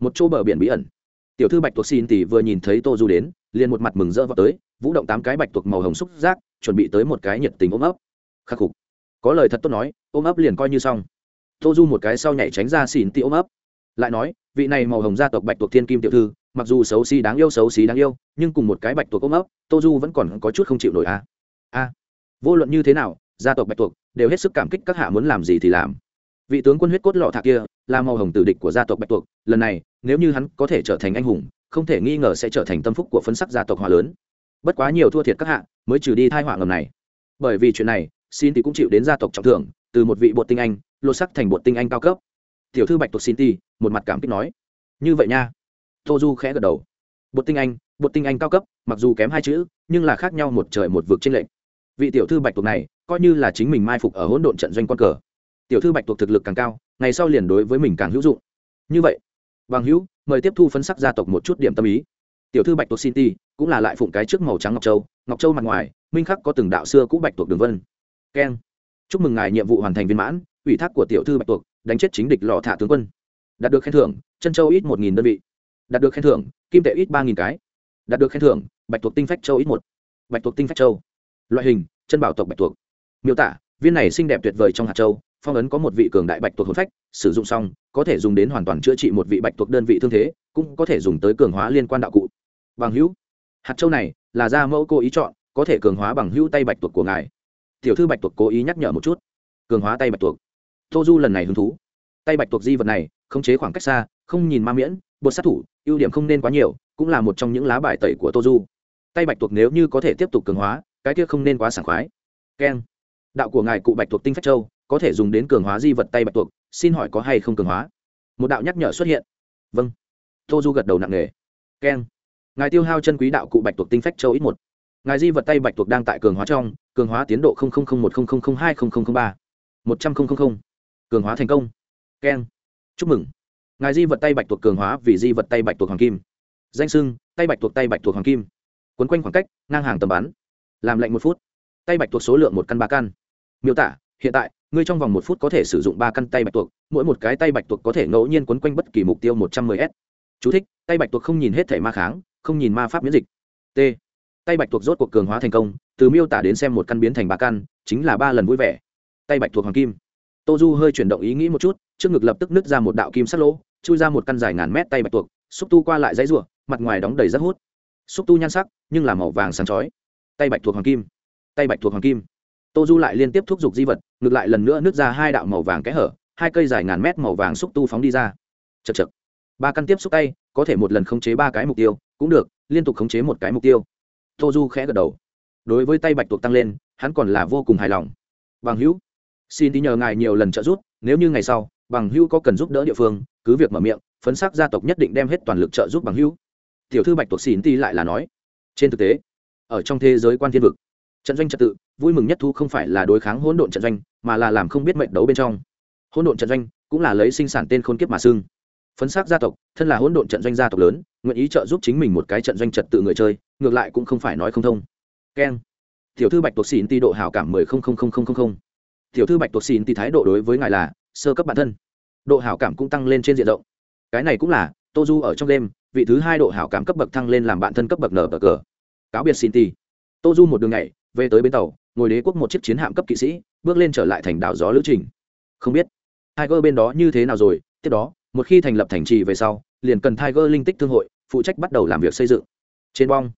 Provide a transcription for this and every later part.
một chỗ bờ biển bí ẩn. Tiểu thư bạch tuộc xin tỷ vừa nhìn thấy tô du đến, liền một mặt mừng rỡ vào tới, vũ động tám cái bạch tuộc màu hồng xúc giác, chuẩn bị tới một cái nhiệt tình ôm ấp. Khắc phục có lời thật tốt nói, ôm ấp liền coi như xong. Tô du một cái sau nhảy tránh ra xin tỷ ôm ấp. Lại nói, vị này màu hồng gia tộc bạch tuộc thiên kim tiểu thư, mặc dù xấu xí đáng yêu, xấu xí đáng yêu, nhưng cùng một cái bạch tuộc ôm ấp, tô du vẫn còn có chút không chịu nổi a a vô luận như thế nào, gia tộc bạch tuộc đều hết sức cảm kích các hạ muốn làm gì thì làm. Vị tướng quân huyết cốt lọ thạc kia, là màu hồng tử địch của gia tộc bạch tuộc, lần này nếu như hắn có thể trở thành anh hùng, không thể nghi ngờ sẽ trở thành tâm phúc của phấn sắc gia tộc hòa lớn. Bất quá nhiều thua thiệt các hạ mới trừ đi thai họa ngầm này. Bởi vì chuyện này xin thì cũng chịu đến gia tộc trọng thưởng, từ một vị bột tinh anh, lột sắc thành bột tinh anh cao cấp. Tiểu thư bạch tuộc xin ti một mặt cảm kích nói, như vậy nha. Tô du khẽ gật đầu. Bột tinh anh, bột tinh anh cao cấp, mặc dù kém hai chữ, nhưng là khác nhau một trời một vực trên lệnh vị tiểu thư bạch tuộc này, coi như là chính mình mai phục ở hỗn độn trận doanh con cờ. Tiểu thư bạch tuộc thực lực càng cao, ngày sau liền đối với mình càng hữu dụng. Như vậy bằng hữu, mời tiếp thu phân sắc gia tộc một chút điểm tâm ý. Tiểu thư bạch tuộc xin ti, cũng là lại phụng cái trước màu trắng ngọc châu ngọc châu mặt ngoài, minh khắc có từng đạo xưa cũ bạch tuộc đường vân. Keng. Chúc mừng ngài nhiệm vụ hoàn thành viên mãn, ủy thác của tiểu thư bạch tuộc, đánh chết chính địch lò thả tướng quân. Đạt được khen thưởng, chân châu ít một nghìn đơn vị. Đạt được khen thưởng, kim tệ ít ba nghìn cái. Đạt được khen thưởng, bạch tuộc tinh phách châu ít một. Bạch tuộc tinh phách châu. Loại hình, chân bảo tộc bạch tuộc. Miêu tả, viên này xinh đẹp tuyệt vời trong hạt châu phong ấn có một vị cường đại bạch tuộc hồn phách, sử dụng xong, có thể dùng đến hoàn toàn chữa trị một vị bạch tuộc đơn vị thương thế, cũng có thể dùng tới cường hóa liên quan đạo cụ. Bằng hữu, hạt châu này là da mẫu cô ý chọn, có thể cường hóa bằng hữu tay bạch tuộc của ngài. Tiểu thư bạch tuộc cố ý nhắc nhở một chút. Cường hóa tay bạch tuộc. Tô du lần này hứng thú. Tay bạch tuộc di vật này, khống chế khoảng cách xa, không nhìn ma miễn, bột sát thủ, ưu điểm không nên quá nhiều, cũng là một trong những lá bài tẩy của tô du. Tay bạch tuộc nếu như có thể tiếp tục cường hóa, cái kia không nên quá sảng khoái. Keng. Đạo của ngài cụ bạch tuộc tinh phách châu có thể dùng đến cường hóa di vật tay bạch tuộc, xin hỏi có hay không cường hóa? Một đạo nhắc nhở xuất hiện. Vâng. Tô du gật đầu nặng nề. Keng. Ngài tiêu hao chân quý đạo cụ bạch tuộc tinh phách châu ít một. Ngài di vật tay bạch tuộc đang tại cường hóa trong, cường hóa tiến độ một hai ba. Một trăm linh cường hóa thành công. Keng. Chúc mừng. Ngài di vật tay bạch tuộc cường hóa vì di vật tay bạch tuộc hoàng kim. Danh sưng, tay bạch tuộc tay bạch tuộc hoàng kim. Quấn quanh khoảng cách, ngang hàng tầm bắn. Làm lạnh một phút. Tay bạch tuộc số lượng một căn ba căn. Miêu tả, hiện tại ngươi trong vòng một phút có thể sử dụng ba căn tay bạch tuộc mỗi một cái tay bạch tuộc có thể ngẫu nhiên quấn quanh bất kỳ mục tiêu một trăm mười s. Chú thích, tay bạch tuộc không nhìn hết thể ma kháng không nhìn ma pháp miễn dịch. T. Tay bạch tuộc rốt cuộc cường hóa thành công từ miêu tả đến xem một căn biến thành ba căn chính là ba lần vui vẻ. Tay bạch tuộc hoàng kim. Tô du hơi chuyển động ý nghĩ một chút trước ngực lập tức nứt ra một đạo kim sắt lỗ chui ra một căn dài ngàn mét tay bạch tuộc xúc tu qua lại dãy ruộng mặt ngoài đóng đầy rác hút. Xúc tu nhan sắc nhưng là màu vàng sáng chói. Tay bạch thuộc hoàng kim. Tay bạch thuộc hoàng kim tô du lại liên tiếp thúc giục di vật, ngược lại lần nữa nước ra hai đạo màu vàng kẽ hở, hai cây dài ngàn mét màu vàng xúc tu phóng đi ra. Chật chật ba căn tiếp xúc tay, có thể một lần khống chế ba cái mục tiêu, cũng được, liên tục khống chế một cái mục tiêu. Tô du khẽ gật đầu. Đối với tay bạch tuộc tăng lên, hắn còn là vô cùng hài lòng. Bằng hữu, xin đi nhờ ngài nhiều lần trợ giúp, nếu như ngày sau, bằng hữu có cần giúp đỡ địa phương, cứ việc mở miệng, phấn sắc gia tộc nhất định đem hết toàn lực trợ giúp bằng hữu. Tiểu thư bạch tuộc xin ti lại là nói. Trên thực tế, ở trong thế giới quan thiên vực trận doanh trật tự, vui mừng nhất thu không phải là đối kháng hỗn độn trận doanh, mà là làm không biết mệnh đấu bên trong. Hỗn độn trận doanh cũng là lấy sinh sản tên khôn kiếp mà xưng. Phấn sắc gia tộc, thân là hỗn độn trận doanh gia tộc lớn, nguyện ý trợ giúp chính mình một cái trận doanh trật tự người chơi, ngược lại cũng không phải nói không thông. Keng. Tiểu thư bạch tuộc xỉn ti độ hảo cảm mười không không không không không không. Tiểu thư bạch tuộc xỉn ti thái độ đối với ngài là sơ cấp bản thân. Độ hảo cảm cũng tăng lên trên diện rộng. Cái này cũng là tô du ở trong đêm, vị thứ hai độ hảo cảm cấp bậc thăng lên làm bạn thân cấp bậc nở bờ cờ. Cáo biệt xin ti. Tô du một đường ngày về tới bến tàu, ngồi đế quốc một chiếc chiến hạm cấp kỵ sĩ, bước lên trở lại thành đảo gió lữ trình. Không biết tiger bên đó như thế nào rồi, tiếp đó, một khi thành lập thành trì về sau, liền cần tiger linh tích thương hội, phụ trách bắt đầu làm việc xây dựng. Trên bong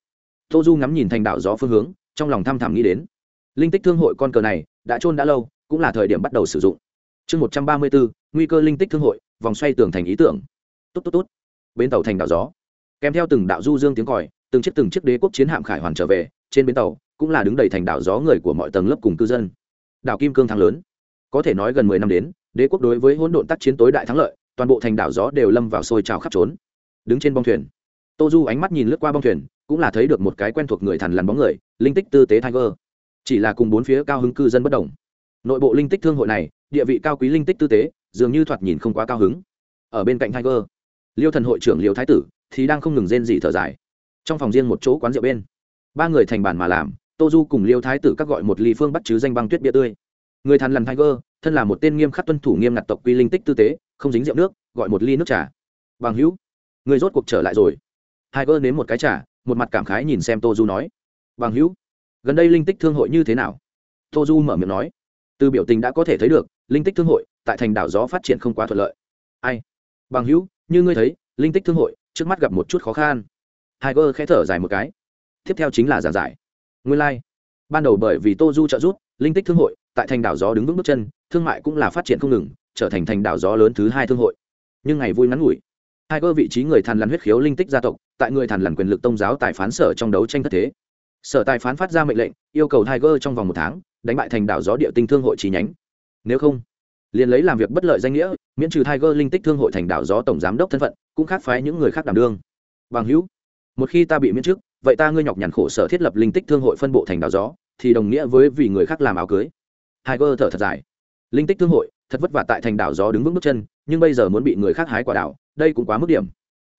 tô du ngắm nhìn thành đảo gió phương hướng, trong lòng thăm thẳm nghĩ đến. Linh tích thương hội con cờ này đã trôn đã lâu, cũng là thời điểm bắt đầu sử dụng. Chương một trăm ba mươi bốn, nguy cơ linh tích thương hội, vòng xoay tường thành ý tưởng. Tốt tốt tốt bến tàu thành đảo gió. Kèm theo từng đạo du dương tiếng còi, từng chiếc từng chiếc đế quốc chiến hạm khải hoàn trở về trên bến tàu, cũng là đứng đầy thành đảo gió người của mọi tầng lớp cùng cư dân. Đảo kim cương thắng lớn. Có thể nói gần mười năm đến, đế quốc đối với hỗn độn tác chiến tối đại thắng lợi, toàn bộ thành đảo gió đều lâm vào sôi trào khắp trốn. Đứng trên bong thuyền, tô du ánh mắt nhìn lướt qua bong thuyền, cũng là thấy được một cái quen thuộc người thằn lằn bóng người, linh tích tư tế tiger. Chỉ là cùng bốn phía cao hứng cư dân bất đồng. Nội bộ linh tích thương hội này, địa vị cao quý linh tích tư tế, dường như thoạt nhìn không quá cao hứng. Ở bên cạnh tiger, liêu thần hội trưởng liêu thái tử thì đang không ngừng rên gì thở dài. Trong phòng riêng một chỗ quán rượu bên ba người thành bàn mà làm tô du cùng liêu thái tử các gọi một ly phương bắt chứ danh băng tuyết bia tươi. Người thằn lằn tiger thân là một tên nghiêm khắc tuân thủ nghiêm ngặt tộc quy linh tích tư tế không dính rượu nước gọi một ly nước trà. Bằng hữu người rốt cuộc trở lại rồi. Hai cơ nếm một cái trà, một mặt cảm khái nhìn xem tô du nói. Bằng hữu gần đây linh tích thương hội như thế nào? Tô du mở miệng nói. Từ biểu tình đã có thể thấy được linh tích thương hội tại thành đảo gió phát triển không quá thuận lợi. Ai? Bằng hữu như ngươi thấy linh tích thương hội trước mắt gặp một chút khó khăn. Hai cơ khẽ thở dài một cái tiếp theo chính là giảng giải. Nguyên lai、like. ban đầu bởi vì tô du trợ giúp, linh tích thương hội, tại thành đảo gió đứng vững bước chân, thương mại cũng là phát triển không ngừng, trở thành thành đảo gió lớn thứ hai thương hội. Nhưng ngày vui ngắn ngủi, hai cơ vị trí người thàn lằn huyết khiếu linh tích gia tộc, tại người thàn lằn quyền lực tôn giáo tài phán sở trong đấu tranh thất thế. Sở tài phán phát ra mệnh lệnh, yêu cầu tiger trong vòng một tháng, đánh bại thành đảo gió địa tinh thương hội chi nhánh. Nếu không, liền lấy làm việc bất lợi danh nghĩa, miễn trừ tiger linh tích thương hội thành đảo gió tổng giám đốc thân phận, cũng khác phái những người khác đảm đương. Bằng hữu, một khi ta bị miễn chức vậy ta ngươi nhọc nhằn khổ sở thiết lập linh tích thương hội phân bộ thành đảo gió, thì đồng nghĩa với vì người khác làm áo cưới. Tiger thở thật dài. Linh tích thương hội, thật vất vả tại thành đảo gió đứng vững bước chân, nhưng bây giờ muốn bị người khác hái quả đảo, đây cũng quá mức điểm.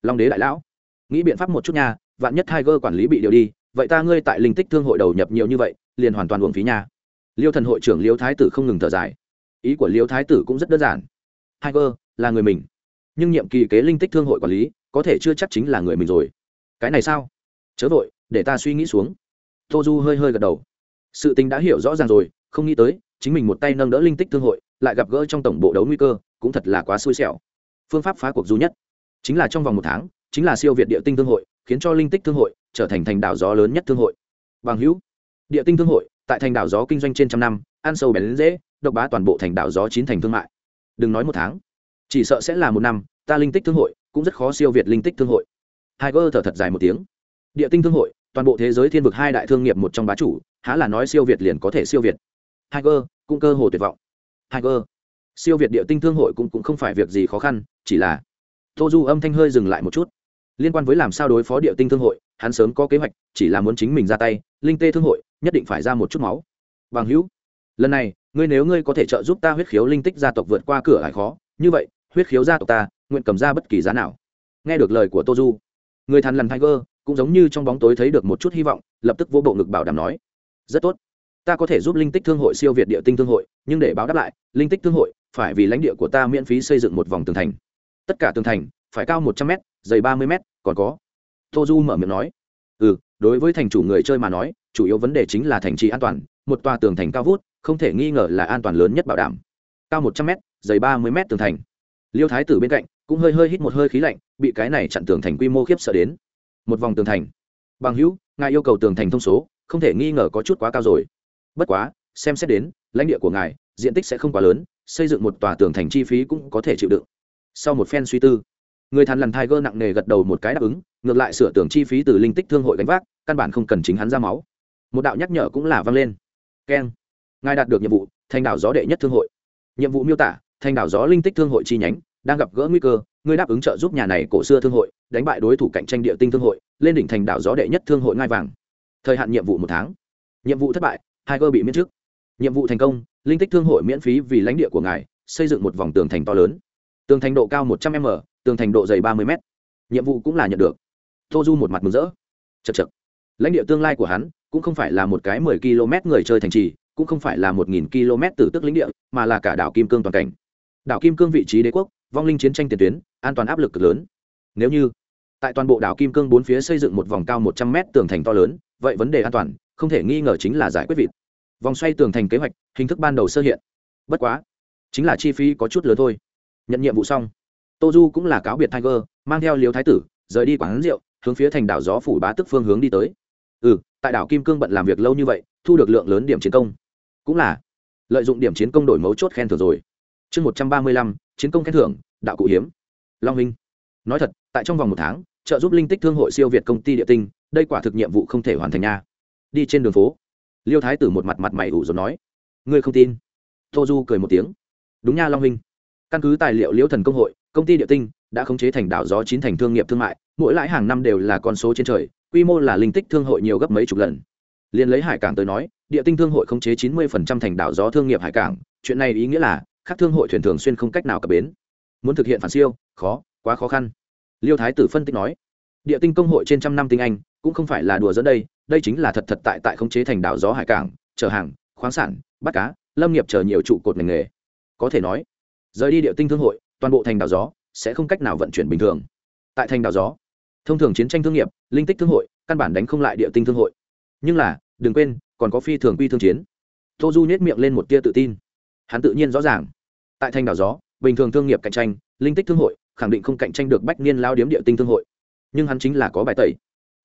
Long đế đại lão, nghĩ biện pháp một chút nha, vạn nhất tiger quản lý bị điều đi, vậy ta ngươi tại linh tích thương hội đầu nhập nhiều như vậy, liền hoàn toàn uổng phí nha. Liêu thần hội trưởng liêu thái tử không ngừng thở dài. Ý của liêu thái tử cũng rất đơn giản. Tiger là người mình, nhưng nhiệm kỳ kế linh tích thương hội quản lý, có thể chưa chắc chính là người mình rồi. Cái này sao? Chớ vội, để ta suy nghĩ xuống. Tô du hơi hơi gật đầu. Sự tình đã hiểu rõ ràng rồi, không nghĩ tới, chính mình một tay nâng đỡ linh tích thương hội, lại gặp gỡ trong tổng bộ đấu nguy cơ, cũng thật là quá xui xẻo. Phương pháp phá cuộc du nhất. Chính là trong vòng một tháng, chính là siêu việt địa tinh thương hội, khiến cho linh tích thương hội trở thành thành đảo gió lớn nhất thương hội. Bằng hữu, địa tinh thương hội, tại thành đảo gió kinh doanh trên trăm năm, ăn sâu bén dễ, độc bá toàn bộ thành đảo gió chín thành thương mại. Đừng nói một tháng, chỉ sợ sẽ là một năm, ta linh tích thương hội cũng rất khó siêu việt linh tích thương hội. Hai gơ thở thật dài một tiếng địa tinh thương hội toàn bộ thế giới thiên vực hai đại thương nghiệp một trong bá chủ há là nói siêu việt liền có thể siêu việt. Hai cơ, cũng cơ hồ tuyệt vọng. Hai cơ, siêu việt địa tinh thương hội cũng, cũng không phải việc gì khó khăn chỉ là tô du âm thanh hơi dừng lại một chút. Liên quan với làm sao đối phó địa tinh thương hội hắn sớm có kế hoạch chỉ là muốn chính mình ra tay linh tê thương hội nhất định phải ra một chút máu. Bằng hữu lần này ngươi nếu ngươi có thể trợ giúp ta huyết khiếu linh tích gia tộc vượt qua cửa hải khó như vậy huyết khiếu gia tộc ta nguyện cầm ra bất kỳ giá nào. Nghe được lời của tô du người thằn lằn tiger cũng giống như trong bóng tối thấy được một chút hy vọng, lập tức vô bộ ngực bảo đảm nói, rất tốt, ta có thể giúp linh tích thương hội siêu việt địa tinh thương hội, nhưng để báo đáp lại, linh tích thương hội phải vì lãnh địa của ta miễn phí xây dựng một vòng tường thành. Tất cả tường thành phải cao một trăm m dày ba mươi m còn có. Tô du mở miệng nói ừ đối với thành chủ người chơi mà nói, chủ yếu vấn đề chính là thành trì an toàn, một tòa tường thành cao vút, không thể nghi ngờ là an toàn lớn nhất bảo đảm. Cao một trăm m dày ba mươi m tường thành. Liêu thái tử bên cạnh cũng hơi hơi hít một hơi khí lạnh, bị cái này chặn tường thành quy mô khiếp sợ đến một vòng tường thành. Bằng hữu, ngài yêu cầu tường thành thông số, không thể nghi ngờ có chút quá cao rồi. Bất quá, xem xét đến, lãnh địa của ngài, diện tích sẽ không quá lớn, xây dựng một tòa tường thành chi phí cũng có thể chịu đựng. Sau một phen suy tư, người thằn lằn tiger nặng nề gật đầu một cái đáp ứng, ngược lại sửa tường chi phí từ linh tích thương hội gánh vác, căn bản không cần chính hắn ra máu. Một đạo nhắc nhở cũng là vang lên. Keng, ngài đạt được nhiệm vụ, thành đảo gió đệ nhất thương hội. Nhiệm vụ miêu tả, thành đảo gió linh tích thương hội chi nhánh, đang gặp gỡ nguy cơ ngươi đáp ứng trợ giúp nhà này cổ xưa thương hội, đánh bại đối thủ cạnh tranh địa tinh thương hội, lên đỉnh thành đảo gió đệ nhất thương hội ngai vàng. Thời hạn nhiệm vụ một tháng. Nhiệm vụ thất bại hai cơ bị miễn chức nhiệm vụ thành công, linh tích thương hội miễn phí vì lãnh địa của ngài, xây dựng một vòng tường thành to lớn. Tường thành độ cao một trăm m, tường thành độ dày ba mươi m. Nhiệm vụ cũng là nhận được. Tô du một mặt mừng rỡ. Chật chật lãnh địa tương lai của hắn cũng không phải là một cái mười km người chơi thành trì, cũng không phải là một nghìn km từ tức lĩnh địa, mà là cả đảo kim cương toàn cảnh. Đảo kim cương vị trí đế quốc vong linh chiến tranh tiền tuyến, an toàn áp lực cực lớn. Nếu như tại toàn bộ đảo kim cương bốn phía xây dựng một vòng cao một trăm mét tường thành to lớn, vậy vấn đề an toàn, không thể nghi ngờ chính là giải quyết vịt. Vòng xoay tường thành kế hoạch, hình thức ban đầu sơ hiện. Bất quá, chính là chi phí có chút lớn thôi. Nhận nhiệm vụ xong tô du cũng là cáo biệt tiger, mang theo liều thái tử, rời đi quảng rượu, hướng phía thành đảo gió phủ bá tức phương hướng đi tới. Ừ tại đảo kim cương bận làm việc lâu như vậy, thu được lượng lớn điểm chiến công. Cũng là lợi dụng điểm chiến công đổi mấu chốt khen thưởng rồi chương một trăm ba mươi lăm, chiến công khen thưởng, đạo cụ hiếm. Long minh. Nói thật, tại trong vòng một tháng, trợ giúp linh tích thương hội siêu việt công ty địa tinh, đây quả thực nhiệm vụ không thể hoàn thành nha. Đi trên đường phố, liêu thái tử một mặt mặt mày ủ rồi nói, ngươi không tin? Tô du cười một tiếng, đúng nha, long minh. Căn cứ tài liệu liễu thần công hội, công ty địa tinh đã khống chế thành đảo gió chín thành thương nghiệp thương mại, mỗi lãi hàng năm đều là con số trên trời, quy mô là linh tích thương hội nhiều gấp mấy chục lần. Liền lấy hải cảng tới nói, địa tinh thương hội khống chế chín mươi thành đảo gió thương nghiệp hải cảng, chuyện này ý nghĩa là Khác thương hội thuyền thường xuyên không cách nào cập bến. Muốn thực hiện phản siêu, khó, quá khó khăn. Liêu thái tử phân tích nói, địa tinh công hội trên trăm năm tinh anh, cũng không phải là đùa dẫn đây đây chính là thật thật tại tại khống chế thành đảo gió hải cảng, chở hàng, khoáng sản, bắt cá, lâm nghiệp chờ nhiều trụ cột ngành nghề. Có thể nói, rời đi địa tinh thương hội, toàn bộ thành đảo gió sẽ không cách nào vận chuyển bình thường. Tại thành đảo gió, thông thường chiến tranh thương nghiệp, linh tích thương hội, căn bản đánh không lại địa tinh thương hội. Nhưng là, đừng quên, còn có phi thường quy thương chiến. Tô du nhét miệng lên một tia tự tin hắn tự nhiên rõ ràng. Tại thanh đảo gió, bình thường thương nghiệp cạnh tranh, linh tích thương hội, khẳng định không cạnh tranh được bách niên lao điếm địa tinh thương hội. Nhưng hắn chính là có bài tẩy.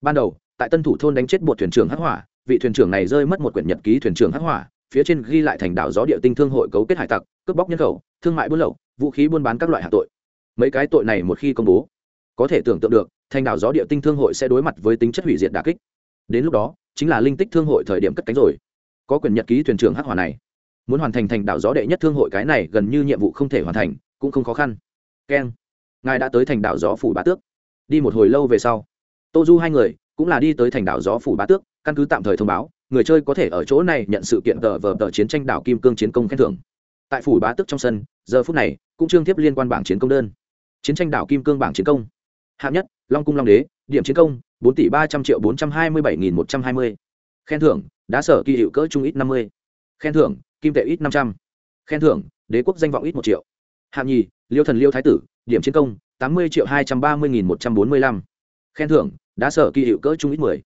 Ban đầu, tại tân thủ thôn đánh chết một thuyền trưởng hắc hỏa, vị thuyền trưởng này rơi mất một quyển nhật ký thuyền trưởng hắc hỏa, phía trên ghi lại thành đảo gió địa tinh thương hội cấu kết hải tặc, cướp bóc nhân khẩu, thương mại buôn lậu, vũ khí buôn bán các loại hạ tội. Mấy cái tội này một khi công bố, có thể tưởng tượng được, thành đảo gió địa tinh thương hội sẽ đối mặt với tính chất hủy diệt đà kích. Đến lúc đó, chính là linh tích thương hội thời điểm cất cánh rồi. Có quyền nhật ký thuyền trưởng hắc hỏa này muốn hoàn thành thành đảo gió đệ nhất thương hội cái này gần như nhiệm vụ không thể hoàn thành, cũng không khó khăn. Keng ngài đã tới thành đảo gió phủ bá tước. Đi một hồi lâu về sau, tô du hai người cũng là đi tới thành đảo gió phủ bá tước, căn cứ tạm thời thông báo, người chơi có thể ở chỗ này nhận sự kiện tờ vờ tờ chiến tranh đảo kim cương chiến công khen thưởng. Tại phủ bá tước trong sân, giờ phút này cũng trương tiếp liên quan bảng chiến công đơn. Chiến tranh đảo kim cương bảng chiến công. Hạng nhất, long cung long đế, điểm chiến công, bốn tỷ ba trăm triệu bốn trăm hai mươi bảy nghìn một trăm hai mươi. Khen thưởng, đá sở kỳ hiệu cỡ trung ít năm mươi. Khen thưởng kim tệ ít năm trăm. Khen thưởng, đế quốc danh vọng ít một triệu. Hạng nhì, liêu thần liêu thái tử, điểm chiến công, tám mươi triệu hai trăm ba mươi nghìn một trăm bốn mươi lăm. Khen thưởng đã sở kỳ hiệu cỡ trung ít mười.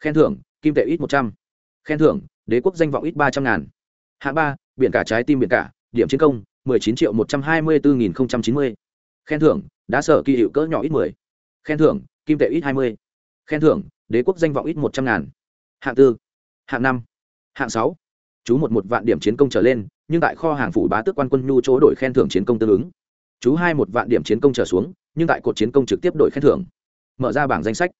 Khen thưởng, kim tệ ít một trăm. Khen thưởng, đế quốc danh vọng ít ba trăm ngàn. Hạng ba, biển cả trái tim biển cả, điểm chiến công, mười chín triệu một trăm hai mươi bốn nghìn không trăm chín mươi. Khen thưởng đã sở kỳ hiệu cỡ nhỏ ít mười. Khen thưởng, kim tệ ít hai mươi. Khen thưởng, đế quốc danh vọng ít một trăm ngàn. Hạng tư, hạng năm, hạng sáu chú một một vạn điểm chiến công trở lên, nhưng tại kho hàng phủ bá tước quan quân nhu chỗ đổi khen thưởng chiến công tương ứng. Chú hai một vạn điểm chiến công trở xuống, nhưng tại cột chiến công trực tiếp đổi khen thưởng. Mở ra bảng danh sách.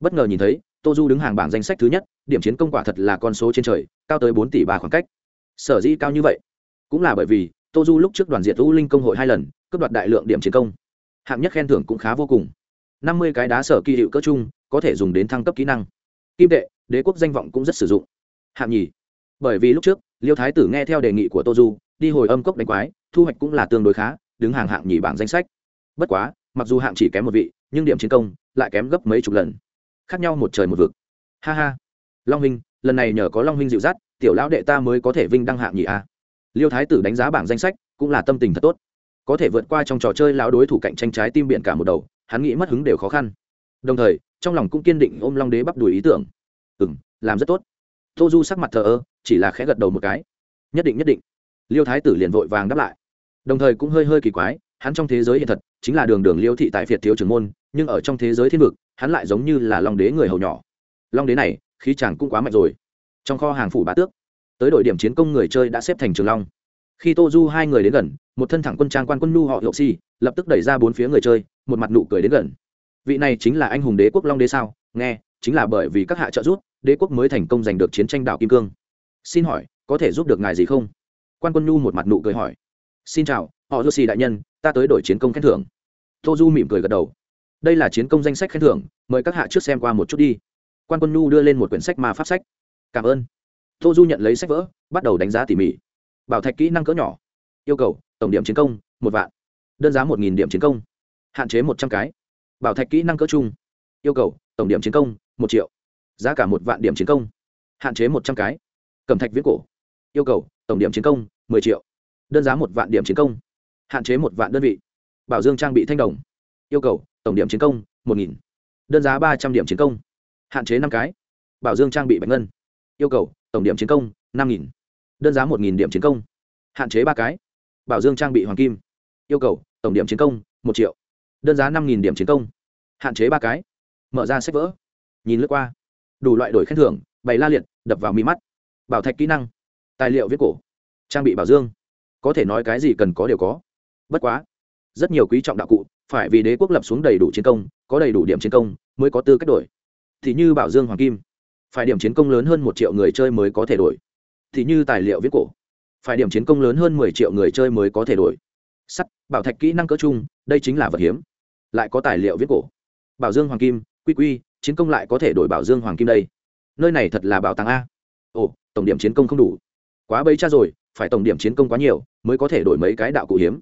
Bất ngờ nhìn thấy, tô du đứng hàng bảng danh sách thứ nhất, điểm chiến công quả thật là con số trên trời, cao tới bốn tỷ ba khoảng cách. Sở dĩ cao như vậy? Cũng là bởi vì, tô du lúc trước đoàn diệt u linh công hội hai lần, cướp đoạt đại lượng điểm chiến công. Hạng nhất khen thưởng cũng khá vô cùng. Năm mươi cái đá sở kỳ hiệu cỡ chung, có thể dùng đến thăng cấp kỹ năng. Kim tệ, đế quốc danh vọng cũng rất sử dụng. Hạng nhì bởi vì lúc trước, liêu thái tử nghe theo đề nghị của tô du, đi hồi âm cốc đánh quái, thu hoạch cũng là tương đối khá, đứng hàng hạng nhì bảng danh sách. Bất quá, mặc dù hạng chỉ kém một vị, nhưng điểm chiến công lại kém gấp mấy chục lần. Khác nhau một trời một vực. Ha ha. Long huynh, lần này nhờ có long huynh dịu dắt, tiểu lão đệ ta mới có thể vinh đăng hạng nhì a. Liêu thái tử đánh giá bảng danh sách, cũng là tâm tình thật tốt. Có thể vượt qua trong trò chơi lão đối thủ cạnh tranh trái tim biển cả một đầu, hắn nghĩ mất hứng đều khó khăn. Đồng thời, trong lòng cũng kiên định ôm long đế bắp đùi ý tưởng. Ừ m làm rất tốt. Tô du sắc mặt thờ ơ chỉ là khẽ gật đầu một cái. Nhất định nhất định. Liêu thái tử liền vội vàng đáp lại. Đồng thời cũng hơi hơi kỳ quái, hắn trong thế giới hiện thật chính là đường đường liêu thị tại việt thiếu trưởng môn, nhưng ở trong thế giới thiên vực, hắn lại giống như là long đế người hầu nhỏ. Long đế này, khí chàng cũng quá mạnh rồi. Trong kho hàng phủ bá tước, tới đội điểm chiến công người chơi đã xếp thành trường long. Khi tô du hai người đến gần, một thân thẳng quân trang quan quân nhu họ hiệu si, lập tức đẩy ra bốn phía người chơi, một mặt nụ cười đến gần. Vị này chính là anh hùng đế quốc long đế sao? Nghe, chính là bởi vì các hạ trợ giúp, đế quốc mới thành công giành được chiến tranh đảo kim cương xin hỏi, có thể giúp được ngài gì không? Quan quân nhu một mặt nụ cười hỏi. Xin chào, họ du xì đại nhân, ta tới đổi chiến công khen thưởng. Tô du mỉm cười gật đầu. Đây là chiến công danh sách khen thưởng, mời các hạ trước xem qua một chút đi. Quan quân nhu đưa lên một quyển sách mà pháp sách. Cảm ơn. Tô du nhận lấy sách vỡ bắt đầu đánh giá tỉ mỉ. Bảo thạch kỹ năng cỡ nhỏ. Yêu cầu, tổng điểm chiến công, một vạn. Đơn giá một nghìn điểm chiến công. Hạn chế một trăm cái. Bảo thạch kỹ năng cỡ chung. Yêu cầu, tổng điểm chiến công, một triệu. Giá cả một vạn điểm chiến công. Hạn chế một trăm cái. Cẩm thạch viết cổ. Yêu cầu, tổng điểm chiến công, mười triệu. Đơn giá một vạn điểm chiến công. Hạn chế một vạn đơn vị. Bảo dương trang bị thanh đồng. Yêu cầu, tổng điểm chiến công, một nghìn. Đơn giá ba trăm điểm chiến công. Hạn chế năm cái. Bảo dương trang bị bạch ngân. Yêu cầu, tổng điểm chiến công, năm nghìn. Đơn giá một nghìn điểm chiến công. Hạn chế ba cái. Bảo dương trang bị hoàng kim. Yêu cầu, tổng điểm chiến công, một triệu. Đơn giá năm nghìn điểm chiến công. Hạn chế ba cái. Mở ra sách vỡ nhìn lướt qua. Đủ loại đổi khen thưởng, bày la liệt, đập vào mi mắt bảo thạch kỹ năng, tài liệu viết cổ, trang bị bảo dương, có thể nói cái gì cần có đều có. Bất quá, rất nhiều quý trọng đạo cụ phải vì đế quốc lập xuống đầy đủ chiến công, có đầy đủ điểm chiến công mới có tư cách đổi. Thì như bảo dương hoàng kim, phải điểm chiến công lớn hơn một triệu người chơi mới có thể đổi. Thì như tài liệu viết cổ, phải điểm chiến công lớn hơn mười triệu người chơi mới có thể đổi. Sắt, bảo thạch kỹ năng cỡ chung đây chính là vật hiếm. Lại có tài liệu viết cổ. Bảo dương hoàng kim, quy quy, chiến công lại có thể đổi bảo dương hoàng kim đây. Nơi này thật là bảo tàng a ồ, tổng điểm chiến công không đủ. Quá bấy cha rồi, phải tổng điểm chiến công quá nhiều, mới có thể đổi mấy cái đạo cụ hiếm.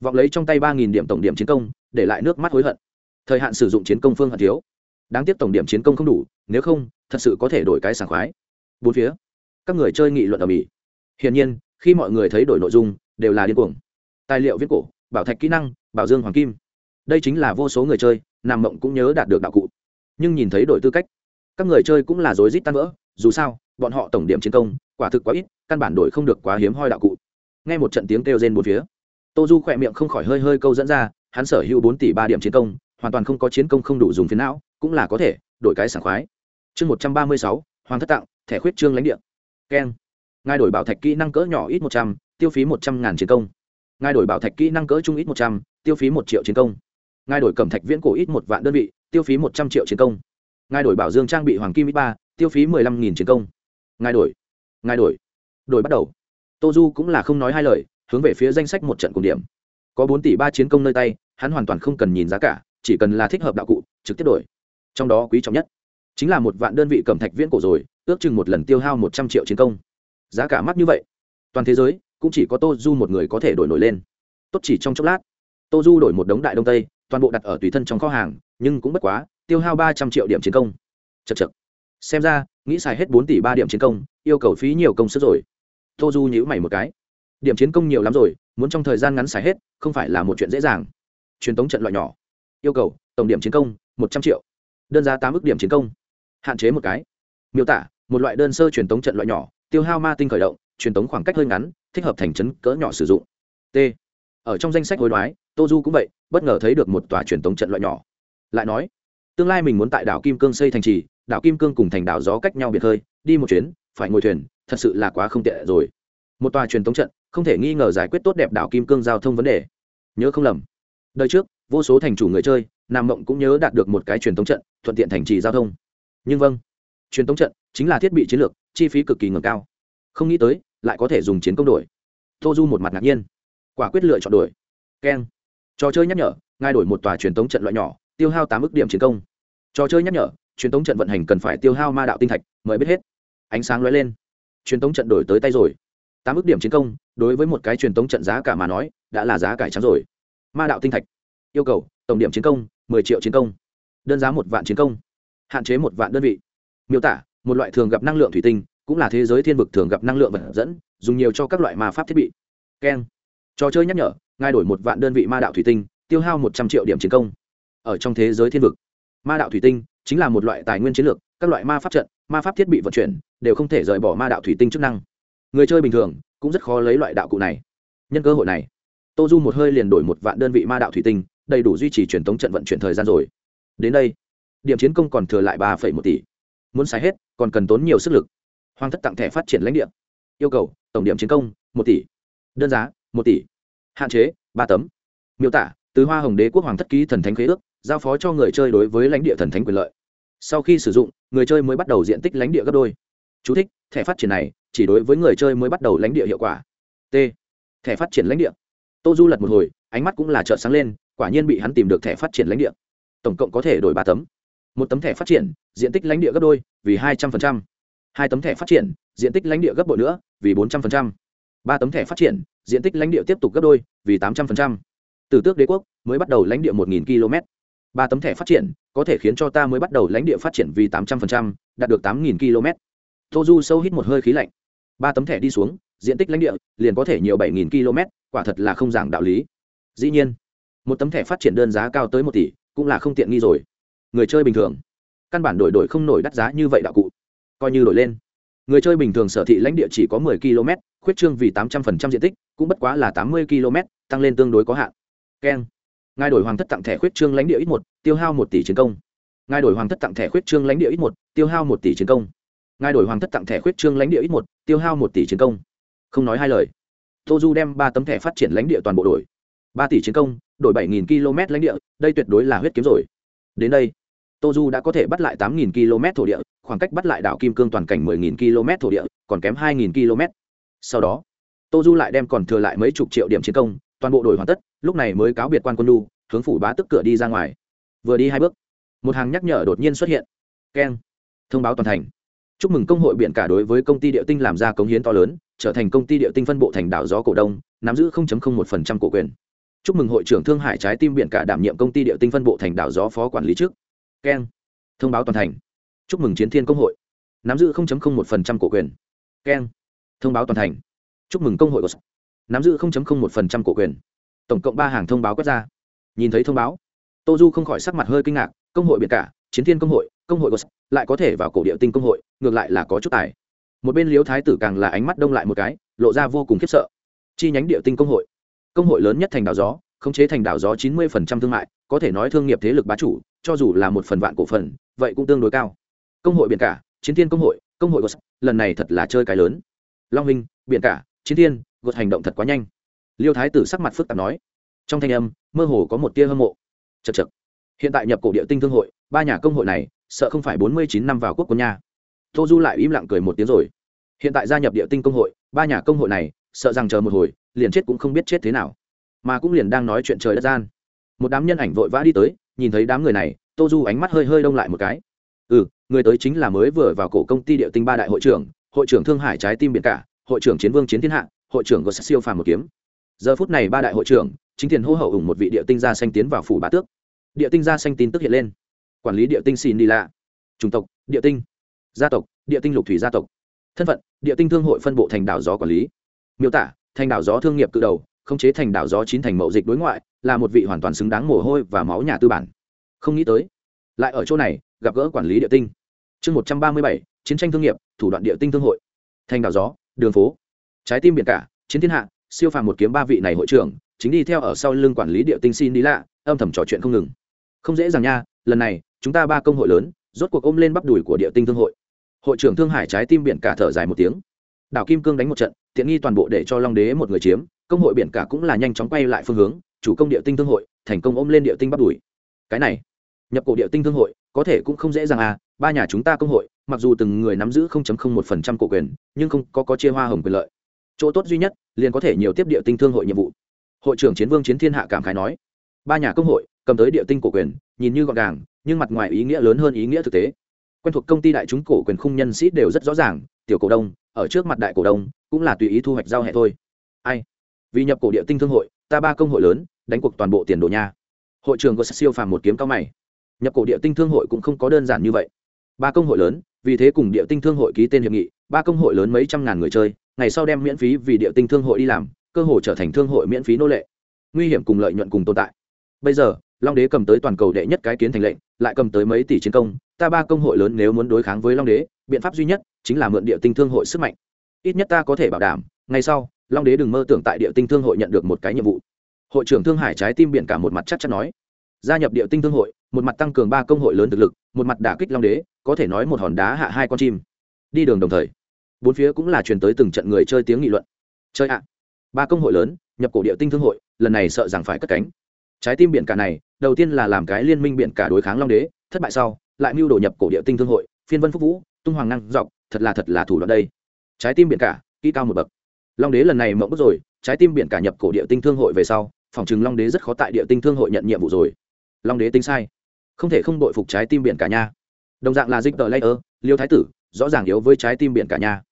Vọng lấy trong tay ba nghìn điểm tổng điểm chiến công, để lại nước mắt hối hận. Thời hạn sử dụng chiến công phương hận thiếu. Đáng tiếc tổng điểm chiến công không đủ, nếu không, thật sự có thể đổi cái sảng khoái. Bốn phía, các người chơi nghị luận ở mỹ. Hiển nhiên, khi mọi người thấy đổi nội dung, đều là điên cuồng. Tài liệu viết cổ, bảo thạch kỹ năng, bảo dương hoàng kim. Đây chính là vô số người chơi, nằm mộng cũng nhớ đạt được đạo cụ. Nhưng nhìn thấy đổi tư cách, các người chơi cũng là rối rít tan vỡ dù sao, bọn họ tổng điểm chiến công, quả thực quá ít, căn bản đổi không được quá hiếm hoi đạo cụ. Nghe một trận tiếng kêu rên bốn phía, tô du khỏe miệng không khỏi hơi hơi câu dẫn ra, hắn sở hữu bốn tỷ ba điểm chiến công, hoàn toàn không có chiến công không đủ dùng phiến não, cũng là có thể đổi cái sảng khoái. Chương một trăm ba mươi sáu, hoàng thất tặng, thẻ khuyết trương lãnh địa. Keng. Ngài đổi bảo thạch kỹ năng cỡ nhỏ ít một trăm, tiêu phí một trăm ngàn chiến công. Ngài đổi bảo thạch kỹ năng cỡ trung ít một trăm, tiêu phí một triệu chiến công. Ngài đổi cẩm thạch viễn cổ ít một vạn đơn vị, tiêu phí một trăm triệu chiến công. Ngài đổi bảo dương trang bị hoàng kim ít ba tiêu phí mười lăm nghìn chiến công. Ngài đổi. Ngài đổi. Đổi bắt đầu. Tô du cũng là không nói hai lời, hướng về phía danh sách một trận cùng điểm. Có bốn tỷ ba chiến công nơi tay, hắn hoàn toàn không cần nhìn giá cả, chỉ cần là thích hợp đạo cụ, trực tiếp đổi. Trong đó quý trọng nhất chính là một vạn đơn vị cẩm thạch viễn cổ rồi, ước chừng một lần tiêu hao một trăm triệu chiến công. Giá cả mắc như vậy, toàn thế giới cũng chỉ có tô du một người có thể đổi nổi lên. Tốt chỉ trong chốc lát, tô du đổi một đống đại đông tây, toàn bộ đặt ở tùy thân trong kho hàng, nhưng cũng bất quá, tiêu hao ba trăm triệu điểm chiến công. Chật chật xem ra, nghĩ xài hết bốn tỷ ba điểm chiến công, yêu cầu phí nhiều công sức rồi. Tô du nhữ mày một cái. Điểm chiến công nhiều lắm rồi, muốn trong thời gian ngắn xài hết, không phải là một chuyện dễ dàng. Truyền tống trận loại nhỏ. Yêu cầu, tổng điểm chiến công, một trăm triệu. Đơn giá tám ước điểm chiến công. Hạn chế một cái. Miêu tả, một loại đơn sơ truyền tống trận loại nhỏ, tiêu hao ma tinh khởi động, truyền tống khoảng cách hơi ngắn, thích hợp thành trấn cỡ nhỏ sử dụng. T. Ở trong danh sách hối đoái, tô du cũng vậy, bất ngờ thấy được một tòa truyền tống trận loại nhỏ. Lại nói, tương lai mình muốn tại đảo kim cương xây thành trì đảo kim cương cùng thành đảo gió cách nhau biệt hơi, đi một chuyến, phải ngồi thuyền, thật sự là quá không tệ rồi. Một tòa truyền thống trận, không thể nghi ngờ giải quyết tốt đẹp đảo kim cương giao thông vấn đề. Nhớ không lầm. Đời trước, vô số thành chủ người chơi, nam mộng cũng nhớ đạt được một cái truyền thống trận, thuận tiện thành trì giao thông. Nhưng vâng truyền thống trận chính là thiết bị chiến lược, chi phí cực kỳ ngầm cao. Không nghĩ tới, lại có thể dùng chiến công đổi. Tô du một mặt ngạc nhiên. Quả quyết lựa chọn đổi. Keng. Trò chơi nhắc nhở, ngay đổi một tòa truyền thống trận loại nhỏ, tiêu hao tám ước điểm chiến công. Trò chơi nhắc nhở truyền tống trận vận hành cần phải tiêu hao ma đạo tinh thạch mới biết hết. Ánh sáng lóe lên. Truyền tống trận đổi tới tay rồi. Tám ước điểm chiến công, đối với một cái truyền tống trận giá cả mà nói, đã là giá cải trắng rồi. Ma đạo tinh thạch. Yêu cầu, tổng điểm chiến công, mười triệu chiến công. Đơn giá một vạn chiến công. Hạn chế một vạn đơn vị. Miêu tả, một loại thường gặp năng lượng thủy tinh, cũng là thế giới thiên vực thường gặp năng lượng vật dẫn, dùng nhiều cho các loại ma pháp thiết bị. Keng. Trò chơi nhắc nhở, ngài đổi một vạn đơn vị ma đạo thủy tinh, tiêu hao một trăm triệu điểm chiến công. Ở trong thế giới thiên vực, ma đạo thủy tinh chính là một loại tài nguyên chiến lược, các loại ma pháp trận, ma pháp thiết bị vận chuyển, đều không thể rời bỏ ma đạo thủy tinh chức năng. Người chơi bình thường cũng rất khó lấy loại đạo cụ này. Nhân cơ hội này tô du một hơi liền đổi một vạn đơn vị ma đạo thủy tinh, đầy đủ duy trì truyền thống trận vận chuyển thời gian rồi. Đến đây, điểm chiến công còn thừa lại ba một tỷ. Muốn xài hết, còn cần tốn nhiều sức lực. Hoàng thất tặng thẻ phát triển lãnh địa. Yêu cầu, tổng điểm chiến công, một tỷ. Đơn giá, một tỷ. Hạn chế, ba tấm. Miêu tả, từ hoa hồng đế quốc hoàng thất ký thần thánh khế ước giao phó cho người chơi đối với lãnh địa thần thánh quyền lợi. Sau khi sử dụng người chơi mới bắt đầu diện tích lãnh địa gấp đôi. Chú thích, thẻ phát triển này chỉ đối với người chơi mới bắt đầu lãnh địa hiệu quả. T thẻ phát triển lãnh địa. Tô du lật một hồi ánh mắt cũng là trợ sáng lên quả nhiên bị hắn tìm được thẻ phát triển lãnh địa. Tổng cộng có thể đổi ba tấm. Một tấm thẻ phát triển diện tích lãnh địa gấp đôi vì hai trăm linh hai tấm thẻ phát triển diện tích lãnh địa gấp bội nữa vì bốn trăm linh ba tấm thẻ phát triển diện tích lãnh địa tiếp tục gấp đôi vì tám trăm linh từ tước đế quốc mới bắt đầu lãnh địa một km ba tấm thẻ phát triển, có thể khiến cho ta mới bắt đầu lãnh địa phát triển vì tám trăm linh đạt được tám km. Tô du sâu hít một hơi khí lạnh. Ba tấm thẻ đi xuống, diện tích lãnh địa liền có thể nhiều bảy km, quả thật là không giảng đạo lý. Dĩ nhiên, một tấm thẻ phát triển đơn giá cao tới một tỷ, cũng là không tiện nghi rồi. Người chơi bình thường, căn bản đổi đổi không nổi đắt giá như vậy đạo cụ. Coi như đổi lên. Người chơi bình thường sở thị lãnh địa chỉ có 10 km, khuyết trương vì 800% diện tích, cũng bất quá là 80 km, tăng lên tương đối có hạn. Keng ngài đổi hoàng thất tặng thẻ khuyết trương lãnh địa ít một, tiêu hao một tỷ chiến công. Ngài đổi hoàng thất tặng thẻ khuyết trương lãnh địa ít một, tiêu hao một tỷ chiến công. Ngài đổi hoàng thất tặng thẻ khuyết trương lãnh địa ít một, tiêu hao một tỷ chiến công. Không nói hai lời. Tô du đem ba tấm thẻ phát triển lãnh địa toàn bộ đổi. Ba tỷ chiến công, đổi bảy nghìn km lãnh địa, đây tuyệt đối là huyết kiếm rồi. Đến đây, tô du đã có thể bắt lại tám nghìn km thổ địa, khoảng cách bắt lại đảo kim cương toàn cảnh mười nghìn km thổ địa, còn kém hai nghìn km. Sau đó, tô du lại đem còn thừa lại mấy chục triệu điểm chiến công, toàn bộ đổi hoàn tất lúc này mới cáo biệt quan quân lu hướng phủ bá tức cửa đi ra ngoài. Vừa đi hai bước một hàng nhắc nhở đột nhiên xuất hiện. Keng. Thông báo toàn thành. Chúc mừng công hội biển cả đối với công ty địa tinh làm ra cống hiến to lớn trở thành công ty địa tinh phân bộ thành đảo gió cổ đông nắm giữ 0.01% cổ quyền. Chúc mừng hội trưởng thương hải trái tim biển cả đảm nhiệm công ty địa tinh phân bộ thành đảo gió phó quản lý trước. Keng. Thông báo toàn thành. Chúc mừng chiến thiên công hội nắm giữ 0.01% cổ quyền. Keng. Thông báo toàn thành. Chúc mừng công hội của, nắm giữ 0.01% cổ quyền tổng cộng ba hàng thông báo quét ra. Nhìn thấy thông báo tô du không khỏi sắc mặt hơi kinh ngạc công hội biển cả chiến thiên công hội công hội Gos, lại có thể vào cổ địa tinh công hội ngược lại là có chút tài. Một bên liếu thái tử càng là ánh mắt đông lại một cái lộ ra vô cùng khiếp sợ. Chi nhánh địa tinh công hội. Công hội lớn nhất thành đảo gió khống chế thành đảo gió chín mươi thương mại có thể nói thương nghiệp thế lực bá chủ cho dù là một phần vạn cổ phần vậy cũng tương đối cao. Công hội biển cả chiến thiên công hội công hội Gos, lần này thật là chơi cái lớn. Long hình biển cả chiến thiên gột hành động thật quá nhanh liêu thái tử sắc mặt phức tạp nói. Trong thanh âm, mơ hồ có một tia hâm mộ. Chật chật hiện tại nhập cổ địa tinh thương hội, ba nhà công hội này, sợ không phải bốn mươi chín năm vào quốc quân nha. Tô du lại im lặng cười một tiếng rồi. Hiện tại gia nhập địa tinh công hội, ba nhà công hội này, sợ rằng chờ một hồi, liền chết cũng không biết chết thế nào. Mà cũng liền đang nói chuyện trời đất gian. Một đám nhân ảnh vội vã đi tới, nhìn thấy đám người này, tô du ánh mắt hơi hơi đông lại một cái. Ừ người tới chính là mới vừa vào cổ công ty địa tinh ba đại hội trưởng hội trưởng thương hải trái tim biển cả, hội trưởng chiến vương chiến thiên hạ, hội trưởng có siêu phàm một kiếm giờ phút này ba đại hội trưởng, chính tiền hô hậu ủng một vị địa tinh gia xanh tiến vào phủ bá tước. Địa tinh gia xanh tin tức hiện lên. Quản lý địa tinh xin đi lạ. Chủng tộc, địa tinh. Gia tộc, địa tinh lục thủy gia tộc. Thân phận, địa tinh thương hội phân bộ thành đảo gió quản lý. Miêu tả, thành đảo gió thương nghiệp cự đầu, khống chế thành đảo gió chín thành mậu dịch đối ngoại, là một vị hoàn toàn xứng đáng mồ hôi và máu nhà tư bản. Không nghĩ tới, lại ở chỗ này, gặp gỡ quản lý địa tinh. Chương một trăm ba mươi bảy, chiến tranh thương nghiệp, thủ đoạn địa tinh thương hội. Thành đảo gió, đường phố. Trái tim biển cả, chiến thiên hạ siêu phàm một kiếm ba vị này hội trưởng, chính đi theo ở sau lưng quản lý địa tinh xin đi lạ, âm thầm trò chuyện không ngừng. Không dễ dàng nha, lần này, chúng ta ba công hội lớn, rốt cuộc ôm lên bắp đùi của địa tinh thương hội. Hội trưởng thương hải trái tim biển cả thở dài một tiếng. Đảo kim cương đánh một trận, tiện nghi toàn bộ để cho long đế một người chiếm, công hội biển cả cũng là nhanh chóng quay lại phương hướng, chủ công địa tinh thương hội, thành công ôm lên địa tinh bắp đùi. Cái này, nhập cổ địa tinh thương hội, có thể cũng không dễ dàng à ba nhà chúng ta công hội, mặc dù từng người nắm giữ 0.01% cổ quyền, nhưng không có có chia hoa hồng quyền lợi chỗ tốt duy nhất, liền có thể nhiều tiếp địa tinh thương hội nhiệm vụ. Hội trưởng chiến vương chiến thiên hạ cảm khái nói. Ba nhà công hội, cầm tới địa tinh cổ quyền, nhìn như gọn gàng, nhưng mặt ngoài ý nghĩa lớn hơn ý nghĩa thực tế. Quen thuộc công ty đại chúng cổ quyền khung nhân sĩ đều rất rõ ràng, tiểu cổ đông, ở trước mặt đại cổ đông, cũng là tùy ý thu hoạch giao hệ thôi. Ai? Vì nhập cổ địa tinh thương hội, ta ba công hội lớn, đánh cuộc toàn bộ tiền đồ nha. Hội trưởng có siêu phàm một kiếm cao mày. Nhập cổ địa tinh thương hội cũng không có đơn giản như vậy. Ba công hội lớn, vì thế cùng địa tinh thương hội ký tên hiệp nghị, ba công hội lớn mấy trăm ngàn người chơi ngày sau đem miễn phí vì địa tinh thương hội đi làm, cơ hội trở thành thương hội miễn phí nô lệ. Nguy hiểm cùng lợi nhuận cùng tồn tại. Bây giờ, long đế cầm tới toàn cầu đệ nhất cái kiến thành lệnh, lại cầm tới mấy tỷ chiến công, ta ba công hội lớn nếu muốn đối kháng với long đế, biện pháp duy nhất chính là mượn địa tinh thương hội sức mạnh. Ít nhất ta có thể bảo đảm, ngày sau, long đế đừng mơ tưởng tại địa tinh thương hội nhận được một cái nhiệm vụ. Hội trưởng thương hải trái tim biển cả một mặt chắc chắn nói. Gia nhập địa tinh thương hội, một mặt tăng cường ba công hội lớn thực lực, một mặt đả kích long đế, có thể nói một hòn đá hạ hai con chim. Đi đường đồng thời bốn phía cũng là truyền tới từng trận người chơi tiếng nghị luận. Chơi ạ. Ba công hội lớn, nhập cổ địa tinh thương hội, lần này sợ rằng phải cất cánh. Trái tim biển cả này, đầu tiên là làm cái liên minh biển cả đối kháng long đế, thất bại sau, lại mưu đồ nhập cổ địa tinh thương hội, phiên vân phúc vũ, tung hoàng năng dọc, thật là thật là thủ đoạn đây. Trái tim biển cả, kỹ cao một bậc. Long đế lần này mộng bức rồi, trái tim biển cả nhập cổ địa tinh thương hội về sau, phòng chừng long đế rất khó tại địa tinh thương hội nhận nhiệm vụ rồi. Long đế tính sai. Không thể không đội phục trái tim biển cả nha. Đồng dạng là dịch tờ layer, liêu thái tử, rõ ràng yếu với trái tim biển cả nha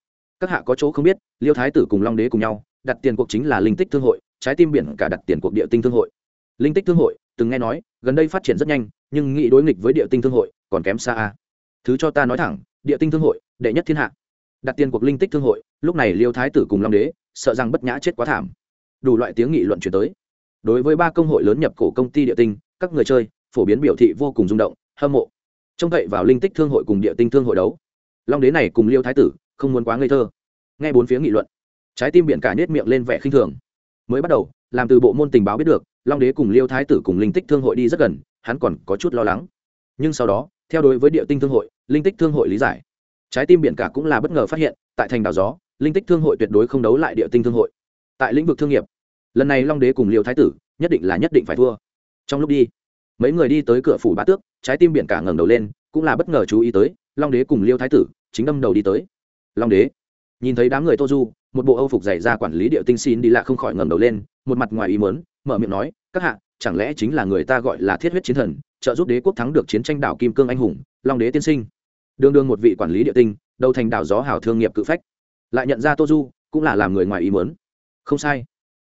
các hạ có chỗ không biết, liêu thái tử cùng long đế cùng nhau, đặt tiền cuộc chính là linh tích thương hội, trái tim biển cả đặt tiền cuộc địa tinh thương hội. Linh tích thương hội, từng nghe nói, gần đây phát triển rất nhanh, nhưng nghĩ đối nghịch với địa tinh thương hội, còn kém xa a. Thứ cho ta nói thẳng, địa tinh thương hội, đệ nhất thiên hạ. Đặt tiền cuộc linh tích thương hội, lúc này liêu thái tử cùng long đế, sợ rằng bất nhã chết quá thảm. Đủ loại tiếng nghị luận chuyển tới. Đối với ba công hội lớn nhập cổ công ty địa tinh, các người chơi, phổ biến biểu thị vô cùng rung động, hâm mộ. Trông cậy vào linh tích thương hội cùng địa tinh thương hội đấu. Long đế này cùng liêu thái tử không muốn quá ngây thơ. Nghe bốn phía nghị luận, trái tim biển cả nết miệng lên vẻ khinh thường. Mới bắt đầu, làm từ bộ môn tình báo biết được, long đế cùng liêu thái tử cùng linh tích thương hội đi rất gần, hắn còn có chút lo lắng. Nhưng sau đó, theo đối với địa tinh thương hội, linh tích thương hội lý giải. Trái tim biển cả cũng là bất ngờ phát hiện, tại thành đảo gió, linh tích thương hội tuyệt đối không đấu lại địa tinh thương hội. Tại lĩnh vực thương nghiệp, lần này long đế cùng liêu thái tử nhất định là nhất định phải thua. Trong lúc đi, mấy người đi tới cửa phủ bát tước, trái tim biển cả ngẩng đầu lên, cũng là bất ngờ chú ý tới, long đế cùng liêu thái tử chính đâm đầu đi tới long đế. Nhìn thấy đám người tô du, một bộ âu phục dày ra quản lý địa tinh xin đi lạ không khỏi ngẩng đầu lên, một mặt ngoài ý mớn mở miệng nói, các hạ, chẳng lẽ chính là người ta gọi là thiết huyết chiến thần, trợ giúp đế quốc thắng được chiến tranh đảo kim cương anh hùng, long đế tiên sinh? Đương đương một vị quản lý địa tinh, đầu thành đảo gió hảo thương nghiệp cự phách. Lại nhận ra tô du, cũng là làm người ngoài ý mớn không sai.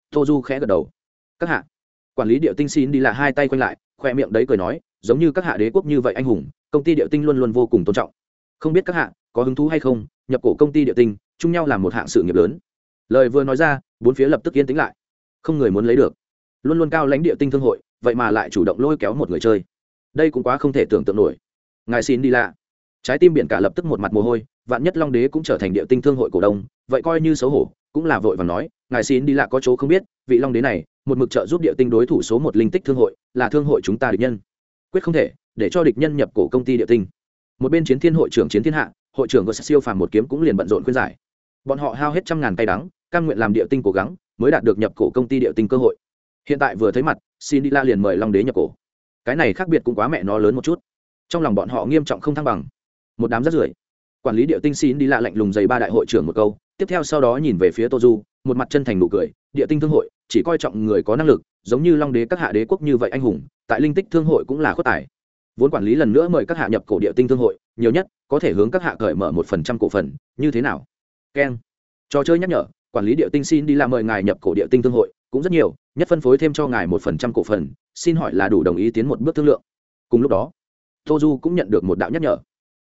Tô du khẽ gật đầu. Các hạ. Quản lý địa tinh xin đi lạ hai tay quanh lại, khoe miệng đấy cười nói, giống như các hạ đế quốc như vậy anh hùng, công ty địa tinh luôn luôn vô cùng tôn trọng. Không biết các hạ có hứng thú hay không, nhập cổ công ty địa tinh, chung nhau làm một hạng sự nghiệp lớn. Lời vừa nói ra, bốn phía lập tức yên tĩnh lại. Không người muốn lấy được. Luôn luôn cao lãnh địa tinh thương hội, vậy mà lại chủ động lôi kéo một người chơi. Đây cũng quá không thể tưởng tượng nổi. Ngài xin đi lạ. Trái tim biển cả lập tức một mặt mồ hôi, vạn nhất long đế cũng trở thành địa tinh thương hội cổ đông, vậy coi như xấu hổ, cũng là vội và nói, ngài xin đi lạ có chỗ không biết, vị long đế này, một mực trợ giúp địa tinh đối thủ số một linh tích thương hội, là thương hội chúng ta địch nhân. Quyết không thể, để cho địch nhân nhập cổ công ty địa tinh. Một bên chiến thiên hội trưởng chiến thiên hạ hội trưởng của siêu phàm một kiếm cũng liền bận rộn khuyên giải. Bọn họ hao hết trăm ngàn tay đắng căn nguyện làm địa tinh cố gắng, mới đạt được nhập cổ công ty địa tinh cơ hội. Hiện tại vừa thấy mặt xin đi la liền mời long đế nhập cổ. Cái này khác biệt cũng quá mẹ nó lớn một chút. Trong lòng bọn họ nghiêm trọng không thăng bằng. Một đám rất rưởi. Quản lý địa tinh xin đi la lạnh lùng dày ba đại hội trưởng một câu, tiếp theo sau đó nhìn về phía tô du một mặt chân thành nụ cười, địa tinh thương hội, chỉ coi trọng người có năng lực, giống như long đế các hạ đế quốc như vậy anh hùng, tại linh tích thương hội cũng là khuất tài vốn quản lý lần nữa mời các hạ nhập cổ địa tinh thương hội, nhiều nhất có thể hướng các hạ cởi mở một phần trăm cổ phần, như thế nào? Keng trò chơi nhắc nhở, quản lý địa tinh xin đi làm mời ngài nhập cổ địa tinh thương hội, cũng rất nhiều, nhất phân phối thêm cho ngài một phần trăm cổ phần, xin hỏi là đủ đồng ý tiến một bước thương lượng. Cùng lúc đó tô du cũng nhận được một đạo nhắc nhở.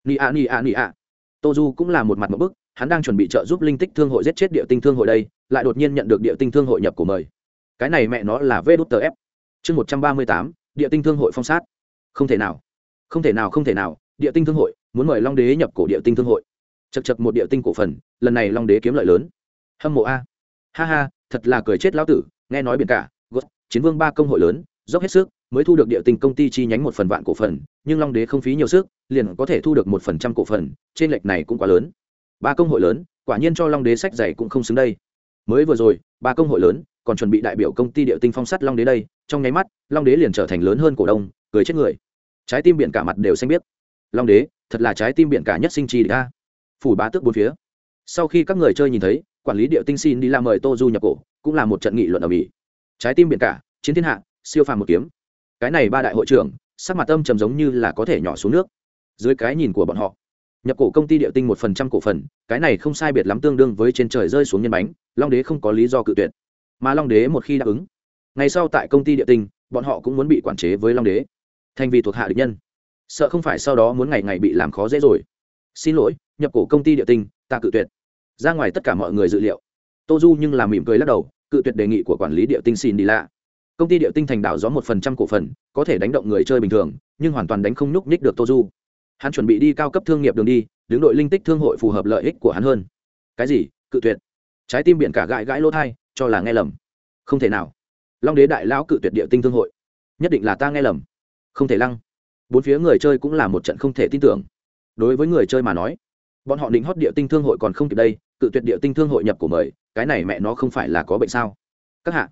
Ni a ni a ni a. Tô du cũng là một mặt một bức, hắn đang chuẩn bị trợ giúp linh tích thương hội giết chết địa tinh thương hội đây, lại đột nhiên nhận được địa tinh thương hội nhập cổ mời. Cái này mẹ nó là vê đút tờ f. Chương một trăm ba mươi tám, địa tinh thương hội phong sát không thể nào. Không thể nào, không thể nào. Địa tinh thương hội, muốn mời long đế nhập cổ địa tinh thương hội. Chật chật một địa tinh cổ phần, lần này long đế kiếm lợi lớn. Hâm mộ a. Ha ha, thật là cười chết lão tử, nghe nói biển cả gót chiến vương ba công hội lớn, dốc hết sức, mới thu được địa tinh công ty chi nhánh một phần vạn cổ phần, nhưng long đế không phí nhiều sức, liền có thể thu được một phần trăm cổ phần, trên lệch này cũng quá lớn. Ba công hội lớn, quả nhiên cho long đế sách dày cũng không xứng đây. Mới vừa rồi, ba công hội lớn, còn chuẩn bị đại biểu công ty địa tinh phong sắt long đế đây, trong nháy mắt, long đế liền trở thành lớn hơn cổ đông, cười chết người trái tim biển cả mặt đều xanh biết long đế, thật là trái tim biển cả nhất sinh chi địch a. Phủ bá tước bốn phía. Sau khi các người chơi nhìn thấy, quản lý địa tinh xin đi làm mời tô du nhập cổ, cũng là một trận nghị luận ở mỹ. Trái tim biển cả, chiến thiên hạ, siêu phàm một kiếm. Cái này ba đại hội trưởng, sắc mặt âm trầm giống như là có thể nhỏ xuống nước. Dưới cái nhìn của bọn họ, nhập cổ công ty địa tinh một phần trăm cổ phần, cái này không sai biệt lắm tương đương với trên trời rơi xuống nhân bánh, long đế không có lý do cự tuyệt. Mà long đế một khi đáp ứng ngày sau tại công ty địa tinh, bọn họ cũng muốn bị quản chế với long đế thành vì thuộc hạ địch nhân. Sợ không phải sau đó muốn ngày ngày bị làm khó dễ rồi. Xin lỗi, nhập cổ công ty địa tinh, ta cự tuyệt. Ra ngoài tất cả mọi người dự liệu. Tô du nhưng làm mỉm cười lắc đầu, cự tuyệt đề nghị của quản lý địa tinh xin đi lạ. Công ty địa tinh thành đảo gió một phần trăm cổ phần, có thể đánh động người chơi bình thường, nhưng hoàn toàn đánh không nhúc nhích được tô du. Hắn chuẩn bị đi cao cấp thương nghiệp đường đi, đứng đội linh tích thương hội phù hợp lợi ích của hắn hơn. Cái gì? Cự tuyệt. Trái tim biển cả gãi gãi lỗ thai, cho là nghe lầm. Không thể nào. Long đế đại lão cự tuyệt địa tinh thương hội. Nhất định là ta nghe lầm không thể lăng. Bốn phía người chơi cũng là một trận không thể tin tưởng. Đối với người chơi mà nói, bọn họ định hót địa tinh thương hội còn không kịp đây, cự tuyệt địa tinh thương hội nhập của mời, cái này mẹ nó không phải là có bệnh sao? Các hạ,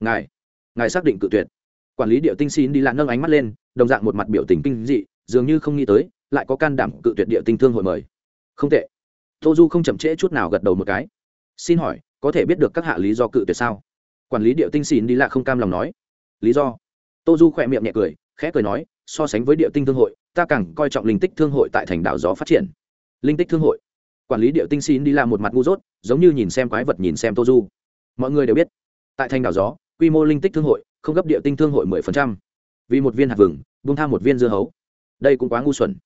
ngài ngài xác định cự tuyệt. Quản lý địa tinh xin đi lạ nâng ánh mắt lên, đồng dạng một mặt biểu tình kinh dị, dường như không nghĩ tới, lại có can đảm cự tuyệt địa tinh thương hội mời. Không tệ. Tô du không chậm trễ chút nào gật đầu một cái. Xin hỏi, có thể biết được các hạ lý do cự tuyệt sao? Quản lý địa tinh xin đi lạ không cam lòng nói. Lý do. Tô du khỏe miệng nhẹ cười khẽ cười nói, so sánh với địa tinh thương hội, ta càng coi trọng linh tích thương hội tại thành đảo gió phát triển. Linh tích thương hội? Quản lý địa tinh xin đi làm một mặt ngu dốt, giống như nhìn xem quái vật nhìn xem tô du mọi người đều biết, tại thành đảo gió, quy mô linh tích thương hội không gấp địa tinh thương hội mười phần trăm. Vì một viên hạt vừng, buông tham một viên dưa hấu. Đây cũng quá ngu xuẩn.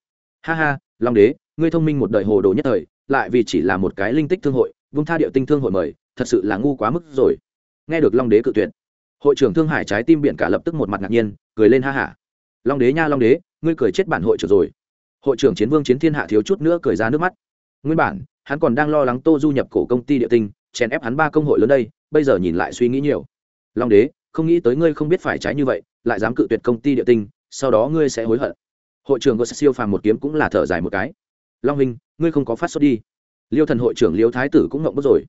Ha ha, long đế, ngươi thông minh một đời hồ đồ nhất thời, lại vì chỉ là một cái linh tích thương hội vung tha địa tinh thương hội mời, thật sự là ngu quá mức rồi. Nghe được long đế cự tuyệt, hội trưởng thương hải trái tim biển cả lập tức một mặt ngạc nhiên, cười lên ha hả long đế nha long đế ngươi cười chết bản hội trưởng rồi. Hội trưởng chiến vương chiến thiên hạ thiếu chút nữa cười ra nước mắt. Nguyên bản hắn còn đang lo lắng tô du nhập cổ công ty địa tinh chèn ép hắn ba công hội lớn đây bây giờ nhìn lại suy nghĩ nhiều. Long đế không nghĩ tới ngươi không biết phải trái như vậy lại dám cự tuyệt công ty địa tinh sau đó ngươi sẽ hối hận. Hội trưởng có siêu phàm một kiếm cũng là thở dài một cái. Long Minh, ngươi không có phát xuất đi. Liêu thần hội trưởng liêu thái tử cũng ngộng bức rồi.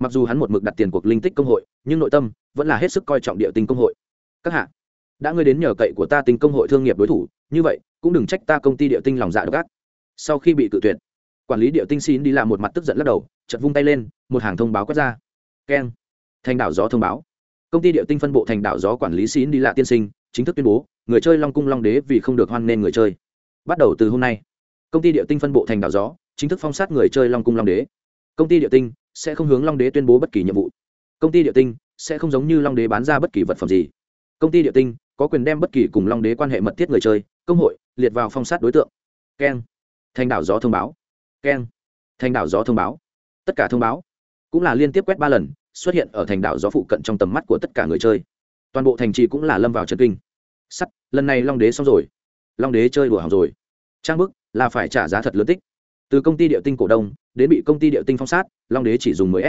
Mặc dù hắn một mực đặt tiền cuộc linh tích công hội nhưng nội tâm vẫn là hết sức coi trọng địa tinh công hội. Các hạ đã ngươi đến nhờ cậy của ta tinh công hội thương nghiệp đối thủ, như vậy, cũng đừng trách ta công ty địa tinh lòng dạ độc ác. Sau khi bị cự tuyệt, quản lý địa tinh xin đi làm một mặt tức giận lắc đầu chật vung tay lên, một hàng thông báo quét ra. Keng. Thành đảo gió thông báo. Công ty địa tinh phân bộ thành đảo gió quản lý xin đi lạ tiên sinh, chính thức tuyên bố, người chơi long cung long đế vì không được hoan nên người chơi. Bắt đầu từ hôm nay, công ty địa tinh phân bộ thành đảo gió, chính thức phong sát người chơi long cung long đế. Công ty địa tinh sẽ không hướng long đế tuyên bố bất kỳ nhiệm vụ. Công ty địa tinh sẽ không giống như long đế bán ra bất kỳ vật phẩm gì. Công ty địa tinh có quyền đem bất kỳ cùng long đế quan hệ mật thiết người chơi, công hội, liệt vào phong sát đối tượng. Keng. Thành đảo gió thông báo. Keng. Thành đảo gió thông báo. Tất cả thông báo cũng là liên tiếp quét ba lần, xuất hiện ở thành đảo gió phụ cận trong tầm mắt của tất cả người chơi. Toàn bộ thành trì cũng là lâm vào trần kinh. Sắt, lần này long đế xong rồi. Long đế chơi đùa hỏng rồi. Trang bức là phải trả giá thật lớn tích. Từ công ty địa tinh cổ đông đến bị công ty địa tinh phong sát, long đế chỉ dùng 10 s.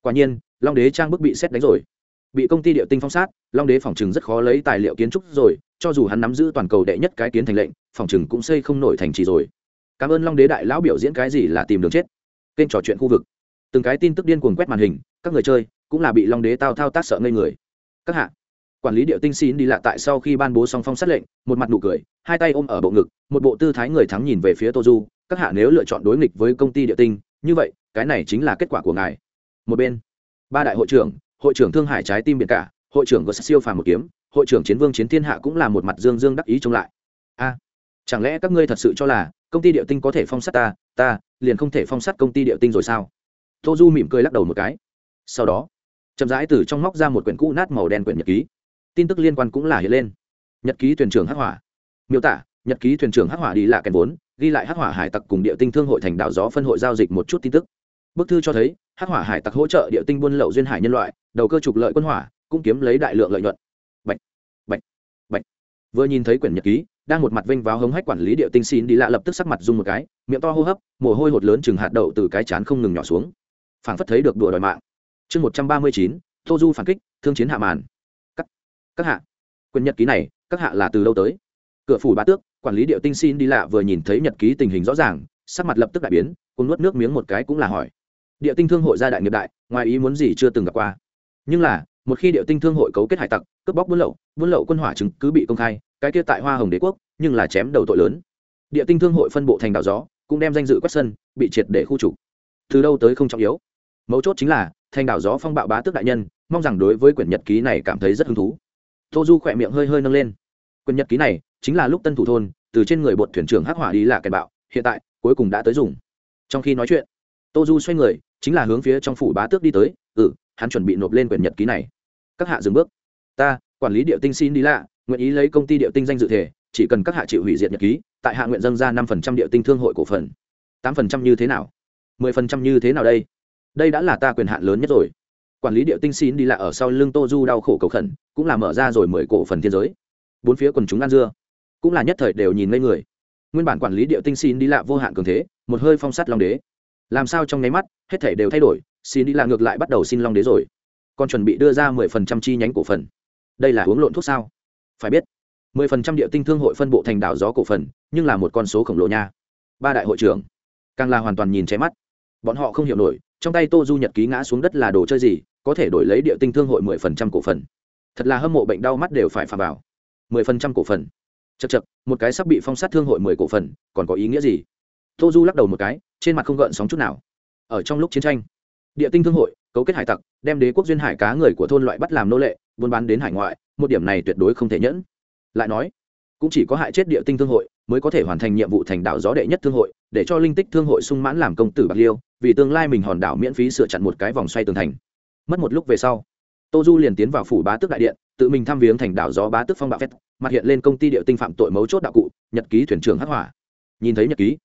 Quả nhiên, long đế trang bức bị xét đánh rồi bị công ty địa tinh phong sát, long đế phòng chừng rất khó lấy tài liệu kiến trúc rồi, cho dù hắn nắm giữ toàn cầu đệ nhất cái kiến thành lệnh, phòng chừng cũng xây không nổi thành trì rồi. Cảm ơn long đế đại lão biểu diễn cái gì là tìm đường chết. Kênh trò chuyện khu vực. Từng cái tin tức điên cuồng quét màn hình, các người chơi cũng là bị long đế tao thao tác sợ ngây người. Các hạ, quản lý điệu tinh xin đi lạ tại sau khi ban bố song phong sát lệnh, một mặt nụ cười, hai tay ôm ở bộ ngực, một bộ tư thái người thắng nhìn về phía tô du các hạ nếu lựa chọn đối nghịch với công ty địa tinh, như vậy, cái này chính là kết quả của ngài. Một bên, ba đại hội trưởng hội trưởng thương hải trái tim biển cả, hội trưởng có siêu phàm một kiếm, hội trưởng chiến vương chiến thiên hạ cũng là một mặt dương dương đắc ý chống lại. A, chẳng lẽ các ngươi thật sự cho là công ty địa tinh có thể phong sát ta ta liền không thể phong sát công ty địa tinh rồi sao? Tô du mỉm cười lắc đầu một cái. Sau đó, chậm rãi từ trong móc ra một quyển cũ nát màu đen quyển nhật ký. Tin tức liên quan cũng là hiện lên. Nhật ký thuyền trưởng hắc hỏa. Miêu tả, nhật ký thuyền trưởng hắc hỏa đi lạ kèn vốn, ghi lại hắc hỏa hải tặc cùng địa tinh thương hội thành đảo gió phân hội giao dịch một chút tin tức bức thư cho thấy hắc hỏa hải tặc hỗ trợ địa tinh buôn lậu duyên hải nhân loại đầu cơ trục lợi quân hỏa cũng kiếm lấy đại lượng lợi nhuận. Bạch, bạch, bạch. vừa nhìn thấy quyển nhật ký đang một mặt vinh váo hống hách quản lý địa tinh xin đi lạ lập tức sắc mặt rung một cái miệng to hô hấp mồ hôi hột lớn chừng hạt đậu từ cái chán không ngừng nhỏ xuống. Phảng phất thấy được đùa đòi mạng. Chương một trăm ba mươi chín tô du phản kích thương chiến hạ màn. Các, các hạ. Quyển nhật ký này các hạ là từ đâu tới? Cửa phủ bá tước quản lý địa tinh xin đi lạ vừa nhìn thấy nhật ký tình hình rõ ràng sắc mặt lập tức đại biến cùng nuốt nước miếng một cái cũng là hỏi địa tinh thương hội gia đại nghiệp đại, ngoài ý muốn gì chưa từng gặp qua. Nhưng là, một khi địa tinh thương hội cấu kết hải tặc, cướp bóc buôn lậu buôn lậu quân hỏa chứng cứ bị công khai, cái kia tại hoa hồng đế quốc, nhưng là chém đầu tội lớn. Địa tinh thương hội phân bộ thành đảo gió, cũng đem danh dự quét sân, bị triệt để khu trục. Từ đâu tới không trọng yếu. Mấu chốt chính là, thành đảo gió phong bạo bá tước đại nhân, mong rằng đối với quyển nhật ký này cảm thấy rất hứng thú. Tô du khỏe miệng hơi hơi nâng lên. Quyển nhật ký này, chính là lúc tân thủ thôn, từ trên người bột thuyền trưởng hắc hỏa đi là kẻ bạo, hiện tại, cuối cùng đã tới dùng. Trong khi nói chuyện, tô du xoay người chính là hướng phía trong phủ bá tước đi tới ừ hắn chuẩn bị nộp lên quyển nhật ký này. Các hạ dừng bước. Ta, quản lý địa tinh xin đi lạ, nguyện ý lấy công ty địa tinh danh dự thể, chỉ cần các hạ chịu hủy diệt nhật ký, tại hạ nguyện dâng ra năm phần trăm địa tinh thương hội cổ phần. tám phần trăm như thế nào? mười phần trăm như thế nào đây? Đây đã là ta quyền hạn lớn nhất rồi. Quản lý địa tinh xin đi lạ ở sau lưng tô du đau khổ cầu khẩn, cũng là mở ra rồi mười cổ phần thiên giới. Bốn phía quần chúng ăn dưa. Cũng là nhất thời đều nhìn ngây người. Nguyên bản quản lý địa tinh xin đi lạ vô hạn cường thế, một hơi phong sắt long đế làm sao trong nháy mắt, hết thể đều thay đổi, xin đi là ngược lại bắt đầu xin long đế rồi. Còn chuẩn bị đưa ra mười phần trăm chi nhánh cổ phần. Đây là uống lộn thuốc sao? Phải biết, mười phần trăm địa tinh thương hội phân bộ thành đảo gió cổ phần, nhưng là một con số khổng lồ nha. Ba đại hội trưởng, càng là hoàn toàn nhìn trái mắt. Bọn họ không hiểu nổi, trong tay tô du nhật ký ngã xuống đất là đồ chơi gì, có thể đổi lấy địa tinh thương hội mười phần trăm cổ phần. Thật là hâm mộ bệnh đau mắt đều phải phà vào. mười phần trăm cổ phần. Chật chật một cái sắp bị phong sát thương hội mười cổ phần, còn có ý nghĩa gì? Tô du lắc đầu một cái trên mặt không gợn sóng chút nào. Ở trong lúc chiến tranh, địa tinh thương hội, cấu kết hải tặc, đem đế quốc duyên hải cá người của thôn loại bắt làm nô lệ, buôn bán đến hải ngoại, một điểm này tuyệt đối không thể nhẫn. Lại nói, cũng chỉ có hại chết địa tinh thương hội mới có thể hoàn thành nhiệm vụ thành đạo gió đệ nhất thương hội, để cho linh tích thương hội sung mãn làm công tử bạc liêu, vì tương lai mình hòn đảo miễn phí sửa chặn một cái vòng xoay tường thành. Mất một lúc về sau, tô du liền tiến vào phủ bá tước đại điện, tự mình thăm viếng thành đảo gió bá tước phong bạc phép, mặt hiện lên công ty địa tinh phạm tội mấu chốt đạo cụ, nhật ký thuyền trưởng hắc hỏa. Nhìn thấy nhật ký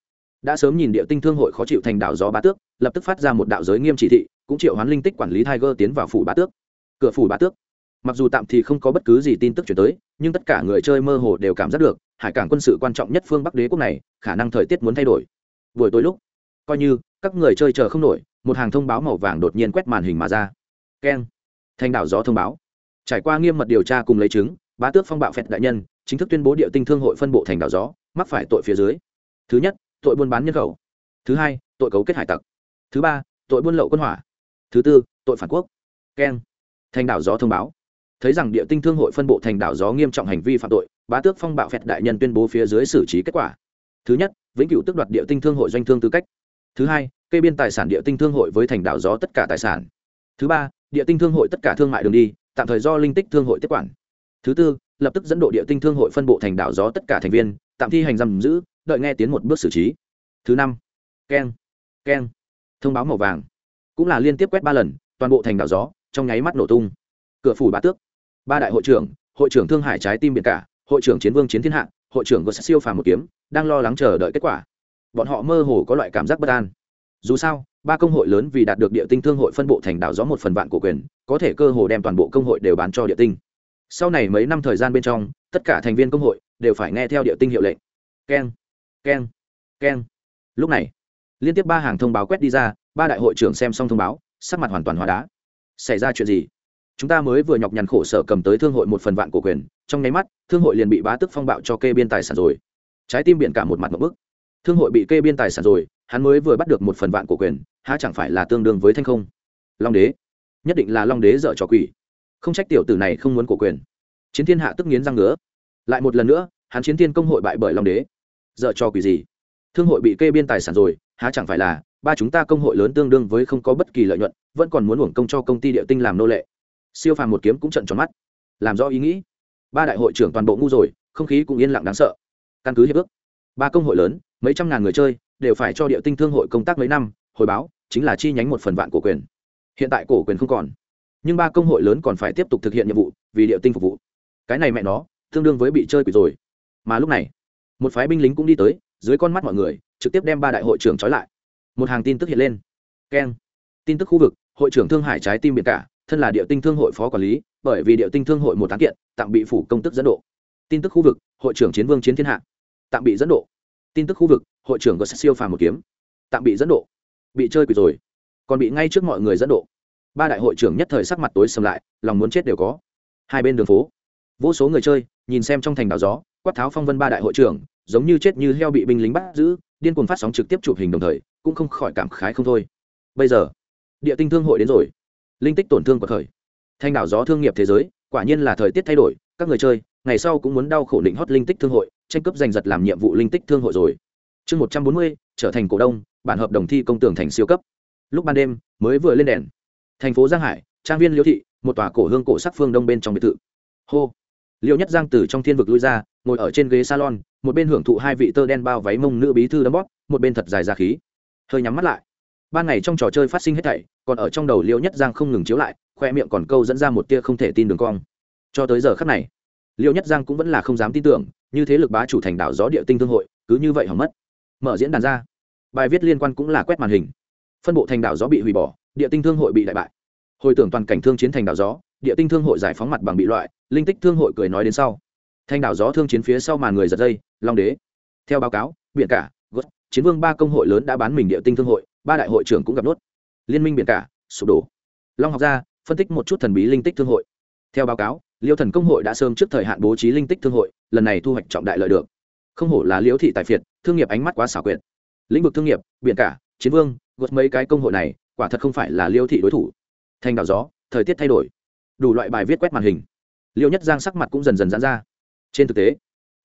đã sớm nhìn địa tinh thương hội khó chịu thành đảo gió bá tước, lập tức phát ra một đạo giới nghiêm chỉ thị, cũng triệu hoán linh tích quản lý tiger tiến vào phủ bá tước. Cửa phủ bá tước. Mặc dù tạm thì không có bất cứ gì tin tức chuyển tới, nhưng tất cả người chơi mơ hồ đều cảm giác được, hải cảng quân sự quan trọng nhất phương bắc đế quốc này, khả năng thời tiết muốn thay đổi. Buổi tối lúc, coi như, các người chơi chờ không nổi, một hàng thông báo màu vàng đột nhiên quét màn hình mà ra. Keng. Thanh đảo gió thông báo. Trải qua nghiêm mật điều tra cùng lấy chứng, bá tước phong bạo phẹt đại nhân, chính thức tuyên bố địa tinh thương hội phân bộ thành đảo gió, mắc phải tội phía dưới. Thứ nhất tội buôn bán nhân khẩu. Thứ hai, tội cấu kết hải tặc. Thứ ba, tội buôn lậu quân hỏa. Thứ tư, tội phản quốc. Keng. Thành đảo gió thông báo. Thấy rằng địa tinh thương hội phân bộ thành đảo gió nghiêm trọng hành vi phạm tội, bá tước phong bạo phẹt đại nhân tuyên bố phía dưới xử trí kết quả. Thứ nhất, vĩnh cửu tước đoạt địa tinh thương hội doanh thương tư cách. Thứ hai, kê biên tài sản địa tinh thương hội với thành đảo gió tất cả tài sản. Thứ ba, địa tinh thương hội tất cả thương mại đường đi, tạm thời do linh tích thương hội tiếp quản. Thứ tư, lập tức dẫn độ địa tinh thương hội phân bộ thành đảo gió tất cả thành viên, tạm thi hành giam giữ đợi nghe tiến một bước xử trí. Thứ năm. Keng. Keng. Thông báo màu vàng. Cũng là liên tiếp quét ba lần, toàn bộ thành đảo gió, trong nháy mắt nổ tung. Cửa phủ bá tước. Ba đại hội trưởng hội trưởng thương hải trái tim biển cả, hội trưởng chiến vương chiến thiên hạ, hội trưởng có siêu phàm một kiếm, đang lo lắng chờ đợi kết quả. Bọn họ mơ hồ có loại cảm giác bất an. Dù sao, ba công hội lớn vì đạt được địa tinh thương hội phân bộ thành đảo gió một phần vạn cổ quyền, có thể cơ hồ đem toàn bộ công hội đều bán cho địa tinh. Sau này mấy năm thời gian bên trong, tất cả thành viên công hội đều phải nghe theo địa tinh hiệu lệnh. Keng keng keng. Lúc này, liên tiếp ba hàng thông báo quét đi ra, ba đại hội trưởng xem xong thông báo, sắc mặt hoàn toàn hóa đá. Xảy ra chuyện gì? Chúng ta mới vừa nhọc nhằn khổ sở cầm tới thương hội một phần vạn cổ quyền, trong nháy mắt, thương hội liền bị bá tức phong bạo cho kê biên tài sản rồi. Trái tim biện cả một mặt một bức. Thương hội bị kê biên tài sản rồi, hắn mới vừa bắt được một phần vạn cổ quyền, há chẳng phải là tương đương với thanh không? Long đế. Nhất định là long đế dợ trò quỷ. Không trách tiểu tử này không muốn cổ quyền. Chiến thiên hạ tức nghiến răng ngứa. Lại một lần nữa, hắn chiến thiên công hội bại bởi long đế dợ cho quỷ gì? Thương hội bị kê biên tài sản rồi, há chẳng phải là ba chúng ta công hội lớn tương đương với không có bất kỳ lợi nhuận, vẫn còn muốn uổng công cho công ty địa tinh làm nô lệ. Siêu phàm một kiếm cũng trận tròn mắt. Làm rõ ý nghĩ. Ba đại hội trưởng toàn bộ ngu rồi, không khí cũng yên lặng đáng sợ. Căn cứ hiệp ước, ba công hội lớn, mấy trăm ngàn người chơi, đều phải cho địa tinh thương hội công tác mấy năm, hồi báo, chính là chi nhánh một phần vạn cổ quyền. Hiện tại cổ quyền không còn. Nhưng ba công hội lớn còn phải tiếp tục thực hiện nhiệm vụ vì địa tinh phục vụ. Cái này mẹ nó, tương đương với bị chơi quỷ rồi. Mà lúc này một phái binh lính cũng đi tới, dưới con mắt mọi người, trực tiếp đem ba đại hội trưởng trói lại. Một hàng tin tức hiện lên. Keng. Tin tức khu vực, hội trưởng thương hải trái tim biển cả, thân là địa tinh thương hội phó quản lý, bởi vì địa tinh thương hội một tán kiện, tạm bị phủ công tức dẫn độ. Tin tức khu vực, hội trưởng chiến vương chiến thiên hạ. Tạm bị dẫn độ. Tin tức khu vực, hội trưởng có siêu phàm một kiếm. Tạm bị dẫn độ. Bị chơi quỷ rồi. Còn bị ngay trước mọi người dẫn độ. Ba đại hội trưởng nhất thời sắc mặt tối sầm lại, lòng muốn chết đều có. Hai bên đường phố. Vô số người chơi, nhìn xem trong thành đảo gió quát tháo phong vân ba đại hội trưởng, giống như chết như heo bị binh lính bắt giữ, điên cuồng phát sóng trực tiếp chụp hình đồng thời, cũng không khỏi cảm khái không thôi. Bây giờ, địa tinh thương hội đến rồi. Linh tích tổn thương của thời. Thanh đảo gió thương nghiệp thế giới, quả nhiên là thời tiết thay đổi, các người chơi, ngày sau cũng muốn đau khổ định hót linh tích thương hội, tranh cướp giành giật làm nhiệm vụ linh tích thương hội rồi. Chương một trăm bốn mươi, trở thành cổ đông, bản hợp đồng thi công tường thành siêu cấp. Lúc ban đêm, mới vừa lên đèn. Thành phố giang hải, trang viên liễu thị, một tòa cổ hương cổ sắc phương đông bên trong biệt thự. Hô liệu nhất giang từ trong thiên vực lui ra, ngồi ở trên ghế salon, một bên hưởng thụ hai vị tơ đen bao váy mông nữ bí thư đấm bóp, một bên thật dài ra khí. Hơi nhắm mắt lại. Ban ngày trong trò chơi phát sinh hết thảy, còn ở trong đầu Liêu nhất giang không ngừng chiếu lại, khoe miệng còn câu dẫn ra một tia không thể tin đường cong. Cho tới giờ khắc này, Liêu nhất giang cũng vẫn là không dám tin tưởng, như thế lực bá chủ thành đảo gió địa tinh thương hội, cứ như vậy hỏng mất. Mở diễn đàn ra, bài viết liên quan cũng là quét màn hình. Phân bộ thành đảo gió bị hủy bỏ, địa tinh thương hội bị đại bại. Hồi tưởng toàn cảnh thương chiến thành đảo gió địa tinh thương hội giải phóng mặt bằng bị loại, linh tích thương hội cười nói đến sau. Thanh đảo gió thương chiến phía sau màn người giật dây, long đế. Theo báo cáo, biển cả gốt chiến vương ba công hội lớn đã bán mình địa tinh thương hội, ba đại hội trưởng cũng gặp nốt. Liên minh biển cả, sụp đổ. Long học gia, phân tích một chút thần bí linh tích thương hội. Theo báo cáo, liêu thần công hội đã sớm trước thời hạn bố trí linh tích thương hội, lần này thu hoạch trọng đại lợi được. Không hổ là liễu thị tài phiệt, thương nghiệp ánh mắt quá xảo quyệt. Lĩnh vực thương nghiệp, biển cả, chiến vương gột mấy cái công hội này, quả thật không phải là liêu thị đối thủ. Thanh đảo gió, thời tiết thay đổi đủ loại bài viết quét màn hình. Liêu nhất giang sắc mặt cũng dần dần giãn ra. Trên thực tế,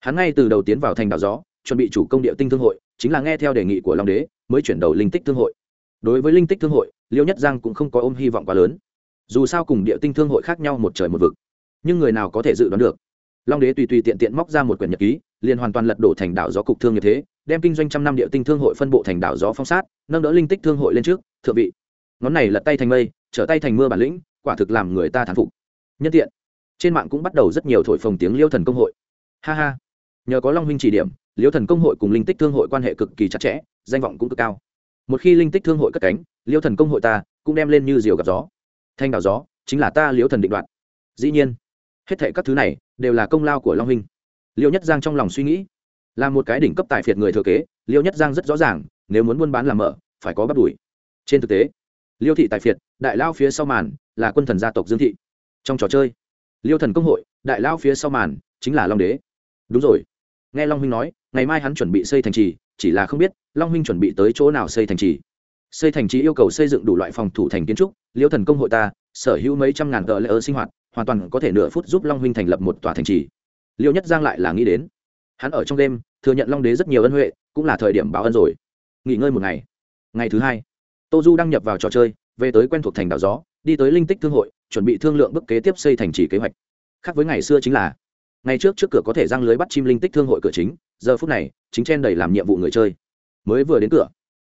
hắn ngay từ đầu tiến vào thành đạo gió, chuẩn bị chủ công địa tinh thương hội, chính là nghe theo đề nghị của long đế, mới chuyển đầu linh tích thương hội. Đối với linh tích thương hội, liêu nhất giang cũng không có ôm hy vọng quá lớn. Dù sao cùng địa tinh thương hội khác nhau một trời một vực, nhưng người nào có thể dự đoán được? Long đế tùy tùy tiện tiện móc ra một quyển nhật ký, liền hoàn toàn lật đổ thành đảo gió cục thương như thế, đem kinh doanh trăm năm địa tinh thương hội phân bộ thành đảo gió phong sát, nâng đỡ linh tích thương hội lên trước, thượng vị. Ngón này lật tay thành mây, trở tay thành mưa bản lĩnh quả thực làm người ta thán phục. Nhân tiện. Trên mạng cũng bắt đầu rất nhiều thổi phồng tiếng liêu thần công hội. Ha ha. Nhờ có long huynh chỉ điểm, liêu thần công hội cùng linh tích thương hội quan hệ cực kỳ chặt chẽ, danh vọng cũng cực cao. Một khi linh tích thương hội cất cánh, liêu thần công hội ta cũng đem lên như diều gặp gió. Thanh đảo gió chính là ta liêu thần định đoạt. Dĩ nhiên, hết thệ các thứ này đều là công lao của long huynh. Liêu nhất giang trong lòng suy nghĩ, là một cái đỉnh cấp tài phiệt người thừa kế, liêu nhất giang rất rõ ràng, nếu muốn buôn bán làm mở, phải có bắt đuổi trên thực tế, liêu thị tài phiệt, đại lao phía sau màn là quân thần gia tộc dương thị. Trong trò chơi, liêu thần công hội, đại lao phía sau màn, chính là long đế. Đúng rồi. Nghe long huynh nói, ngày mai hắn chuẩn bị xây thành trì, chỉ là không biết long huynh chuẩn bị tới chỗ nào xây thành trì. Xây thành trì yêu cầu xây dựng đủ loại phòng thủ thành kiến trúc, liêu thần công hội ta, sở hữu mấy trăm ngàn tờ lễ ơ sinh hoạt, hoàn toàn có thể nửa phút giúp long huynh thành lập một tòa thành trì. Liêu nhất giang lại là nghĩ đến, hắn ở trong đêm, thừa nhận long đế rất nhiều ân huệ, cũng là thời điểm báo ân rồi. Nghỉ ngơi một ngày. Ngày thứ hai, tô du đăng nhập vào trò chơi, về tới quen thuộc thành đảo gió đi tới linh tích thương hội, chuẩn bị thương lượng bức kế tiếp xây thành trì kế hoạch. Khác với ngày xưa chính là, ngày trước trước cửa có thể răng lưới bắt chim linh tích thương hội cửa chính, giờ phút này, chính chen đầy làm nhiệm vụ người chơi. Mới vừa đến cửa,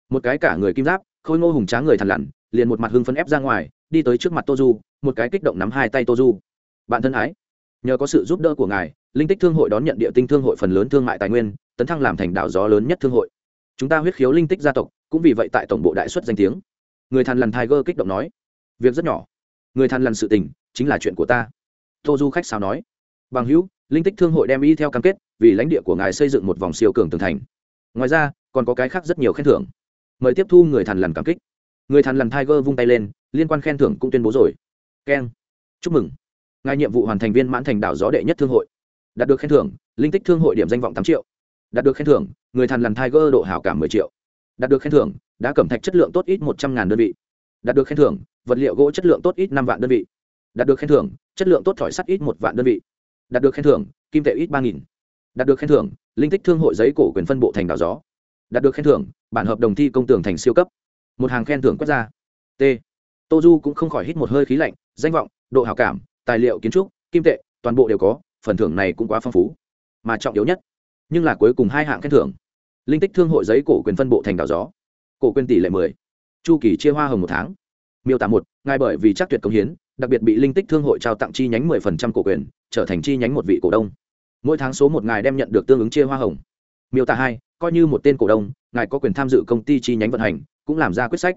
một cái cả người kim giáp, khôi ngô hùng tráng người thằn lằn, liền một mặt hưng phấn ép ra ngoài, đi tới trước mặt tô du một cái kích động nắm hai tay tô du bạn thân ái, nhờ có sự giúp đỡ của ngài, linh tích thương hội đón nhận địa tinh thương hội phần lớn thương mại tài nguyên, tấn thăng làm thành đảo gió lớn nhất thương hội. Chúng ta huyết khiếu linh tích gia tộc, cũng vì vậy tại tổng bộ đại xuất danh tiếng. Người thằn lằn tiger kích động nói việc rất nhỏ. Người thằn lằn sự tình chính là chuyện của ta. Tô du khách sao nói. Bằng hữu, linh tích thương hội đem y theo cam kết, vì lãnh địa của ngài xây dựng một vòng siêu cường tường thành. Ngoài ra, còn có cái khác rất nhiều khen thưởng. Mời tiếp thu người thằn lằn cảm kích. Người thằn lằn tiger vung tay lên, liên quan khen thưởng cũng tuyên bố rồi. Keng, chúc mừng. Ngài nhiệm vụ hoàn thành viên mãn thành đảo gió đệ nhất thương hội. Đạt được khen thưởng, linh tích thương hội điểm danh vọng tám triệu. Đạt được khen thưởng, người thằn lằn tiger độ hảo cảm mười triệu. Đạt được khen thưởng, đã cẩm thạch chất lượng tốt ít một trăm ngàn đơn vị. Đạt được khen thưởng vật liệu gỗ chất lượng tốt ít năm vạn đơn vị. Đạt được khen thưởng, chất lượng tốt thỏi sắt ít một vạn đơn vị. Đạt được khen thưởng, kim tệ ít ba nghìn. Đạt được khen thưởng, linh tích thương hội giấy cổ quyền phân bộ thành đảo gió. Đạt được khen thưởng, bản hợp đồng thi công tường thành siêu cấp. Một hàng khen thưởng quốc ra. T. Tô du cũng không khỏi hít một hơi khí lạnh, danh vọng, độ hảo cảm, tài liệu kiến trúc, kim tệ, toàn bộ đều có, phần thưởng này cũng quá phong phú. Mà trọng yếu nhất, nhưng là cuối cùng hai hạng khen thưởng. Linh tích thương hội giấy cổ quyền phân bộ thành đảo gió. Cổ quyền tỷ lệ mười. Chu kỳ chia hoa hồng một tháng miêu tả một ngài bởi vì chắc tuyệt công hiến đặc biệt bị linh tích thương hội trao tặng chi nhánh mười phần trăm cổ quyền trở thành chi nhánh một vị cổ đông. Mỗi tháng số một ngài đem nhận được tương ứng chia hoa hồng. Miêu tả hai coi như một tên cổ đông ngài có quyền tham dự công ty chi nhánh vận hành cũng làm ra quyết sách.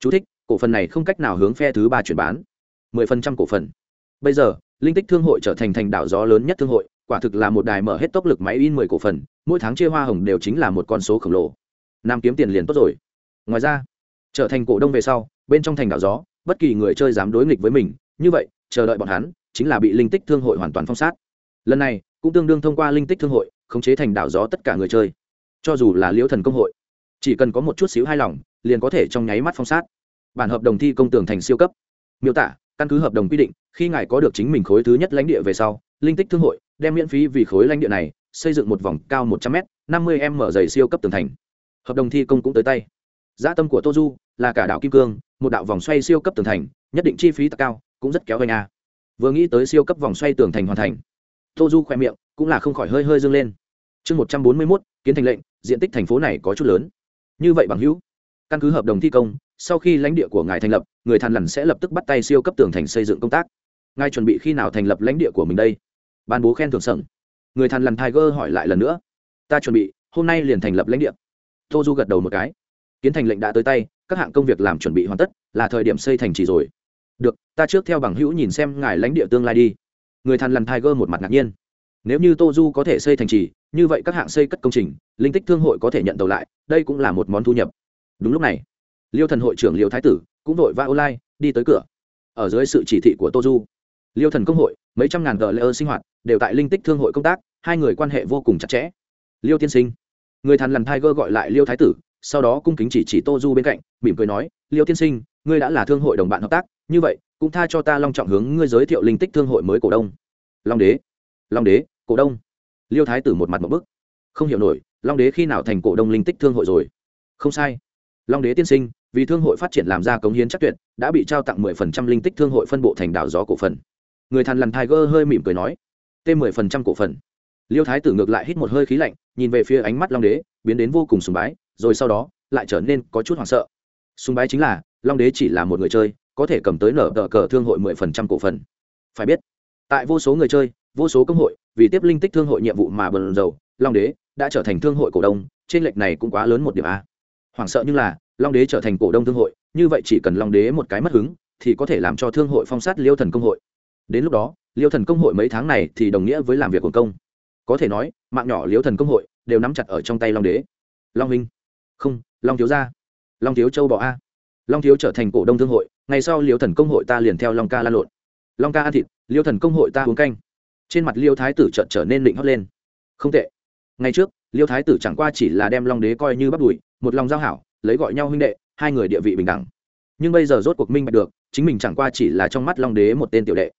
Chú thích, cổ phần này không cách nào hướng phe thứ ba chuyển bán. Mười phần trăm cổ phần. Bây giờ linh tích thương hội trở thành thành đảo gió lớn nhất thương hội quả thực là một đài mở hết tốc lực máy in mười cổ phần mỗi tháng chia hoa hồng đều chính là một con số khổng lồ. Nam kiếm tiền liền tốt rồi. Ngoài ra trở thành cổ đông về sau, bên trong thành đảo gió, bất kỳ người chơi dám đối nghịch với mình, như vậy, chờ đợi bọn hắn, chính là bị linh tích thương hội hoàn toàn phong sát. Lần này, cũng tương đương thông qua linh tích thương hội, khống chế thành đảo gió tất cả người chơi. Cho dù là liễu thần công hội, chỉ cần có một chút xíu hài lòng, liền có thể trong nháy mắt phong sát. Bản hợp đồng thi công tường thành siêu cấp. Miêu tả, căn cứ hợp đồng quy định, khi ngài có được chính mình khối thứ nhất lãnh địa về sau, linh tích thương hội đem miễn phí vì khối lãnh địa này xây dựng một vòng cao một trăm m năm mươi m dày siêu cấp tường thành. Hợp đồng thi công cũng tới tay giá tâm của tô du là cả đảo kim cương, một đạo vòng xoay siêu cấp tường thành, nhất định chi phí tăng cao, cũng rất kéo hơi nha. vừa nghĩ tới siêu cấp vòng xoay tường thành hoàn thành, tô du khoe miệng cũng là không khỏi hơi hơi dương lên. Chương một trăm bốn mươi mốt, kiến thành lệnh, diện tích thành phố này có chút lớn. Như vậy bằng hữu, căn cứ hợp đồng thi công, sau khi lãnh địa của ngài thành lập, người thần lằn sẽ lập tức bắt tay siêu cấp tường thành xây dựng công tác. Ngài chuẩn bị khi nào thành lập lãnh địa của mình đây? Ban bố khen thưởng sẩm người thần lằn tiger hỏi lại lần nữa. Ta chuẩn bị, hôm nay liền thành lập lãnh địa. Tô du gật đầu một cái kiến thành lệnh đã tới tay, các hạng công việc làm chuẩn bị hoàn tất, là thời điểm xây thành trì rồi. Được, ta trước theo bằng hữu nhìn xem ngài lãnh địa tương lai đi. Người thằn lằn tiger một mặt ngạc nhiên. Nếu như tô du có thể xây thành trì, như vậy các hạng xây cất công trình, linh tích thương hội có thể nhận tàu lại, đây cũng là một món thu nhập. Đúng lúc này, liêu thần hội trưởng liêu thái tử cũng vội va online, đi tới cửa. Ở dưới sự chỉ thị của tô du, liêu thần công hội, mấy trăm ngàn gờ lễ sinh hoạt, đều tại linh tích thương hội công tác, hai người quan hệ vô cùng chặt chẽ. Liêu tiên sinh, người thằn lằn tiger gọi lại liêu thái tử sau đó cung kính chỉ chỉ tô du bên cạnh, mỉm cười nói, liêu tiên sinh, ngươi đã là thương hội đồng bạn hợp tác, như vậy, cũng tha cho ta long trọng hướng ngươi giới thiệu linh tích thương hội mới cổ đông. Long đế long đế, cổ đông. Liêu thái tử một mặt một bức. Không hiểu nổi, long đế khi nào thành cổ đông linh tích thương hội rồi? Không sai. Long đế tiên sinh, vì thương hội phát triển làm ra cống hiến chắc tuyệt, đã bị trao tặng mười phần trăm linh tích thương hội phân bộ thành đảo gió cổ phần. Người thằn lằn tiger hơi mỉm cười nói, t mười phần trăm cổ phần. Liêu thái tử ngược lại hít một hơi khí lạnh, nhìn về phía ánh mắt long đế, biến đến vô cùng sùng bái rồi sau đó lại trở nên có chút hoảng sợ. Sùng bái chính là, long đế chỉ là một người chơi, có thể cầm tới nở tờ cờ thương hội mười phần trăm cổ phần. Phải biết, tại vô số người chơi, vô số công hội, vì tiếp linh tích thương hội nhiệm vụ mà bần dầu long đế đã trở thành thương hội cổ đông, trên lệch này cũng quá lớn một điểm a. Hoảng sợ như là, long đế trở thành cổ đông thương hội, như vậy chỉ cần long đế một cái mất hứng, thì có thể làm cho thương hội phong sát liêu thần công hội. Đến lúc đó, liêu thần công hội mấy tháng này thì đồng nghĩa với làm việc của công. Có thể nói, mạng nhỏ liêu thần công hội đều nắm chặt ở trong tay long đế. Long minh không, long thiếu gia. Long thiếu châu bỏ a. Long thiếu trở thành cổ đông thương hội, ngày sau liêu thần công hội ta liền theo long ca la lộn. Long ca ăn thịt, liêu thần công hội ta uống canh. Trên mặt liêu thái tử trợn trở nên định hót lên. Không tệ. Ngày trước, liêu thái tử chẳng qua chỉ là đem long đế coi như bắt đùi, một lòng giao hảo, lấy gọi nhau huynh đệ, hai người địa vị bình đẳng. Nhưng bây giờ rốt cuộc minh bạch được, chính mình chẳng qua chỉ là trong mắt long đế một tên tiểu đệ.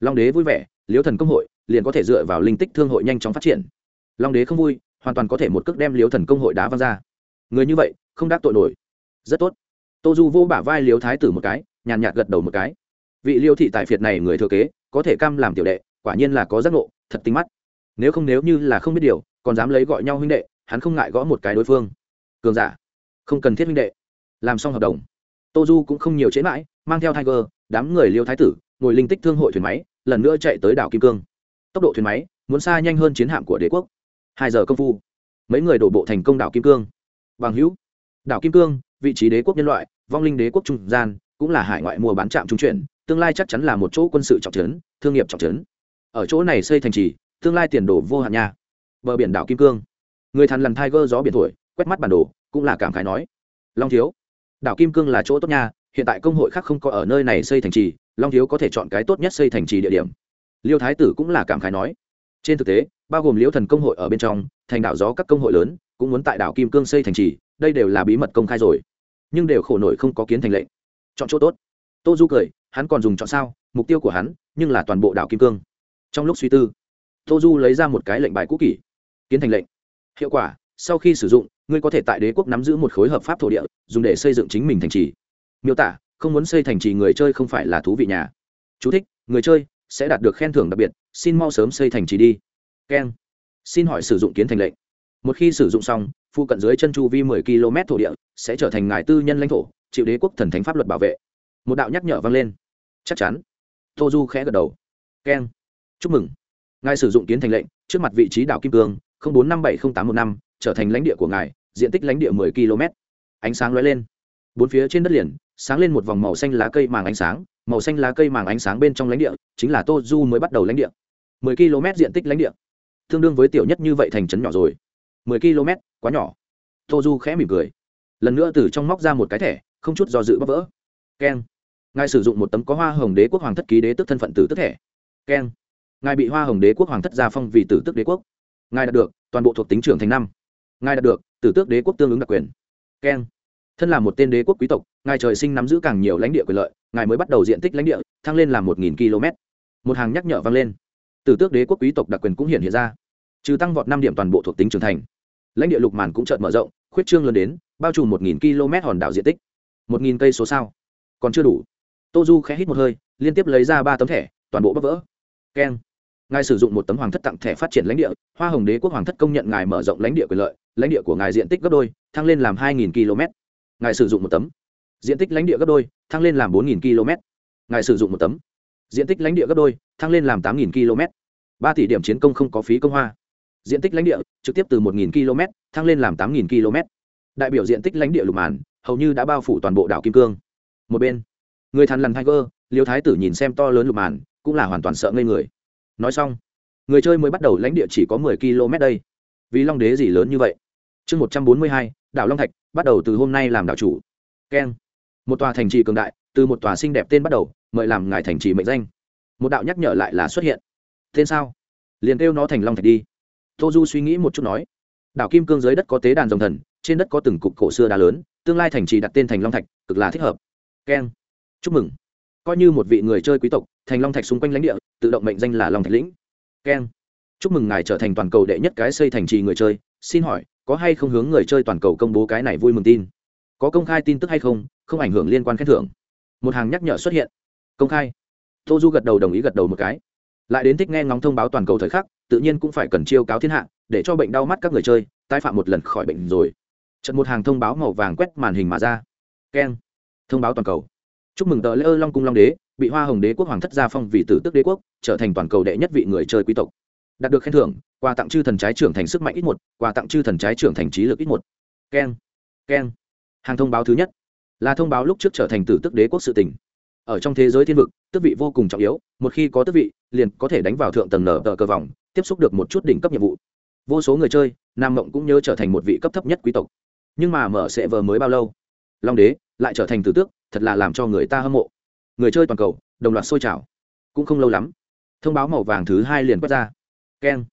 Long đế vui vẻ, liêu thần công hội liền có thể dựa vào linh tích thương hội nhanh chóng phát triển. Long đế không vui, hoàn toàn có thể một cước đem liêu thần công hội đá văng ra người như vậy, không đắc tội nổi. Rất tốt. Tô du vô bả vai liêu thái tử một cái, nhàn nhạt gật đầu một cái. Vị liêu thị tại phiệt này người thừa kế, có thể cam làm tiểu đệ, quả nhiên là có giác ngộ, thật tính mắt. Nếu không nếu như là không biết điều, còn dám lấy gọi nhau huynh đệ, hắn không ngại gõ một cái đối phương. Cường giả, không cần thiết huynh đệ. Làm xong hợp đồng. Tô du cũng không nhiều chế mãi, mang theo tiger, đám người liêu thái tử, ngồi linh tích thương hội thuyền máy, lần nữa chạy tới đảo kim cương. Tốc độ thuyền máy, muốn xa nhanh hơn chiến hạm của đế quốc. Hai giờ công phu. Mấy người đổ bộ thành công đảo kim cương bằng hữu. Đảo kim cương, vị trí đế quốc nhân loại, vong linh đế quốc trung gian, cũng là hải ngoại mua bán trạm trung chuyển, tương lai chắc chắn là một chỗ quân sự trọng trấn, thương nghiệp trọng trấn. Ở chỗ này xây thành trì, tương lai tiền đồ vô hạn nha. Bờ biển đảo kim cương. Người thằn lằn tiger gió biển thổi, quét mắt bản đồ, cũng là cảm khái nói. Long thiếu. Đảo kim cương là chỗ tốt nha, hiện tại công hội khác không có ở nơi này xây thành trì, long thiếu có thể chọn cái tốt nhất xây thành trì địa điểm. Liêu thái tử cũng là cảm khái nói. Trên thực tế, bao gồm liễu thần công hội ở bên trong, thành đảo gió các công hội lớn cũng muốn tại đảo kim cương xây thành trì đây đều là bí mật công khai rồi. Nhưng đều khổ nổi không có kiến thành lệnh. Chọn chỗ tốt. Tô du cười hắn còn dùng chọn sao mục tiêu của hắn nhưng là toàn bộ đảo kim cương. Trong lúc suy tư tô du lấy ra một cái lệnh bài cũ kỷ kiến thành lệnh. Hiệu quả sau khi sử dụng ngươi có thể tại đế quốc nắm giữ một khối hợp pháp thổ địa dùng để xây dựng chính mình thành trì. Miêu tả không muốn xây thành trì người chơi không phải là thú vị nhà. Chú thích, người chơi sẽ đạt được khen thưởng đặc biệt xin mau sớm xây thành trì đi. Keng. Xin hỏi sử dụng kiến thành lệnh một khi sử dụng xong, phụ cận dưới chân chu vi 10 km thổ địa sẽ trở thành ngài tư nhân lãnh thổ, chịu đế quốc thần thánh pháp luật bảo vệ. Một đạo nhắc nhở vang lên. Chắc chắn. Tô du khẽ gật đầu. Keng chúc mừng. Ngài sử dụng kiến thành lệnh, trước mặt vị trí đảo kim cương bốn năm bảy không tám một năm, trở thành lãnh địa của ngài, diện tích lãnh địa 10 km. Ánh sáng lóe lên. Bốn phía trên đất liền, sáng lên một vòng màu xanh lá cây màng ánh sáng, màu xanh lá cây màng ánh sáng bên trong lãnh địa, chính là tô du mới bắt đầu lãnh địa. 10 km diện tích lãnh địa. Tương đương với tiểu nhất như vậy thành trấn nhỏ rồi. 10 km, quá nhỏ. Tô du khẽ mỉm cười. Lần nữa từ trong móc ra một cái thẻ, không chút do dự bóp vỡ. Keng. Ngài sử dụng một tấm có hoa hồng đế quốc hoàng thất ký đế tức thân phận tử tức thẻ. Keng. Ngài bị hoa hồng đế quốc hoàng thất gia phong vì tử tức đế quốc. Ngài đạt được, toàn bộ thuộc tính trưởng thành năm. Ngài đạt được tử tước đế quốc tương ứng đặc quyền. Keng. Thân là một tên đế quốc quý tộc, ngài trời sinh nắm giữ càng nhiều lãnh địa quyền lợi, ngài mới bắt đầu diện tích lãnh địa, thăng lên làm một nghìn km. Một hàng nhắc nhở vang lên. Tử tước đế quốc quý tộc đặc quyền cũng hiện hiện ra. Trừ tăng vọt năm điểm toàn bộ thuộc tính trưởng thành lãnh địa lục màn cũng chợt mở rộng, khuyết trương lớn đến, bao trùm một nghìn km hòn đảo diện tích. Một nghìn cây số sao? Còn chưa đủ. Tô du khẽ hít một hơi, liên tiếp lấy ra ba tấm thẻ, toàn bộ bắp vỡ. Keng ngài sử dụng một tấm hoàng thất tặng thẻ phát triển lãnh địa, hoa hồng đế quốc hoàng thất công nhận ngài mở rộng lãnh địa quyền lợi, lãnh địa của ngài diện tích gấp đôi, thăng lên làm hai km. Ngài sử dụng một tấm. Diện tích lãnh địa gấp đôi, thăng lên làm bốn km. Ngài sử dụng một tấm. Diện tích lãnh địa gấp đôi, thăng lên làm tám km. Ba tỷ điểm chiến công không có phí công hoa diện tích lãnh địa trực tiếp từ 1.000 km thăng lên làm 8.000 km. Đại biểu diện tích lãnh địa lục màn, hầu như đã bao phủ toàn bộ đảo kim cương. Một bên, người thằn lằn tiger, liêu thái tử nhìn xem to lớn lục màn, cũng là hoàn toàn sợ ngây người. Nói xong, người chơi mới bắt đầu lãnh địa chỉ có mười km đây. Vì long đế gì lớn như vậy? Chương một trăm bốn mươi hai, đảo long thạch, bắt đầu từ hôm nay làm đảo chủ. Keng. Một tòa thành trì cường đại, từ một tòa xinh đẹp tên bắt đầu, mời làm ngài thành trì mệnh danh. Một đạo nhắc nhở lại là xuất hiện. Tên sao? Liền kêu nó thành long thạch đi tô du suy nghĩ một chút nói, đảo kim cương dưới đất có tế đàn rồng thần, trên đất có từng cục cổ xưa đá lớn, tương lai thành trì đặt tên thành long thạch, cực là thích hợp. Keng, chúc mừng. Coi như một vị người chơi quý tộc, thành long thạch xung quanh lãnh địa, tự động mệnh danh là long thạch lĩnh. Keng, chúc mừng ngài trở thành toàn cầu đệ nhất cái xây thành trì người chơi. Xin hỏi, có hay không hướng người chơi toàn cầu công bố cái này vui mừng tin? Có công khai tin tức hay không? Không ảnh hưởng liên quan khen thưởng. Một hàng nhắc nhở xuất hiện. Công khai. Tô du gật đầu đồng ý gật đầu một cái. Lại đến thích nghe ngóng thông báo toàn cầu thời khắc tự nhiên cũng phải cần chiêu cáo thiên hạ, để cho bệnh đau mắt các người chơi, tái phạm một lần khỏi bệnh rồi. Trận một hàng thông báo màu vàng quét màn hình mà ra. Keng. Thông báo toàn cầu. Chúc mừng tờ lễ ơ long cung long đế, bị hoa hồng đế quốc hoàng thất gia phong vì tử tức đế quốc, trở thành toàn cầu đệ nhất vị người chơi quý tộc. Đạt được khen thưởng, quà tặng chư thần trái trưởng thành sức mạnh ít một, quà tặng chư thần trái trưởng thành trí lực ít một. Keng. Keng. Hàng thông báo thứ nhất. Là thông báo lúc trước trở thành tử tức đế quốc sự tỉnh ở trong thế giới thiên vực, tước vị vô cùng trọng yếu, một khi có tước vị, liền có thể đánh vào thượng tầng nở tờ cờ vòng tiếp xúc được một chút đỉnh cấp nhiệm vụ. Vô số người chơi, nam mộng cũng nhớ trở thành một vị cấp thấp nhất quý tộc. Nhưng mà mở sẽ vờ mới bao lâu? Long đế, lại trở thành tử tước, thật là làm cho người ta hâm mộ. Người chơi toàn cầu, đồng loạt sôi trào. Cũng không lâu lắm, thông báo màu vàng thứ hai liền quét ra. Keng.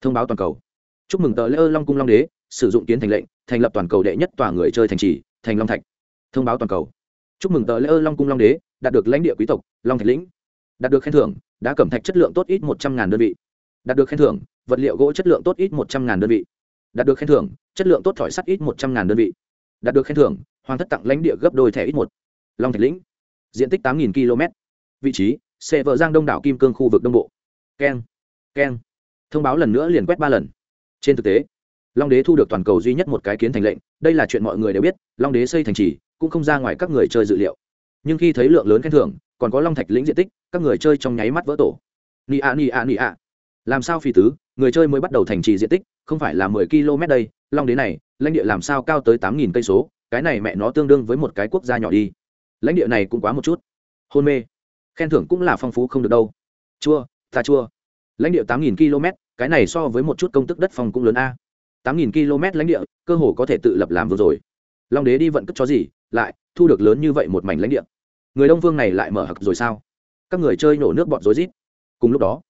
Thông báo toàn cầu. Chúc mừng tờ lễ ơ long cung long đế, sử dụng kiến thành lệnh, thành lập toàn cầu đệ nhất tòa người chơi thành trì, thành long thạch. Thông báo toàn cầu. Chúc mừng tờ lễ ơ long cung long đế, đạt được lãnh địa quý tộc, long thạch lĩnh. Đạt được khen thưởng, đã cẩm thạch chất lượng tốt ít một trăm ngàn đơn vị đạt được khen thưởng, vật liệu gỗ chất lượng tốt ít một trăm ngàn đơn vị. Đạt được khen thưởng, chất lượng tốt thỏi sắt ít một trăm ngàn đơn vị. Đạt được khen thưởng, hoàng thất tặng lãnh địa gấp đôi thẻ ít một. Long thạch lĩnh, diện tích tám km. Vị trí xe vợ giang đông đảo kim cương khu vực đông bộ. Keng keng. Thông báo lần nữa liền quét ba lần. Trên thực tế, long đế thu được toàn cầu duy nhất một cái kiến thành lệnh, đây là chuyện mọi người đều biết, long đế xây thành trì, cũng không ra ngoài các người chơi dự liệu. Nhưng khi thấy lượng lớn khen thưởng, còn có long thạch lĩnh diện tích, các người chơi trong nháy mắt vỡ tổ. Ni a ni a ni a làm sao phi tứ? Người chơi mới bắt đầu thành trì diện tích, không phải là mười km đây. Long đế này, lãnh địa làm sao cao tới tám nghìn cây số? Cái này mẹ nó tương đương với một cái quốc gia nhỏ đi. Lãnh địa này cũng quá một chút. Hôn mê. Khen thưởng cũng là phong phú không được đâu. Chua, ta chua. Lãnh địa tám nghìn km, cái này so với một chút công tức đất phòng cũng lớn a. Tám nghìn km lãnh địa, cơ hồ có thể tự lập làm vừa rồi. Long đế đi vận cất cho gì? Lại, thu được lớn như vậy một mảnh lãnh địa. Người đông vương này lại mở hặc rồi sao? Các người chơi nổ nước bọn rối rít. Cùng lúc đó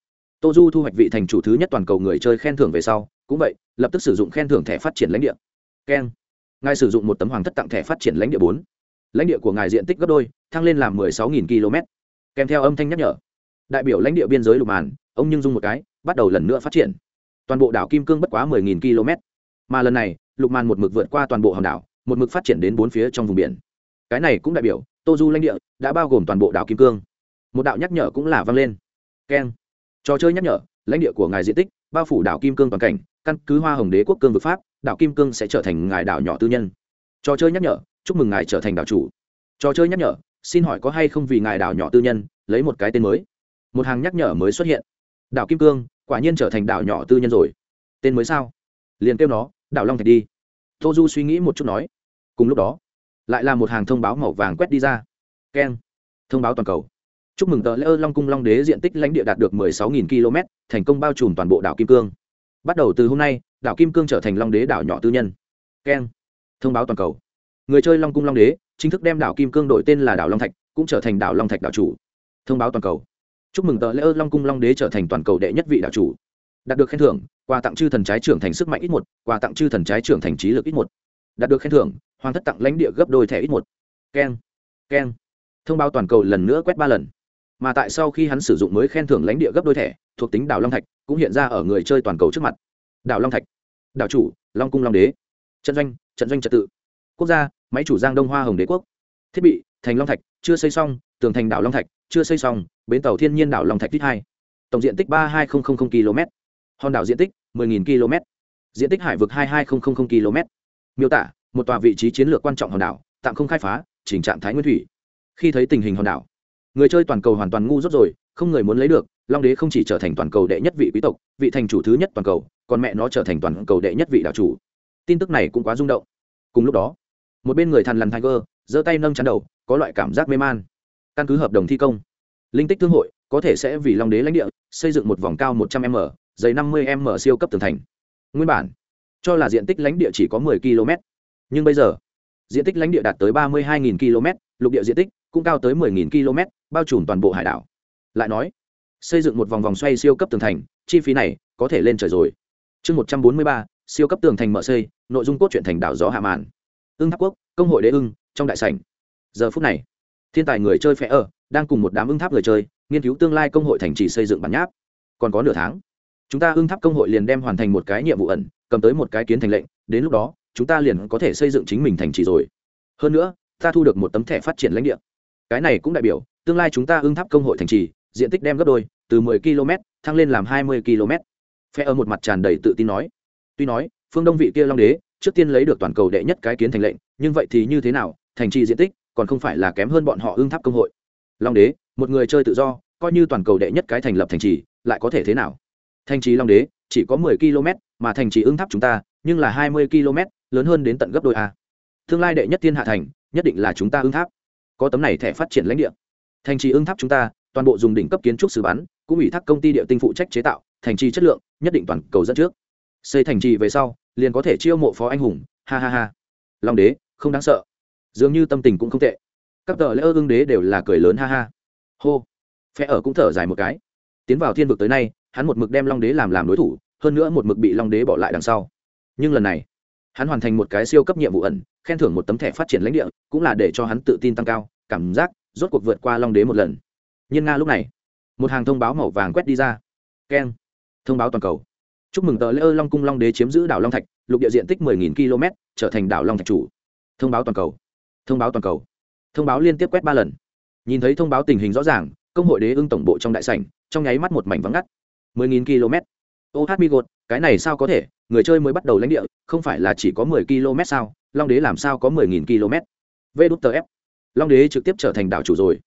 tô du thu hoạch vị thành chủ thứ nhất toàn cầu người chơi khen thưởng về sau, cũng vậy, lập tức sử dụng khen thưởng thẻ phát triển lãnh địa. Keng. Ngài sử dụng một tấm hoàng thất tặng thẻ phát triển lãnh địa bốn. Lãnh địa của ngài diện tích gấp đôi, thăng lên làm mười sáu nghìn km. Kèm theo âm thanh nhắc nhở. Đại biểu lãnh địa biên giới lục màn, ông nhưng dung một cái, bắt đầu lần nữa phát triển. Toàn bộ đảo kim cương bất quá mười nghìn km. Mà lần này, lục màn một mực vượt qua toàn bộ hòn đảo, một mực phát triển đến bốn phía trong vùng biển. Cái này cũng đại biểu tô du lãnh địa đã bao gồm toàn bộ đảo kim cương. Một đạo nhắc nhở cũng là vang lên. Keng trò chơi nhắc nhở, lãnh địa của ngài diện tích, bao phủ đảo kim cương toàn cảnh, căn cứ hoa hồng đế quốc cương vực pháp, đảo kim cương sẽ trở thành ngài đảo nhỏ tư nhân. Trò chơi nhắc nhở, chúc mừng ngài trở thành đảo chủ. Trò chơi nhắc nhở, xin hỏi có hay không vì ngài đảo nhỏ tư nhân, lấy một cái tên mới? Một hàng nhắc nhở mới xuất hiện. Đảo kim cương, quả nhiên trở thành đảo nhỏ tư nhân rồi. Tên mới sao? Liền kêu nó, đảo long thạch đi. Tô du suy nghĩ một chút nói. Cùng lúc đó, lại là một hàng thông báo màu vàng quét đi ra. Keng. Thông báo toàn cầu chúc mừng tờ lễ ơ long cung long đế diện tích lãnh địa đạt được 16.000 km, thành công bao trùm toàn bộ đảo kim cương. Bắt đầu từ hôm nay, đảo kim cương trở thành long đế đảo nhỏ tư nhân. Keng. Thông báo toàn cầu. Người chơi long cung long đế, chính thức đem đảo kim cương đổi tên là đảo long thạch, cũng trở thành đảo long thạch đảo chủ. Thông báo toàn cầu. Chúc mừng tờ lễ ơ long cung long đế trở thành toàn cầu đệ nhất vị đảo chủ. Đạt được khen thưởng, quà tặng chư thần trái trưởng thành sức mạnh ít một, quà tặng chư thần trái trưởng thành trí lực ít một. Đạt được khen thưởng, hoàng thất tặng lãnh địa gấp đôi thẻ ít một. Keng. Keng. Thông báo toàn cầu lần nữa quét ba lần mà tại sau khi hắn sử dụng mới khen thưởng lãnh địa gấp đôi thẻ, thuộc tính đảo long thạch cũng hiện ra ở người chơi toàn cầu trước mặt. Đảo long thạch. Đảo chủ, long cung long đế. Trận doanh trận doanh trật tự. Quốc gia, máy chủ giang đông hoa hồng đế quốc. Thiết bị, thành long thạch, chưa xây xong, tường thành đảo long thạch, chưa xây xong, bến tàu thiên nhiên đảo long thạch tích hai. Tổng diện tích ba hai km. Hòn đảo diện tích 10.000 km. Diện tích hải vực hai hai km. Miêu tả, một tòa vị trí chiến lược quan trọng hòn đảo, tạm không khai phá, chỉnh trạng thái nguyên thủy. Khi thấy tình hình hòn đảo người chơi toàn cầu hoàn toàn ngu dốt rồi, không người muốn lấy được, long đế không chỉ trở thành toàn cầu đệ nhất vị quý tộc, vị thành chủ thứ nhất toàn cầu, còn mẹ nó trở thành toàn cầu đệ nhất vị đảo chủ. Tin tức này cũng quá rung động. Cùng lúc đó, một bên người thằn lằn tiger, giơ tay nâng chắn đầu, có loại cảm giác mê man. Căn cứ hợp đồng thi công, linh tích thương hội có thể sẽ vì long đế lãnh địa, xây dựng một vòng cao một trăm m, dày năm mươi m siêu cấp tường thành. Nguyên bản, cho là diện tích lãnh địa chỉ có 10 km nhưng bây giờ, diện tích lãnh địa đạt tới ba mươi hai km lục địa diện tích cũng cao tới 10 km bao trùm toàn bộ hải đảo. Lại nói, xây dựng một vòng vòng xoay siêu cấp tường thành, chi phí này có thể lên trời rồi. Chương một trăm bốn mươi ba, siêu cấp tường thành mở xây, nội dung cốt truyện thành đảo gió hạ màn ưng tháp quốc, công hội đế ưng, trong đại sảnh. Giờ phút này, thiên tài người chơi phe ở đang cùng một đám ưng tháp người chơi, nghiên cứu tương lai công hội thành trì xây dựng bản nháp. Còn có nửa tháng, chúng ta ưng tháp công hội liền đem hoàn thành một cái nhiệm vụ ẩn, cầm tới một cái kiến thành lệnh, đến lúc đó, chúng ta liền có thể xây dựng chính mình thành trì rồi. Hơn nữa, ta thu được một tấm thẻ phát triển lãnh địa. Cái này cũng đại biểu tương lai chúng ta ưng tháp công hội thành trì, diện tích đem gấp đôi, từ 10 km thăng lên làm 20 km. Phe ở một mặt tràn đầy tự tin nói. Tuy nói, phương đông vị kia long đế, trước tiên lấy được toàn cầu đệ nhất cái kiến thành lệnh, nhưng vậy thì như thế nào, thành trì diện tích còn không phải là kém hơn bọn họ ưng tháp công hội. Long đế, một người chơi tự do, coi như toàn cầu đệ nhất cái thành lập thành trì, lại có thể thế nào? Thành trì long đế, chỉ có 10 km mà thành trì ưng tháp chúng ta, nhưng là 20 km, lớn hơn đến tận gấp đôi a. Tương lai đệ nhất thiên hạ thành, nhất định là chúng ta ưng tháp. Có tấm này thẻ phát triển lãnh địa thành trì ưng tháp chúng ta, toàn bộ dùng đỉnh cấp kiến trúc xử bắn, cũng ủy thác công ty địa tinh phụ trách chế tạo, thành trì chất lượng, nhất định toàn cầu dẫn trước. Xây thành trì về sau, liền có thể chiêu mộ phó anh hùng, ha ha ha. Long đế, không đáng sợ. Dường như tâm tình cũng không tệ. Các tờ lễ ơ ưng đế đều là cười lớn ha ha. Hô. Phe ở cũng thở dài một cái. Tiến vào thiên vực tới nay, hắn một mực đem long đế làm làm đối thủ, hơn nữa một mực bị long đế bỏ lại đằng sau. Nhưng lần này, hắn hoàn thành một cái siêu cấp nhiệm vụ ẩn, khen thưởng một tấm thẻ phát triển lãnh địa, cũng là để cho hắn tự tin tăng cao, cảm giác rốt cuộc vượt qua long đế một lần. Nhân nga lúc này, một hàng thông báo màu vàng quét đi ra. Keng. Thông báo toàn cầu. Chúc mừng tờ lễ ơ long cung long đế chiếm giữ đảo long thạch, lục địa diện tích 10.000 km, trở thành đảo long thạch chủ. Thông báo toàn cầu. Thông báo toàn cầu. Thông báo liên tiếp quét ba lần. Nhìn thấy thông báo tình hình rõ ràng, công hội đế ưng tổng bộ trong đại sảnh, trong nháy mắt một mảnh vắng ngắt. 10.000 km. Ô hát mi gột, cái này sao có thể? Người chơi mới bắt đầu lãnh địa, không phải là chỉ có 10 km sao? Long đế làm sao có 10.000 km? V đút tờ f long đế trực tiếp trở thành đảo chủ rồi.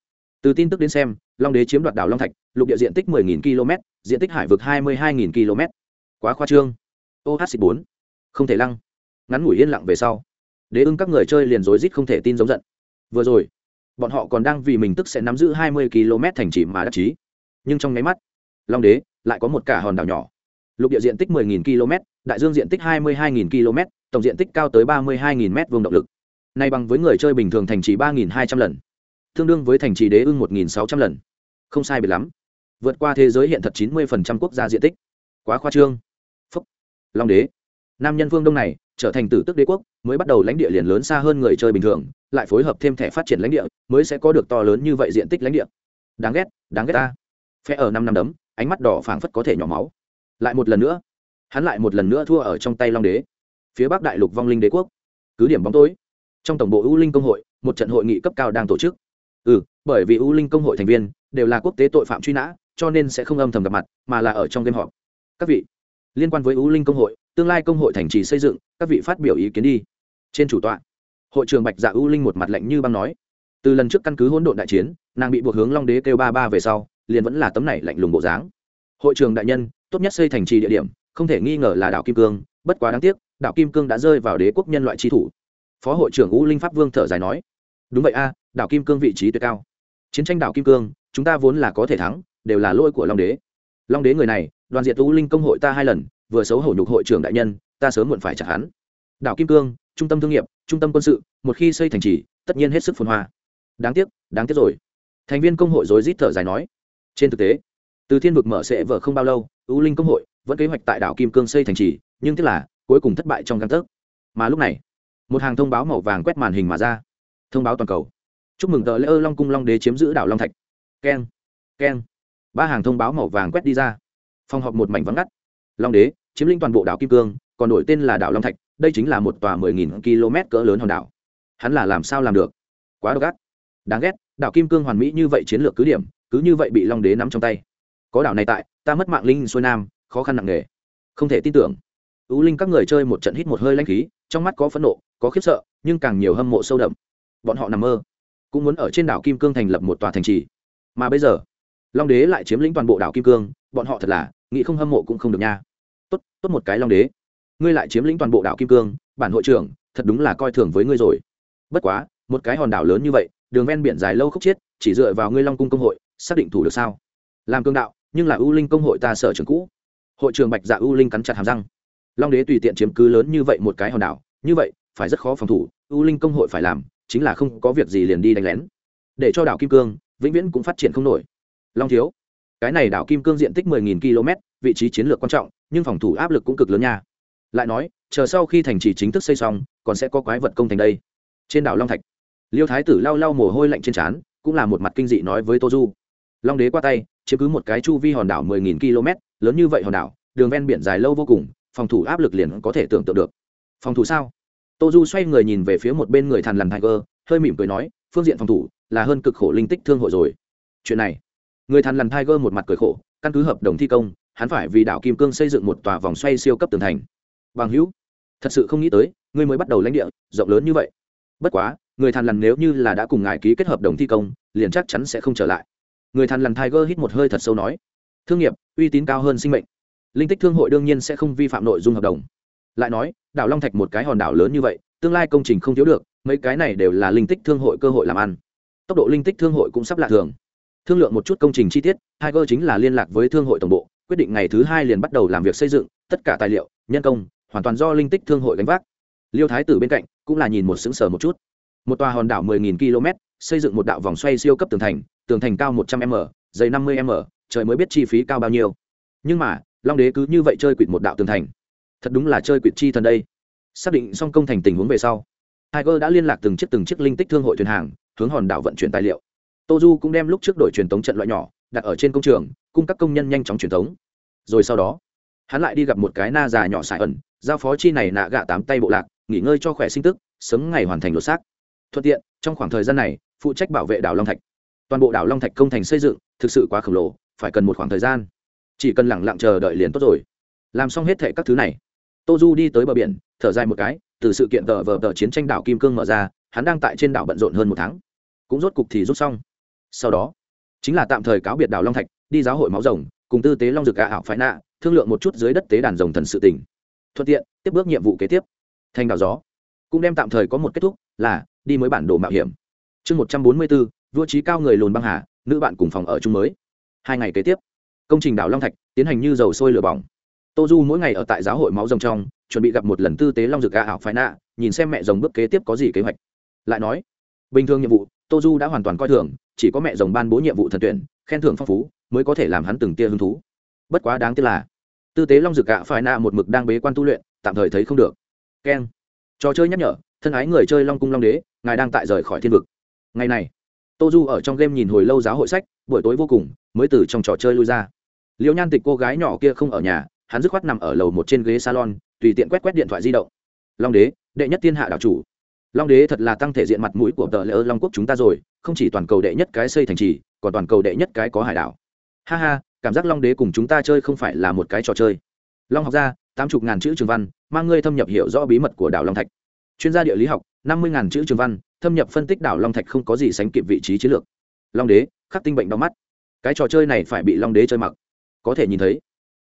Từ tin tức đến xem, long đế chiếm đoạt đảo long thạch, lục địa diện tích 10.000 km, diện tích hải vực 22.000 km. Quá khoa trương. Ohc bốn. Không thể lăng. Ngắn ngủi yên lặng về sau, đế ưng các người chơi liền rối rít không thể tin giống giận. Vừa rồi, bọn họ còn đang vì mình tức sẽ nắm giữ 20 km thành trì mà đắc chí. Nhưng trong nháy mắt, long đế lại có một cả hòn đảo nhỏ. Lục địa diện tích 10.000 km, đại dương diện tích 22.000 km, tổng diện tích cao tới 32.000 m vuông động lực nay bằng với người chơi bình thường thành trì 3.200 lần, tương đương với thành trì đế ưng 1.600 lần. Không sai biệt lắm. Vượt qua thế giới hiện thật 90% quốc gia diện tích. Quá khoa trương. Phúc. Long đế. Nam nhân vương đông này, trở thành tử tức đế quốc, mới bắt đầu lãnh địa liền lớn xa hơn người chơi bình thường, lại phối hợp thêm thẻ phát triển lãnh địa, mới sẽ có được to lớn như vậy diện tích lãnh địa. Đáng ghét đáng ghét ta. Phe ở năm năm đấm, ánh mắt đỏ phảng phất có thể nhỏ máu. Lại một lần nữa. Hắn lại một lần nữa thua ở trong tay long đế. Phía bắc đại lục vong linh đế quốc. Cứ điểm bóng tối trong tổng bộ U linh công hội, một trận hội nghị cấp cao đang tổ chức. Ừ bởi vì U linh công hội thành viên đều là quốc tế tội phạm truy nã, cho nên sẽ không âm thầm gặp mặt, mà là ở trong game họp. Các vị, liên quan với U linh công hội, tương lai công hội thành trì xây dựng, các vị phát biểu ý kiến đi. Trên chủ tọa, hội trường bạch dạ U linh một mặt lạnh như băng nói. Từ lần trước căn cứ hỗn độn đại chiến, nàng bị buộc hướng long đế kêu ba ba về sau, liền vẫn là tấm này lạnh lùng bộ dáng. Hội trường đại nhân, tốt nhất xây thành trì địa điểm, không thể nghi ngờ là đảo kim cương, bất quá đáng tiếc, đảo kim cương đã rơi vào đế quốc nhân loại trí thủ phó hội trưởng u linh pháp vương thở dài nói, đúng vậy a, đảo kim cương vị trí tuyệt cao. Chiến tranh đảo kim cương, chúng ta vốn là có thể thắng, đều là lỗi của long đế. Long đế người này, đoàn diệt u linh công hội ta hai lần, vừa xấu hổ nhục hội trưởng đại nhân, ta sớm muộn phải chặt hắn. Đảo kim cương, trung tâm thương nghiệp, trung tâm quân sự, một khi xây thành trì, tất nhiên hết sức phồn hoa. Đáng tiếc đáng tiếc rồi. Thành viên công hội rối rít thở dài nói, trên thực tế, từ thiên vực mở sẽ vở không bao lâu, U linh công hội vẫn kế hoạch tại đảo kim cương xây thành trì, nhưng tiếc là, cuối cùng thất bại trong căn tấc. Mà lúc này một hàng thông báo màu vàng quét màn hình mà ra. Thông báo toàn cầu. Chúc mừng tờ lễ ơ long cung long đế chiếm giữ đảo long thạch. Keng keng. Ba hàng thông báo màu vàng quét đi ra. Phòng họp một mảnh vắng ngắt. Long đế chiếm lĩnh toàn bộ đảo kim cương, còn đổi tên là đảo long thạch. Đây chính là một tòa mười nghìn km cỡ lớn hòn đảo. Hắn là làm sao làm được? Quá độc ác. Đáng ghét, đảo kim cương hoàn mỹ như vậy chiến lược cứ điểm, cứ như vậy bị long đế nắm trong tay. Có đảo này tại, ta mất mạng linh xuôi nam, khó khăn nặng nề. Không thể tin tưởng. Ưu linh các người chơi một trận hít một hơi lanh khí, trong mắt có phẫn nộ có khiếp sợ, nhưng càng nhiều hâm mộ sâu đậm. Bọn họ nằm mơ, cũng muốn ở trên đảo kim cương thành lập một tòa thành trì. Mà bây giờ, long đế lại chiếm lĩnh toàn bộ đảo kim cương, bọn họ thật là, nghĩ không hâm mộ cũng không được nha. Tốt tốt một cái long đế. Ngươi lại chiếm lĩnh toàn bộ đảo kim cương, bản hội trưởng, thật đúng là coi thường với ngươi rồi. Bất quá, một cái hòn đảo lớn như vậy, đường ven biển dài lâu khúc chiết, chỉ dựa vào ngươi long cung công hội, xác định thủ được sao? Làm cương đạo, nhưng là ưu linh công hội ta sở trường cũ. Hội trường bạch dạ ưu linh cắn chặt hàm răng. Long đế tùy tiện chiếm cứ lớn như vậy một cái hòn đảo, như vậy phải rất khó phòng thủ ưu linh công hội phải làm, chính là không có việc gì liền đi đánh lén. Để cho đảo kim cương, vĩnh viễn cũng phát triển không nổi. Long thiếu, cái này đảo kim cương diện tích 10.000 km, vị trí chiến lược quan trọng, nhưng phòng thủ áp lực cũng cực lớn nha. Lại nói, chờ sau khi thành trì chính thức xây xong, còn sẽ có quái vật công thành đây. Trên đảo long thạch, liêu thái tử lau lau mồ hôi lạnh trên trán, cũng là một mặt kinh dị nói với tô du. Long đế qua tay, chiếm cứ một cái chu vi hòn đảo 10.000 km, lớn như vậy hòn đảo, đường ven biển dài lâu vô cùng, phòng thủ áp lực liền có thể tưởng tượng được. Phòng thủ sao? Tô du xoay người nhìn về phía một bên người thằn lằn tiger, hơi mỉm cười nói, phương diện phòng thủ là hơn cực khổ linh tích thương hội rồi. Chuyện này, người thằn lằn tiger một mặt cười khổ, căn cứ hợp đồng thi công, hắn phải vì đảo kim cương xây dựng một tòa vòng xoay siêu cấp tường thành. Bằng hữu, thật sự không nghĩ tới, ngươi mới bắt đầu lãnh địa, rộng lớn như vậy. Bất quá, người thằn lằn nếu như là đã cùng ngài ký kết hợp đồng thi công, liền chắc chắn sẽ không trở lại. Người thằn lằn tiger hít một hơi thật sâu nói, thương nghiệp, uy tín cao hơn sinh mệnh. Linh tích thương hội đương nhiên sẽ không vi phạm nội dung hợp đồng lại nói, đảo long thạch một cái hòn đảo lớn như vậy, tương lai công trình không thiếu được, mấy cái này đều là linh tích thương hội cơ hội làm ăn. Tốc độ linh tích thương hội cũng sắp lạ thường. Thương lượng một chút công trình chi tiết hai cơ chính là liên lạc với thương hội tổng bộ, quyết định ngày thứ hai liền bắt đầu làm việc xây dựng, tất cả tài liệu, nhân công, hoàn toàn do linh tích thương hội gánh vác. Liêu thái tử bên cạnh, cũng là nhìn một xứng sở một chút. Một tòa hòn đảo 10.000 km, xây dựng một đạo vòng xoay siêu cấp tường thành tường thành cao 100 m, dày 50 m, trời mới biết chi phí cao bao nhiêu. Nhưng mà, long đế cứ như vậy chơi quỵt một đạo tường thành thật đúng là chơi quyệt chi thần đây. Xác định xong công thành tình huống về sau, Tiger đã liên lạc từng chiếc từng chiếc linh tích thương hội thuyền hàng, hướng hòn đảo vận chuyển tài liệu. Tô du cũng đem lúc trước đổi truyền thống trận loại nhỏ, đặt ở trên công trường, cung các công nhân nhanh chóng truyền thống. rồi sau đó, hắn lại đi gặp một cái na già nhỏ xài ẩn, giao phó chi này nạ gạ tám tay bộ lạc, nghỉ ngơi cho khỏe sinh tức, sớm ngày hoàn thành lột xác. Thuận tiện, trong khoảng thời gian này, phụ trách bảo vệ đảo long thạch. Toàn bộ đảo long thạch công thành xây dựng, thực sự quá khổng lồ, phải cần một khoảng thời gian. Chỉ cần lẳng lặng chờ đợi liền tốt rồi. Làm xong hết thệ các thứ này tô du đi tới bờ biển, thở dài một cái, từ sự kiện tờ vờ tờ chiến tranh đảo kim cương mở ra, hắn đang tại trên đảo bận rộn hơn một tháng. Cũng rốt cục thì rút xong. Sau đó, chính là tạm thời cáo biệt đảo long thạch, đi giáo hội máu rồng, cùng tư tế long dực gà ảo phái nạ, thương lượng một chút dưới đất tế đàn rồng thần sự tỉnh thuận tiện, tiếp bước nhiệm vụ kế tiếp. Thành đảo gió, cũng đem tạm thời có một kết thúc, là đi mới bản đồ mạo hiểm. Chương một trăm bốn mươi bốn, vua trí cao người lùn băng hà, nữ bạn cùng phòng ở chung mới. Hai ngày kế tiếp, công trình đảo long thạch tiến hành như dầu sôi lửa bỏng tô du mỗi ngày ở tại giáo hội máu rồng trong, chuẩn bị gặp một lần tư tế long dược gà ảo phái nạ, nhìn xem mẹ rồng bước kế tiếp có gì kế hoạch. Lại nói, bình thường nhiệm vụ, tô du đã hoàn toàn coi thường, chỉ có mẹ rồng ban bố nhiệm vụ thần tuyển, khen thưởng phong phú, mới có thể làm hắn từng tia hứng thú. Bất quá đáng tiếc là, tư tế long dược gạ phải nạ một mực đang bế quan tu luyện, tạm thời thấy không được. Keng, trò chơi nhắc nhở, thân ái người chơi long cung long đế, ngài đang tại rời khỏi thiên vực. Ngày này, tô du ở trong game nhìn hồi lâu giáo hội sách, buổi tối vô cùng, mới từ trong trò chơi lui ra. Liễu nhan tịch cô gái nhỏ kia không ở nhà hắn dứt khoát nằm ở lầu một trên ghế salon, tùy tiện quét quét điện thoại di động. Long đế, đệ nhất thiên hạ đảo chủ. Long đế thật là tăng thể diện mặt mũi của tờ lễ long quốc chúng ta rồi, không chỉ toàn cầu đệ nhất cái xây thành trì, còn toàn cầu đệ nhất cái có hải đảo. Ha ha, cảm giác long đế cùng chúng ta chơi không phải là một cái trò chơi. Long học gia, tám chục ngàn chữ trường văn, mang ngươi thâm nhập hiểu rõ bí mật của đảo long thạch. Chuyên gia địa lý học, năm mươi ngàn chữ trường văn, thâm nhập phân tích đảo long thạch không có gì sánh kịp vị trí chiến lược. Long đế, khắc tinh bệnh đau mắt. Cái trò chơi này phải bị long đế chơi mặc. Có thể nhìn thấy,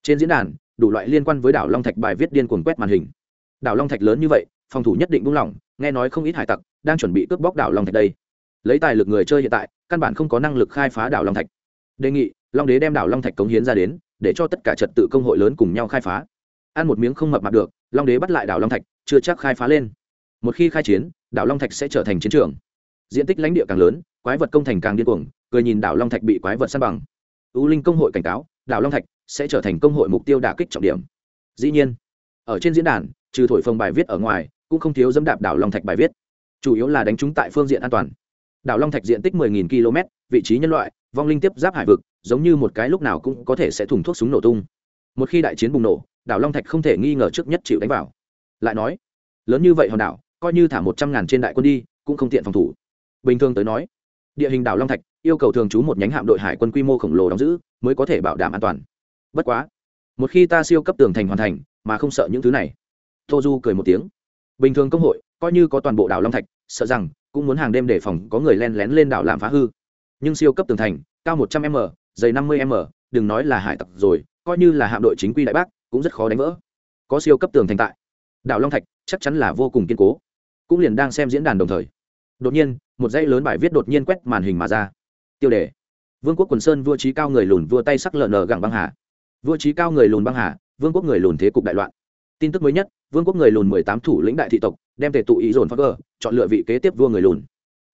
trên diễn đàn đủ loại liên quan với đảo long thạch bài viết điên cuồng quét màn hình. Đảo long thạch lớn như vậy, phòng thủ nhất định buông lỏng nghe nói không ít hải tặc đang chuẩn bị cướp bóc đảo long thạch đây. Lấy tài lực người chơi hiện tại, căn bản không có năng lực khai phá đảo long thạch. Đề nghị, long đế đem đảo long thạch cống hiến ra đến, để cho tất cả trật tự công hội lớn cùng nhau khai phá. Ăn một miếng không mập mặt được, long đế bắt lại đảo long thạch, chưa chắc khai phá lên. Một khi khai chiến, đảo long thạch sẽ trở thành chiến trường. Diện tích lãnh địa càng lớn, quái vật công thành càng điên cuồng cười nhìn đảo long thạch bị quái vật săn bằng. U linh công hội cảnh cáo, đảo long thạch sẽ trở thành công hội mục tiêu đả kích trọng điểm. Dĩ nhiên, ở trên diễn đàn, trừ thổi phồng bài viết ở ngoài, cũng không thiếu dẫm đạp đảo long thạch bài viết. Chủ yếu là đánh trúng tại phương diện an toàn. Đảo long thạch diện tích 10.000 km vị trí nhân loại, vong linh tiếp giáp hải vực, giống như một cái lúc nào cũng có thể sẽ thủng thuốc súng nổ tung. Một khi đại chiến bùng nổ, đảo long thạch không thể nghi ngờ trước nhất chịu đánh vào. Lại nói, lớn như vậy hòn đảo, coi như thả một trăm ngàn trên đại quân đi, cũng không tiện phòng thủ. Bình thường tới nói, địa hình đảo long thạch yêu cầu thường trú một nhánh hạm đội hải quân quy mô khổng lồ đóng giữ, mới có thể bảo đảm an toàn bất quá, một khi ta siêu cấp tường thành hoàn thành, mà không sợ những thứ này. Tô du cười một tiếng. Bình thường công hội, coi như có toàn bộ đảo long thạch, sợ rằng cũng muốn hàng đêm đề phòng có người len lén lên đảo làm phá hư. Nhưng siêu cấp tường thành, cao một trăm m, dày năm mươi m, đừng nói là hải tặc rồi, coi như là hạm đội chính quy đại bác, cũng rất khó đánh vỡ. Có siêu cấp tường thành tại, đảo long thạch chắc chắn là vô cùng kiên cố, cũng liền đang xem diễn đàn đồng thời. Đột nhiên, một dãy lớn bài viết đột nhiên quét màn hình mà ra. Tiêu đề. Vương quốc quần sơn vua trí cao người lùn vua tay sắc lợn nở gẳng băng hà vua trí cao người lùn băng hà, vương quốc người lùn thế cục đại loạn. Tin tức mới nhất, vương quốc người lùn mười tám thủ lĩnh đại thị tộc, đem tề tụ ý dồn phá cơ chọn lựa vị kế tiếp vua người lùn.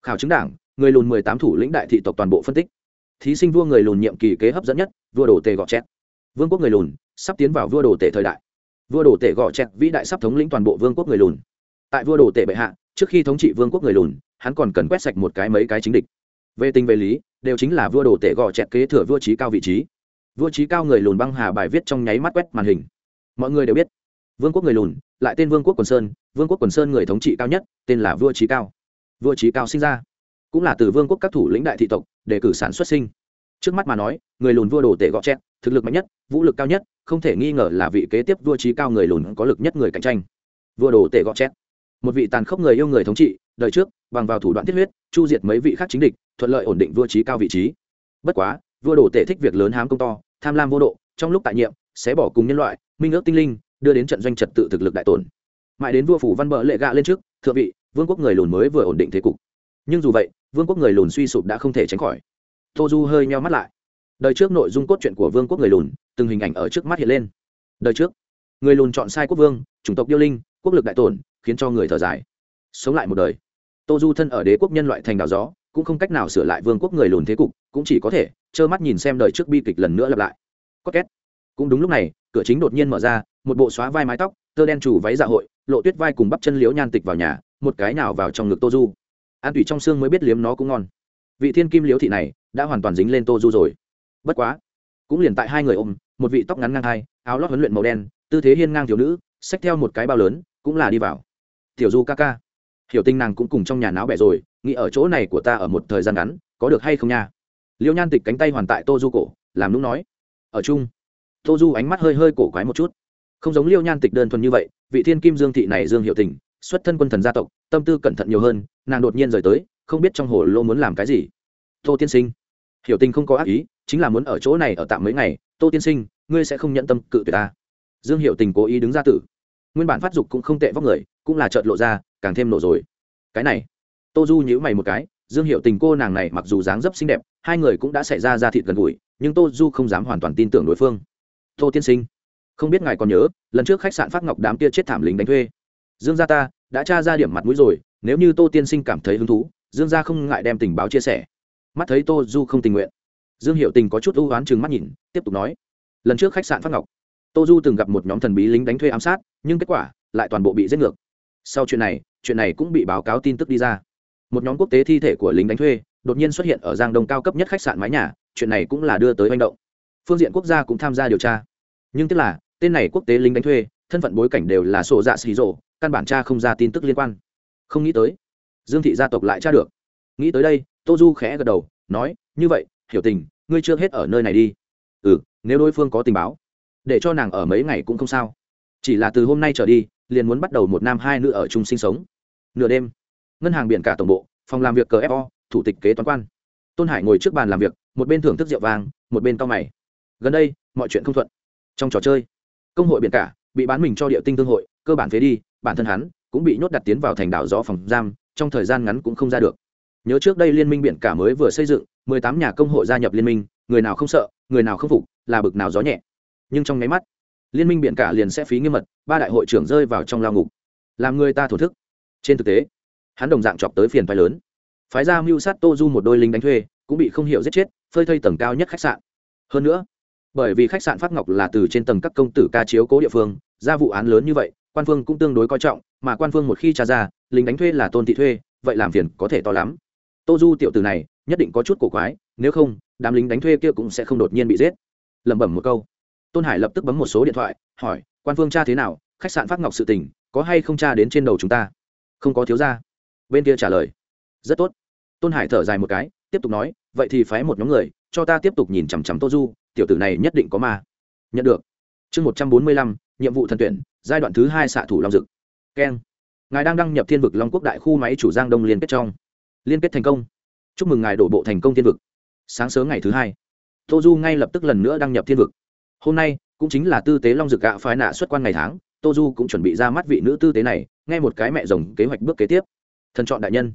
Khảo chứng đảng, người lùn mười tám thủ lĩnh đại thị tộc toàn bộ phân tích. Thí sinh vua người lùn nhiệm kỳ kế hấp dẫn nhất, vua đồ tề gọ chẹt. Vương quốc người lùn, sắp tiến vào vua đồ tề thời đại. Vua đồ tể gọ chẹt, vĩ đại sắp thống lĩnh toàn bộ vương quốc người lùn. Tại vua đồ tể bệ hạ, trước khi thống trị vương quốc người lùn, hắn còn cần quét sạch một cái mấy cái chính địch. Về tình về lý, đều chính là vua đồ tể gọ chẹt kế thừa vua trí cao vị trí vua trí cao người lùn băng hà bài viết trong nháy mắt quét màn hình. Mọi người đều biết, vương quốc người lùn, lại tên vương quốc quần sơn, vương quốc quần sơn người thống trị cao nhất, tên là vua trí cao. Vua trí cao sinh ra, cũng là từ vương quốc các thủ lĩnh đại thị tộc, đề cử sản xuất sinh. Trước mắt mà nói, người lùn vua đồ tể gọ chẹt thực lực mạnh nhất, vũ lực cao nhất, không thể nghi ngờ là vị kế tiếp vua trí cao người lùn có lực nhất người cạnh tranh. Vua đồ tể gọ chẹt một vị tàn khốc người yêu người thống trị, đời trước, bằng vào thủ đoạn thiết huyết, chu diệt mấy vị khác chính địch, thuận lợi ổn định vua trí cao vị trí. Bất quá vua đồ tể thích việc lớn hám công to, tham lam vô độ, trong lúc tại nhiệm sẽ bỏ cùng nhân loại, minh ước tinh linh, đưa đến trận doanh trật tự thực lực đại tổn. Mãi đến vua phủ văn bợ lệ gạ lên trước, thượng vị, vương quốc người lùn mới vừa ổn định thế cục. Nhưng dù vậy, vương quốc người lùn suy sụp đã không thể tránh khỏi. Tô du hơi meo mắt lại. Đời trước nội dung cốt truyện của vương quốc người lùn, từng hình ảnh ở trước mắt hiện lên. Đời trước, người lùn chọn sai quốc vương, chủng tộc điêu linh, quốc lực đại tổn, khiến cho người thở dài. Sống lại một đời. Tô du thân ở đế quốc nhân loại thành đảo gió, cũng không cách nào sửa lại vương quốc người lùn thế cục cũng chỉ có thể trơ mắt nhìn xem đời trước bi kịch lần nữa lặp lại. Có két. Cũng đúng lúc này, cửa chính đột nhiên mở ra, một bộ xóa vai mái tóc, tơ đen chủ váy dạ hội, lộ tuyết vai cùng bắp chân liếu nhan tịch vào nhà, một cái nào vào trong ngực tô du. An tủy trong xương mới biết liếm nó cũng ngon. Vị thiên kim liếu thị này đã hoàn toàn dính lên tô du rồi. Bất quá, cũng liền tại hai người ôm, một vị tóc ngắn ngang hai, áo lót huấn luyện màu đen, tư thế hiên ngang thiếu nữ, xách theo một cái bao lớn, cũng là đi vào. Tiểu du ca ca. Hiểu tinh nàng cũng cùng trong nhà náo bẻ rồi, nghĩ ở chỗ này của ta ở một thời gian ngắn, có được hay không nha? Liêu nhan tịch cánh tay hoàn tại tô du cổ, làm nũng nói. Ở chung tô du ánh mắt hơi hơi cổ quái một chút. Không giống liêu nhan tịch đơn thuần như vậy, vị thiên kim dương thị này dương hiệu tình, xuất thân quân thần gia tộc, tâm tư cẩn thận nhiều hơn, nàng đột nhiên rời tới, không biết trong hồ lô muốn làm cái gì. Tô tiên sinh, hiểu tình không có ác ý, chính là muốn ở chỗ này ở tạm mấy ngày. Tô tiên sinh, ngươi sẽ không nhận tâm cự tuyệt ta. Dương hiệu tình cố ý đứng ra tử. Nguyên bản phát dục cũng không tệ vóc người, cũng là trợt lộ ra, càng thêm nổ rồi. Cái này, tô du nhữ mày một cái dương hiệu tình cô nàng này mặc dù dáng dấp xinh đẹp, hai người cũng đã xảy ra ra thịt gần gũi, nhưng tô du không dám hoàn toàn tin tưởng đối phương. Tô tiên sinh, không biết ngài còn nhớ, lần trước khách sạn phát ngọc đám kia chết thảm lính đánh thuê. Dương gia ta đã tra ra điểm mặt mũi rồi, nếu như tô tiên sinh cảm thấy hứng thú, dương gia không ngại đem tình báo chia sẻ. Mắt thấy tô du không tình nguyện. Dương hiệu tình có chút ưu oán chừng mắt nhìn, tiếp tục nói, lần trước khách sạn phát ngọc, tô du từng gặp một nhóm thần bí lính đánh thuê ám sát, nhưng kết quả lại toàn bộ bị giết ngược. Sau chuyện này chuyện này cũng bị báo cáo tin tức đi ra một nhóm quốc tế thi thể của lính đánh thuê đột nhiên xuất hiện ở giang đông cao cấp nhất khách sạn mái nhà chuyện này cũng là đưa tới manh động phương diện quốc gia cũng tham gia điều tra nhưng tức là tên này quốc tế lính đánh thuê thân phận bối cảnh đều là sổ dạ xì rộ căn bản cha không ra tin tức liên quan không nghĩ tới dương thị gia tộc lại tra được nghĩ tới đây tô du khẽ gật đầu nói như vậy hiểu tình ngươi chưa hết ở nơi này đi ừ nếu đối phương có tình báo để cho nàng ở mấy ngày cũng không sao chỉ là từ hôm nay trở đi liền muốn bắt đầu một nam hai nữ ở chung sinh sống nửa đêm ngân hàng biển cả tổng bộ, phòng làm việc cờ fo thủ tịch kế toán quan. Tôn hải ngồi trước bàn làm việc, một bên thưởng thức rượu vàng một bên cao mày. Gần đây, mọi chuyện không thuận. Trong trò chơi, công hội biển cả bị bán mình cho địa tinh thương hội, cơ bản phế đi, bản thân hắn cũng bị nhốt đặt tiến vào thành đảo gió phòng giam, trong thời gian ngắn cũng không ra được. Nhớ trước đây liên minh biển cả mới vừa xây dựng, mười tám nhà công hội gia nhập liên minh, người nào không sợ, người nào không phục, là bực nào gió nhẹ. Nhưng trong nháy mắt, liên minh biển cả liền sẽ phí nghiêm mật, ba đại hội trưởng rơi vào trong lao ngục. Làm người ta thổ thức. Trên thực tế hắn đồng dạng chọc tới phiền phái lớn. Phái ra mưu sát tô du một đôi lính đánh thuê, cũng bị không hiểu giết chết, phơi thây tầng cao nhất khách sạn. Hơn nữa, bởi vì khách sạn phát ngọc là từ trên tầng các công tử ca chiếu cố địa phương, ra vụ án lớn như vậy, quan phương cũng tương đối coi trọng, mà quan phương một khi trả ra, lính đánh thuê là tôn thị thuê, vậy làm phiền có thể to lắm. Tô du tiểu từ này, nhất định có chút cổ quái, nếu không, đám lính đánh thuê kia cũng sẽ không đột nhiên bị giết. Lẩm bẩm một câu. Tôn hải lập tức bấm một số điện thoại, hỏi, quan phương tra thế nào? Khách sạn phát ngọc sự tình, có hay không tra đến trên đầu chúng ta? Không có thiếu ra bên kia trả lời. Rất tốt. Tôn hải thở dài một cái, tiếp tục nói, vậy thì phái một nhóm người, cho ta tiếp tục nhìn chằm chằm tô du, tiểu tử này nhất định có ma. Nhận được. Chương một trăm bốn mươi lăm, nhiệm vụ thần tuyển, giai đoạn thứ hai xạ thủ long dực. Keng. Ngài đang đăng nhập thiên vực long quốc đại khu máy chủ giang đông liên kết trong. Liên kết thành công. Chúc mừng ngài đổ bộ thành công thiên vực. Sáng sớm ngày thứ hai, tô du ngay lập tức lần nữa đăng nhập thiên vực. Hôm nay, cũng chính là tư tế long dực gạ phái nạ xuất quan ngày tháng, tô du cũng chuẩn bị ra mắt vị nữ tư tế này, nghe một cái mẹ rồng kế hoạch bước kế tiếp thần chọn đại nhân.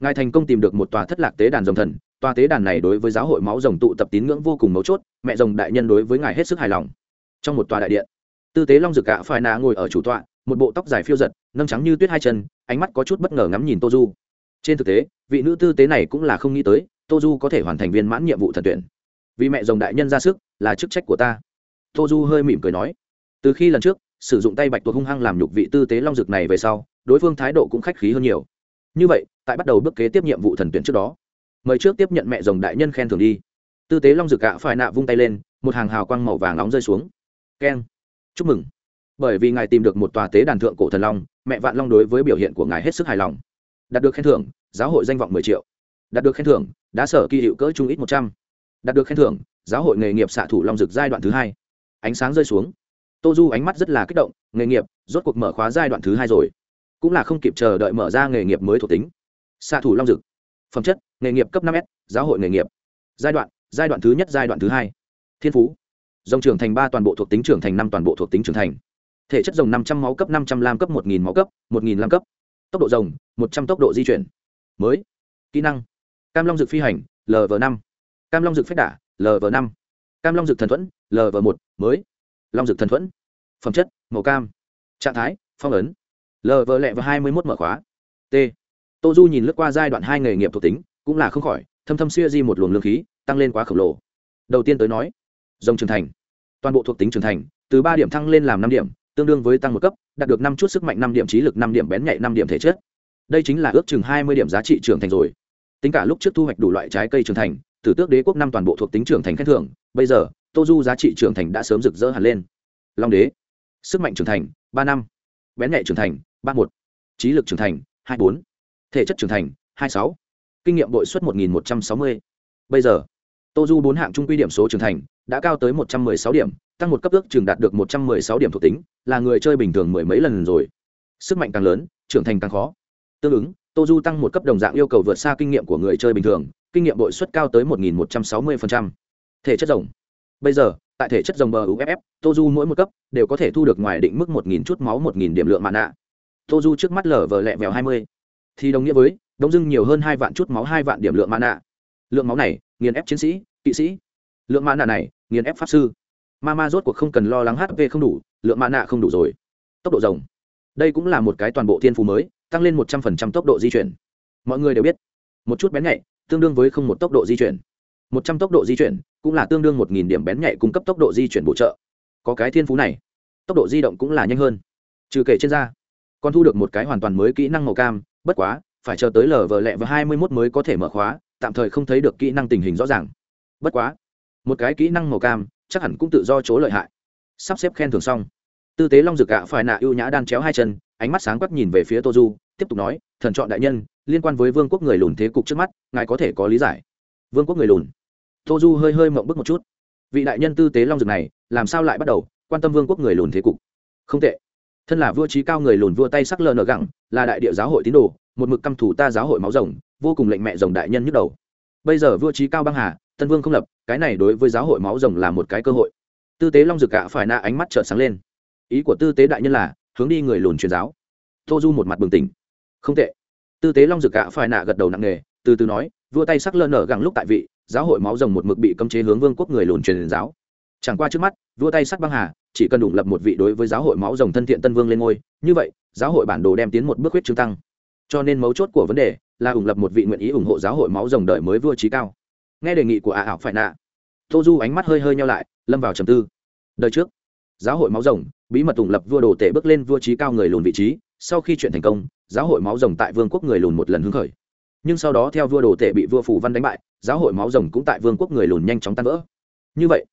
Ngài thành công tìm được một tòa thất lạc tế đàn rồng thần. Tòa tế đàn này đối với giáo hội máu rồng tụ tập tín ngưỡng vô cùng mấu chốt, mẹ rồng đại nhân đối với ngài hết sức hài lòng. Trong một tòa đại điện, tư tế long dực gạ phai nạ ngồi ở chủ tọa, một bộ tóc dài phiêu giật, nâng trắng như tuyết hai chân, ánh mắt có chút bất ngờ ngắm nhìn tô du. Trên thực tế, vị nữ tư tế này cũng là không nghĩ tới, tô du có thể hoàn thành viên mãn nhiệm vụ thần tuyển. Vì mẹ rồng đại nhân ra sức, là chức trách của ta. Tô du hơi mỉm cười nói. Từ khi lần trước, sử dụng tay bạch tuộc hung hăng làm nhục vị tư tế long dực này về sau, đối phương thái độ cũng khách khí hơn nhiều như vậy, tại bắt đầu bước kế tiếp nhiệm vụ thần tuyển trước đó, mời trước tiếp nhận mẹ rồng đại nhân khen thưởng đi. Tư tế long dực gạ phải nạ vung tay lên, một hàng hào quang màu vàng nóng rơi xuống. Keng. Chúc mừng. Bởi vì ngài tìm được một tòa tế đàn thượng cổ thần long, mẹ vạn long đối với biểu hiện của ngài hết sức hài lòng. Đạt được khen thưởng, giáo hội danh vọng mười triệu. Đạt được khen thưởng đã sở kỳ hiệu cỡ trung ít một trăm. Đạt được khen thưởng, giáo hội nghề nghiệp xạ thủ long dực giai đoạn thứ hai. Ánh sáng rơi xuống. Tô du ánh mắt rất là kích động, nghề nghiệp, rốt cuộc mở khóa giai đoạn thứ hai rồi cũng là không kịp chờ đợi mở ra nghề nghiệp mới thuộc tính. Xạ thủ long dực. Phẩm chất, nghề nghiệp cấp năm s, giáo hội nghề nghiệp. Giai đoạn giai đoạn thứ nhất, giai đoạn thứ hai. Thiên phú. Dòng trưởng thành ba toàn bộ thuộc tính trưởng thành, năm toàn bộ thuộc tính trưởng thành. Thể chất rồng năm trăm máu cấp, năm trăm lam cấp, một nghìn máu cấp, một nghìn lam cấp. Tốc độ rồng, một trăm tốc độ di chuyển. Mới. Kỹ năng. Cam long dực phi hành lv năm. Cam long dực phép đả lv năm. Cam long dực thần thuẫn lv một. Mới. Long dực thần thuẫn. Phẩm chất, màu cam. Trạng thái, phong ấn lờ vợ lẹ và hai mươi một mở khóa. T. Tô du nhìn lướt qua giai đoạn hai nghề nghiệp thuộc tính, cũng là không khỏi, thâm thâm xuya di một luồng lương khí, tăng lên quá khổng lồ. Đầu tiên tới nói dòng trưởng thành. Toàn bộ thuộc tính trưởng thành, từ ba điểm thăng lên làm năm điểm, tương đương với tăng một cấp, đạt được năm chút sức mạnh năm điểm trí lực, năm điểm bén nhạy, năm điểm thể chất. Đây chính là ước chừng hai mươi điểm giá trị trưởng thành rồi. Tính cả lúc trước thu hoạch đủ loại trái cây trưởng thành tử tước đế quốc năm toàn bộ thuộc tính trưởng thành khen thưởng, bây giờ tô du giá trị trưởng thành đã sớm rực rỡ hẳn lên. Long đế. Sức mạnh trưởng thành, ba năm. Bén nhạy trưởng thành ba một, trí lực trưởng thành, hai bốn, thể chất trưởng thành, hai sáu, kinh nghiệm bội suất một nghìn một trăm sáu mươi. Bây giờ tô du bốn hạng trung quy điểm số trưởng thành đã cao tới một trăm m ư ơ i sáu điểm, tăng một cấp ước trường đạt được một trăm m ư ơ i sáu điểm thuộc tính, là người chơi bình thường mười mấy lần rồi. Sức mạnh càng lớn, trưởng thành càng khó. Tương ứng tô du tăng một cấp đồng dạng yêu cầu vượt xa kinh nghiệm của người chơi bình thường, kinh nghiệm bội suất cao tới một nghìn một trăm sáu mươi thể chất rồng. Bây giờ, tại thể chất rồng bờ uff tô du mỗi một cấp đều có thể thu được ngoài định mức một nghìn chút máu một nghìn điểm lượng mạ nạ tô du trước mắt lở vờ lẹ vèo hai mươi. Thì đồng nghĩa với, đông dưng nhiều hơn hai vạn chút máu, hai vạn điểm lượng mã nạ lượng máu này, nghiền ép chiến sĩ, kỵ sĩ. Lượng mã nạ này, nghiền ép pháp sư. Ma ma rốt cuộc không cần lo lắng hp không đủ, lượng mã nạ không đủ rồi. Tốc độ rồng. Đây cũng là một cái toàn bộ thiên phú mới, tăng lên một trăm phần trăm tốc độ di chuyển. Mọi người đều biết, một chút bén nhạy, tương đương với không một tốc độ di chuyển. một trăm tốc độ di chuyển, cũng là tương đương một nghìn điểm bén nhạy cung cấp tốc độ di chuyển bổ trợ. Có cái thiên phú này, tốc độ di động cũng là nhanh hơn. Trừ kể trên da còn thu được một cái hoàn toàn mới kỹ năng màu cam, bất quá, phải chờ tới lờ vờ lẹ và hai mươi mốt mới có thể mở khóa, tạm thời không thấy được kỹ năng tình hình rõ ràng. Bất quá, một cái kỹ năng màu cam, chắc hẳn cũng tự do chỗ lợi hại. Sắp xếp khen thưởng xong. Tư tế long dực gạ phải nạ ưu nhã đan chéo hai chân, ánh mắt sáng quắc nhìn về phía tô du tiếp tục nói, thần chọn đại nhân, liên quan với vương quốc người lùn thế cục trước mắt, ngài có thể có lý giải. Vương quốc người lùn? Tô du hơi hơi mộng bức một chút. Vị đại nhân tư tế long dực này, làm sao lại bắt đầu quan tâm vương quốc người lùn thế cục? Không tệ thân là vua trí cao người lùn vua tay sắc lờ nở gẳng, là đại địa giáo hội tín đồ, một mực căm thủ ta giáo hội máu rồng, vô cùng lệnh mẹ rồng đại nhân nhức đầu. Bây giờ vua trí cao băng hà, tân vương không lập, cái này đối với giáo hội máu rồng là một cái cơ hội. Tư tế long rực gạ phải nạ ánh mắt trợn sáng lên. Ý của tư tế đại nhân là, hướng đi người lùn truyền giáo. Tô du một mặt bừng tỉnh. Không tệ. Tư tế long rực gạ phải nạ gật đầu nặng nề, từ từ nói, vua tay sắc lơ nở gẳng lúc tại vị, giáo hội máu rồng một mực bị cấm chế hướng vương quốc người lùn truyền giáo chẳng qua trước mắt, vua tay sắt băng hà, chỉ cần đủ lập một vị đối với giáo hội máu rồng thân thiện tân vương lên ngôi, như vậy, giáo hội bản đồ đem tiến một bước huyết chứng tăng. Cho nên mấu chốt của vấn đề là ủng lập một vị nguyện ý ủng hộ giáo hội máu rồng đời mới vua trí cao. Nghe đề nghị của ả ảo phải nạ, tô du ánh mắt hơi hơi nhau lại, lâm vào trầm tư. Đời trước, giáo hội máu rồng, bí mật ủng lập vua đồ tể bước lên vua trí cao người lùn vị trí, sau khi chuyện thành công, giáo hội máu rồng tại vương quốc người lùn một lần hứng khởi. Nhưng sau đó theo vua đồ tể bị vua phủ văn đánh bại, giáo hội máu rồng cũng tại vương quốc người lùn nhanh chóng tan vỡ. Như vậy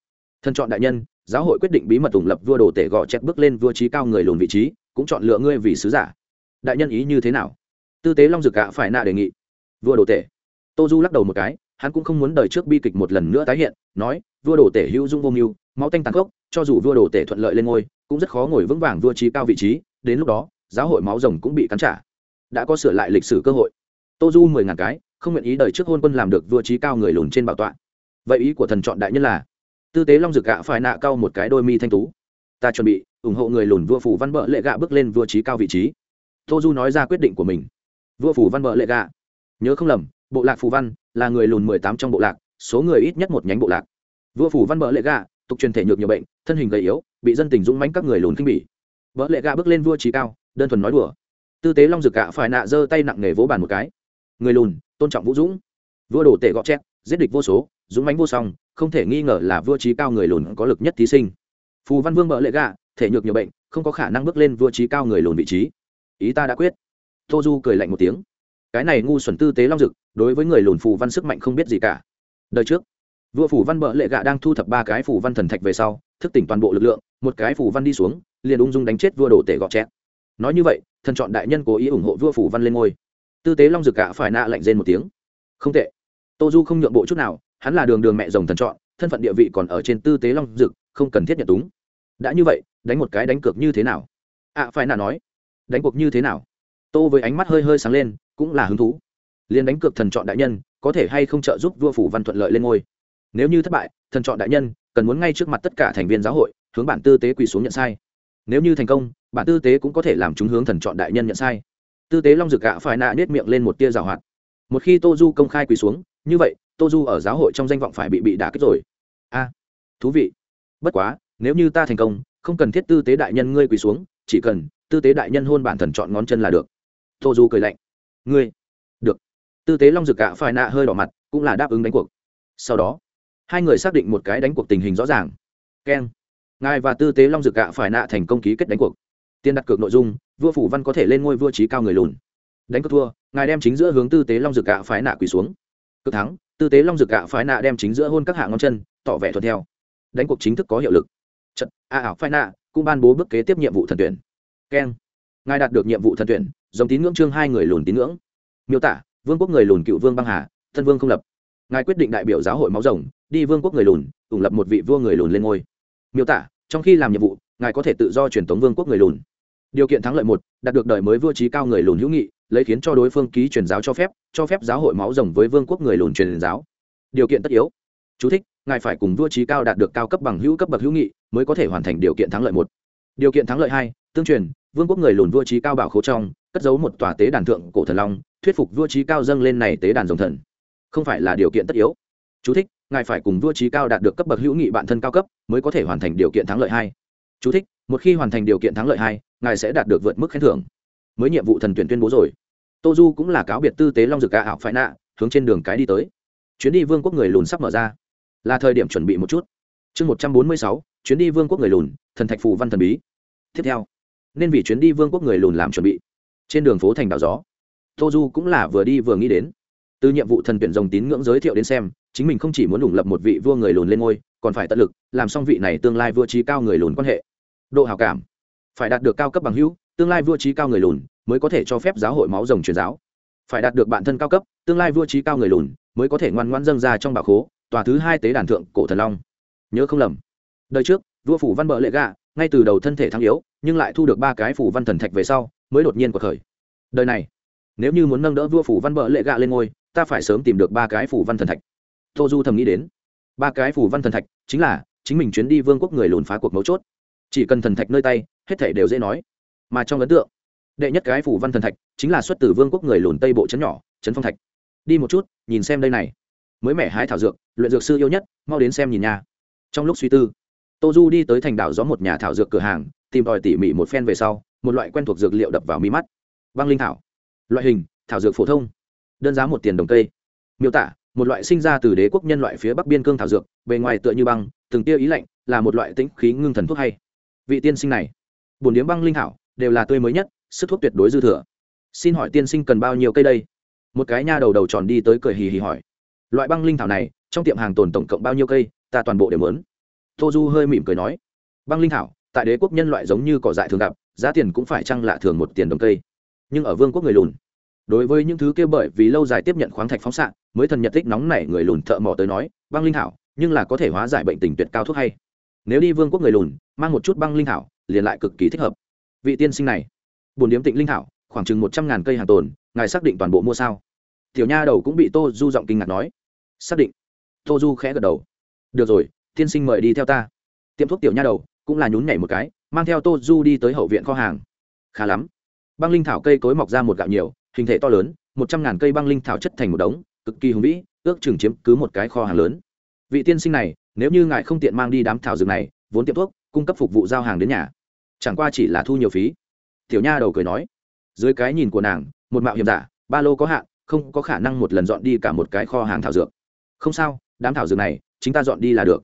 thân chọn đại nhân, giáo hội quyết định bí mật ủng lập vua đồ tể gò chẹt bước lên vua trí cao người lùn vị trí, cũng chọn lựa ngươi vì sứ giả. Đại nhân ý như thế nào? Tư tế long dực gạ phải nạ đề nghị. Vua đồ tể. Tô du lắc đầu một cái, hắn cũng không muốn đời trước bi kịch một lần nữa tái hiện, nói, vua đồ tể hữu dung vô mưu, máu tanh tàn khốc, cho dù vua đồ tể thuận lợi lên ngôi, cũng rất khó ngồi vững vàng vua trí cao vị trí, đến lúc đó, giáo hội máu rồng cũng bị cắn trả. Đã có sửa lại lịch sử cơ hội. Tô du mười ngàn cái, không nguyện ý đời trước hôn quân làm được vua trí cao người lùn trên bảo tọa. Vậy ý của thần chọn đại nhân là tư tế long dực gạ phải nạ cao một cái đôi mi thanh tú. Ta chuẩn bị, ủng hộ người lùn vua phủ văn bợ lệ gạ bước lên vua trí cao vị trí. Tô du nói ra quyết định của mình. Vua phủ văn bợ lệ gạ. Nhớ không lầm, bộ lạc phù văn là người lùn mười tám trong bộ lạc, số người ít nhất một nhánh bộ lạc. Vua phủ văn bợ lệ gạ, tục truyền thể nhược nhiều bệnh, thân hình gầy yếu, bị dân tình dũng mãnh các người lùn kinh bỉ. Bợ lệ gạ bước lên vua trí cao, đơn thuần nói đùa. Tư tế long dực gạ phải nạ giơ tay nặng nghề vỗ bàn một cái. Người lùn, tôn trọng vũ dũng. Vua đổ tể gọ chét, giết địch vô số dũng mãnh vô song, không thể nghi ngờ là vua trí cao người lùn có lực nhất thí sinh. Phù văn vương bợ lệ gạ, thể nhược nhiều bệnh, không có khả năng bước lên vua trí cao người lùn vị trí. Ý ta đã quyết. Tô du cười lạnh một tiếng. Cái này ngu xuẩn tư tế long dực, đối với người lùn phù văn sức mạnh không biết gì cả. Đời trước, vua phù văn bợ lệ gạ đang thu thập ba cái phù văn thần thạch về sau, thức tỉnh toàn bộ lực lượng, một cái phù văn đi xuống, liền ung dung đánh chết vua đổ tể gọt chẹt. Nói như vậy, thần chọn đại nhân cố ý ủng hộ vua phù văn lên ngôi. Tư tế long dực gạ phải nạ lạnh rên một tiếng. Không tệ. Tô du không nhượng bộ chút nào hắn là đường đường mẹ rồng thần chọn thân phận địa vị còn ở trên tư tế long dực không cần thiết nhận túng. Đã như vậy đánh một cái đánh cược như thế nào? Ạ à, phải nà nói. Đánh cuộc như thế nào? Tô với ánh mắt hơi hơi sáng lên cũng là hứng thú. Liền đánh cược thần chọn đại nhân có thể hay không trợ giúp vua phủ văn thuận lợi lên ngôi? Nếu như thất bại thần chọn đại nhân cần muốn ngay trước mặt tất cả thành viên giáo hội hướng bản tư tế quỳ xuống nhận sai. Nếu như thành công bản tư tế cũng có thể làm chúng hướng thần chọn đại nhân nhận sai. Tư tế long dực ạ phải nạ nết miệng lên một tia rào hoạt. Một khi tô du công khai quỳ xuống như vậy tô du ở giáo hội trong danh vọng phải bị bị đả kích rồi. A, thú vị. Bất quá, nếu như ta thành công, không cần thiết tư tế đại nhân ngươi quỳ xuống, chỉ cần tư tế đại nhân hôn bản thần chọn ngón chân là được. Tô du cười lạnh. Ngươi, được. Tư tế long dực gạ phải nạ hơi đỏ mặt, cũng là đáp ứng đánh cuộc. Sau đó, hai người xác định một cái đánh cuộc tình hình rõ ràng. Keng. Ngài và tư tế long dực gạ phải nạ thành công ký kết đánh cuộc. Tiền đặt cược nội dung, vua phủ văn có thể lên ngôi vua trí cao người lùn. Đánh cược thua, ngài đem chính giữa hướng tư tế long dực gạ phái nạ quỳ xuống. Cực thắng tư tế long dực gạ phái nạ đem chính giữa hôn các hạng ngón chân, tỏ vẻ thuận theo. Đánh cuộc chính thức có hiệu lực. Trận a ảo phái nạ cũng ban bố bước kế tiếp nhiệm vụ thần tuyển. Keng. Ngài đạt được nhiệm vụ thần tuyển dòng tín ngưỡng chương hai người lùn tín ngưỡng. Miêu tả, vương quốc người lùn cựu vương băng hà, thân vương không lập. Ngài quyết định đại biểu giáo hội máu rồng, đi vương quốc người lùn, ủng lập một vị vua người lùn lên ngôi. Miêu tả, trong khi làm nhiệm vụ, ngài có thể tự do truyền tống vương quốc người lùn. Điều kiện thắng lợi một, đạt được đời mới vua trí cao người lùn hữu nghị lấy khiến cho đối phương ký truyền giáo cho phép cho phép giáo hội máu rồng với vương quốc người lùn truyền giáo. Điều kiện tất yếu. Chú thích, ngài phải cùng vua trí cao đạt được cao cấp bằng hữu cấp bậc hữu nghị mới có thể hoàn thành điều kiện thắng lợi một. Điều kiện thắng lợi hai tương truyền vương quốc người lùn vua trí cao bảo khố trong cất giấu một tòa tế đàn thượng cổ thần long thuyết phục vua trí cao dâng lên này tế đàn rồng thần. Không phải là điều kiện tất yếu. Chú thích, ngài phải cùng vua trí cao đạt được cấp bậc hữu nghị bạn thân cao cấp mới có thể hoàn thành điều kiện thắng lợi hai. Chú thích, một khi hoàn thành điều kiện thắng lợi hai ngài sẽ đạt được vượt mức khen thưởng mới nhiệm vụ thần tuyển tuyên bố rồi. Tô du cũng là cáo biệt tư tế long dược ca ảo phải nạ, hướng trên đường cái đi tới. Chuyến đi vương quốc người lùn sắp mở ra. Là thời điểm chuẩn bị một chút. Chương một trăm bốn mươi sáu, chuyến đi vương quốc người lùn, thần thạch phù văn thần bí. Tiếp theo, nên vì chuyến đi vương quốc người lùn làm chuẩn bị. Trên đường phố thành đảo gió tô du cũng là vừa đi vừa nghĩ đến. Từ nhiệm vụ thần tuyển rồng tín ngưỡng giới thiệu đến xem, chính mình không chỉ muốn đủng lập một vị vua người lùn lên ngôi, còn phải tận lực làm xong vị này tương lai vua trí cao người lùn quan hệ. Độ hào cảm, phải đạt được cao cấp bằng hữu tương lai vua trí cao người lùn mới có thể cho phép giáo hội máu rồng truyền giáo. Phải đạt được bản thân cao cấp, tương lai vua trí cao người lùn mới có thể ngoan ngoan dâng ra trong bà khố, tòa thứ hai tế đàn thượng cổ thần long. Nhớ không lầm, đời trước, vua phủ văn bợ lệ gạ, ngay từ đầu thân thể thăng yếu, nhưng lại thu được ba cái phủ văn thần thạch về sau, mới đột nhiên cuộc khởi. Đời này, nếu như muốn nâng đỡ vua phủ văn bợ lệ gạ lên ngôi, ta phải sớm tìm được ba cái phủ văn thần thạch. Tô du thầm nghĩ đến, ba cái phủ văn thần thạch chính là chính mình chuyến đi vương quốc người lùn phá cuộc mấu chốt. Chỉ cần thần thạch nơi tay, hết thể đều dễ nói mà trong ấn tượng, đệ nhất cái phủ văn thần thạch chính là xuất từ vương quốc người lùn tây bộ trấn nhỏ, trấn phong thạch. Đi một chút, nhìn xem đây này. Mới mẻ hái thảo dược, luyện dược sư yêu nhất, mau đến xem nhìn nha. Trong lúc suy tư, tô du đi tới thành đảo gió một nhà thảo dược cửa hàng, tìm tòi tỉ mỉ một phen về sau, một loại quen thuộc dược liệu đập vào mi mắt. Băng linh thảo, loại hình, thảo dược phổ thông, đơn giá một tiền đồng cây. Miêu tả, một loại sinh ra từ đế quốc nhân loại phía bắc biên cương thảo dược, bề ngoài tựa như băng, từng tia ý lạnh, là một loại tĩnh khí ngưng thần thuốc hay. Vị tiên sinh này bồn điếm băng linh thảo đều là tươi mới nhất, sức thuốc tuyệt đối dư thừa. Xin hỏi tiên sinh cần bao nhiêu cây đây? Một cái nha đầu đầu tròn đi tới cười hì hì hỏi. Loại băng linh thảo này, trong tiệm hàng tồn tổng cộng bao nhiêu cây, ta toàn bộ đều mớn tô du hơi mỉm cười nói. Băng linh thảo, tại đế quốc nhân loại giống như cỏ dại thường gặp, giá tiền cũng phải chăng lạ thường một tiền đồng cây. Nhưng ở vương quốc người lùn. Đối với những thứ kia bởi vì lâu dài tiếp nhận khoáng thạch phóng xạ, mới thần nhật tích nóng nảy người lùn thợ mỏ tới nói, băng linh thảo, nhưng là có thể hóa giải bệnh tình tuyệt cao thuốc hay. Nếu đi vương quốc người lùn, mang một chút băng linh thảo, liền lại cực kỳ thích hợp vị tiên sinh này. Bồn điếm tịnh linh thảo, khoảng chừng một trăm ngàn cây hàng tồn, ngài xác định toàn bộ mua sao? Tiểu nha đầu cũng bị tô du giọng kinh ngạc nói. Xác định. Tô du khẽ gật đầu. Được rồi, tiên sinh mời đi theo ta. Tiệm thuốc tiểu nha đầu, cũng là nhún nhảy một cái, mang theo tô du đi tới hậu viện kho hàng. Khá lắm. Băng linh thảo cây cối mọc ra một gạo nhiều, hình thể to lớn, một trăm ngàn cây băng linh thảo chất thành một đống, cực kỳ hùng vĩ, ước chừng chiếm cứ một cái kho hàng lớn. Vị tiên sinh này, nếu như ngài không tiện mang đi đám thảo dược này, vốn tiệm thuốc, cung cấp phục vụ giao hàng đến nhà chẳng qua chỉ là thu nhiều phí. Tiểu nha đầu cười nói, dưới cái nhìn của nàng, một mạo hiểm giả, ba lô có hạn, không có khả năng một lần dọn đi cả một cái kho hàng thảo dược. Không sao, đám thảo dược này, chính ta dọn đi là được.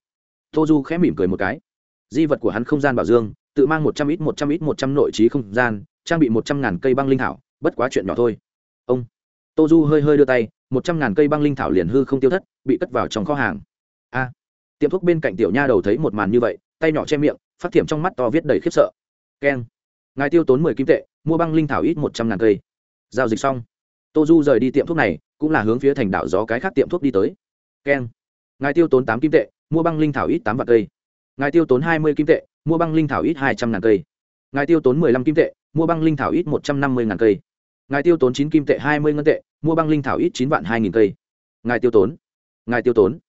Tô du khẽ mỉm cười một cái. Di vật của hắn không gian bảo dương, tự mang một trăm ít, một trăm ít, một trăm nội trí không gian, trang bị một trăm ngàn cây băng linh thảo, bất quá chuyện nhỏ thôi. Ông. Tô du hơi hơi đưa tay, một trăm ngàn cây băng linh thảo liền hư không tiêu thất, bị cất vào trong kho hàng. A. Tiệm thuốc bên cạnh tiểu nha đầu thấy một màn như vậy, tay nhỏ che miệng, phát thiểm trong mắt to viết đầy khiếp sợ keng. Ngài tiêu tốn mười kim tệ, mua băng linh thảo ít một trăm ngàn cây. Giao dịch xong, tô du rời đi tiệm thuốc này, cũng là hướng phía thành đảo gió cái khác tiệm thuốc đi tới. Keng. Ngài tiêu tốn tám kim tệ, mua băng linh thảo ít tám vạn cây. Ngài tiêu tốn hai mươi kim tệ, mua băng linh thảo ít hai trăm ngàn cây. Ngài tiêu tốn mười lăm kim tệ, mua băng linh thảo ít một trăm năm mươi ngàn cây. Ngài tiêu tốn chín kim tệ, hai mươi ngân tệ, mua băng linh thảo ít chín vạn hai nghìn cây. Ngài tiêu tốn. Ngài tiêu tốn.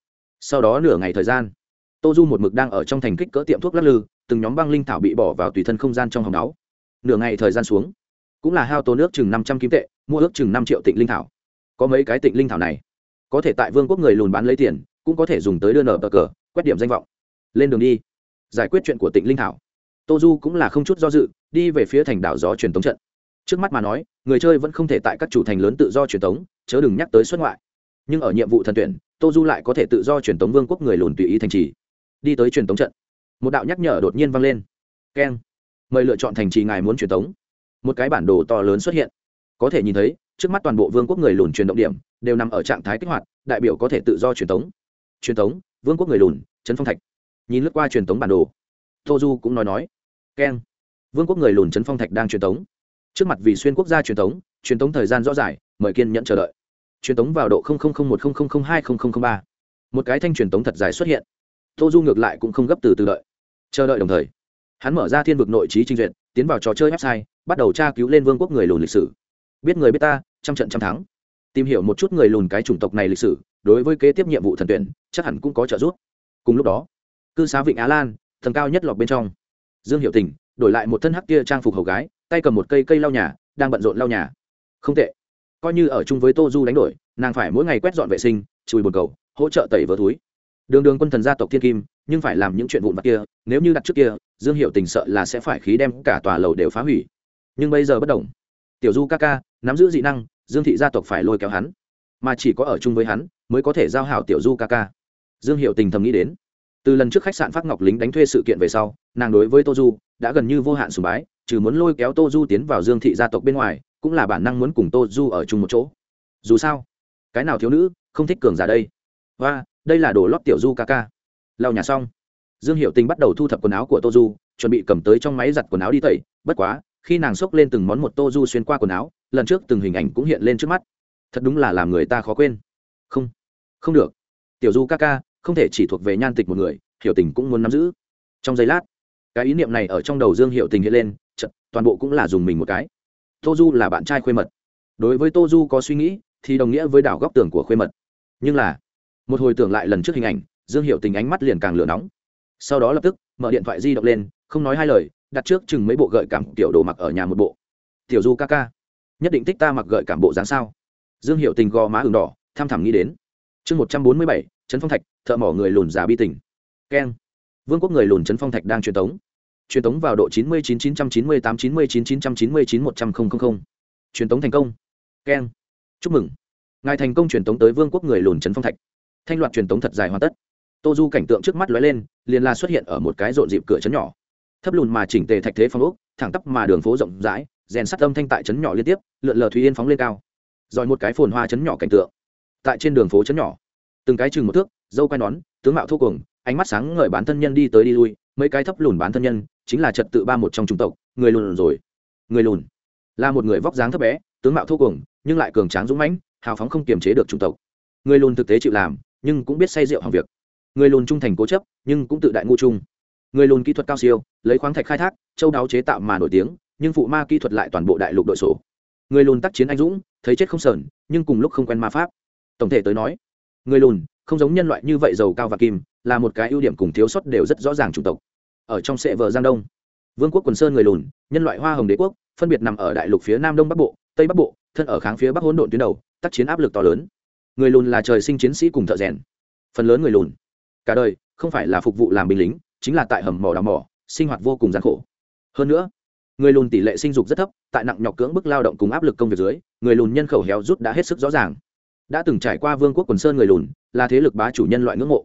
Sau đó nửa ngày thời gian, tô du một mực đang ở trong thành kích cỡ tiệm thuốc lắc lư từng nhóm băng linh thảo bị bỏ vào tùy thân không gian trong hòng náu nửa ngày thời gian xuống, cũng là hao tốn nước chừng năm trăm kim tệ, mua ước chừng năm triệu tịnh linh thảo. Có mấy cái tịnh linh thảo này, có thể tại vương quốc người lùn bán lấy tiền, cũng có thể dùng tới đưa nở bờ cờ, quét điểm danh vọng. Lên đường đi, giải quyết chuyện của tịnh linh thảo. Tô du cũng là không chút do dự, đi về phía thành đảo gió truyền tống trận. Trước mắt mà nói, người chơi vẫn không thể tại các chủ thành lớn tự do truyền tống, chớ đừng nhắc tới xuất ngoại. Nhưng ở nhiệm vụ thần tuyển, tô du lại có thể tự do truyền tống vương quốc người lùn tùy ý thành trì. Đi tới truyền tống trận một đạo nhắc nhở đột nhiên vang lên. Keng. Mời lựa chọn thành trì ngài muốn truyền tống. Một cái bản đồ to lớn xuất hiện. Có thể nhìn thấy, trước mắt toàn bộ vương quốc người lùn truyền động điểm đều nằm ở trạng thái kích hoạt, đại biểu có thể tự do truyền tống. Truyền tống, vương quốc người lùn, trấn phong thạch. Nhìn lướt qua truyền tống bản đồ, tô du cũng nói nói. Keng. Vương quốc người lùn trấn phong thạch đang truyền tống. Trước mặt vì xuyên quốc gia truyền tống truyền tống thời gian rõ rải, mời kiên nhẫn chờ đợi. Truyền tống vào độ một hai ba. Một cái thanh truyền tống thật dài xuất hiện. Tô du ngược lại cũng không gấp từ từ đợi chờ đợi đồng thời hắn mở ra thiên vực nội trí trình duyệt tiến vào trò chơi website, bắt đầu tra cứu lên vương quốc người lùn lịch sử. Biết người biết ta, trăm trận trăm thắng. Tìm hiểu một chút người lùn cái chủng tộc này lịch sử, đối với kế tiếp nhiệm vụ thần tuyển, chắc hẳn cũng có trợ giúp. Cùng lúc đó, cư xá vịnh á lan thần cao nhất lọc bên trong. Dương hiệu tình, đổi lại một thân hắc kia trang phục hầu gái, tay cầm một cây cây lau nhà, đang bận rộn lau nhà. Không tệ. Coi như ở chung với tô du đánh đổi, nàng phải mỗi ngày quét dọn vệ sinh, chùi bồn cầu, hỗ trợ tẩy vỡ túi. Đường đường quân thần gia tộc thiên kim nhưng phải làm những chuyện vụn vặt kia, nếu như đặt trước kia, dương hiệu tình sợ là sẽ phải khí đem cả tòa lầu đều phá hủy. Nhưng bây giờ bất đồng. Tiểu du ca ca, nắm giữ dị năng, dương thị gia tộc phải lôi kéo hắn. Mà chỉ có ở chung với hắn, mới có thể giao hảo tiểu du ca ca. Dương hiệu tình thầm nghĩ đến. Từ lần trước khách sạn phát ngọc lính đánh thuê sự kiện về sau, nàng đối với tô du đã gần như vô hạn sùng bái, trừ muốn lôi kéo tô du tiến vào dương thị gia tộc bên ngoài, cũng là bản năng muốn cùng tô du ở chung một chỗ. Dù sao, cái nào thiếu nữ không thích cường giả đây? Và, đây là đồ lót tiểu du ca ca lau nhà xong. Dương hiệu tình bắt đầu thu thập quần áo của tô du chuẩn bị cầm tới trong máy giặt quần áo đi tẩy. Bất quá khi nàng xốc lên từng món một tô du xuyên qua quần áo lần trước từng hình ảnh cũng hiện lên trước mắt. Thật đúng là làm người ta khó quên. Không không được. Tiểu du ca ca không thể chỉ thuộc về nhan tịch một người hiểu tình cũng muốn nắm giữ. Trong giây lát cái ý niệm này ở trong đầu dương hiệu tình hiện lên chật, toàn bộ cũng là dùng mình một cái. Tô du là bạn trai khuê mật. Đối với tô du có suy nghĩ thì đồng nghĩa với đảo góc tường của khuê mật. Nhưng là một hồi tưởng lại lần trước hình ảnh dương hiệu tình ánh mắt liền càng lửa nóng. Sau đó lập tức, mở điện thoại di động lên, không nói hai lời, đặt trước chừng mấy bộ gợi cảm tiểu đồ mặc ở nhà một bộ. Tiểu du ca ca, nhất định thích ta mặc gợi cảm bộ dáng sao? Dương hiệu tình gò má ừng đỏ, tham thẳm nghĩ đến. Chương một trăm bốn mươi bảy, trấn phong thạch, thợ mỏ người lùn già bi tình. Keng. Vương quốc người lùn trấn phong thạch đang truyền tống. Truyền tống vào độ chín mươi chín chín trăm chín mươi tám chín mươi chín chín trăm chín mươi chín một trăm linh truyền tống thành công. Keng. Chúc mừng. Ngài thành công truyền tống tới vương quốc người lùn trấn phong thạch. Thanh loạt truyền tống thật dài hoàn tất tô du cảnh tượng trước mắt lóe lên, liền la xuất hiện ở một cái rộn dịp cửa trấn nhỏ. Thấp lùn mà chỉnh tề thạch thế phong ốc, thẳng tắp mà đường phố rộng rãi, rèn sắt âm thanh tại trấn nhỏ liên tiếp, lượn lờ thúy yên phóng lên cao. Rồi một cái phồn hoa trấn nhỏ cảnh tượng. Tại trên đường phố trấn nhỏ, từng cái chừng một thước, dâu quai nón, tướng mạo thô cuồng, ánh mắt sáng ngời bán thân nhân đi tới đi lui, mấy cái thấp lùn bán thân nhân, chính là trật tự ba một trong trung tộc, người lùn rồi. Người lùn. Là một người vóc dáng thấp bé, tướng mạo thô cuồng, nhưng lại cường tráng dũng mãnh, hào phóng không kiềm chế được trung tộc. Người lùn thực tế chịu làm, nhưng cũng biết say rượu hàng việc người lùn trung thành cố chấp, nhưng cũng tự đại ngu trung. Người lùn kỹ thuật cao siêu, lấy khoáng thạch khai thác, châu đáo chế tạo mà nổi tiếng, nhưng phụ ma kỹ thuật lại toàn bộ đại lục đội sổ. Người lùn tác chiến anh dũng, thấy chết không sờn, nhưng cùng lúc không quen ma pháp. Tổng thể tới nói, người lùn không giống nhân loại như vậy giàu cao và kim là một cái ưu điểm cùng thiếu sót đều rất rõ ràng chủng tộc. Ở trong sệ vợ giang đông, vương quốc quần sơn người lùn, nhân loại hoa hồng đế quốc, phân biệt nằm ở đại lục phía nam đông bắc bộ, tây bắc bộ, thân ở kháng phía bắc hỗn độn tuyến đầu, tác chiến áp lực to lớn. Người lùn là trời sinh chiến sĩ cùng thợ rèn. Phần lớn người lùn cả đời, không phải là phục vụ làm binh lính, chính là tại hầm mỏ đào mỏ, sinh hoạt vô cùng gian khổ. Hơn nữa, người lùn tỷ lệ sinh dục rất thấp, tại nặng nhọc cưỡng bức lao động cùng áp lực công việc dưới, người lùn nhân khẩu héo rút đã hết sức rõ ràng. Đã từng trải qua vương quốc quần sơn người lùn, là thế lực bá chủ nhân loại ngưỡng mộ.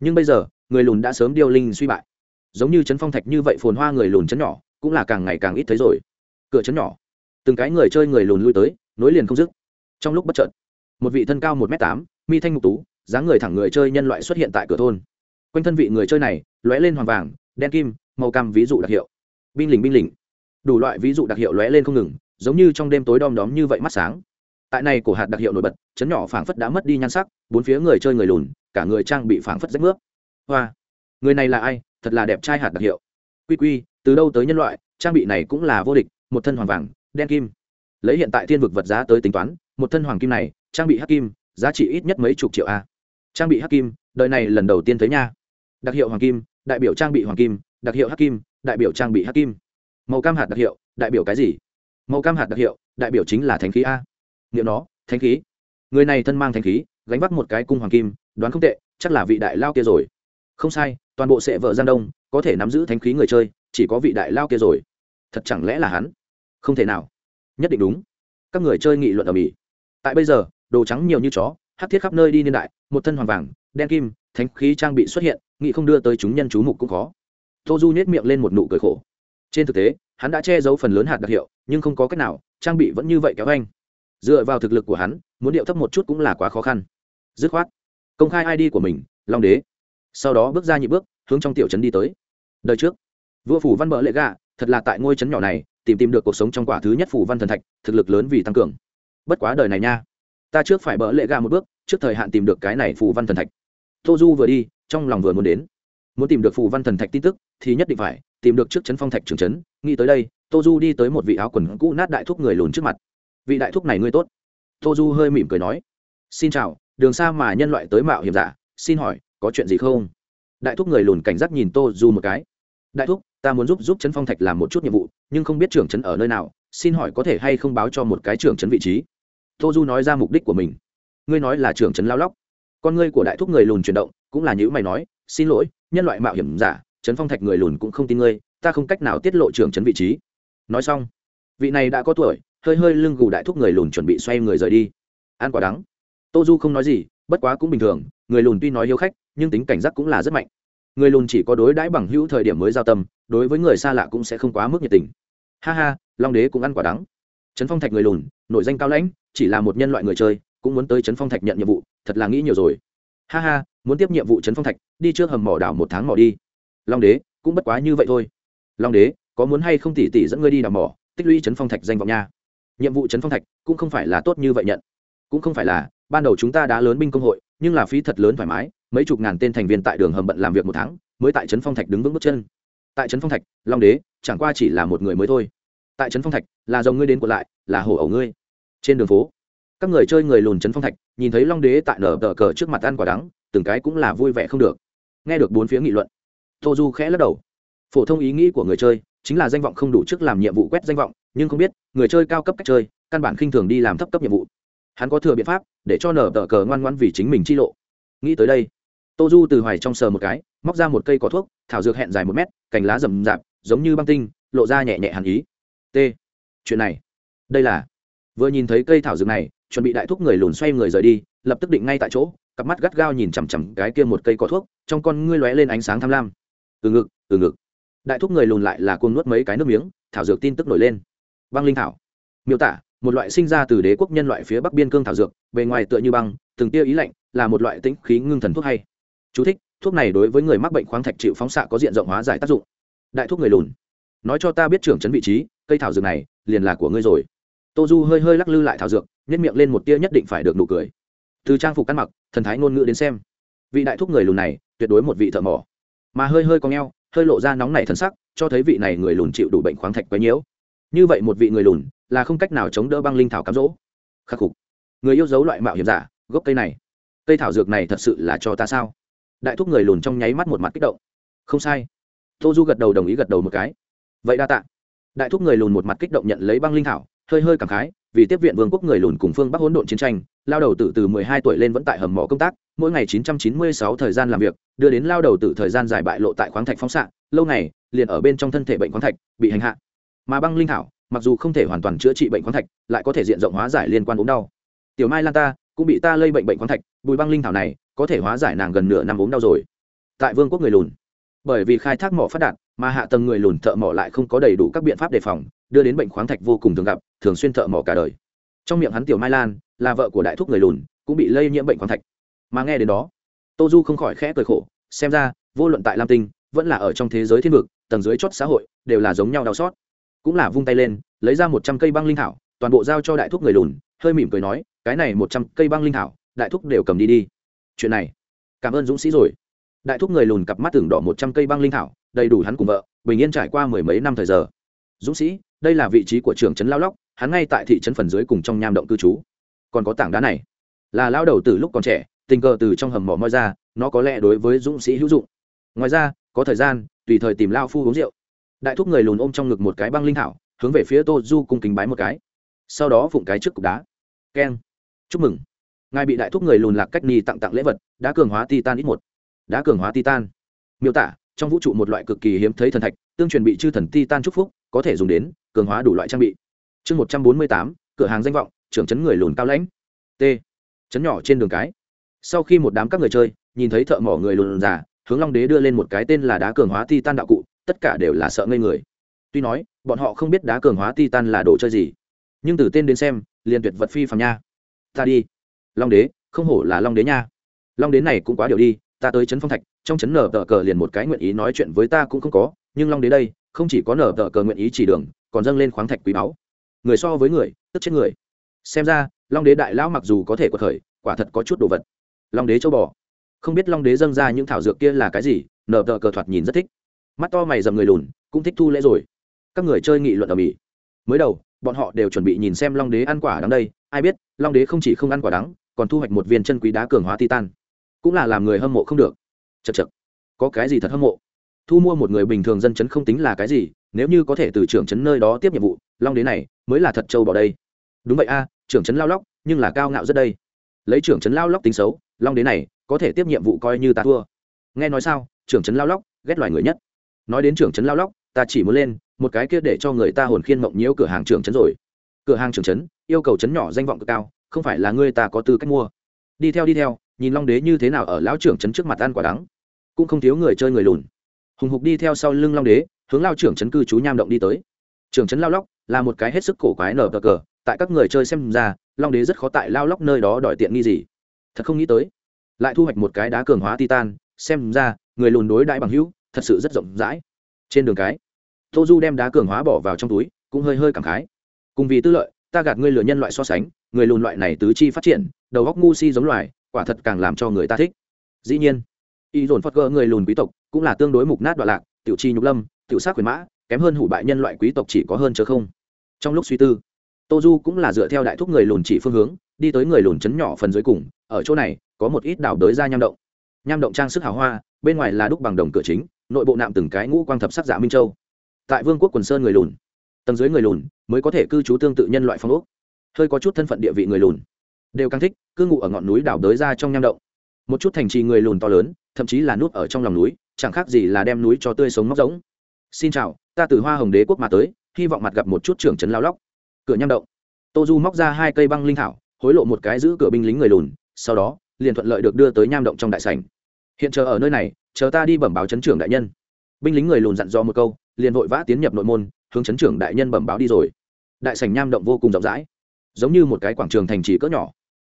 Nhưng bây giờ, người lùn đã sớm điêu linh suy bại. Giống như trấn phong thạch như vậy phồn hoa người lùn chấn nhỏ, cũng là càng ngày càng ít thấy rồi. Cửa chấn nhỏ, từng cái người chơi người lùn lui tới, nối liền không dứt. Trong lúc bất chợt, một vị thân cao một m tám, mi thanh mục tú dáng người thẳng người chơi nhân loại xuất hiện tại cửa thôn. Quanh thân vị người chơi này, lóe lên hoàng vàng, đen kim, màu cam ví dụ đặc hiệu. Binh lình binh lình đủ loại ví dụ đặc hiệu lóe lên không ngừng, giống như trong đêm tối đom đóm như vậy mắt sáng. Tại này cổ hạt đặc hiệu nổi bật, chấn nhỏ phảng phất đã mất đi nhan sắc, bốn phía người chơi người lùn, cả người trang bị phảng phất rách nước. Hoa, người này là ai? Thật là đẹp trai hạt đặc hiệu. Quy quy, từ đâu tới nhân loại? Trang bị này cũng là vô địch, một thân hoàng vàng, đen kim. Lấy hiện tại thiên vực vật giá tới tính toán, một thân hoàng kim này, trang bị hắc kim, giá trị ít nhất mấy chục triệu a trang bị hắc kim, đời này lần đầu tiên thấy nha. Đặc hiệu hoàng kim, đại biểu trang bị hoàng kim, đặc hiệu hắc kim, đại biểu trang bị hắc kim. Màu cam hạt đặc hiệu, đại biểu cái gì? Màu cam hạt đặc hiệu, đại biểu chính là thánh khí a. Nghĩa nó, thánh khí. Người này thân mang thánh khí, gánh vác một cái cung hoàng kim, đoán không tệ, chắc là vị đại lao kia rồi. Không sai, toàn bộ sệ vợ giang đông, có thể nắm giữ thánh khí người chơi, chỉ có vị đại lao kia rồi. Thật chẳng lẽ là hắn? Không thể nào. Nhất định đúng. Các người chơi nghị luận ở mỹ. Tại bây giờ, đồ trắng nhiều như chó hát thiết khắp nơi đi niên đại, một thân hoàng vàng, đen kim, thánh khí trang bị xuất hiện nghị không đưa tới chúng nhân chú mục cũng khó. Tô du nhét miệng lên một nụ cười khổ. Trên thực tế, hắn đã che giấu phần lớn hạt đặc hiệu, nhưng không có cách nào, trang bị vẫn như vậy kéo anh. Dựa vào thực lực của hắn, muốn điệu thấp một chút cũng là quá khó khăn. Dứt khoát, công khai id của mình, long đế. Sau đó bước ra nhị bước, hướng trong tiểu trấn đi tới. Đời trước, vua phủ văn bợ lệ gà, thật là tại ngôi trấn nhỏ này, tìm tìm được cuộc sống trong quả thứ nhất phủ văn thần thạch, thực lực lớn vì tăng cường. Bất quá đời này nha ta trước phải bỡ lệ gà một bước, trước thời hạn tìm được cái này phù văn thần thạch. Tô du vừa đi, trong lòng vừa muốn đến. Muốn tìm được phù văn thần thạch tin tức, thì nhất định phải tìm được trước chấn phong thạch trường trấn nghĩ tới đây, tô du đi tới một vị áo quần cũ nát đại thúc người lùn trước mặt. Vị đại thúc này ngươi tốt. Tô du hơi mỉm cười nói, xin chào, đường xa mà nhân loại tới mạo hiểm giả, xin hỏi, có chuyện gì không? Đại thúc người lùn cảnh giác nhìn tô du một cái. Đại thúc, ta muốn giúp giúp chấn phong thạch làm một chút nhiệm vụ, nhưng không biết trưởng trấn ở nơi nào, xin hỏi có thể hay không báo cho một cái trưởng trấn vị trí? Tô du nói ra mục đích của mình. Ngươi nói là trưởng trấn lao lóc. Con ngươi của đại thúc người lùn chuyển động, cũng là những mày nói, xin lỗi, nhân loại mạo hiểm giả, trấn phong thạch người lùn cũng không tin ngươi, ta không cách nào tiết lộ trưởng trấn vị trí. Nói xong, vị này đã có tuổi, hơi hơi lưng gù đại thúc người lùn chuẩn bị xoay người rời đi. Ăn quả đắng. Tô du không nói gì, bất quá cũng bình thường, người lùn tuy nói hiếu khách, nhưng tính cảnh giác cũng là rất mạnh. Người lùn chỉ có đối đãi bằng hữu thời điểm mới giao tâm, đối với người xa lạ cũng sẽ không quá mức nhiệt tình. Ha ha, long đế cũng ăn quả đắng. Trấn phong thạch người lùn, nội danh cao lãnh chỉ là một nhân loại người chơi, cũng muốn tới trấn phong thạch nhận nhiệm vụ, thật là nghĩ nhiều rồi. Ha ha, muốn tiếp nhiệm vụ trấn phong thạch, đi trước hầm mỏ đảo một tháng mỏ đi. Long đế, cũng bất quá như vậy thôi. Long đế, có muốn hay không tỉ tỉ dẫn ngươi đi đào mỏ, tích lũy trấn phong thạch danh vọng nha. Nhiệm vụ trấn phong thạch cũng không phải là tốt như vậy nhận. Cũng không phải là, ban đầu chúng ta đã lớn binh công hội, nhưng là phí thật lớn thoải mái, mấy chục ngàn tên thành viên tại đường hầm bận làm việc một tháng, mới tại trấn phong thạch đứng vững bước chân. Tại trấn phong thạch, long đế, chẳng qua chỉ là một người mới thôi. Tại trấn phong thạch, là dòng ngươi đến của lại, là hổ ẩu ngươi trên đường phố, các người chơi người lùn trấn phong thạch, nhìn thấy long đế tại nở tờ cờ trước mặt ăn quả đắng, từng cái cũng là vui vẻ không được. Nghe được bốn phía nghị luận, tô du khẽ lắc đầu. Phổ thông ý nghĩ của người chơi chính là danh vọng không đủ trước làm nhiệm vụ quét danh vọng, nhưng không biết, người chơi cao cấp cách chơi, căn bản khinh thường đi làm thấp cấp nhiệm vụ. Hắn có thừa biện pháp để cho nở tờ cờ ngoan ngoan vì chính mình chi lộ. Nghĩ tới đây, tô du từ hoài trong sờ một cái, móc ra một cây có thuốc, thảo dược hẹn dài một mét, cành lá rậm rạp, giống như băng tinh, lộ ra nhẹ nhẹ hàn ý. T. Chuyện này, đây là vừa nhìn thấy cây thảo dược này chuẩn bị đại thuốc người lùn xoay người rời đi lập tức định ngay tại chỗ cặp mắt gắt gao nhìn chằm chằm cái kia một cây có thuốc trong con ngươi lóe lên ánh sáng tham lam. Từ ngực từ ngực. Đại thuốc người lùn lại là cuồng nuốt mấy cái nước miếng thảo dược tin tức nổi lên. Băng linh thảo. Miêu tả một loại sinh ra từ đế quốc nhân loại phía bắc biên cương thảo dược bề ngoài tựa như băng từng tia ý lạnh là một loại tĩnh khí ngưng thần thuốc hay. Chú thích, thuốc này đối với người mắc bệnh khoáng thạch chịu phóng xạ có diện rộng hóa giải tác dụng. Đại thuốc người lùn. Nói cho ta biết trưởng chấn vị trí cây thảo dược này liền là của ngươi rồi tô du hơi hơi lắc lư lại thảo dược nhét miệng lên một tia nhất định phải được nụ cười. Từ trang phục ăn mặc, thần thái ngôn ngữ đến xem. Vị đại thúc người lùn này, tuyệt đối một vị thợ mỏ. Mà hơi hơi có ngheo hơi lộ ra nóng này thân sắc, cho thấy vị này người lùn chịu đủ bệnh khoáng thạch quấy nhiễu. Như vậy một vị người lùn, là không cách nào chống đỡ băng linh thảo cám dỗ. Khắc phục người yêu dấu loại mạo hiểm giả, gốc cây này. Cây thảo dược này thật sự là cho ta sao? Đại thúc người lùn trong nháy mắt một mặt kích động. Không sai. Tô du gật đầu đồng ý gật đầu một cái. Vậy đa tạ. Đại thúc người lùn một mặt kích động nhận lấy băng linh thảo hơi hơi cảm khái, vì tiếp viện vương quốc người lùn cùng phương bắc hỗn độn chiến tranh, lao đầu tử từ mười hai tuổi lên vẫn tại hầm mỏ công tác, mỗi ngày chín trăm chín mươi sáu thời gian làm việc, đưa đến lao đầu tử thời gian dài bại lộ tại khoáng thạch phóng xạ, lâu ngày, liền ở bên trong thân thể bệnh khoáng thạch, bị hành hạ. Mà băng linh thảo, mặc dù không thể hoàn toàn chữa trị bệnh khoáng thạch, lại có thể diện rộng hóa giải liên quan ốm đau. Tiểu mai lan ta, cũng bị ta lây bệnh bệnh khoáng thạch, bùi băng linh thảo này, có thể hóa giải nàng gần nửa năm ốm đau rồi. Tại vương quốc người lùn, bởi vì khai thác mỏ phát đạt, mà hạ tầng người lùn thợ mỏ lại không có đầy đủ các biện pháp đề phòng, đưa đến bệnh khoáng thạch vô cùng thường gặp thường xuyên thợ mỏ cả đời. Trong miệng hắn tiểu mai lan, là vợ của đại thúc người lùn, cũng bị lây nhiễm bệnh khoáng thạch. Mà nghe đến đó, tô du không khỏi khẽ cười khổ, xem ra, vô luận tại lam tinh, vẫn là ở trong thế giới thiên vực, tầng dưới chót xã hội, đều là giống nhau đau xót. Cũng là vung tay lên, lấy ra một trăm cây băng linh thảo, toàn bộ giao cho đại thúc người lùn, hơi mỉm cười nói, cái này một trăm cây băng linh thảo, đại thúc đều cầm đi đi. Chuyện này, cảm ơn dũng sĩ rồi. Đại thúc người lùn cặp mắt tưởng đỏ một trăm cây băng linh thảo, đầy đủ hắn cùng vợ, bình yên trải qua mười mấy năm thời giờ. Dũng sĩ, đây là vị trí của trưởng trấn lao lóc hắn ngay tại thị trấn phần dưới cùng trong nham động cư trú. Còn có tảng đá này. Là lao đầu từ lúc còn trẻ, tình cờ từ trong hầm mỏ moi ra, nó có lẽ đối với dũng sĩ hữu dụng. Ngoài ra, có thời gian, tùy thời tìm lao phu uống rượu. Đại thúc người lùn ôm trong ngực một cái băng linh thảo, hướng về phía tô du cung kính bái một cái. Sau đó phụng cái trước cục đá. Keng. Chúc mừng. Ngài bị đại thúc người lùn lạc cách ni tặng tặng lễ vật, đã cường hóa titan ít một. Đã cường hóa titan. Miêu tả, trong vũ trụ một loại cực kỳ hiếm thấy thần thạch, tương truyền bị chư thần titan chúc phúc, có thể dùng đến cường hóa đủ loại trang bị chương một trăm bốn mươi tám, cửa hàng danh vọng, trưởng chấn người lùn cao lãnh. T. Chấn nhỏ trên đường cái. Sau khi một đám các người chơi, nhìn thấy thợ mỏ người lùn già, hướng long đế đưa lên một cái tên là đá cường hóa titan đạo cụ, tất cả đều là sợ ngây người. Tuy nói, bọn họ không biết đá cường hóa titan là đồ chơi gì, nhưng từ tên đến xem, liền tuyệt vật phi phàm nha. Ta đi. Long đế, không hổ là long đế nha. Long đế này cũng quá điều đi, ta tới trấn phong thạch, trong trấn nở tờ cờ liền một cái nguyện ý nói chuyện với ta cũng không có, nhưng long đế đây, không chỉ có nở tờ cờ nguyện ý chỉ đường, còn dâng lên khoáng thạch quý báu người so với người, tức chết người. Xem ra, long đế đại lão mặc dù có thể quật khởi, quả thật có chút đồ vật. Long đế châu bò. Không biết long đế dâng ra những thảo dược kia là cái gì, nở tờ cờ thoạt nhìn rất thích. Mắt to mày dầm người lùn, cũng thích thu lễ rồi. Các người chơi nghị luận ở mỹ. Mới đầu, bọn họ đều chuẩn bị nhìn xem long đế ăn quả đắng đây. Ai biết, long đế không chỉ không ăn quả đắng, còn thu hoạch một viên chân quý đá cường hóa titan. Cũng là làm người hâm mộ không được. Chật chật có cái gì thật hâm mộ? Thu mua một người bình thường dân chấn không tính là cái gì, nếu như có thể từ trưởng chấn nơi đó tiếp nhiệm vụ long đế này, mới là thật trâu bỏ đây. Đúng vậy a, trưởng chấn lao lóc, nhưng là cao ngạo rất đây. Lấy trưởng trấn lao lóc tính xấu, long đế này, có thể tiếp nhiệm vụ coi như ta thua. Nghe nói sao, trưởng trấn lao lóc, ghét loài người nhất. Nói đến trưởng trấn lao lóc, ta chỉ muốn lên, một cái kia để cho người ta hồn khiên mộng nhiễu cửa hàng trưởng trấn rồi. Cửa hàng trưởng trấn, yêu cầu trấn nhỏ danh vọng cực cao, không phải là ngươi ta có tư cách mua. Đi theo đi theo, nhìn long đế như thế nào ở lão trưởng trấn trước mặt ăn quả đắng. Cũng không thiếu người chơi người lùn. Hùng hục đi theo sau lưng long đế, hướng lao trưởng trấn cư trú nham động đi tới trường trấn lao lóc là một cái hết sức cổ quái nở cờ cờ, tại các người chơi xem ra, long đế rất khó tại lao lóc nơi đó đòi tiện nghi gì. Thật không nghĩ tới, lại thu hoạch một cái đá cường hóa titan, xem ra, người lùn đối đãi bằng hữu, thật sự rất rộng rãi. Trên đường cái, tô du đem đá cường hóa bỏ vào trong túi, cũng hơi hơi cảm khái. Cùng vì tư lợi, ta gạt ngươi lừa nhân loại so sánh, người lùn loại này tứ chi phát triển, đầu góc ngu si giống loài, quả thật càng làm cho người ta thích. Dĩ nhiên, y dồn phật gỡ người lùn quý tộc, cũng là tương đối mục nát đoạn lạc, tiểu chi nhục lâm, tiểu sát quyền mã kém hơn hủ bại nhân loại quý tộc chỉ có hơn chớ không. Trong lúc suy tư tô du cũng là dựa theo đại thúc người lùn chỉ phương hướng, đi tới người lùn chấn nhỏ phần dưới cùng, ở chỗ này, có một ít đảo đới ra nham động. Nham động trang sức hào hoa, bên ngoài là đúc bằng đồng cửa chính, nội bộ nạm từng cái ngũ quang thập sắc giả minh châu. Tại vương quốc quần sơn người lùn, tầng dưới người lùn mới có thể cư trú tương tự nhân loại phong ốc, hơi có chút thân phận địa vị người lùn. Đều càng thích cư ngụ ở ngọn núi đảo đới ra trong nham động. Một chút thành trì người lùn to lớn, thậm chí là nút ở trong lòng núi, chẳng khác gì là đem núi cho tươi sống móc giống xin chào, ta từ hoa hồng đế quốc mà tới, hy vọng mặt gặp một chút trưởng trấn lao lóc. Cửa nham động. Tô du móc ra hai cây băng linh thảo, hối lộ một cái giữ cửa binh lính người lùn, sau đó, liền thuận lợi được đưa tới nham động trong đại sảnh. Hiện chờ ở nơi này, chờ ta đi bẩm báo chấn trưởng đại nhân. Binh lính người lùn dặn dò một câu, liền vội vã tiến nhập nội môn, hướng chấn trưởng đại nhân bẩm báo đi rồi. Đại sảnh nham động vô cùng rộng rãi, giống như một cái quảng trường thành trì cỡ nhỏ.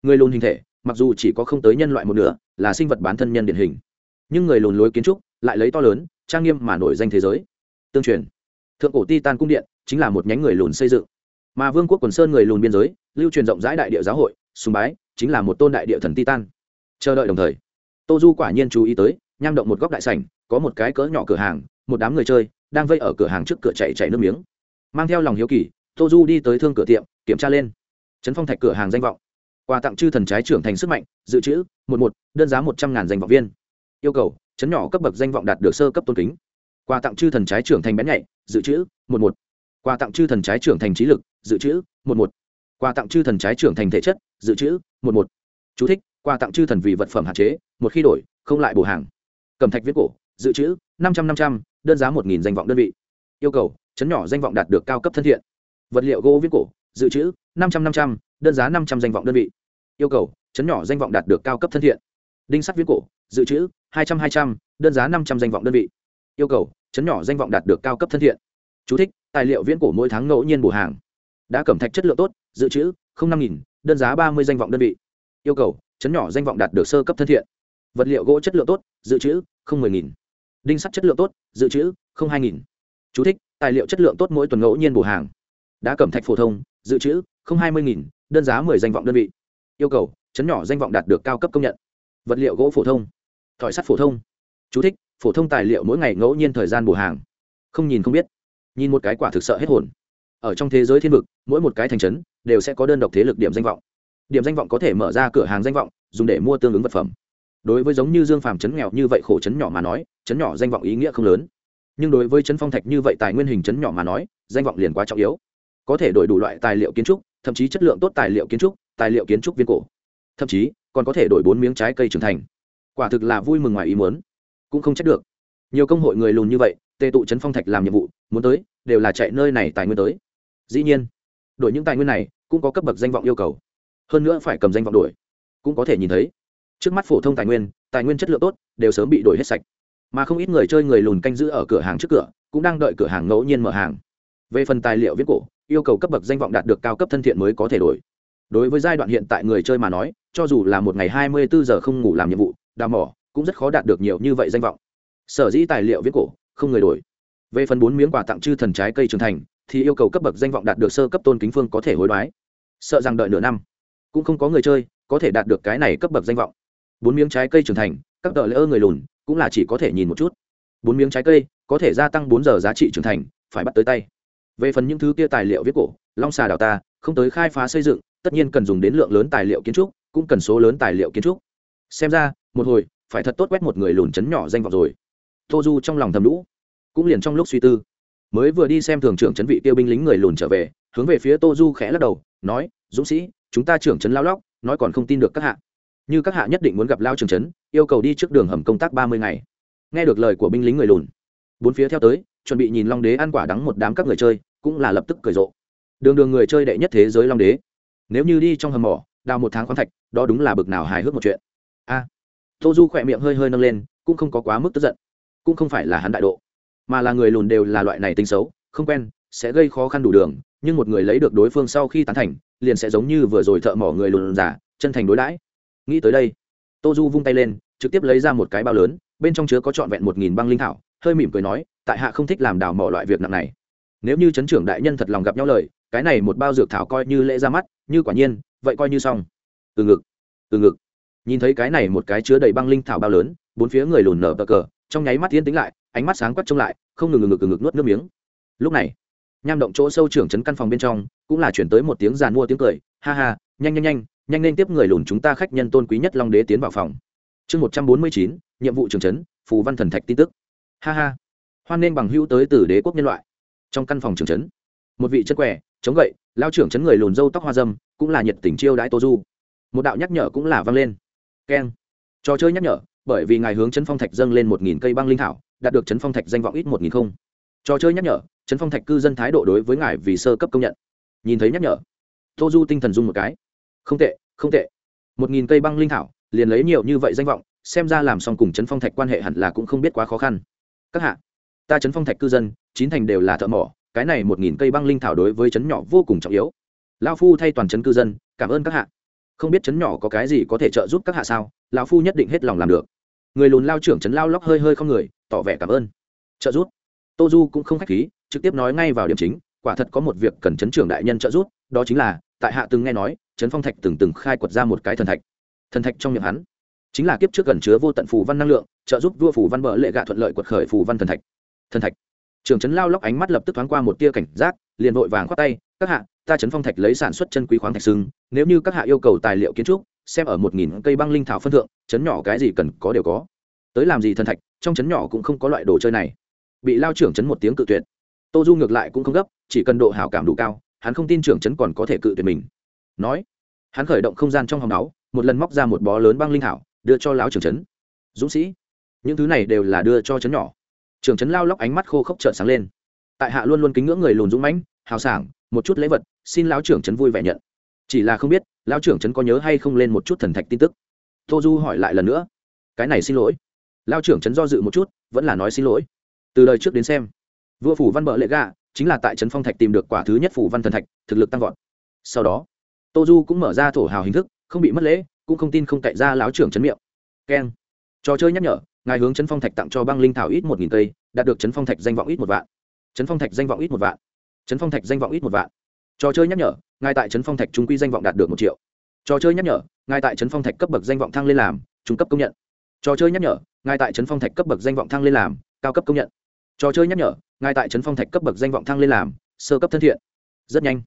Người lùn hình thể, mặc dù chỉ có không tới nhân loại một nửa, là sinh vật bán thân nhân điển hình. Nhưng người lùn lối kiến trúc, lại lấy to lớn, trang nghiêm mà nổi danh thế giới tương truyền. Thượng cổ ti tan cung điện chính là một nhánh người lùn xây dựng. Mà vương quốc quần sơn người lùn biên giới, lưu truyền rộng rãi đại địa giáo hội, sùng bái, chính là một tôn đại địa thần titan. Chờ đợi đồng thời, tô du quả nhiên chú ý tới, nham động một góc đại sảnh, có một cái cỡ nhỏ cửa hàng, một đám người chơi, đang vây ở cửa hàng trước cửa chạy chạy nước miếng. Mang theo lòng hiếu kỳ, tô du đi tới thương cửa tiệm, kiểm tra lên. Trấn phong thạch cửa hàng danh vọng. Quà tặng chư thần trái trưởng thành sức mạnh, dự trữ, một một, đơn giá một trăm ngàn danh vọng viên. Yêu cầu chấn nhỏ cấp bậc danh vọng đạt được sơ cấp tôn kính quà tặng chư thần trái trưởng thành bén nhạy, dự trữ, một một. Quà tặng chư thần trái trưởng thành trí lực, dự trữ, một một. Quà tặng chư thần trái trưởng thành thể chất, dự trữ, một một. Chú thích, quà tặng chư thần vì vật phẩm hạn chế, một khi đổi, không lại bổ hàng. Cầm thạch viết cổ, dự trữ, năm trăm năm trăm, đơn giá một nghìn danh vọng đơn vị. Yêu cầu, chấn nhỏ danh vọng đạt được cao cấp thân thiện. Vật liệu gỗ viết cổ, dự trữ, năm trăm năm trăm, đơn giá năm trăm danh vọng đơn vị. Yêu cầu, chấn nhỏ danh vọng đạt được cao cấp thân thiện. Đinh sắt viết cổ, dự trữ, hai trăm hai trăm, đơn giá năm trăm danh vọng đơn vị yêu cầu chấn nhỏ danh vọng đạt được cao cấp thân thiện. Chú thích, tài liệu viễn cổ mỗi tháng ngẫu nhiên bổ hàng. Đã cẩm thạch chất lượng tốt dự trữ không năm nghìn đơn giá ba mươi danh vọng đơn vị. Yêu cầu chấn nhỏ danh vọng đạt được sơ cấp thân thiện. Vật liệu gỗ chất lượng tốt dự trữ không mười nghìn. Đinh sắt chất lượng tốt dự trữ không hai nghìn. Chú thích, tài liệu chất lượng tốt mỗi tuần ngẫu nhiên bổ hàng. Đã cẩm thạch phổ thông dự trữ không hai mươi nghìn đơn giá mười danh vọng đơn vị. Yêu cầu chấn nhỏ danh vọng đạt được cao cấp công nhận. Vật liệu gỗ phổ thông. Thỏi sắt phổ thông. Chú thích, phổ thông tài liệu mỗi ngày ngẫu nhiên thời gian bổ hàng. Không nhìn không biết. Nhìn một cái quả thực sợ hết hồn. Ở trong thế giới thiên vực, mỗi một cái thành trấn đều sẽ có đơn độc thế lực điểm danh vọng. Điểm danh vọng có thể mở ra cửa hàng danh vọng, dùng để mua tương ứng vật phẩm. Đối với giống như dương phàm trấn nghèo như vậy khổ trấn nhỏ mà nói, trấn nhỏ danh vọng ý nghĩa không lớn. Nhưng đối với trấn phong thạch như vậy tài nguyên hình trấn nhỏ mà nói, danh vọng liền quá trọng yếu. Có thể đổi đủ loại tài liệu kiến trúc, thậm chí chất lượng tốt tài liệu kiến trúc, tài liệu kiến trúc viên cổ. Thậm chí, còn có thể đổi bốn miếng trái cây trưởng thành. Quả thực là vui mừng ngoài ý muốn cũng không trách được. Nhiều công hội người lùn như vậy tê tụ trấn phong thạch làm nhiệm vụ, muốn tới, đều là chạy nơi này tài nguyên tới. Dĩ nhiên, đổi những tài nguyên này, cũng có cấp bậc danh vọng yêu cầu. Hơn nữa phải cầm danh vọng đổi. Cũng có thể nhìn thấy, trước mắt phổ thông tài nguyên tài nguyên chất lượng tốt, đều sớm bị đổi hết sạch. Mà không ít người chơi người lùn canh giữ ở cửa hàng trước cửa, cũng đang đợi cửa hàng ngẫu nhiên mở hàng. Về phần tài liệu viết cổ, yêu cầu cấp bậc danh vọng đạt được cao cấp thân thiện mới có thể đổi. Đối với giai đoạn hiện tại người chơi mà nói, cho dù là một ngày hai mươi bốn giờ không ngủ làm nhiệm vụ, đào mỏ cũng rất khó đạt được nhiều như vậy danh vọng. Sở dĩ tài liệu viết cổ, không người đổi. Về phần bốn miếng quà tặng chư thần trái cây trưởng thành, thì yêu cầu cấp bậc danh vọng đạt được sơ cấp tôn kính phương có thể hối đoái. Sợ rằng đợi nửa năm, cũng không có người chơi có thể đạt được cái này cấp bậc danh vọng. Bốn miếng trái cây trưởng thành, các đợi ơ người lùn, cũng là chỉ có thể nhìn một chút. Bốn miếng trái cây có thể gia tăng bốn giờ giá trị trưởng thành, phải bắt tới tay. Về phần những thứ kia tài liệu viết cổ, long xà đào ta không tới khai phá xây dựng, tất nhiên cần dùng đến lượng lớn tài liệu kiến trúc, cũng cần số lớn tài liệu kiến trúc. Xem ra, một hồi phải thật tốt quét một người lùn chấn nhỏ danh vọng rồi. Tô du trong lòng thầm lũ, cũng liền trong lúc suy tư, mới vừa đi xem thường trưởng chấn vị tiêu binh lính người lùn trở về, hướng về phía tô du khẽ lắc đầu, nói, dũng sĩ, chúng ta trưởng chấn lao lóc, nói còn không tin được các hạ. Như các hạ nhất định muốn gặp lao trưởng chấn, yêu cầu đi trước đường hầm công tác ba mươi ngày. Nghe được lời của binh lính người lùn, bốn phía theo tới, chuẩn bị nhìn long đế ăn quả đắng một đám các người chơi, cũng là lập tức cười rộ. Đường đường người chơi đệ nhất thế giới long đế, nếu như đi trong hầm mỏ, đào một tháng khoáng thạch, đó đúng là bực nào hài hước một chuyện. A tô du khỏe miệng hơi hơi nâng lên, cũng không có quá mức tức giận. Cũng không phải là hắn đại độ, mà là người lùn đều là loại này tính xấu, không quen, sẽ gây khó khăn đủ đường, nhưng một người lấy được đối phương sau khi tán thành, liền sẽ giống như vừa rồi thợ mỏ người lùn giả, chân thành đối đãi. Nghĩ tới đây tô du vung tay lên, trực tiếp lấy ra một cái bao lớn, bên trong chứa có trọn vẹn một nghìn băng linh thảo, hơi mỉm cười nói, tại hạ không thích làm đào mỏ loại việc nặng này. Nếu như chấn trưởng đại nhân thật lòng gặp nhau lời, cái này một bao dược thảo coi như lễ ra mắt, như quả nhiên, vậy coi như xong. Từ ngực từ ngực nhìn thấy cái này một cái chứa đầy băng linh thảo bao lớn, bốn phía người lùn nở bờ cờ, trong nháy mắt tiến tính lại, ánh mắt sáng quắc trông lại, không ngừng ngừng ngực ngực nuốt nước miếng. Lúc này, nham động chỗ sâu trưởng trấn căn phòng bên trong, cũng là chuyển tới một tiếng giàn mua tiếng cười, ha ha, nhanh nhanh nhanh nhanh nên tiếp người lùn chúng ta khách nhân tôn quý nhất long đế tiến vào phòng. Chương một trăm bốn mươi chín, nhiệm vụ trưởng trấn, phù văn thần thạch tin tức. Ha ha, hoan nên bằng hữu tới từ đế quốc nhân loại. Trong căn phòng trưởng trấn, một vị chất quẻ, chống gậy, lao trưởng trấn người lùn dâu tóc hoa dâm, cũng là nhiệt tình chiêu đãi tô du. Một đạo nhắc nhở cũng là vang lên keng. Trò chơi nhắc nhở, bởi vì ngài hướng chấn phong thạch dâng lên một nghìn cây băng linh thảo, đạt được chấn phong thạch danh vọng ít một nghìn không. Trò chơi nhắc nhở chấn phong thạch cư dân thái độ đối với ngài vì sơ cấp công nhận. Nhìn thấy nhắc nhở, tô du tinh thần dung một cái. Không tệ không tệ. Một nghìn cây băng linh thảo, liền lấy nhiều như vậy danh vọng, xem ra làm xong cùng chấn phong thạch quan hệ hẳn là cũng không biết quá khó khăn. Các hạ, ta chấn phong thạch cư dân, chín thành đều là thợ mỏ, cái này một nghìn cây băng linh thảo đối với chấn nhỏ vô cùng trọng yếu. Lao phu thay toàn chấn cư dân, cảm ơn các hạ không biết chấn nhỏ có cái gì có thể trợ giúp các hạ sao, lão phu nhất định hết lòng làm được. Người lùn lao trưởng chấn lao lóc hơi hơi không người, tỏ vẻ cảm ơn. Trợ giúp? Tô du cũng không k h á c h khí, trực tiếp nói ngay vào điểm chính, quả thật có một việc cần chấn trưởng đại nhân trợ giúp, đó chính là, tại hạ từng nghe nói, chấn phong thạch từng từng khai quật ra một cái thần thạch. Thần thạch trong miệng hắn, chính là kiếp trước gần chứa vô tận phù văn năng lượng, trợ giúp vua phù văn bợ lệ gạ thuận lợi quật khởi phù văn thần thạch. Thần thạch. Trưởng chấn lao lóc ánh mắt lập tức thoáng qua một tia cảnh giác, liền vội vàng khoát tay các hạ, ta chấn phong thạch lấy sản xuất chân quý khoáng thạch xưng nếu như các hạ yêu cầu tài liệu kiến trúc, xem ở một nghìn cây băng linh thảo phân thượng, chấn nhỏ cái gì cần có đều có. Tới làm gì thần thạch, trong chấn nhỏ cũng không có loại đồ chơi này. Bị lao trưởng chấn một tiếng cự tuyệt. Tô du ngược lại cũng không gấp, chỉ cần độ hảo cảm đủ cao, hắn không tin trưởng chấn còn có thể cự tuyệt mình. Nói, hắn khởi động không gian trong hòng náu một lần móc ra một bó lớn băng linh thảo, đưa cho lão trưởng chấn. Dũng sĩ, những thứ này đều là đưa cho chấn nhỏ. Trưởng chấn lao lóc ánh mắt khô khốc trợn sáng lên. Tại hạ luôn luôn kính ngưỡng người lùn dũng mãnh, hào sảng một chút lễ vật, xin lão trưởng trấn vui vẻ nhận. Chỉ là không biết, lão trưởng trấn có nhớ hay không lên một chút thần thạch tin tức. Tô du hỏi lại lần nữa. Cái này xin lỗi. Lao trưởng trấn do dự một chút, vẫn là nói xin lỗi. Từ đời trước đến xem, vua phủ văn bợ lệ gà chính là tại trấn phong thạch tìm được quả thứ nhất phủ văn thần thạch, thực lực tăng vọt. Sau đó, tô du cũng mở ra thổ hào hình thức, không bị mất lễ, cũng không tin không cậy ra láo trưởng trấn miệng. Keng. Trò chơi nhắc nhở, ngài hướng trấn phong thạch tặng cho băng linh thảo ít một nghìn cây, đạt được trấn phong thạch danh vọng ít một vạn. Trấn phong thạch danh vọng ít một vạn trấn phong thạch danh vọng ít một vạn. Trò chơi nhắc nhở ngài tại trấn phong thạch trung quy danh vọng đạt được một triệu. Trò chơi nhắc nhở ngài tại trấn phong thạch cấp bậc danh vọng thăng lên làm, trung cấp công nhận. Trò chơi nhắc nhở ngài tại trấn phong thạch cấp bậc danh vọng thăng lên làm, cao cấp công nhận. Trò chơi nhắc nhở ngài tại trấn phong thạch cấp bậc danh vọng thăng lên làm, sơ cấp thân thiện. Rất nhanh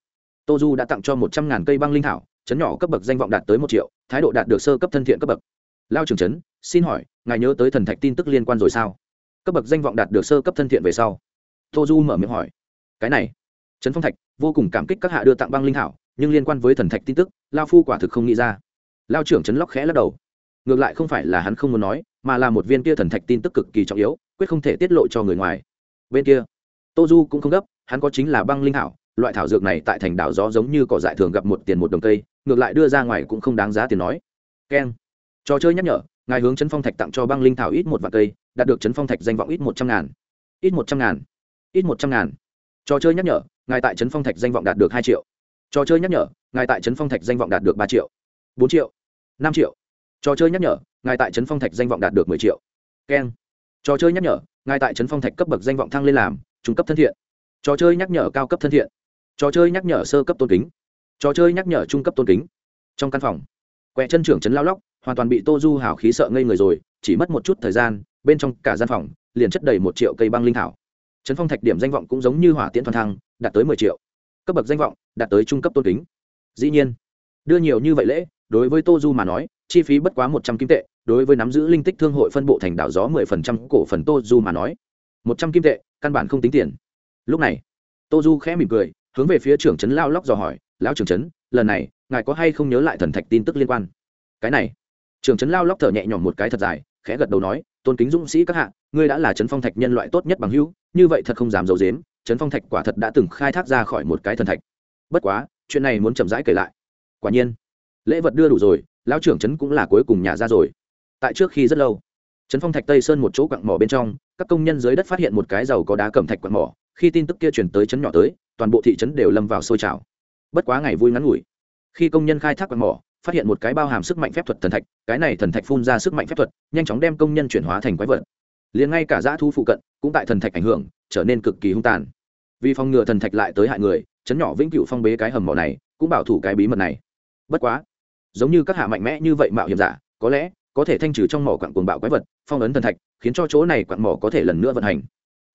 tô du đã tặng cho một trăm ngàn cây băng linh thảo chấn nhỏ cấp bậc danh vọng đạt tới một triệu, thái độ đạt được sơ cấp thân thiện cấp bậc. Lao trường trấn, xin hỏi, ngài nhớ tới thần thạch tin tức liên quan rồi sao? Cấp bậc danh vọng đạt được sơ cấp thân thiện về sau. Tô du mở miệng hỏi. Cái này trấn phong thạch, vô cùng cảm kích các hạ đưa tặng băng linh thảo, nhưng liên quan với thần thạch tin tức, lao phu quả thực không nghĩ ra. Lao trưởng trấn lóc khẽ lắc đầu. Ngược lại không phải là hắn không muốn nói, mà là một viên kia thần thạch tin tức cực kỳ trọng yếu, quyết không thể tiết lộ cho người ngoài. Bên kia, tô du cũng không gấp, hắn có chính là băng linh thảo, loại thảo dược này tại thành đảo gió giống như cỏ dại thường gặp một tiền một đồng cây, ngược lại đưa ra ngoài cũng không đáng giá tiền nói. Keng. Trò chơi nhắc nhở, ngài hướng chấn phong thạch tặng cho băng linh thảo ít một vạn cây, đạt được chấn phong thạch danh vọng ít một trăm ngàn. Ít một trăm ngàn. Ít một trăm ngàn. Trò chơi nhắc nhở ngài tại trấn phong thạch danh vọng đạt được hai triệu. Trò chơi nhắc nhở, ngài tại trấn phong thạch danh vọng đạt được ba triệu. Bốn triệu, năm triệu. Trò chơi nhắc nhở, ngài tại trấn phong thạch danh vọng đạt được mười triệu. Keng. Trò chơi nhắc nhở, ngài tại trấn phong thạch cấp bậc danh vọng thăng lên làm, trung cấp thân thiện. Trò chơi nhắc nhở cao cấp thân thiện. Trò chơi nhắc nhở sơ cấp tôn kính. Trò chơi nhắc nhở trung cấp tôn kính. Trong căn phòng, quẹ chân trưởng trấn lao lóc, hoàn toàn bị tô du hào khí sợ ngây người rồi, chỉ mất một chút thời gian, bên trong cả gian phòng, liền chất đầy một triệu cây băng linh thảo. Trấn phong thạch điểm danh vọng cũng giống như hỏa tiễn toàn thăng đạt tới mười triệu. Cấp bậc danh vọng đạt tới trung cấp tôn kính. Dĩ nhiên, đưa nhiều như vậy lễ, đối với tô du mà nói, chi phí bất quá một trăm kim tệ, đối với nắm giữ linh tích thương hội phân bộ thành đảo gió mười phần trăm cổ phần tô du mà nói, một trăm kim tệ, căn bản không tính tiền. Lúc này, tô du khẽ mỉm cười, hướng về phía trưởng trấn lao lóc dò hỏi, lão trưởng trấn, lần này, ngài có hay không nhớ lại thần thạch tin tức liên quan? Cái này. Trưởng trấn lao lóc thở nhẹ nhõm một cái thật dài, khẽ gật đầu nói, tôn kính dũng sĩ các hạ, ngươi đã là trấn phong thạch nhân loại tốt nhất bằng hữu, như vậy thật không dám giấu dếm trấn phong thạch quả thật đã từng khai thác ra khỏi một cái thần thạch. Bất quá, chuyện này muốn chậm rãi kể lại. Quả nhiên, lễ vật đưa đủ rồi, lão trưởng trấn cũng là cuối cùng nhà ra rồi. Tại trước khi rất lâu, trấn phong thạch tây sơn một chỗ quặng mỏ bên trong, các công nhân dưới đất phát hiện một cái dầu có đá cẩm thạch quặng mỏ. Khi tin tức kia chuyển tới trấn nhỏ tới, toàn bộ thị trấn đều lâm vào sôi trào. Bất quá ngày vui ngắn ngủi, khi công nhân khai thác quặng mỏ, phát hiện một cái bao hàm sức mạnh phép thuật thần thạch, cái này thần thạch phun ra sức mạnh phép thuật, nhanh chóng đem công nhân chuyển hóa thành quái vật. Liền ngay cả dã thu phụ cận, cũng tại thần thạch ảnh hưởng trở nên cực kỳ hung tàn. Vì phòng ngừa thần thạch lại tới hại người, chấn nhỏ vĩnh cửu phong bế cái hầm mỏ này, cũng bảo thủ cái bí mật này. Bất quá, giống như các hạ mạnh mẽ như vậy mạo hiểm giả, có lẽ có thể thanh trừ trong mỏ quặng cuồng bạo quái vật, phong ấn thần thạch, khiến cho chỗ này quặng mỏ có thể lần nữa vận hành.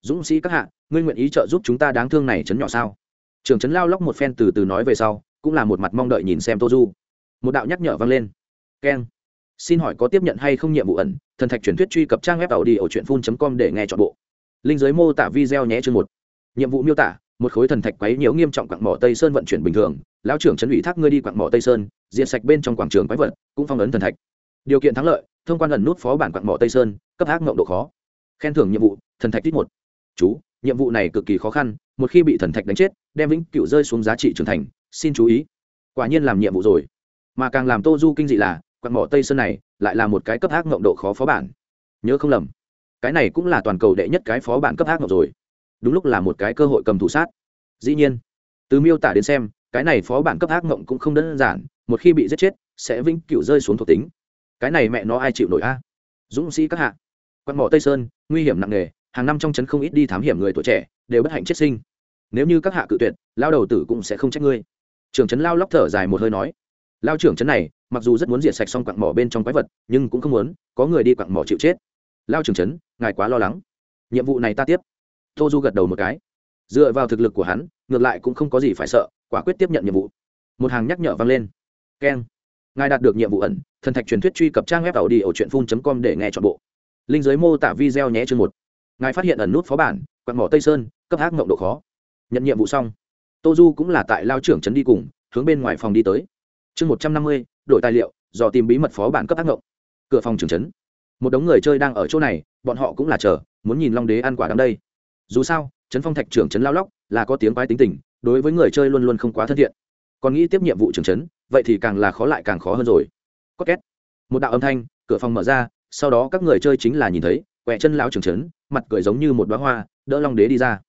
Dũng sĩ các hạ, ngươi nguyện ý trợ giúp chúng ta đáng thương này chấn nhỏ sao? Trường chấn lao lóc một phen từ từ nói về sau, cũng là một mặt mong đợi nhìn xem tô du. Một đạo nhắc nhở vang lên. Keng. Xin hỏi có tiếp nhận hay không nhiệm vụ ẩn? Thần thạch truyền thuyết truy cập trang web tàu đi ở truyện phun com để nghe chọn bộ linh giới mô tả video nhé chương một. Nhiệm vụ miêu tả, một khối thần thạch quấy nhiễu nghiêm trọng quặng mỏ tây sơn vận chuyển bình thường, lão trưởng trấn ủy thác ngươi đi quặng mỏ tây sơn, diện sạch bên trong quảng trường quái vật, cũng phong ấn thần thạch. Điều kiện thắng lợi, thông quan lần nút phó bản quặng mỏ tây sơn, cấp ác mộng độ khó. Khen thưởng nhiệm vụ, thần thạch tít một. Chú, nhiệm vụ này cực kỳ khó khăn, một khi bị thần thạch đánh chết, đem vĩnh cựu rơi xuống giá trị trưởng thành, xin chú ý. Quả nhiên làm nhiệm vụ rồi. Mà càng làm tô du kinh dị là, quặng mỏ tây sơn này, lại là một cái cấp ác mộng độ khó phó bản. Nhớ không lầm cái này cũng là toàn cầu đệ nhất cái phó bản cấp ác mộng rồi. Đúng lúc là một cái cơ hội cầm thủ sát. Dĩ nhiên, từ miêu tả đến xem, cái này phó bản cấp ác mộng cũng không đơn giản, một khi bị giết chết, sẽ vĩnh cựu rơi xuống thuộc tính. Cái này mẹ nó ai chịu nổi a? Dũng sĩ các hạ. Quặng mỏ tây sơn, nguy hiểm nặng nề, hàng năm trong trấn không ít đi thám hiểm người tuổi trẻ, đều bất hạnh chết sinh. Nếu như các hạ cự tuyệt, lao đầu tử cũng sẽ không trách ngươi. Trưởng trấn lao lóc thở dài một hơi nói. Lao trưởng trấn này, mặc dù rất muốn diệt sạch xong quặng mỏ bên trong quái vật, nhưng cũng không muốn, có người đi quặng mỏ chịu chết lao trưởng trấn, ngài quá lo lắng. Nhiệm vụ này ta tiếp. Tô du gật đầu một cái. Dựa vào thực lực của hắn, ngược lại cũng không có gì phải sợ, quả quyết tiếp nhận nhiệm vụ. Một hàng nhắc nhở vang lên. Keng. Ngài đạt được nhiệm vụ ẩn, thần thạch truyền thuyết truy cập trang web tàu đi ở truyện phun com để nghe chọn bộ. Linh giới mô tả video nhé chương một. Ngài phát hiện ẩn nút phó bản, quạt mỏ tây sơn, cấp ác mộng độ khó. Nhận nhiệm vụ xong, tô du cũng là tại lao trưởng trấn đi cùng, hướng bên ngoài phòng đi tới. Chương một trăm năm mươi, đổi tài liệu, dò tìm bí mật phó bản cấp ác mộng. Cửa phòng trưởng trấn một đống người chơi đang ở chỗ này, bọn họ cũng là chờ, muốn nhìn long đế ăn quả đắng đây. Dù sao, trấn phong thạch trưởng trấn lao lóc là có tiếng quái tính tình, đối với người chơi luôn luôn không quá thân thiện. Còn nghĩ tiếp nhiệm vụ trưởng trấn, vậy thì càng là khó lại càng khó hơn rồi. Có két. Một đạo âm thanh, cửa phòng mở ra, sau đó các người chơi chính là nhìn thấy, quẹ chân lão trưởng trấn, mặt cười giống như một bá hoa, đỡ long đế đi ra.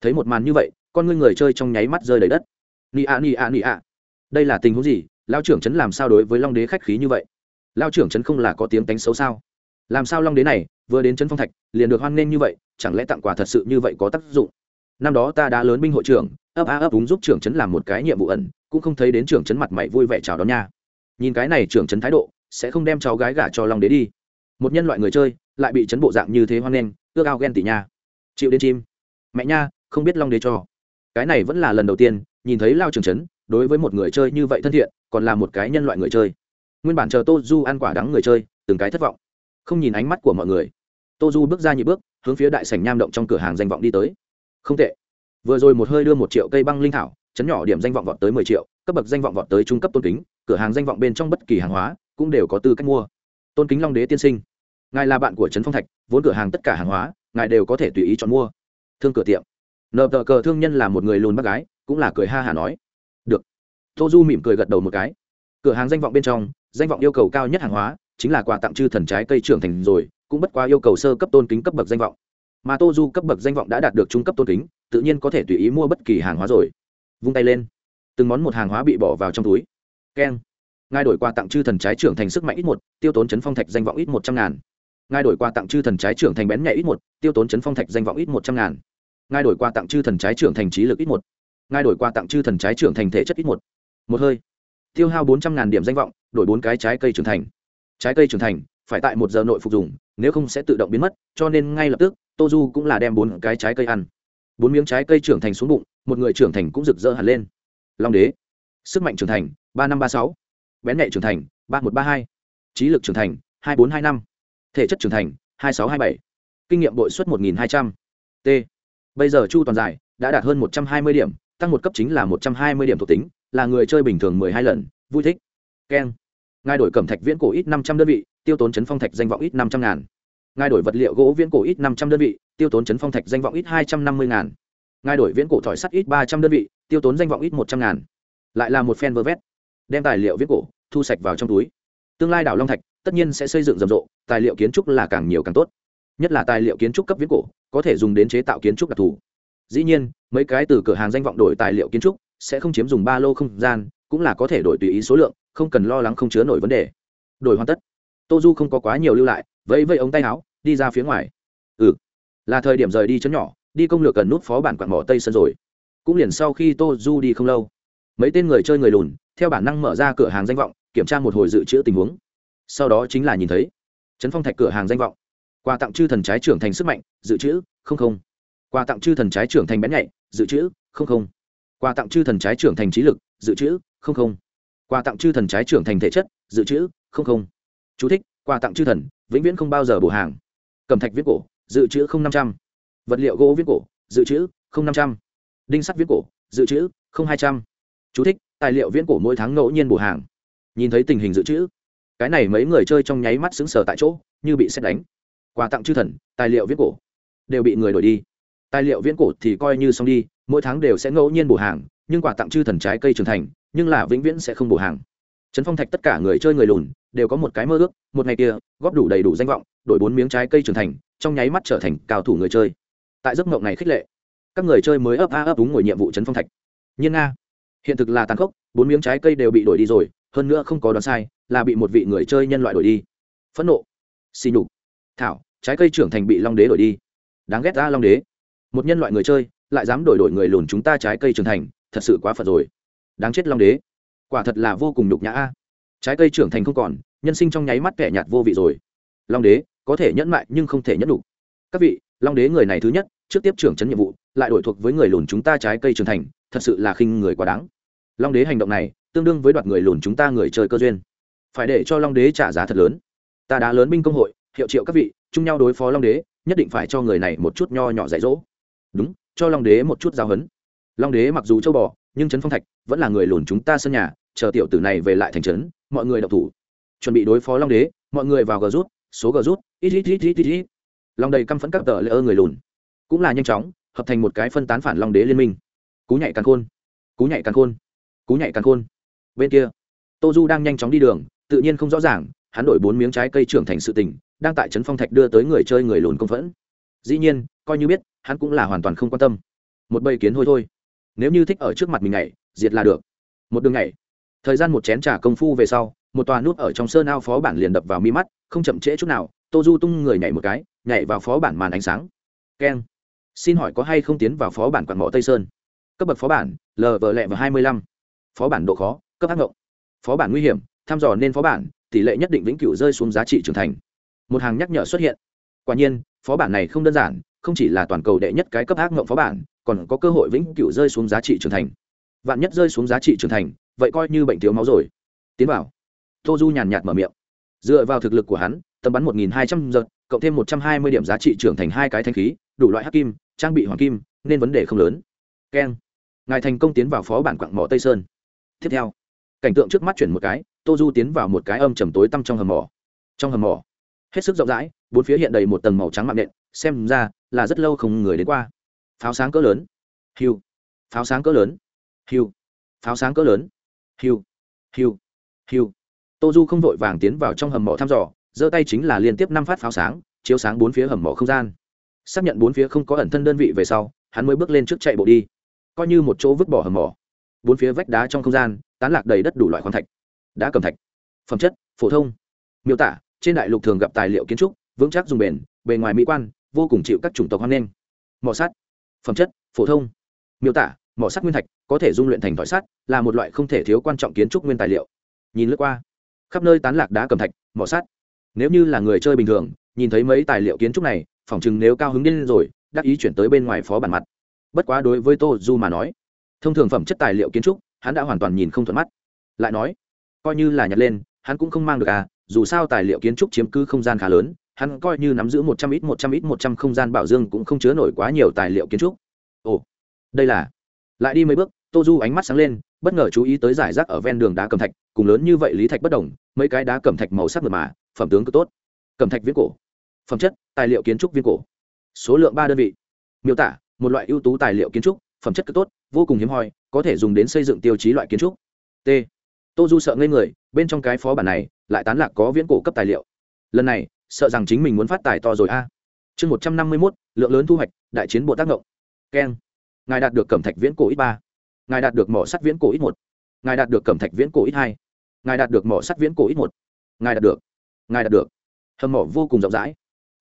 Thấy một màn như vậy, con ngươi người chơi trong nháy mắt rơi đầy đất. Ni a ni a ni a đây là tình huống gì? Lao trưởng trấn làm sao đối với long đế khách khí như vậy? Lao trưởng trấn không là có tiếng tánh xấu sao? Làm sao long đế này, vừa đến trấn phong thạch, liền được hoan nghênh như vậy, chẳng lẽ tặng quà thật sự như vậy có tác dụng? Năm đó ta đã lớn binh hội trưởng, ấp a ấp úng giúp trưởng trấn làm một cái nhiệm vụ ẩn, cũng không thấy đến trưởng trấn mặt mày vui vẻ chào đón nha. Nhìn cái này trưởng trấn thái độ, sẽ không đem cháu gái gả cho long đế đi. Một nhân loại người chơi, lại bị chấn bộ dạng như thế hoan nghênh, ước ao ghen tị nha. Chịu đến chim. Mẹ nha, không biết long đế cho. Cái này vẫn là lần đầu tiên, nhìn thấy lao trưởng trấn, đối với một người chơi như vậy thân thiện, còn là một cái nhân loại người chơi. Nguyên bản chờ tô du ăn quả đắng người chơi, từng cái thất vọng không nhìn ánh mắt của mọi người. Tô du bước ra nhị bước, hướng phía đại sảnh nham động trong cửa hàng danh vọng đi tới. Không tệ. Vừa rồi một hơi đưa một triệu cây băng linh thảo, chấn nhỏ điểm danh vọng vọt tới mười triệu, cấp bậc danh vọng vọt tới trung cấp tôn kính, cửa hàng danh vọng bên trong bất kỳ hàng hóa cũng đều có tư cách mua. Tôn kính long đế tiên sinh, ngài là bạn của trấn phong thạch, vốn cửa hàng tất cả hàng hóa, ngài đều có thể tùy ý chọn mua. Thương cửa tiệm. Nợ tờ cờ thương nhân là một người lùn bác gái, cũng là cười ha hả nói. Được. Tô du mỉm cười gật đầu một cái. Cửa hàng danh vọng bên trong, danh vọng yêu cầu cao nhất hàng hóa chính là quà tặng chư thần trái cây trưởng thành rồi, cũng bất quá yêu cầu sơ cấp tôn kính cấp bậc danh vọng. Mà tô du cấp bậc danh vọng đã đạt được trung cấp tôn kính, tự nhiên có thể tùy ý mua bất kỳ hàng hóa rồi. Vung tay lên. Từng món một hàng hóa bị bỏ vào trong túi. Keng. Ngài đổi quà tặng chư thần trái trưởng thành sức mạnh ít một, tiêu tốn chấn phong thạch danh vọng ít một trăm ngàn. Ngài đổi quà tặng chư thần trái trưởng thành bén nhạy ít một, tiêu tốn chấn phong thạch danh vọng ít một trăm ngàn. Ngài đổi quà tặng chư thần trái trưởng thành trí lực ít một. Ngài đổi quà tặng chư thần trái trưởng thành thể chất ít một. Một hơi. Tiêu hao bốn trăm ngàn điểm danh vọng, đổi bốn cái trái cây trưởng thành trái cây trưởng thành, phải tại một giờ nội phục dùng, nếu không sẽ tự động biến mất, cho nên ngay lập tức tô du cũng là đem bốn cái trái cây ăn. Bốn miếng trái cây trưởng thành xuống bụng, một người trưởng thành cũng rực rỡ hẳn lên. Long đế. Sức mạnh trưởng thành, ba năm ba sáu. Bén nhạy trưởng thành, ba một ba hai. Trí lực trưởng thành, hai bốn hai năm. Thể chất trưởng thành, hai sáu hai bảy. Kinh nghiệm bội suất một nghìn hai trăm. T. Bây giờ chu toàn giải, đã đạt hơn một trăm hai mươi điểm, tăng một cấp chính là một trăm hai mươi điểm thuộc tính, là người chơi bình thường mười hai lần, vui thích. Keng ngài đổi cẩm thạch viễn cổ ít năm trăm đơn vị, tiêu tốn chấn phong thạch danh vọng ít năm trăm ngàn. Ngài đổi vật liệu gỗ viễn cổ ít năm trăm đơn vị, tiêu tốn chấn phong thạch danh vọng ít hai trăm năm mươi ngàn. Ngài đổi viễn cổ thỏi sắt ít ba trăm đơn vị, tiêu tốn danh vọng ít một trăm ngàn. Lại là một phen vơ vét. Đem tài liệu viễn cổ thu sạch vào trong túi. Tương lai đảo long thạch tất nhiên sẽ xây dựng rầm rộ, tài liệu kiến trúc là càng nhiều càng tốt. Nhất là tài liệu kiến trúc cấp viễn cổ, có thể dùng đến chế tạo kiến trúc đặc thù. Dĩ nhiên, mấy cái từ cửa hàng danh vọng đổi tài liệu kiến trúc sẽ không chiếm dùng ba lô không gian cũng là có thể đổi tùy ý số lượng, không cần lo lắng không chứa nổi vấn đề. Đổi hoàn tất. Tô du không có quá nhiều lưu lại, vẫy vẫy ống tay áo, đi ra phía ngoài. Ừ. Là thời điểm rời đi chấn nhỏ, đi công lược cần nút phó bản quạt mỏ tây sân rồi. Cũng liền sau khi tô du đi không lâu, mấy tên người chơi người lùn, theo bản năng mở ra cửa hàng danh vọng, kiểm tra một hồi dự trữ tình huống. Sau đó chính là nhìn thấy, trấn phong thạch cửa hàng danh vọng. Quà tặng chư thần trái trưởng thành sức mạnh, dự trữ, không không. Quà tặng chư thần trái trưởng thành bén nhạy, dự trữ, không không. Quà tặng chư thần trái trưởng thành trí lực, dự trữ không không. Quà tặng chư thần trái trưởng thành thể chất dự trữ không không. Chú thích, quà tặng chư thần vĩnh viễn không bao giờ bổ hàng. Cầm thạch viết cổ dự trữ không năm trăm. Vật liệu gỗ viết cổ dự trữ không năm trăm. Đinh sắt viết cổ dự trữ không hai trăm. Chú thích, tài liệu viễn cổ mỗi tháng ngẫu nhiên bổ hàng. Nhìn thấy tình hình dự trữ cái này mấy người chơi trong nháy mắt xứng sờ tại chỗ như bị xét đánh. Quà tặng chư thần tài liệu viễn cổ đều bị người đổi đi. Tài liệu viễn cổ thì coi như xong đi mỗi tháng đều sẽ ngẫu nhiên bổ hàng nhưng quà tặng chư thần trái cây trưởng thành nhưng là vĩnh viễn sẽ không bổ hàng. Trấn phong thạch tất cả người chơi người lùn đều có một cái mơ ước, một ngày kia, góp đủ đầy đủ danh vọng, đổi bốn miếng trái cây trưởng thành, trong nháy mắt trở thành cao thủ người chơi. Tại giấc mộng này khích lệ, các người chơi mới ấp a ấp đúng ngồi nhiệm vụ trấn phong thạch. Nhưng nga, hiện thực là tàn khốc, bốn miếng trái cây đều bị đổi đi rồi, hơn nữa không có đoán sai, là bị một vị người chơi nhân loại đổi đi. Phẫn nộ xì nhục, thảo, trái cây trưởng thành bị long đế đổi đi. Đáng ghét ra long đế. Một nhân loại người chơi, lại dám đổi đổi người lùn chúng ta trái cây trưởng thành, thật sự quá phật rồi đáng chết long đế. Quả thật là vô cùng nhục nhã a. Trái cây trưởng thành không còn, nhân sinh trong nháy mắt kẻ nhạt vô vị rồi. Long đế, có thể nhẫn mại nhưng không thể nhẫn đủ các vị, long đế người này thứ nhất, trước tiếp trưởng chấn nhiệm vụ, lại đổi thuộc với người lùn chúng ta trái cây trưởng thành, thật sự là khinh người quá đáng. Long đế hành động này, tương đương với đoạt người lùn chúng ta người chơi cơ duyên. Phải để cho long đế trả giá thật lớn. Ta đã lớn binh công hội, hiệu triệu các vị, chung nhau đối phó long đế, nhất định phải cho người này một chút nho nhỏ dạy dỗ. Đúng, cho long đế một chút giáo hấn long đế mặc dù châu bò nhưng trấn phong thạch vẫn là người lùn chúng ta sân nhà, chờ tiểu tử này về lại thành trấn, mọi người đọc thủ. Chuẩn bị đối phó long đế, mọi người vào gờ rút, số gờ rút, ít ít ít ít ít ít. Long đầy căm phẫn các tờ lễ ơ người lùn. Cũng là nhanh chóng, hợp thành một cái phân tán phản long đế liên minh. Cú nhảy càng khôn, cú nhảy càng khôn, cú nhảy càng khôn. Bên kia, tô du đang nhanh chóng đi đường, tự nhiên không rõ ràng, hắn đổi bốn miếng trái cây trưởng thành sự tình, đang tại trấn phong thạch đưa tới người chơi người lùn công phẫn. Dĩ nhiên, coi như biết, hắn cũng là hoàn toàn không quan tâm. Một bầy kiến hôi thôi nếu như thích ở trước mặt mình nhảy, diệt là được. Một đường nhảy. Thời gian một chén trà công phu về sau, một tòa nút ở trong sơn ao phó bản liền đập vào mi mắt, không chậm trễ chút nào, tô du tung người nhảy một cái, nhảy vào phó bản màn ánh sáng. Keng. Xin hỏi có hay không tiến vào phó bản quảng mỏ tây sơn? Cấp bậc phó bản lv lẹ và hai mươi lăm. Phó bản độ khó, cấp ác ngộng. Phó bản nguy hiểm thăm dò nên phó bản, tỷ lệ nhất định vĩnh cửu rơi xuống giá trị trưởng thành. Một hàng nhắc nhở xuất hiện. Quả nhiên, phó bản này không đơn giản, không chỉ là toàn cầu đệ nhất cái cấp ác ngộng phó bản còn có cơ hội vĩnh cửu rơi xuống giá trị trưởng thành. Vạn nhất rơi xuống giá trị trưởng thành, vậy coi như bệnh thiếu máu rồi. Tiến vào. Tô du nhàn nhạt mở miệng. Dựa vào thực lực của hắn tầm bắn một nghìn hai trăm giật, cộng thêm một trăm hai mươi điểm giá trị trưởng thành hai cái thanh khí, đủ loại hắc kim, trang bị hoàng kim, nên vấn đề không lớn. Keng. Ngài thành công tiến vào phó bản quặng mỏ tây sơn. Tiếp theo. Cảnh tượng trước mắt chuyển một cái, tô du tiến vào một cái âm trầm tối tăm trong hầm mỏ. Trong hầm mỏ. Hết sức rộng rãi, bốn phía hiện đầy một tầng màu trắng mạng nện, xem ra là rất lâu không người đến qua pháo sáng cỡ lớn. Hiu. Pháo sáng cỡ lớn. Hiu. Pháo sáng cỡ lớn. Hiu. Hiu. Hiu. Tô du không vội vàng tiến vào trong hầm mỏ thăm dò, giơ tay chính là liên tiếp năm phát pháo sáng, chiếu sáng bốn phía hầm mỏ không gian. Xác nhận bốn phía không có ẩn thân đơn vị về sau, hắn mới bước lên trước chạy bộ đi. Coi như một chỗ vứt bỏ hầm mỏ. Bốn phía vách đá trong không gian, tán lạc đầy đất đủ loại khoáng thạch. Đá cầm thạch. Phẩm chất, phổ thông. Miêu tả, trên đại lục thường gặp tài liệu kiến trúc, vững chắc dùng bền, bề ngoài mỹ quan, vô cùng chịu các chủng tộc hoan nghênh. Mỏ sắt phẩm chất, phổ thông. Miêu tả, mỏ sắt nguyên thạch, có thể dung luyện thành thỏi sắt, là một loại không thể thiếu quan trọng kiến trúc nguyên tài liệu. Nhìn lướt qua, khắp nơi tán lạc đá cầm thạch, mỏ sắt. Nếu như là người chơi bình thường, nhìn thấy mấy tài liệu kiến trúc này, phỏng chừng nếu cao hứng điên rồi, đắc ý chuyển tới bên ngoài phó bản mặt. Bất quá đối với tô du mà nói, thông thường phẩm chất tài liệu kiến trúc, hắn đã hoàn toàn nhìn không thuận mắt. Lại nói, coi như là nhặt lên, hắn cũng không mang được à dù sao tài liệu kiến trúc chiếm cứ không gian khá lớn hắn coi như nắm giữ một trăm ít, một trăm ít, một trăm không gian bảo dương cũng không chứa nổi quá nhiều tài liệu kiến trúc. Ồ, đây là, lại đi mấy bước, tô du ánh mắt sáng lên, bất ngờ chú ý tới giải rác ở ven đường đá cẩm thạch, cùng lớn như vậy lý thạch bất đồng, mấy cái đá cẩm thạch màu sắc mượt mà, phẩm tướng cứ tốt. Cẩm thạch viễn cổ, phẩm chất, tài liệu kiến trúc viên cổ. Số lượng ba đơn vị. Miêu tả, một loại ưu tú tài liệu kiến trúc, phẩm chất cực tốt, vô cùng hiếm hoi, có thể dùng đến xây dựng tiêu chí loại kiến trúc. T. Tô du sợ ngây người, bên trong cái phó bản này, lại tán lạc có viễn cổ cấp tài liệu. Lần này sợ rằng chính mình muốn phát tài to rồi a. Chương một trăm năm mươi mốt, lượng lớn thu hoạch, đại chiến bộ tác động. Keng. Ngài đạt được cẩm thạch viễn cổ ít ba. Ngài đạt được mỏ sắt viễn cổ ít một. Ngài đạt được cẩm thạch viễn cổ ít hai. Ngài đạt được mỏ sắt viễn cổ ít một. Ngài đạt được. Ngài đạt được. Hầm mỏ vô cùng rộng rãi.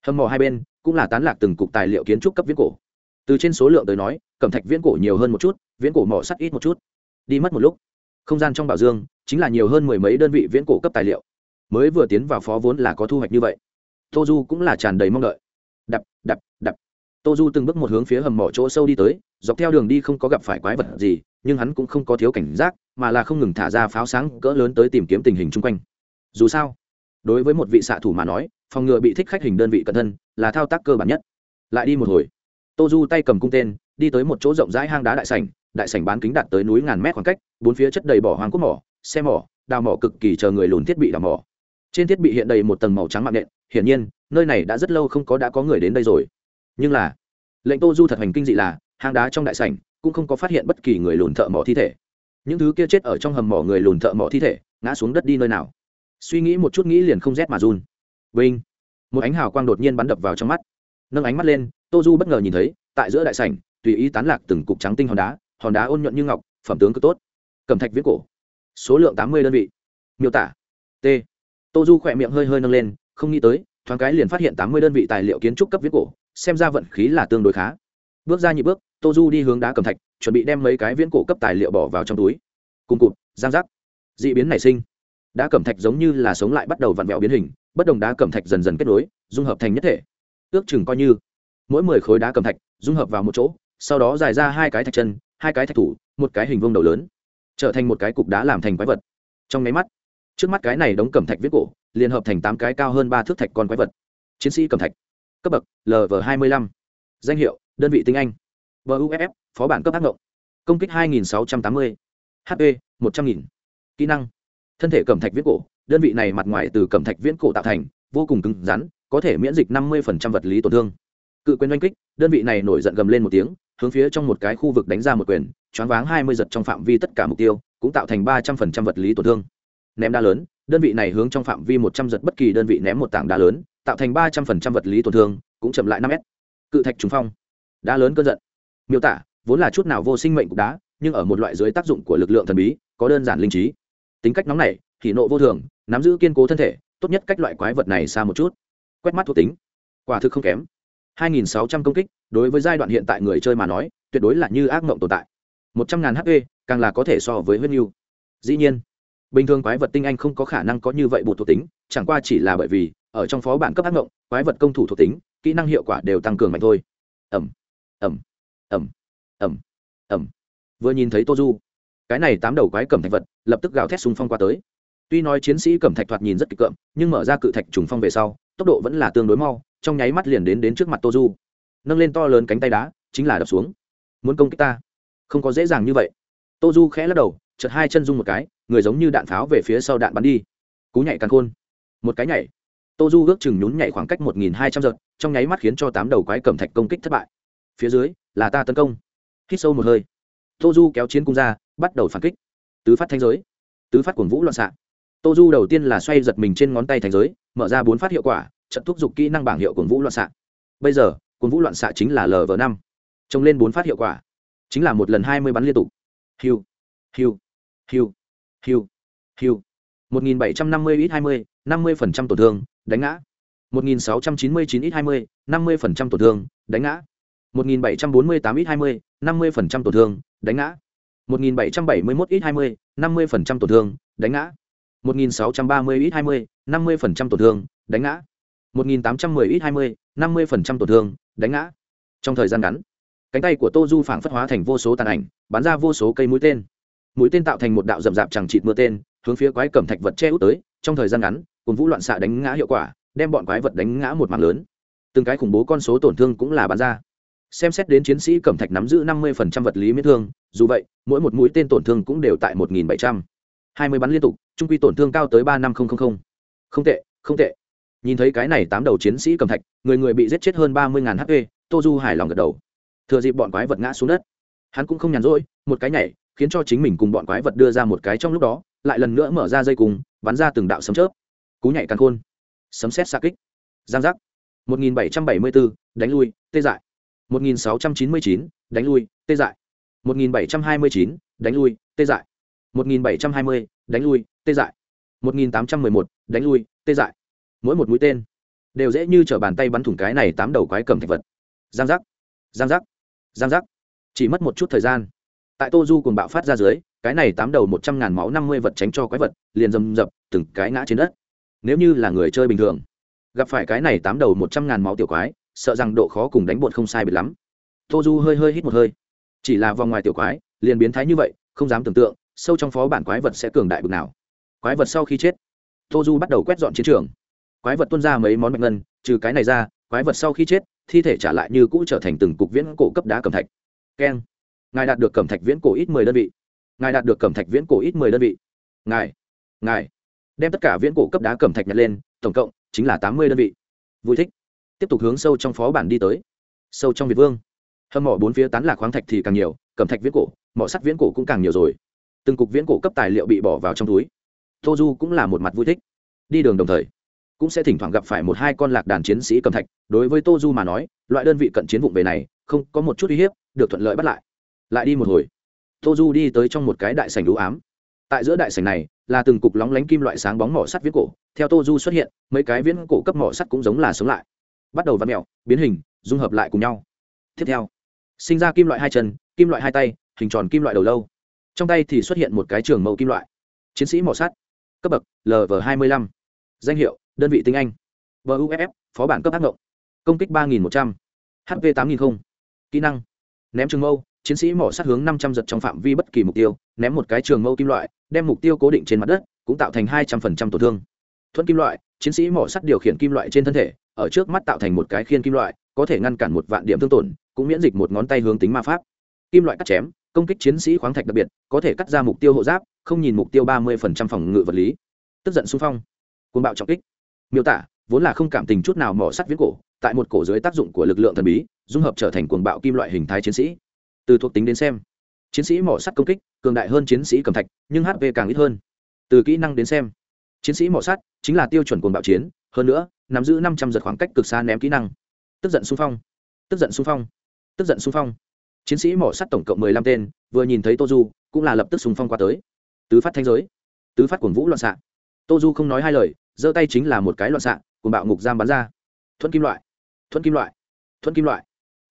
Hầm mỏ hai bên cũng là tán lạc từng cục tài liệu kiến trúc cấp viễn cổ. Từ trên số lượng tới nói, cẩm thạch viễn cổ nhiều hơn một chút, viễn cổ mỏ sắt ít một chút. Đi mất một lúc, không gian trong bảo dương chính là nhiều hơn mười mấy đơn vị viễn cổ cấp tài liệu. Mới vừa tiến vào phó vốn là có thu hoạch như vậy tô du cũng là tràn đầy mong đợi. Đập đập đập. Tô du từng bước một hướng phía hầm mỏ chỗ sâu đi tới, dọc theo đường đi không có gặp phải quái vật gì, nhưng hắn cũng không có thiếu cảnh giác, mà là không ngừng thả ra pháo sáng cỡ lớn tới tìm kiếm tình hình chung quanh. Dù sao, đối với một vị xạ thủ mà nói, phòng ngừa bị thích khách hình đơn vị cận thân là thao tác cơ bản nhất. Lại đi một hồi, tô du tay cầm cung tên, đi tới một chỗ rộng rãi hang đá đại sảnh đại sảnh bán kính đạt tới núi ngàn mét khoảng cách, bốn phía chất đầy bỏ hoang cốt mỏ, xe mỏ, đào mỏ cực kỳ chờ người lùn thiết bị đào mỏ trên thiết bị hiện đầy một tầng màu trắng mạng nện, hiển nhiên, nơi này đã rất lâu không có đã có người đến đây rồi. Nhưng là, lệnh tô du thật hành kinh dị là, hang đá trong đại sảnh cũng không có phát hiện bất kỳ người lùn thợ mỏ thi thể. Những thứ kia chết ở trong hầm mỏ người lùn thợ mỏ thi thể, ngã xuống đất đi nơi nào? Suy nghĩ một chút nghĩ liền không rét mà run. Vinh! Một ánh hào quang đột nhiên bắn đập vào trong mắt. Nâng ánh mắt lên, tô du bất ngờ nhìn thấy, tại giữa đại sảnh, tùy ý tán lạc từng cục trắng tinh hòn đá hòn đá ôn nhuận như ngọc, phẩm tướng cực tốt. Cầm thạch viết cổ. Số lượng tám mươi đơn vị. Miêu tả. T tô du khỏe miệng hơi hơi nâng lên, không nghĩ tới, thoáng cái liền phát hiện tám mươi đơn vị tài liệu kiến trúc cấp viết cổ, xem ra vận khí là tương đối khá. Bước ra nhị bước tô du đi hướng đá cầm thạch, chuẩn bị đem mấy cái viễn cổ cấp tài liệu bỏ vào trong túi. Cùng cụt, giang giác. D ị biến nảy sinh. Đá cẩm thạch giống như là sống lại bắt đầu vặn vẹo biến hình, bất đồng đá cẩm thạch dần dần kết nối, dung hợp thành nhất thể. Ước chừng coi như. Mỗi mười khối đá cẩm thạch, dung hợp vào một chỗ, sau đó dài ra hai cái thạch chân, hai cái thạch thủ, một cái hình vông đầu lớn, trở thành một cái cục đá làm thành quái vật. Trong máy mắt trước mắt cái này đống cẩm thạch viết cổ liên hợp thành tám cái cao hơn ba thước thạch con quái vật. Chiến sĩ cẩm thạch. Cấp bậc lv hai mươi lăm. Danh hiệu đơn vị tinh anh. Buff phó bản cấp tác động công kích 2680, hp 100.000. kỹ năng. Thân thể cẩm thạch viết cổ đơn vị này mặt ngoài từ cẩm thạch viễn cổ tạo thành vô cùng cứng rắn có thể miễn dịch 50% vật lý tổn thương. Cự quyền oanh kích đơn vị này nổi giận gầm lên một tiếng hướng phía trong một cái khu vực đánh ra một quyền choáng váng 20 giật trong phạm vi tất cả mục tiêu cũng tạo thành 300% vật lý tổn thương ném đá lớn, đơn vị này hướng trong phạm vi 100 giật bất kỳ đơn vị ném một tảng đá lớn, tạo thành 300% vật lý tổn thương, cũng chậm lại năm m cự thạch trùng phong. Đá lớn cơn giận. Miêu tả, vốn là chút nào vô sinh mệnh cục đá, nhưng ở một loại dưới tác dụng của lực lượng thần bí, có đơn giản linh trí. Tính cách nóng nảy thì nộ vô thường, nắm giữ kiên cố thân thể, tốt nhất cách loại quái vật này xa một chút. Quét mắt thuộc tính. Quả thực không kém. 2.600 công kích, đối với giai đoạn hiện tại người chơi mà nói, tuyệt đối là như ác mộng tồn tại. 100.000 hp càng là có thể so với huyết nhu dĩ nhiên bình thường quái vật tinh anh không có khả năng có như vậy bột thuộc tính, chẳng qua chỉ là bởi vì, ở trong phó bản cấp ác mộng quái vật công thủ thuộc tính, kỹ năng hiệu quả đều tăng cường mạnh thôi. Ẩm ẩm ẩm ẩm ẩm vừa nhìn thấy tô du cái này tám đầu quái cẩm thạch vật lập tức gào thét súng phong qua tới. Tuy nói chiến sĩ cẩm thạch thoạt nhìn rất kịch cợm, nhưng mở ra cự thạch trùng phong về sau, tốc độ vẫn là tương đối mau, trong nháy mắt liền đến đến trước mặt tô du nâng lên to lớn cánh tay đá, chính là đập xuống. Muốn công kích ta? Không có dễ dàng như vậy. Tô du khẽ lắc đầu chật hai chân dung một cái người giống như đạn pháo về phía sau đạn bắn đi. Cú nhảy càng khôn. Một cái nhảy. Tô du ước chừng nhún nhảy khoảng cách một nghìn hai trăm giật, trong nháy mắt khiến cho tám đầu quái cẩm thạch công kích thất bại. Phía dưới, là ta tấn công. Hít sâu một hơi. Tô du kéo chiến cung ra, bắt đầu phản kích. Tứ phát thanh giới. Tứ phát cuồng vũ loạn xạ. Tô du đầu tiên là xoay giật mình trên ngón tay thành giới, mở ra bốn phát hiệu quả trận thúc giục kỹ năng bảng hiệu cuồng vũ loạn xạ. Bây giờ, cuồng vũ loạn xạ chính là lv năm. Trông lên bốn phát hiệu quả. Chính là một lần hai mươi bắn liên tục. Hiu. Hiu. Hiu hiu hiu một nghìn ít hai mươi năm mươi phần trăm tổn thương đánh ngã một nghìn sáu trăm chín mươi chín ít hai mươi năm mươi phần trăm tổn thương đánh ngã 1748 ít 20, 50% tổn thương, đánh ngã. 1771 ít 20, 50% tổn thương, đánh ngã. 1630 ít 20, 50% tổn thương, đánh ngã. 1810 ít 20, 50% tổn thương, đánh ngã. Trong thời gian ngắn, cánh tay của Tô Du phảng phất hóa thành vô số tàn ảnh, bắn ra vô số cây mũi tên. Mũi tên tạo thành một đạo rậm rạp chẳng chịt mưa tên, hướng phía quái cẩm thạch vật che út tới, trong thời gian ngắn, cuồng vũ loạn xạ đánh ngã hiệu quả, đem bọn quái vật đánh ngã một mảng lớn. Từng cái khủng bố con số tổn thương cũng là bán ra. Xem xét đến chiến sĩ cẩm thạch nắm giữ năm mươi vật lý miễn thương dù vậy mỗi một mũi tên tổn thương cũng đều tại một nghìn bảy trăm. hai mươi bắn liên tục trung quy tổn thương cao tới ba năm không không tệ không tệ. Nhìn thấy cái này tám đầu chiến sĩ cầm thạch người người bị giết chết hơn ba mươi hp tô du hài lòng gật đầu. Thừa dịp bọn quái vật ngã xuống đất. Hắn cũng không nhàn rỗi một cái nhảy khiến cho chính mình cùng bọn quái vật đưa ra một cái trong lúc đó lại lần nữa mở ra dây cùng bắn ra từng đạo sấm chớp. Cú nhảy càng khôn. Sấm xét xa kích. Giang giác. 1774, đánh lui tê dại. 1699, đánh lui tê dại. 1729, đánh lui tê dại. 1720, đánh lui tê dại. 1811, đánh lui tê dại. Mỗi một mũi tên đều dễ như t r ở bàn tay bắn thủng cái này tám đầu quái cầm thạch vật. Giang giác. Giang giác. Giang giác. Chỉ mất một chút thời gian tại tô du cùng bạo phát ra dưới, cái này tám đầu một trăm ngàn máu năm mươi vật tránh cho quái vật, liền rầm rập, từng cái ngã trên đất. Nếu như là người chơi bình thường, gặp phải cái này tám đầu một trăm ngàn máu tiểu quái, sợ rằng độ khó cùng đánh bột không sai biệt lắm. Tô du hơi hơi hít một hơi. Chỉ là vòng ngoài tiểu quái, liền biến thái như vậy, không dám tưởng tượng, sâu trong phó bản quái vật sẽ cường đại bực nào. Quái vật sau khi chết, tô du bắt đầu quét dọn chiến trường. Quái vật tuân ra mấy món mạch ngân, trừ cái này ra, quái vật sau khi chết, thi thể trả lại như cũ trở thành từng cục viễn cổ cấp đá cẩm thạch. Keng ngài đạt được cẩm thạch viễn cổ ít mười đơn vị. Ngài đạt được cẩm thạch viễn cổ ít mười đơn vị. Ngài ngài, đem tất cả viễn cổ cấp đá cẩm thạch nhặt lên, tổng cộng chính là tám mươi đơn vị. Vui thích. Tiếp tục hướng sâu trong phó bản đi tới. Sâu trong việt vương. Hầm mỏ bốn phía tán lạc khoáng thạch thì càng nhiều, cẩm thạch viễn cổ, mỏ sắt viễn cổ cũng càng nhiều rồi. Từng cục viễn cổ cấp tài liệu bị bỏ vào trong túi. Tô du cũng là một mặt vui thích. Đi đường đồng thời, cũng sẽ thỉnh thoảng gặp phải một hai con lạc đàn chiến sĩ cầm thạch. Đối với tô du mà nói, loại đơn vị cận chiến vụng về này, không có một chút uy hiếp, được thuận lợi bắt lại lại đi một hồi. Tô du đi tới trong một cái đại sành đũ ám. Tại giữa đại sành này, là từng cục lóng lánh kim loại sáng bóng mỏ sắt viễn cổ. Theo tô du xuất hiện, mấy cái viễn cổ cấp mỏ sắt cũng giống là sống lại. Bắt đầu vặn mẹo biến hình, dung hợp lại cùng nhau. Tiếp theo, sinh ra kim loại hai chân, kim loại hai tay, hình tròn kim loại đầu lâu. Trong tay thì xuất hiện một cái trường mẫu kim loại. Chiến sĩ mỏ sắt. Cấp bậc lv hai mươi lăm. Danh hiệu, đơn vị tinh anh. Buff phó bản cấp tác động công kích ba nghìn một trăm. H hp tám nghìn không. Kỹ năng, ném trường mâu chiến sĩ mỏ sát hướng năm trăm giật trong phạm vi bất kỳ mục tiêu, ném một cái trường mâu kim loại, đem mục tiêu cố định trên mặt đất, cũng tạo thành hai trăm phần trăm tổn thương. Thuẫn kim loại, chiến sĩ mỏ sắt điều khiển kim loại trên thân thể, ở trước mắt tạo thành một cái khiên kim loại, có thể ngăn cản một vạn điểm thương tổn, cũng miễn dịch một ngón tay hướng tính ma pháp. Kim loại cắt chém, công kích chiến sĩ khoáng thạch đặc biệt, có thể cắt ra mục tiêu hộ giáp, không nhìn mục tiêu ba mươi phòng ngự vật lý. Tức giận xung phong côn bạo trọng kích. Miêu tả, vốn là không cảm tình chút nào mỏ sắt viễn cổ, tại một cổ dưới tác dụng của lực lượng thần bí, dung hợp trở thành cuồng bạo kim loại hình thái chiến sĩ từ thuộc tính đến xem. Chiến sĩ mỏ sắt công kích cường đại hơn chiến sĩ cầm thạch, nhưng hp càng ít hơn. Từ kỹ năng đến xem, chiến sĩ mỏ sắt chính là tiêu chuẩn cuồng bạo chiến, hơn nữa, nắm giữ năm trăm giật khoảng cách cực xa ném kỹ năng. Tức giận xung phong, tức giận xung phong, tức giận xung phong. Chiến sĩ mỏ sắt tổng cộng mười lăm tên, vừa nhìn thấy tô du, cũng là lập tức xung phong qua tới. Tứ phát thanh giới, tứ phát cuồng vũ loạn xạ. Tô du không nói hai lời, giơ tay chính là một cái loạn xạ, cuồng bạo ngục giam bắn ra. Thuẫn kim loại, thuẫn kim loại, thuẫn kim loại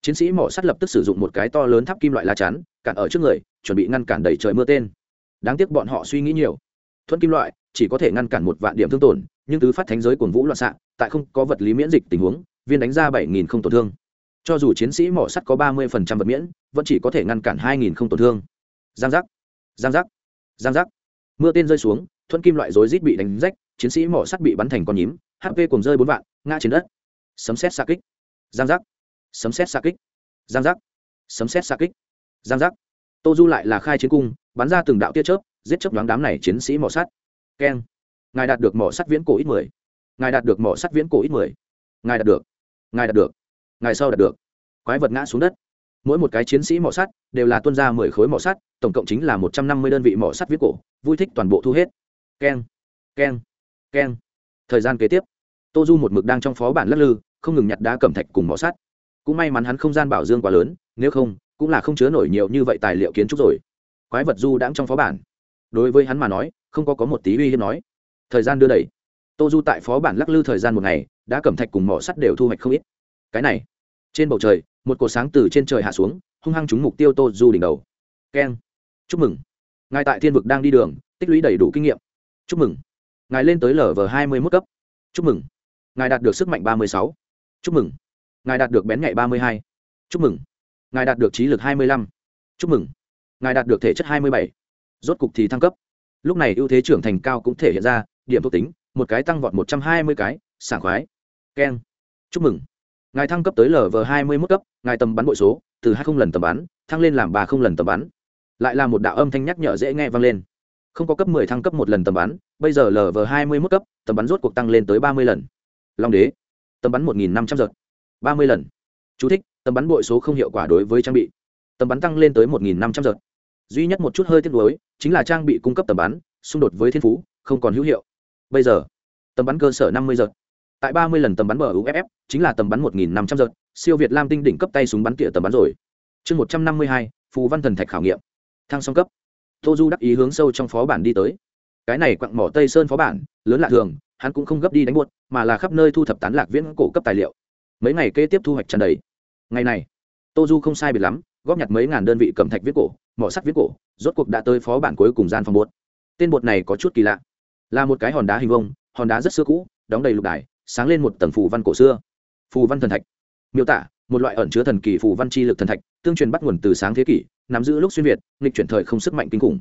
chiến sĩ mỏ sắt lập tức sử dụng một cái to lớn tháp kim loại lá chắn, cản ở trước người, chuẩn bị ngăn cản đẩy trời mưa tên. Đáng tiếc bọn họ suy nghĩ nhiều. Thuẫn kim loại chỉ có thể ngăn cản một vạn điểm thương tổn, nhưng tứ phát thánh giới cuồng vũ loạn xạ, tại không có vật lý miễn dịch tình huống, viên đánh ra bảy nghìn không tổn thương. Cho dù chiến sĩ mỏ sắt có ba mươi phần trăm vật miễn, vẫn chỉ có thể ngăn cản hai nghìn không tổn thương. Giang giác. Giang giác. Giang giác. Mưa tên rơi xuống, thuẫn kim loại rối rít bị đánh rách, chiến sĩ mỏ sắt bị bắn thành con nhím hp cùng rơi bốn vạn, ngã trên đất. Sấm xét xa kích. Giang giác sấm xét xa kích. Giang giác. Sấm xét xa kích. Giang giác. Tô du lại là khai chiến cung, bắn ra từng đạo tia chớp, giết chớp nhoáng đám này chiến sĩ mỏ sắt. Keng. Ngài đạt được mỏ sắt viễn cổ ít mười. Ngài đạt được mỏ sắt viễn cổ ít mười. Ngài đạt được. Ngài đạt được. Ngài sau đạt được. Quái vật ngã xuống đất. Mỗi một cái chiến sĩ mỏ sắt đều là tuân ra mười khối mỏ sắt, tổng cộng chính là một trăm năm mươi đơn vị mỏ sắt viễn cổ, vui thích toàn bộ thu hết. Keng. Keng. Keng. Thời gian kế tiếp tô du một mực đang trong phó bản lắc lư, không ngừng nhặt đá cẩm thạch cùng mỏ sắt cũng may mắn hắn không gian bảo dương quá lớn, nếu không, cũng là không chứa nổi nhiều như vậy tài liệu kiến trúc rồi. Quái vật du đãng trong phó bản. Đối với hắn mà nói, không có có một tí uy hiếp nói. Thời gian đưa đẩy. Tô du tại phó bản lắc lư thời gian một ngày, đã cẩm thạch cùng mỏ sắt đều thu hoạch không ít. Cái này, trên bầu trời, một cột sáng từ trên trời hạ xuống, hung hăng trúng mục tiêu tô du đỉnh đầu. Keng. Chúc mừng. Ngài tại thiên vực đang đi đường, tích lũy đầy đủ kinh nghiệm. Chúc mừng. Ngài lên tới lv hai mươi mốt cấp. Chúc mừng. Ngài đạt được sức mạnh ba mươi sáu. Chúc mừng ngài đạt được bén nhạy ba mươi hai. Chúc mừng. Ngài đạt được trí lực hai mươi lăm. Chúc mừng. Ngài đạt được thể chất hai mươi bảy. Rốt cục thì thăng cấp. Lúc này ưu thế trưởng thành cao cũng thể hiện ra, điểm thuộc tính, một cái tăng vọt một trăm hai mươi cái, sảng khoái. Keng. Chúc mừng. Ngài thăng cấp tới lv hai mươi mốt cấp, ngài tầm bắn bội số, từ hai không lần tầm bắn, thăng lên làm ba không lần tầm bắn. Lại là một đạo âm thanh nhắc nhở dễ nghe vang lên. Không có cấp mười thăng cấp một lần tầm bắn, bây giờ lv hai mươi mốt cấp, tầm bắn rốt cuộc tăng lên tới ba mươi lần. Long đế. Tầm bắn một nghìn năm trăm giật ba mươi lần. Chú thích, tầm bắn bội số không hiệu quả đối với trang bị. Tầm bắn tăng lên tới một nghìn năm trăm giật. Duy nhất một chút hơi tiếc nuối chính là trang bị cung cấp tầm bắn xung đột với thiên phú không còn hữu hiệu. Bây giờ tầm bắn cơ sở năm mươi giật. Tại ba mươi lần tầm bắn bờ uff chính là tầm bắn một nghìn năm trăm giật. Siêu việt lam tinh đỉnh cấp tay súng bắn tỉa tầm bắn rồi. Chương một trăm năm mươi hai phù văn thần thạch khảo nghiệm. Thăng song cấp. Tô du đắc ý hướng sâu trong phó bản đi tới. Cái này quặng mỏ tây sơn phó bản lớn lạ thường hắn cũng không gấp đi đánh buốt mà là khắp nơi thu thập tán lạc viễn cổ cấp tài liệu mấy ngày kế tiếp thu hoạch tràn đầy. Ngày này tô du không sai biệt lắm, góp nhặt mấy ngàn đơn vị cầm thạch viết cổ, mỏ sắt viết cổ, rốt cuộc đã tới phó bản cuối cùng gian phòng bột. Tên bột này có chút kỳ lạ. Là một cái hòn đá hình vông hòn đá rất xưa cũ, đóng đầy lục đài, sáng lên một tầng phù văn cổ xưa. Phù văn thần thạch. Miêu tả, một loại ẩn chứa thần kỳ phù văn chi lực thần thạch, tương truyền bắt nguồn từ sáng thế kỷ, nắm giữ lúc xuyên việt, nghịch chuyển thời không sức mạnh kinh khủng.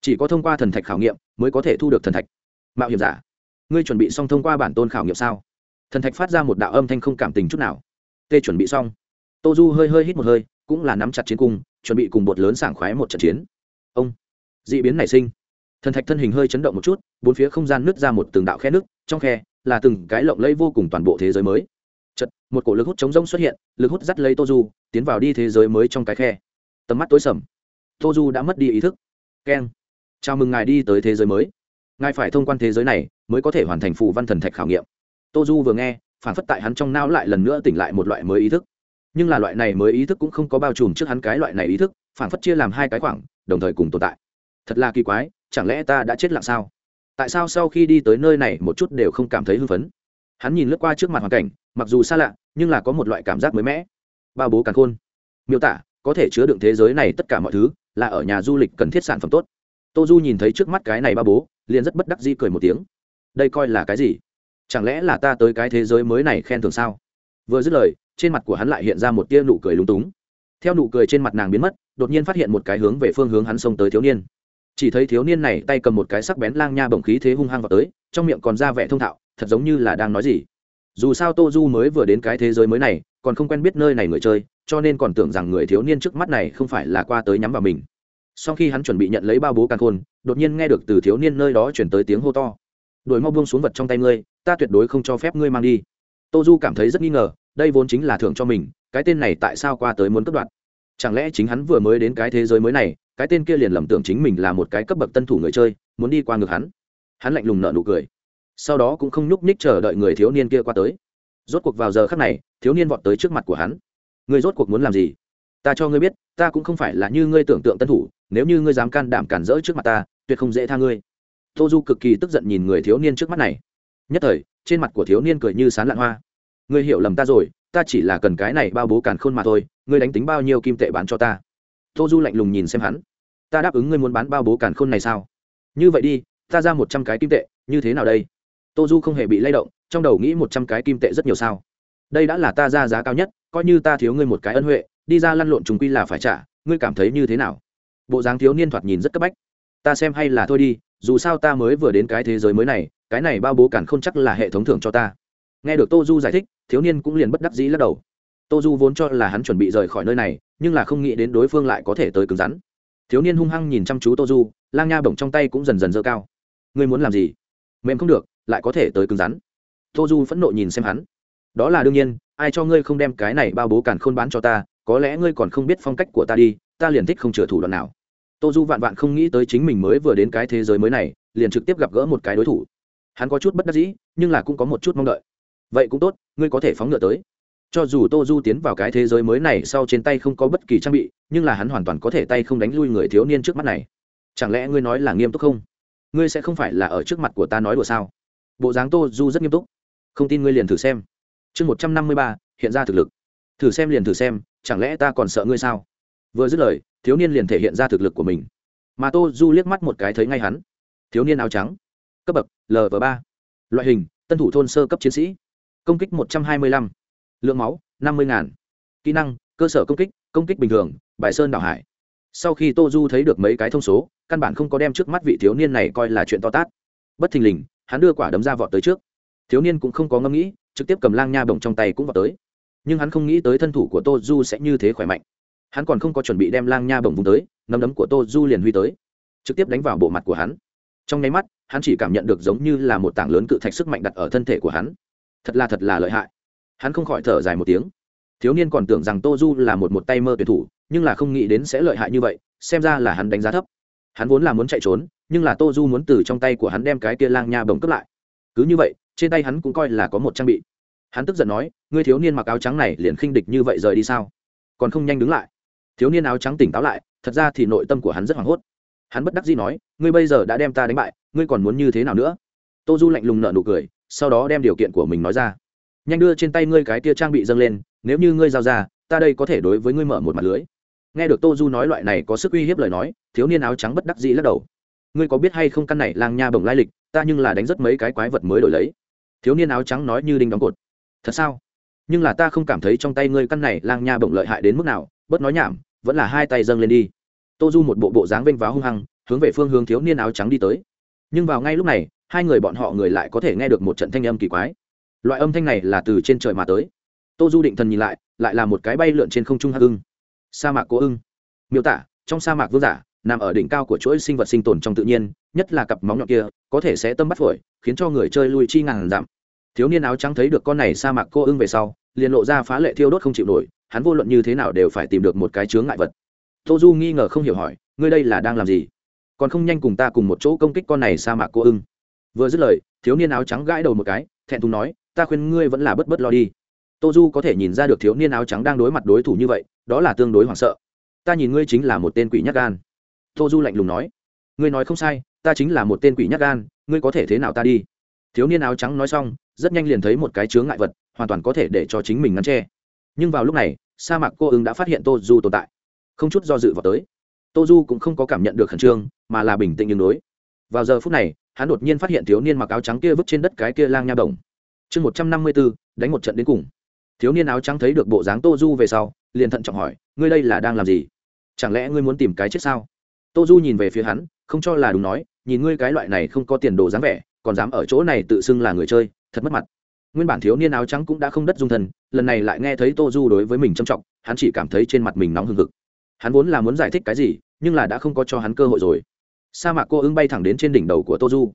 Chỉ có thông qua thần thạch khảo nghiệm mới có thể thu được thần thạch. Mạo hiểm giả. Ngươi chuẩn bị xong thông qua bản tôn khảo nghiệm sao? Thần thạch phát ra một đạo âm thanh không cảm tình chút nào. Tê chuẩn bị xong. Tô du hơi hơi hít một hơi, cũng là nắm chặt chiến cung, chuẩn bị cùng bột lớn sảng khoái một trận chiến. Ông d ị biến nảy sinh. Thần thạch thân hình hơi chấn động một chút, bốn phía không gian nứt ra một từng đạo khe nước trong khe là từng cái lộng lẫy vô cùng toàn bộ thế giới mới. Chật một cổ lực hút chống rông xuất hiện, lực hút dắt lấy tô du, tiến vào đi thế giới mới trong cái khe. Tầm mắt tối sầm. Tô du đã mất đi ý thức. Keng. Chào mừng ngài đi tới thế giới mới. Ngài phải thông quan thế giới này, mới có thể hoàn thành phù văn thần thạch khảo nghiệm tô du vừa nghe phản phất tại hắn trong não lại lần nữa tỉnh lại một loại mới ý thức. Nhưng là loại này mới ý thức cũng không có bao trùm trước hắn cái loại này ý thức phản phất chia làm hai cái khoảng, đồng thời cùng tồn tại. Thật là kỳ quái, chẳng lẽ ta đã chết lặng sao? Tại sao sau khi đi tới nơi này một chút đều không cảm thấy hưng phấn? Hắn nhìn lướt qua trước mặt hoàn cảnh, mặc dù xa lạ, nhưng là có một loại cảm giác mới mẻ. Ba bố càng khôn. Miêu tả, có thể chứa đựng thế giới này tất cả mọi thứ, là ở nhà du lịch cần thiết sản phẩm tốt. Tô du nhìn thấy trước mắt cái này ba bố, liền rất bất đắc di cười một tiếng. Đây coi là cái gì? Chẳng lẽ là ta tới cái thế giới mới này khen thưởng sao? Vừa dứt lời, trên mặt của hắn lại hiện ra một tia nụ cười lúng túng. Theo nụ cười trên mặt nàng biến mất, đột nhiên phát hiện một cái hướng về phương hướng hắn xông tới thiếu niên. Chỉ thấy thiếu niên này tay cầm một cái sắc bén lang nha bồng khí thế hung hăng vào tới, trong miệng còn ra vẻ thông thạo, thật giống như là đang nói gì. Dù sao tô du mới vừa đến cái thế giới mới này, còn không quen biết nơi này người chơi, cho nên còn tưởng rằng người thiếu niên trước mắt này không phải là qua tới nhắm vào mình. Sau khi hắn chuẩn bị nhận lấy bao bố càng khôn, đột nhiên nghe được từ thiếu niên nơi đó chuyển tới tiếng hô to. Đuổi mau buông xuống vật trong tay ngươi ta tuyệt đối không cho phép ngươi mang đi. Tô du cảm thấy rất nghi ngờ, đây vốn chính là thưởng cho mình, cái tên này tại sao qua tới muốn cất đoạt? Chẳng lẽ chính hắn vừa mới đến cái thế giới mới này, cái tên kia liền lầm tưởng chính mình là một cái cấp bậc tân thủ người chơi, muốn đi qua ngược hắn? Hắn lạnh lùng nợ nụ cười. Sau đó cũng không nhúc nhích chờ đợi người thiếu niên kia qua tới. Rốt cuộc vào giờ khắc này, thiếu niên vọt tới trước mặt của hắn. Người rốt cuộc muốn làm gì? Ta cho ngươi biết, ta cũng không phải là như ngươi tưởng tượng tân thủ, nếu như ngươi dám can đảm cản rỡ trước mặt ta, tuyệt không dễ tha ngươi. Tô du cực kỳ tức giận nhìn người thiếu niên trước mắt này nhất thời, trên mặt của thiếu niên cười như sán lạn hoa. Ngươi hiểu lầm ta rồi, ta chỉ là cần cái này bao bố càn khôn mà thôi, ngươi đánh tính bao nhiêu kim tệ bán cho ta. Tô du lạnh lùng nhìn xem hắn. Ta đáp ứng ngươi muốn bán bao bố càn khôn này sao? Như vậy đi, ta ra một trăm cái kim tệ, như thế nào đây? Tô du không hề bị lay động, trong đầu nghĩ một trăm cái kim tệ rất nhiều sao. Đây đã là ta ra giá cao nhất, coi như ta thiếu ngươi một cái ân huệ, đi ra lăn lộn trùng quy là phải trả, ngươi cảm thấy như thế nào? Bộ dáng thiếu niên thoạt nhìn rất cấp bách. Ta xem hay là thôi đi dù sao ta mới vừa đến cái thế giới mới này, cái này bao bố cản không chắc là hệ thống thưởng cho ta. Nghe được tô du giải thích, thiếu niên cũng liền bất đắc dĩ lắc đầu. Tô du vốn cho là hắn chuẩn bị rời khỏi nơi này, nhưng là không nghĩ đến đối phương lại có thể tới cứng rắn. Thiếu niên hung hăng nhìn chăm chú tô du, lang nha bổng trong tay cũng dần dần dơ cao. Ngươi muốn làm gì? Mềm không được, lại có thể tới cứng rắn. Tô du phẫn nộ nhìn xem hắn. Đó là đương nhiên, ai cho ngươi không đem cái này bao bố cản khôn bán cho ta, có lẽ ngươi còn không biết phong cách của ta đi, ta liền thích không chừa thủ đoạn nào tô du vạn vạn không nghĩ tới chính mình mới vừa đến cái thế giới mới này, liền trực tiếp gặp gỡ một cái đối thủ. Hắn có chút bất đắc dĩ, nhưng là cũng có một chút mong đợi. Vậy cũng tốt, ngươi có thể phóng ngựa tới. Cho dù tô du tiến vào cái thế giới mới này sau trên tay không có bất kỳ trang bị, nhưng là hắn hoàn toàn có thể tay không đánh lui người thiếu niên trước mắt này. Chẳng lẽ ngươi nói là nghiêm túc không? Ngươi sẽ không phải là ở trước mặt của ta nói đùa sao? Bộ dáng tô du rất nghiêm túc. Không tin ngươi liền thử xem. Chương một trăm năm mươi ba, hiện ra thực lực. Thử xem liền thử xem, chẳng lẽ ta còn sợ ngươi sao? Vừa dứt lời thiếu niên liền thể hiện ra thực lực của mình. Mà tô du liếc mắt một cái thấy ngay hắn. Thiếu niên áo trắng, cấp bậc lv ba. Loại hình, tân thủ thôn sơ cấp chiến sĩ. Công kích một trăm hai mươi lăm. Lượng máu, năm mươi ngàn. Kỹ năng, cơ sở công kích công kích bình thường, bài sơn đảo hải. Sau khi tô du thấy được mấy cái thông số, căn bản không có đem trước mắt vị thiếu niên này coi là chuyện to tát. Bất thình lình, hắn đưa quả đấm ra vọt tới trước. Thiếu niên cũng không có ngẫm nghĩ, trực tiếp cầm lang nha bồng trong tay cũng vọt tới. Nhưng hắn không nghĩ tới thân thủ của tô du sẽ như thế khỏe mạnh hắn còn không có chuẩn bị đem lang nha bồng vùng tới nắm đấm của tô du liền huy tới, trực tiếp đánh vào bộ mặt của hắn. Trong nháy mắt, hắn chỉ cảm nhận được giống như là một tảng lớn cự thạch sức mạnh đặt ở thân thể của hắn. Thật là thật là lợi hại. Hắn không khỏi thở dài một tiếng. Thiếu niên còn tưởng rằng tô du là một một tay mơ tuyển thủ, nhưng là không nghĩ đến sẽ lợi hại như vậy, xem ra là hắn đánh giá thấp. Hắn vốn là muốn chạy trốn, nhưng là tô du muốn từ trong tay của hắn đem cái kia lang nha bồng cướp lại. Cứ như vậy, trên tay hắn cũng coi là có một trang bị. Hắn tức giận nói, ngươi thiếu niên mặc áo trắng này liền khinh địch như vậy rời đi sao? Còn không nhanh đứng lại thiếu niên áo trắng tỉnh táo lại, thật ra thì nội tâm của hắn rất hoảng hốt. Hắn bất đắc dĩ nói, ngươi bây giờ đã đem ta đánh bại, ngươi còn muốn như thế nào nữa? Tô du lạnh lùng nợ nụ cười, sau đó đem điều kiện của mình nói ra. Nhanh đưa trên tay ngươi cái tia trang bị dâng lên, nếu như ngươi giao ra, ta đây có thể đối với ngươi mở một mặt lưới. Nghe được tô du nói loại này có sức uy hiếp lời nói, thiếu niên áo trắng bất đắc dĩ lắc đầu. Ngươi có biết hay không căn này lang nha bồng lai lịch, ta nhưng là đánh rất mấy cái quái vật mới đổi lấy. Thiếu niên áo trắng nói như đinh đóng cột. Thật sao? Nhưng là ta không cảm thấy trong tay ngươi căn này lang nha bồng lợi hại đến mức nào bớt nói nhảm, vẫn là hai tay dâng lên đi. Tô du một bộ bộ dáng vênh váo hung hăng, hướng về phương hướng thiếu niên áo trắng đi tới. Nhưng vào ngay lúc này, hai người bọn họ người lại có thể nghe được một trận thanh âm kỳ quái. Loại âm thanh này là từ trên trời mà tới. Tô du định thần nhìn lại lại là một cái bay lượn trên không trung hắc ưng. Sa mạc cố ưng. Miêu tả, trong sa mạc vương giả, nằm ở đỉnh cao của chuỗi sinh vật sinh tồn trong tự nhiên, nhất là cặp móng nhọn kia, có thể sẽ tâm bắt phổi, khiến cho người chơi lui chi ngàn giảm thiếu niên áo trắng thấy được con này sa mạc cô ưng về sau, liền lộ ra phá lệ thiêu đốt không chịu nổi hắn vô luận như thế nào đều phải tìm được một cái chướng ngại vật. Tô du nghi ngờ không hiểu hỏi, ngươi đây là đang làm gì? Còn không nhanh cùng ta cùng một chỗ công kích con này sa mạc cô ưng. Vừa dứt lời, thiếu niên áo trắng gãi đầu một cái, thẹn thùng nói, ta khuyên ngươi vẫn là bất bất lo đi. Tô du có thể nhìn ra được thiếu niên áo trắng đang đối mặt đối thủ như vậy, đó là tương đối hoảng sợ. Ta nhìn ngươi chính là một tên quỷ nhắc gan. Tô du lạnh lùng nói, ngươi nói không sai, ta chính là một tên quỷ nhắc gan, ngươi có thể thế nào ta đi? Thiếu niên áo trắng nói xong, rất nhanh liền thấy một cái chướng ngại vật, hoàn toàn có thể để cho chính mình ngăn tre nhưng vào lúc này, sa mạc cô ứng đã phát hiện tô du tồn tại. Không chút do dự vào tới. Tô du cũng không có cảm nhận được khẩn trương, mà là bình tĩnh nhưng đối vào giờ phút này, hắn đột nhiên phát hiện thiếu niên mặc áo trắng kia vứt trên đất cái kia lang nha đồng. Chương một trăm năm mươi b ố đánh một trận đến cùng. Thiếu niên áo trắng thấy được bộ dáng tô du về sau, liền thận trọng hỏi, ngươi đây là đang làm gì? Chẳng lẽ ngươi muốn tìm cái chết sao? Tô du nhìn về phía hắn, không cho là đúng nói, nhìn ngươi cái loại này không có tiền đồ dáng vẻ, còn dám ở chỗ này tự xưng là người chơi, thật mất mặt nguyên bản thiếu niên áo trắng cũng đã không đất dung thân, lần này lại nghe thấy tô du đối với mình trầm trọng, hắn chỉ cảm thấy trên mặt mình nóng hừng hực. Hắn vốn là muốn giải thích cái gì, nhưng là đã không có cho hắn cơ hội rồi. Sa mạc cô ứng bay thẳng đến trên đỉnh đầu của tô du.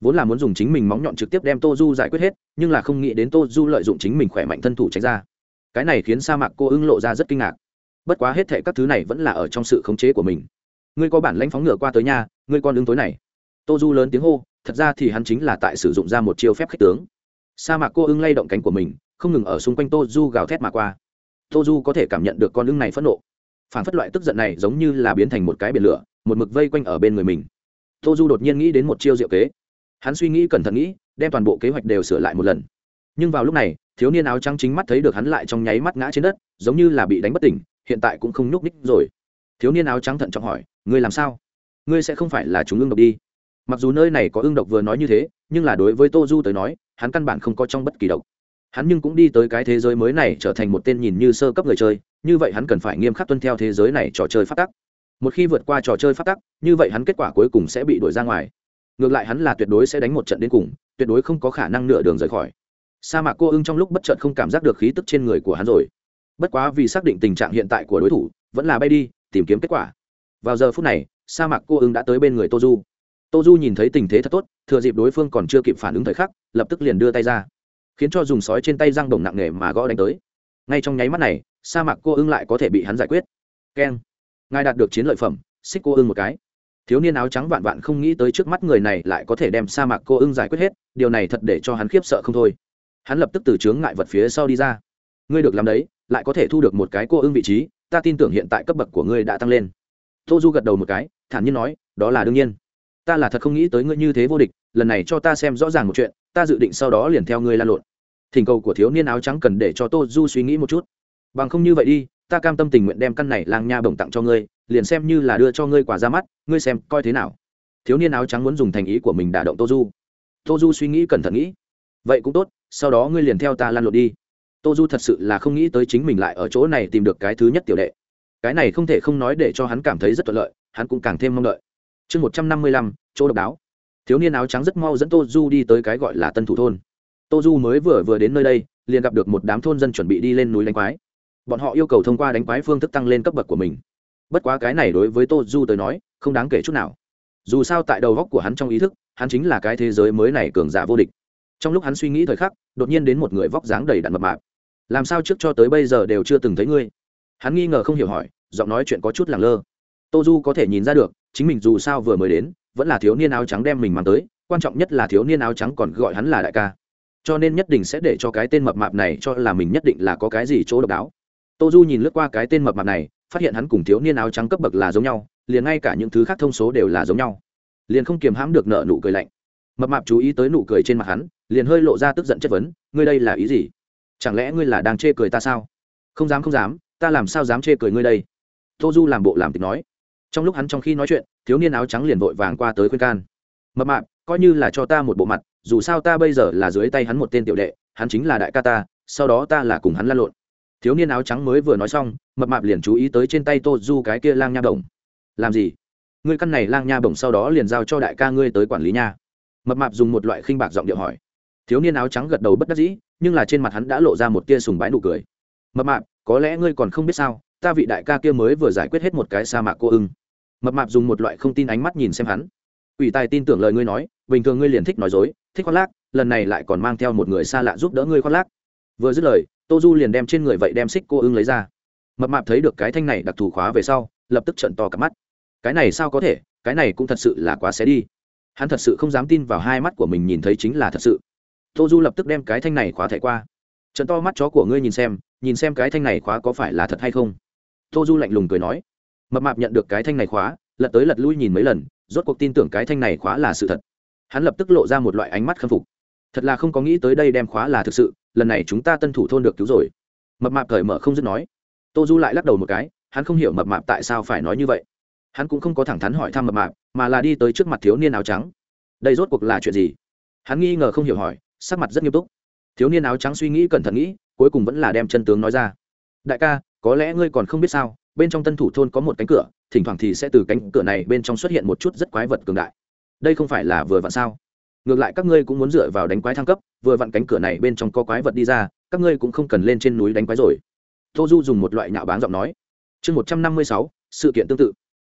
Vốn là muốn dùng chính mình móng nhọn trực tiếp đem tô du giải quyết hết, nhưng là không nghĩ đến tô du lợi dụng chính mình khỏe mạnh thân thủ tránh ra. Cái này khiến sa mạc cô ưng lộ ra rất kinh ngạc. Bất quá hết thệ các thứ này vẫn là ở trong sự khống chế của mình. Ngươi có bản lãnh phóng ngựa qua tới nhà, ngươi con ứng tối này. Tô du lớn tiếng hô, thật ra thì hắn chính là tại sử dụng ra một chiêu phép khích tướng sa mạc cô ưng lay động cánh của mình, không ngừng ở xung quanh tô du gào thét mà qua. Tô du có thể cảm nhận được con ưng này phẫn nộ. Phản phất loại tức giận này giống như là biến thành một cái biển lửa, một mực vây quanh ở bên người mình. Tô du đột nhiên nghĩ đến một chiêu diệu kế. Hắn suy nghĩ cẩn thận nghĩ, đem toàn bộ kế hoạch đều sửa lại một lần. Nhưng vào lúc này, thiếu niên áo trắng chính mắt thấy được hắn lại trong nháy mắt ngã trên đất, giống như là bị đánh bất tỉnh, hiện tại cũng không nhúc ních rồi. Thiếu niên áo trắng thận trọng hỏi, ngươi làm sao? Ngươi sẽ không phải là chúng ưng độc đi? Mặc dù nơi này có ưng độc vừa nói như thế, nhưng là đối với tô du tới nói hắn căn bản không có trong bất kỳ độc. Hắn nhưng cũng đi tới cái thế giới mới này, trở thành một tên nhìn như sơ cấp người chơi, như vậy hắn cần phải nghiêm khắc tuân theo thế giới này trò chơi phát tắc. Một khi vượt qua trò chơi phát tắc, như vậy hắn kết quả cuối cùng sẽ bị đuổi ra ngoài. Ngược lại hắn là tuyệt đối sẽ đánh một trận đến cùng, tuyệt đối không có khả năng nửa đường rời khỏi. Sa mạc cô ưng trong lúc bất chợt không cảm giác được khí tức trên người của hắn rồi. Bất quá vì xác định tình trạng hiện tại của đối thủ, vẫn là bay đi, tìm kiếm kết quả. Vào giờ phút này, sa mạc cô ưng đã tới bên người tô du tô du nhìn thấy tình thế thật tốt, thừa dịp đối phương còn chưa kịp phản ứng thời khắc, lập tức liền đưa tay ra, khiến cho dùng sói trên tay răng đồng nặng nề mà gõ đánh tới. Ngay trong nháy mắt này, sa mạc cô ưng lại có thể bị hắn giải quyết. Keng, ngài đạt được chiến lợi phẩm, xích cô ưng một cái. Thiếu niên áo trắng vạn vạn không nghĩ tới trước mắt người này lại có thể đem sa mạc cô ưng giải quyết hết, điều này thật để cho hắn khiếp sợ không thôi. Hắn lập tức từ chướng ngại vật phía sau đi ra. Ngươi được làm đấy, lại có thể thu được một cái cô ưng vị trí, ta tin tưởng hiện tại cấp bậc của ngươi đã tăng lên. Tô du gật đầu một cái, thản nhiên nói, đó là đương nhiên ta là thật không nghĩ tới ngươi như thế vô địch, lần này cho ta xem rõ ràng một chuyện, ta dự định sau đó liền theo ngươi lan lộn. Thỉnh cầu của thiếu niên áo trắng cần để cho tô du suy nghĩ một chút. Bằng không như vậy đi, ta cam tâm tình nguyện đem căn này lang nha bổng tặng cho ngươi, liền xem như là đưa cho ngươi quả ra mắt, ngươi xem coi thế nào. Thiếu niên áo trắng muốn dùng thành ý của mình đả động tô du. Tô du suy nghĩ cẩn thận nghĩ. Vậy cũng tốt, sau đó ngươi liền theo ta lan lộn đi. Tô du thật sự là không nghĩ tới chính mình lại ở chỗ này tìm được cái thứ nhất tiểu đệ. Cái này không thể không nói để cho hắn cảm thấy rất thuận lợi, hắn cũng càng thêm mong đợi chương một trăm năm mươi lăm, chỗ độc đáo. Thiếu niên áo trắng rất mau dẫn tô du đi tới cái gọi là tân thủ thôn. Tô du mới vừa vừa đến nơi đây, liền gặp được một đám thôn dân chuẩn bị đi lên núi đánh quái. Bọn họ yêu cầu thông qua đánh quái phương thức tăng lên cấp bậc của mình. Bất quá cái này đối với tô du tới nói, không đáng kể chút nào. Dù sao tại đầu góc của hắn trong ý thức, hắn chính là cái thế giới mới này cường giả vô địch. Trong lúc hắn suy nghĩ thời khắc, đột nhiên đến một người vóc dáng đầy đặn mập mạp. Làm sao trước cho tới bây giờ đều chưa từng thấy ngươi? Hắn nghi ngờ không hiểu hỏi, giọng nói chuyện có chút làng lơ tô du có thể nhìn ra được, chính mình dù sao vừa mới đến, vẫn là thiếu niên áo trắng đem mình mang tới, quan trọng nhất là thiếu niên áo trắng còn gọi hắn là đại ca. Cho nên nhất định sẽ để cho cái tên mập mạp này cho là mình nhất định là có cái gì chỗ độc đáo. Tô du nhìn lướt qua cái tên mập mạp này, phát hiện hắn cùng thiếu niên áo trắng cấp bậc là giống nhau, liền ngay cả những thứ khác thông số đều là giống nhau. Liền không kiềm hãm được nợ nụ cười lạnh. Mập mạp chú ý tới nụ cười trên mặt hắn, liền hơi lộ ra tức giận chất vấn, ngươi đây là ý gì? Chẳng lẽ ngươi là đang chê cười ta sao? Không dám không dám, ta làm sao dám chê cười ngươi đây? Tô du làm bộ làm tịch nói trong lúc hắn trong khi nói chuyện, thiếu niên áo trắng liền vội vàng qua tới khuyên can. Mập mạp, coi như là cho ta một bộ mặt, dù sao ta bây giờ là dưới tay hắn một tên tiểu đệ, hắn chính là đại ca ta, sau đó ta là cùng hắn lăn lộn. Thiếu niên áo trắng mới vừa nói xong, mập mạp liền chú ý tới trên tay tô du cái kia lang nha bổng. Làm gì? Ngươi căn này lang nha bổng sau đó liền giao cho đại ca ngươi tới quản lý nha. Mập mạp dùng một loại khinh bạc giọng điệu hỏi. Thiếu niên áo trắng gật đầu bất đắc dĩ, nhưng là trên mặt hắn đã lộ ra một tia sùng bái nụ cười. Mập mạp, có lẽ ngươi còn không biết sao, ta vị đại ca kia mới vừa giải quyết hết một cái sa mạc cô ưng mập mạp dùng một loại không tin ánh mắt nhìn xem hắn. Ủy tài tin tưởng lời ngươi nói, bình thường ngươi liền thích nói dối, thích khoác lác, lần này lại còn mang theo một người xa lạ giúp đỡ ngươi khoác lác. Vừa dứt lời, tô du liền đem trên người vậy đem xích cô ưng lấy ra. Mập mạp thấy được cái thanh này đặc thù khóa về sau, lập tức trận to cả mắt. Cái này sao có thể, cái này cũng thật sự là quá xé đi. Hắn thật sự không dám tin vào hai mắt của mình nhìn thấy chính là thật sự. Tô du lập tức đem cái thanh này khóa thẻ qua. Trận to mắt chó của ngươi nhìn xem nhìn xem cái thanh này khóa có phải là thật hay không. Tô du lạnh lùng cười nói mập mạp nhận được cái thanh này khóa, lật tới lật lui nhìn mấy lần, rốt cuộc tin tưởng cái thanh này khóa là sự thật. Hắn lập tức lộ ra một loại ánh mắt khâm phục. Thật là không có nghĩ tới đây đem khóa là thực sự, lần này chúng ta tân thủ thôn được cứu rồi. Mập mạp cởi mở không dứt nói. Tô du lại lắc đầu một cái, hắn không hiểu mập mạp tại sao phải nói như vậy. Hắn cũng không có thẳng thắn hỏi thăm mập mạp, mà là đi tới trước mặt thiếu niên áo trắng. Đây rốt cuộc là chuyện gì? Hắn nghi ngờ không hiểu hỏi, sắc mặt rất nghiêm túc. Thiếu niên áo trắng suy nghĩ cẩn thận nghĩ, cuối cùng vẫn là đem chân tướng nói ra. Đại ca, có lẽ ngươi còn không biết sao bên trong tân thủ thôn có một cánh cửa, thỉnh thoảng thì sẽ từ cánh cửa này bên trong xuất hiện một chút rất quái vật cường đại. Đây không phải là vừa vặn sao? Ngược lại các ngươi cũng muốn dựa vào đánh quái thăng cấp, vừa vặn cánh cửa này bên trong có quái vật đi ra, các ngươi cũng không cần lên trên núi đánh quái rồi. Tô du dùng một loại nhạo báng giọng nói. Chương một trăm năm mươi sáu, sự kiện tương tự.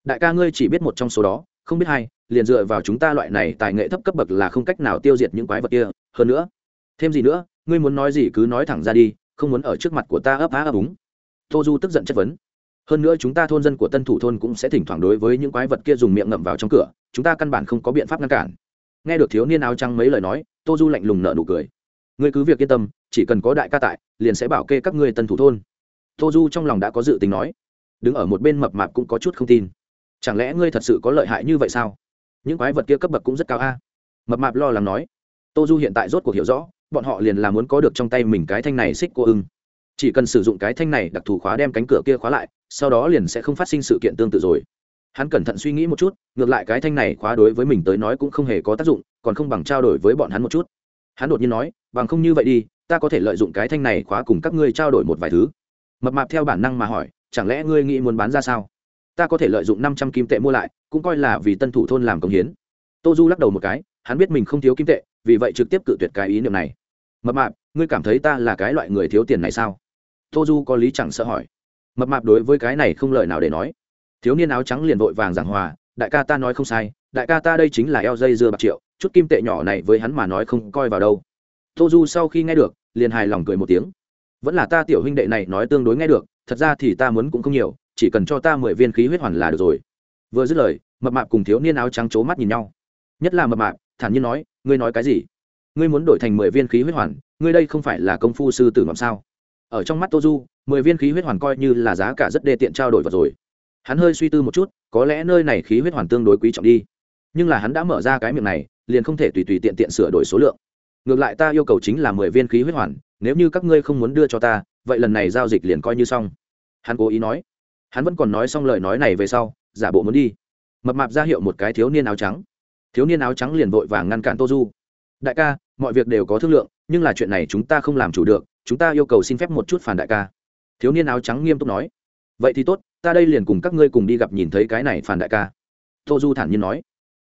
Đại ca ngươi chỉ biết một trong số đó, không biết hai, liền dựa vào chúng ta loại này tài nghệ thấp cấp bậc là không cách nào tiêu diệt những quái vật kia. Hơn nữa, thêm gì nữa, ngươi muốn nói gì cứ nói thẳng ra đi, không muốn ở trước mặt của ta ấp á ấp úng. Tô du tức giận chất vấn hơn nữa chúng ta thôn dân của tân thủ thôn cũng sẽ thỉnh thoảng đối với những quái vật kia dùng miệng ngậm vào trong cửa, chúng ta căn bản không có biện pháp ngăn cản. Nghe được thiếu niên áo trắng mấy lời nói, tô du lạnh lùng nợ nụ cười. Ngươi cứ việc yên tâm, chỉ cần có đại ca tại, liền sẽ bảo kê các ngươi tân thủ thôn. Tô du trong lòng đã có dự tính nói. Đứng ở một bên mập mạp cũng có chút không tin. Chẳng lẽ ngươi thật sự có lợi hại như vậy sao? Những quái vật kia cấp bậc cũng rất cao a. Mập mạp lo lắng nói. Tô du hiện tại rốt cuộc hiểu rõ, bọn họ liền là muốn có được trong tay mình cái thanh này xích cô ưng chỉ cần sử dụng cái thanh này, đặc thù khóa đem cánh cửa kia khóa lại, sau đó liền sẽ không phát sinh sự kiện tương tự rồi. Hắn cẩn thận suy nghĩ một chút, ngược lại cái thanh này khóa đối với mình tới nói cũng không hề có tác dụng, còn không bằng trao đổi với bọn hắn một chút. Hắn đột nhiên nói, bằng không như vậy đi, ta có thể lợi dụng cái thanh này khóa cùng các ngươi trao đổi một vài thứ. Mập mạp theo bản năng mà hỏi, chẳng lẽ ngươi nghĩ muốn bán ra sao? Ta có thể lợi dụng năm trăm kim tệ mua lại, cũng coi là vì tân thủ thôn làm công hiến. Tô du lắc đầu một cái, hắn biết mình không thiếu kim tệ, vì vậy trực tiếp cự tuyệt cái ý niệm này. Mập mạp, ngươi cảm thấy ta là cái loại người thiếu tiền này sao? Tô du có lý chẳng sợ hỏi. Mập mạp đối với cái này không lời nào để nói. Thiếu niên áo trắng liền vội vàng giảng hòa, đại ca ta nói không sai, đại ca ta đây chính là eo dây dưa bạc triệu, chút kim tệ nhỏ này với hắn mà nói không coi vào đâu. Tô du sau khi nghe được, liền hài lòng cười một tiếng. Vẫn là ta tiểu huynh đệ này nói tương đối nghe được, thật ra thì ta muốn cũng không nhiều, chỉ cần cho ta mười viên khí huyết hoàn là được rồi. Vừa dứt lời, mập mạp cùng thiếu niên áo trắng c h ố mắt nhìn nhau. Nhất là mập mạp, thản nhiên nói, ngươi nói cái gì? Ngươi muốn đổi thành mười viên khí huyết hoàn, ngươi đây không phải là công phu sư tử ngọc sao? Ở trong mắt tô du, mười viên khí huyết hoàn coi như là giá cả rất đê tiện trao đổi vật rồi. Hắn hơi suy tư một chút, có lẽ nơi này khí huyết hoàn tương đối quý trọng đi. Nhưng là hắn đã mở ra cái miệng này, liền không thể tùy tùy tiện tiện sửa đổi số lượng. Ngược lại ta yêu cầu chính là mười viên khí huyết hoàn, nếu như các ngươi không muốn đưa cho ta, vậy lần này giao dịch liền coi như xong. Hắn cố ý nói. Hắn vẫn còn nói xong lời nói này về sau, giả bộ muốn đi. Mập mạp ra hiệu một cái thiếu niên áo trắng. Thiếu niên áo trắng liền vội vàng ngăn cản tô du. Đại ca, mọi việc đều có thương lượng, nhưng là chuyện này chúng ta không làm chủ được chúng ta yêu cầu xin phép một chút phản đại ca. Thiếu niên áo trắng nghiêm túc nói. Vậy thì tốt, ta đây liền cùng các ngươi cùng đi gặp nhìn thấy cái này phản đại ca. Tô du thản nhiên nói.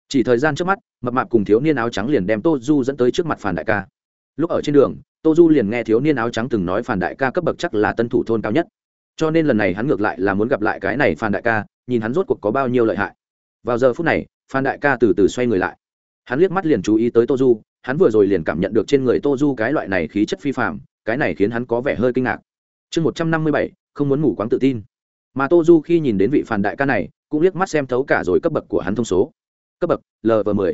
Chỉ thời gian trước mắt, mập mạp cùng thiếu niên áo trắng liền đem tô du dẫn tới trước mặt phản đại ca. Lúc ở trên đường, tô du liền nghe thiếu niên áo trắng từng nói phản đại ca cấp bậc chắc là tân thủ thôn cao nhất. Cho nên lần này hắn ngược lại là muốn gặp lại cái này phan đại ca, nhìn hắn rốt cuộc có bao nhiêu lợi hại. Vào giờ phút này phan đại ca từ từ xoay người lại. Hắn liếc mắt liền chú ý tới tô du, hắn vừa rồi liền cảm nhận được trên người tô du cái loại này khí chất phi phạm cái này khiến hắn có vẻ hơi kinh ngạc. Chương một trăm năm mươi bảy, không muốn ngủ quáng tự tin. Mà tô du khi nhìn đến vị phản đại ca này, cũng liếc mắt xem thấu cả rồi cấp bậc của hắn thông số. Cấp bậc lv m ộ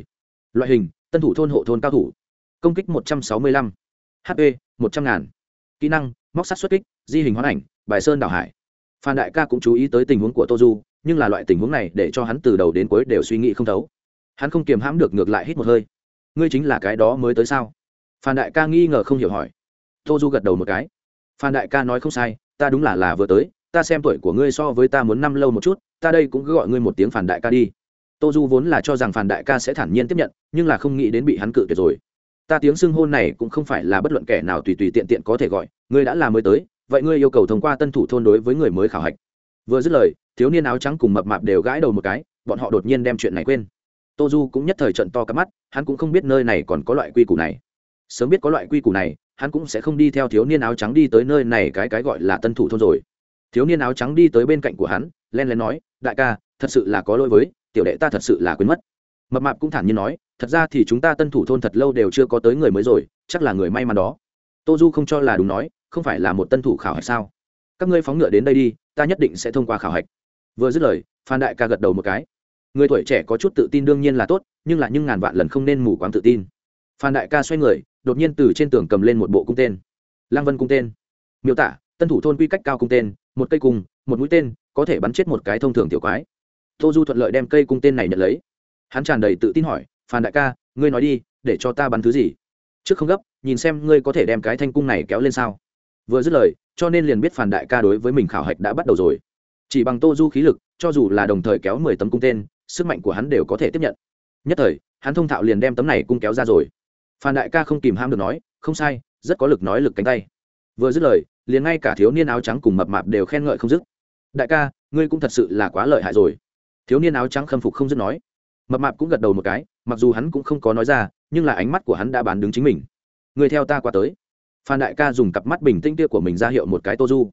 loại hình, tân thủ thôn hộ thôn cao thủ. Công kích một trăm sáu mươi lăm. Hp một trăm ngàn. Kỹ năng, móc sắt xuất kích, di hình hoán ảnh, bài sơn đảo hải. Phan đại ca cũng chú ý tới tình huống của tô du, nhưng là loại tình huống này để cho hắn từ đầu đến cuối đều suy nghĩ không thấu. Hắn không kiềm hãm được ngược lại hít một hơi. Ngươi chính là cái đó mới tới sao? Phan đại ca nghi ngờ không hiểu hỏi tô du gật đầu một cái. Phan đại ca nói không sai, ta đúng là là vừa tới, ta xem tuổi của ngươi so với ta muốn năm lâu một chút, ta đây cũng cứ gọi ngươi một tiếng phản đại ca đi. Tô du vốn là cho rằng phản đại ca sẽ thản nhiên tiếp nhận, nhưng là không nghĩ đến bị hắn cự tuyệt rồi. Ta tiếng xưng hôn này cũng không phải là bất luận kẻ nào tùy tùy tiện tiện có thể gọi, ngươi đã là mới tới, vậy ngươi yêu cầu thông qua tân thủ thôn đối với người mới khảo hạch. Vừa dứt lời, thiếu niên áo trắng cùng mập mạp đều gãi đầu một cái, bọn họ đột nhiên đem chuyện này quên. Tô du cũng nhất thời trận to cắp mắt, hắn cũng không biết nơi này còn có loại quy củ này. Sớm biết có loại quy củ này hắn cũng sẽ không đi theo thiếu niên áo trắng đi tới nơi này, cái cái gọi là tân thủ thôn rồi. Thiếu niên áo trắng đi tới bên cạnh của hắn, len lén nói, đại ca, thật sự là có lỗi với, tiểu đệ ta thật sự là quên mất. Mập mạp cũng thản nhiên nói, thật ra thì chúng ta tân thủ thôn thật lâu đều chưa có tới người mới rồi, chắc là người may mắn đó. Tô du không cho là đúng nói, không phải là một tân thủ khảo hạch sao? Các ngươi phóng ngựa đến đây đi, ta nhất định sẽ thông qua khảo hạch. Vừa dứt lời, phan đại ca gật đầu một cái. Người tuổi trẻ có chút tự tin đương nhiên là tốt, nhưng là nhưng ngàn vạn lần không nên mù quáng tự tin. Phan đại ca xoay người đột nhiên từ trên tường cầm lên một bộ cung tên. Lăng vân cung tên. Miêu tả, tân thủ thôn quy cách cao cung tên, một cây cung, một mũi tên, có thể bắn chết một cái thông thường tiểu quái. Tô du thuận lợi đem cây cung tên này nhận lấy. Hắn tràn đầy tự tin hỏi, phan đại ca, ngươi nói đi, để cho ta bắn thứ gì? Trước không gấp, nhìn xem ngươi có thể đem cái thanh cung này kéo lên sao. Vừa dứt lời, cho nên liền biết phản đại ca đối với mình khảo hạch đã bắt đầu rồi. Chỉ bằng tô du khí lực, cho dù là đồng thời kéo mười tấm cung tên, sức mạnh của hắn đều có thể tiếp nhận. Nhất thời, hắn thông thạo liền đem tấm này cung kéo ra rồi phan đại ca không kìm ham được nói, không sai, rất có lực nói lực cánh tay. Vừa dứt lời, liền ngay cả thiếu niên áo trắng cùng mập mạp đều khen ngợi không dứt. Đại ca, ngươi cũng thật sự là quá lợi hại rồi. Thiếu niên áo trắng khâm phục không dứt nói. Mập mạp cũng gật đầu một cái, mặc dù hắn cũng không có nói ra, nhưng là ánh mắt của hắn đã bán đứng chính mình. Người theo ta qua tới. Phan đại ca dùng cặp mắt bình tĩnh kia của mình ra hiệu một cái tô du.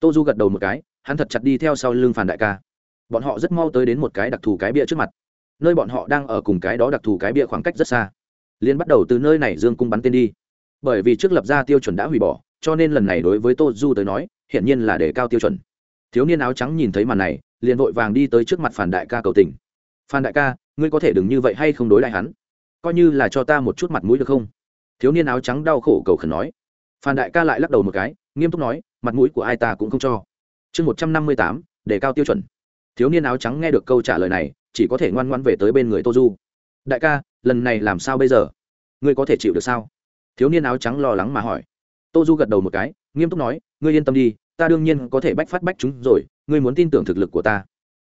Tô du gật đầu một cái, hắn thật chặt đi theo sau lưng phan đại ca. Bọn họ rất mau tới đến một cái đặc thù cái bia trước mặt. Nơi bọn họ đang ở cùng cái đó đặc thù cái bia khoảng cách rất xa liên bắt đầu từ nơi này dương cung bắn tên đi. Bởi vì trước lập ra tiêu chuẩn đã hủy bỏ, cho nên lần này đối với tô du tới nói, hiển nhiên là để cao tiêu chuẩn. Thiếu niên áo trắng nhìn thấy màn này, liền vội vàng đi tới trước mặt phản đại ca cầu tình. Phan đại ca, ngươi có thể đừng như vậy hay không đối lại hắn? Coi như là cho ta một chút mặt mũi được không? Thiếu niên áo trắng đau khổ cầu khẩn nói. Phan đại ca lại lắc đầu một cái, nghiêm túc nói, mặt mũi của ai ta cũng không cho. Chương một trăm năm mươi tám, để cao tiêu chuẩn. Thiếu niên áo trắng nghe được câu trả lời này, chỉ có thể ngoan ngoan về tới bên người tô du đại ca, lần này làm sao bây giờ? Ngươi có thể chịu được sao? Thiếu niên áo trắng lo lắng mà hỏi. Tô du gật đầu một cái, nghiêm túc nói, ngươi yên tâm đi, ta đương nhiên có thể bách phát bách chúng rồi, ngươi muốn tin tưởng thực lực của ta.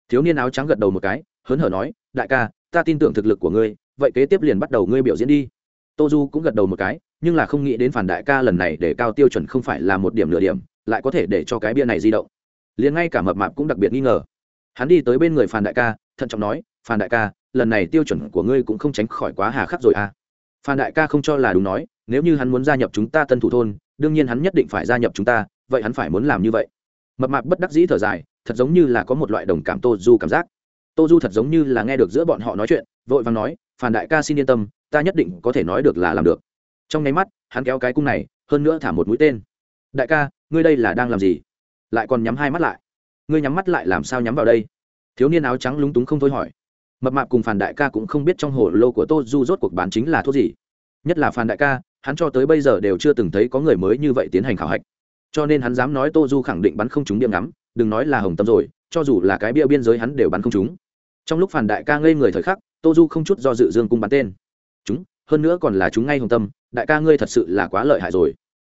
Thiếu niên áo trắng gật đầu một cái, hớn hở nói, đại ca, ta tin tưởng thực lực của ngươi, vậy kế tiếp liền bắt đầu ngươi biểu diễn đi. Tô du cũng gật đầu một cái, nhưng là không nghĩ đến phản đại ca lần này để cao tiêu chuẩn không phải là một điểm nửa điểm, lại có thể để cho cái bia này di động. Liền ngay cả mập mạp cũng đặc biệt nghi ngờ. Hắn đi tới bên người phản đại ca, thận trọng nói, phản đại ca lần này tiêu chuẩn của ngươi cũng không tránh khỏi quá hà khắc rồi à. Phan đại ca không cho là đúng nói, nếu như hắn muốn gia nhập chúng ta tân thủ thôn, đương nhiên hắn nhất định phải gia nhập chúng ta, vậy hắn phải muốn làm như vậy. Mập mạp bất đắc dĩ thở dài, thật giống như là có một loại đồng cảm tô du cảm giác. Tô du thật giống như là nghe được giữa bọn họ nói chuyện, vội vàng nói, phan đại ca xin yên tâm, ta nhất định có thể nói được là làm được. Trong nháy mắt, hắn kéo cái cung này, hơn nữa thả một mũi tên. Đại ca, ngươi đây là đang làm gì? Lại còn nhắm hai mắt lại. Ngươi nhắm mắt lại làm sao nhắm vào đây? Thiếu niên áo trắng lúng túng không thôi hỏi mập mạp cùng phản đại ca cũng không biết trong hồ lô của tô du rốt cuộc bán chính là thuốc gì. Nhất là phản đại ca, hắn cho tới bây giờ đều chưa từng thấy có người mới như vậy tiến hành khảo hạch. Cho nên hắn dám nói tô du khẳng định bắn không trúng điểm ngắm, đừng nói là hồng tâm rồi, cho dù là cái bia biên giới hắn đều bắn không trúng. Trong lúc phản đại ca ngây người thời khắc, tô du không chút do dự dương cung bắn tên. Chúng, hơn nữa còn là chúng ngay hồng tâm, đại ca ngươi thật sự là quá lợi hại rồi.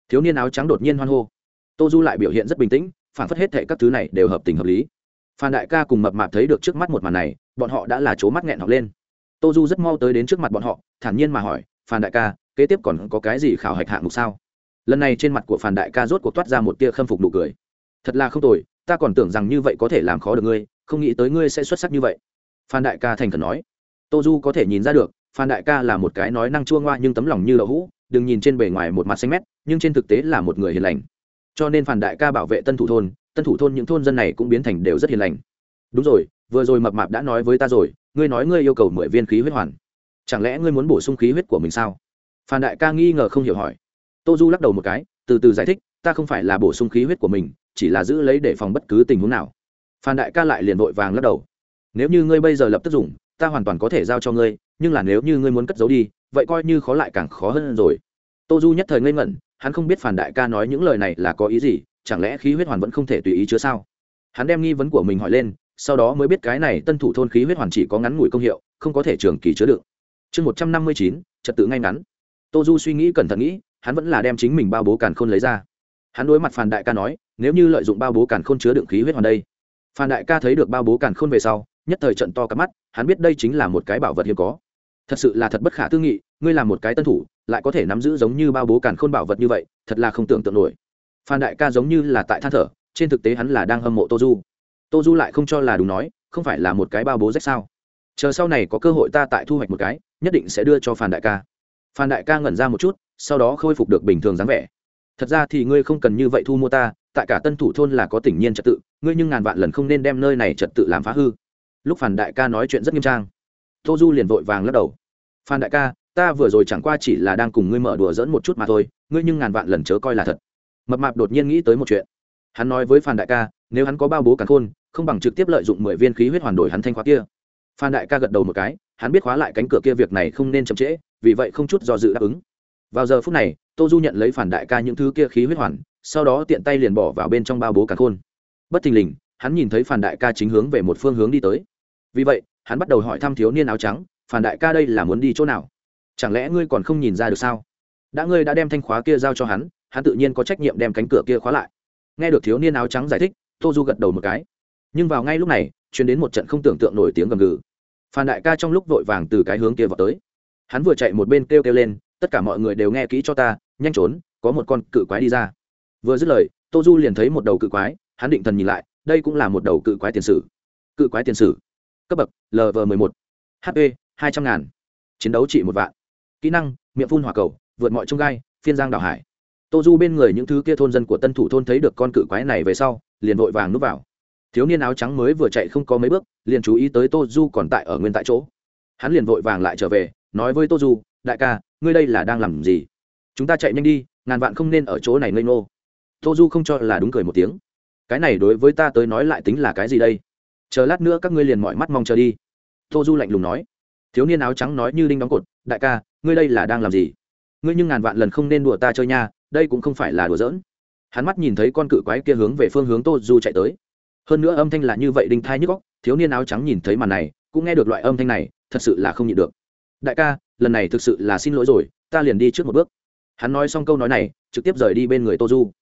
Thiếu niên áo trắng đột nhiên hoan hô. Tô du lại biểu hiện rất bình tĩnh, phản phất hết thệ các thứ này đều hợp tình hợp lý. Phan đại ca cùng mập mạp thấy được trước mắt một màn này bọn họ đã là c mắt nghẹn học lên. Tô du rất mau tới đến trước mặt bọn họ, thản nhiên mà hỏi phan đại ca, kế tiếp còn có cái gì khảo hạch hạng mục sao? Lần này trên mặt của phan đại ca rốt cuộc toát ra một tia khâm phục nụ cười. Thật là không tồi, ta còn tưởng rằng như vậy có thể làm khó được ngươi, không nghĩ tới ngươi sẽ xuất sắc như vậy. Phan đại ca thành khẩn nói. Tô du có thể nhìn ra được phan đại ca là một cái nói năng chua ngoa nhưng tấm lòng như đậu hũ, đừng nhìn trên bề ngoài một mặt xanh mét, nhưng trên thực tế là một người hiền lành. Cho nên Phan đại ca bảo vệ tân thủ thôn, tân thủ thôn những thôn dân này cũng biến thành đều rất hiền lành. Đúng rồi vừa rồi mập mạp đã nói với ta rồi, ngươi nói ngươi yêu cầu mười viên khí huyết hoàn. Chẳng lẽ ngươi muốn bổ sung khí huyết của mình sao? Phan đại ca nghi ngờ không hiểu hỏi. Tô du lắc đầu một cái, từ từ giải thích, ta không phải là bổ sung khí huyết của mình, chỉ là giữ lấy để phòng bất cứ tình huống nào. Phan đại ca lại liền vội vàng lắc đầu. Nếu như ngươi bây giờ lập tức dùng, ta hoàn toàn có thể giao cho ngươi, nhưng là nếu như ngươi muốn cất giấu đi, vậy coi như khó lại càng khó hơn rồi. Tô du nhất thời ngây ngẩn, hắn không biết phản đại ca nói những lời này là có ý gì, chẳng lẽ khí huyết hoàn vẫn không thể tùy ý chứa sao? Hắn đem nghi vấn của mình hỏi lên sau đó mới biết cái này tân thủ thôn khí huyết hoàn chỉ có ngắn ngủi công hiệu, không có thể trường kỳ chứa đựng. Chương một trăm năm mươi chín, trật tự ngay ngắn. Tô du suy nghĩ cẩn thận nghĩ, hắn vẫn là đem chính mình bao bố càn khôn lấy ra. Hắn đối mặt phản đại ca nói, nếu như lợi dụng bao bố càn khôn chứa đựng khí huyết hoàn đây. Phan đại ca thấy được bao bố càn khôn về sau, nhất thời trận to cắp mắt, hắn biết đây chính là một cái bảo vật hiếm có. Thật sự là thật bất khả tư nghị, ngươi làm một cái tân thủ, lại có thể nắm giữ giống như bao bố càn khôn bảo vật như vậy, thật là không tưởng tượng nổi. Phan đại ca giống như là tại than thở, trên thực tế hắn là đang hâm mộ tô du tô du lại không cho là đúng nói, không phải là một cái bao bố rách sao? Chờ sau này có cơ hội ta tại thu hoạch một cái, nhất định sẽ đưa cho phan đại ca. Phan đại ca ngẩn ra một chút, sau đó khôi phục được bình thường dáng vẻ. Thật ra thì ngươi không cần như vậy thu mua ta, tại cả tân thủ thôn là có tỉnh nhiên trật tự, ngươi nhưng ngàn vạn lần không nên đem nơi này trật tự làm phá hư. Lúc phan đại ca nói chuyện rất nghiêm trang. Tô du liền vội vàng lắc đầu. Phan đại ca, ta vừa rồi chẳng qua chỉ là đang cùng ngươi mở đùa dẫn một chút mà thôi, ngươi nhưng ngàn vạn lần chớ coi là thật. Mập mạp đột nhiên nghĩ tới một chuyện. Hắn nói với phan đại ca nếu hắn có bao bố càn khôn, không bằng trực tiếp lợi dụng mười viên khí huyết hoàn đổi hắn thanh khóa kia. Phan đại ca gật đầu một cái, hắn biết khóa lại cánh cửa kia việc này không nên chậm trễ, vì vậy không chút do dự đáp ứng. Vào giờ phút này, tô du nhận lấy phản đại ca những thứ kia khí huyết hoàn, sau đó tiện tay liền bỏ vào bên trong bao bố càn khôn. Bất thình lình, hắn nhìn thấy phản đại ca chính hướng về một phương hướng đi tới. Vì vậy, hắn bắt đầu hỏi thăm thiếu niên áo trắng phản đại ca đây là muốn đi chỗ nào? Chẳng lẽ ngươi còn không nhìn ra được sao? Đã ngươi đã đem thanh khóa kia giao cho hắn hắn tự nhiên có trách nhiệm đem cánh cửa kia khóa lại. Nghe được thiếu niên áo trắng giải thích tô du gật đầu một cái. Nhưng vào ngay lúc này chuyến đến một trận không tưởng tượng nổi tiếng gầm gừ. Phan đại ca trong lúc vội vàng từ cái hướng kia vào tới. Hắn vừa chạy một bên kêu kêu lên, tất cả mọi người đều nghe kỹ cho ta, nhanh trốn, có một con cự quái đi ra. Vừa dứt lời tô du liền thấy một đầu cự quái, hắn định thần nhìn lại, đây cũng là một đầu cự quái tiền sử. Cự quái tiền sử. Cấp bậc lv 1 1 hp hai trăm ngàn. Chiến đấu trị một vạn. Kỹ năng, miệng phun hỏa cầu, vượt mọi trông gai, phiên giang đảo hải tô du bên người những thứ kia thôn dân của tân thủ thôn thấy được con cự quái này về sau, liền vội vàng núp vào. Thiếu niên áo trắng mới vừa chạy không có mấy bước, liền chú ý tới tô du còn tại ở nguyên tại chỗ. Hắn liền vội vàng lại trở về, nói với tô du, đại ca, ngươi đây là đang làm gì? Chúng ta chạy nhanh đi, ngàn vạn không nên ở chỗ này ngây ngô. Tô du không cho là đúng cười một tiếng. Cái này đối với ta tới nói lại tính là cái gì đây? Chờ lát nữa các ngươi liền mọi mắt mong chờ đi. Tô du lạnh lùng nói. Thiếu niên áo trắng nói như đinh đóng cột, đại ca, ngươi đây là đang làm gì? Ngươi nhưng ngàn vạn lần không nên đùa ta chơi nha đây cũng không phải là đùa giỡn. Hắn mắt nhìn thấy con cự quái kia hướng về phương hướng tô du chạy tới. Hơn nữa âm thanh là như vậy đinh thai nhức góc thiếu niên áo trắng nhìn thấy màn này, cũng nghe được loại âm thanh này, thật sự là không nhịn được. Đại ca, lần này thực sự là xin lỗi rồi, ta liền đi trước một bước. Hắn nói xong câu nói này, trực tiếp rời đi bên người tô du.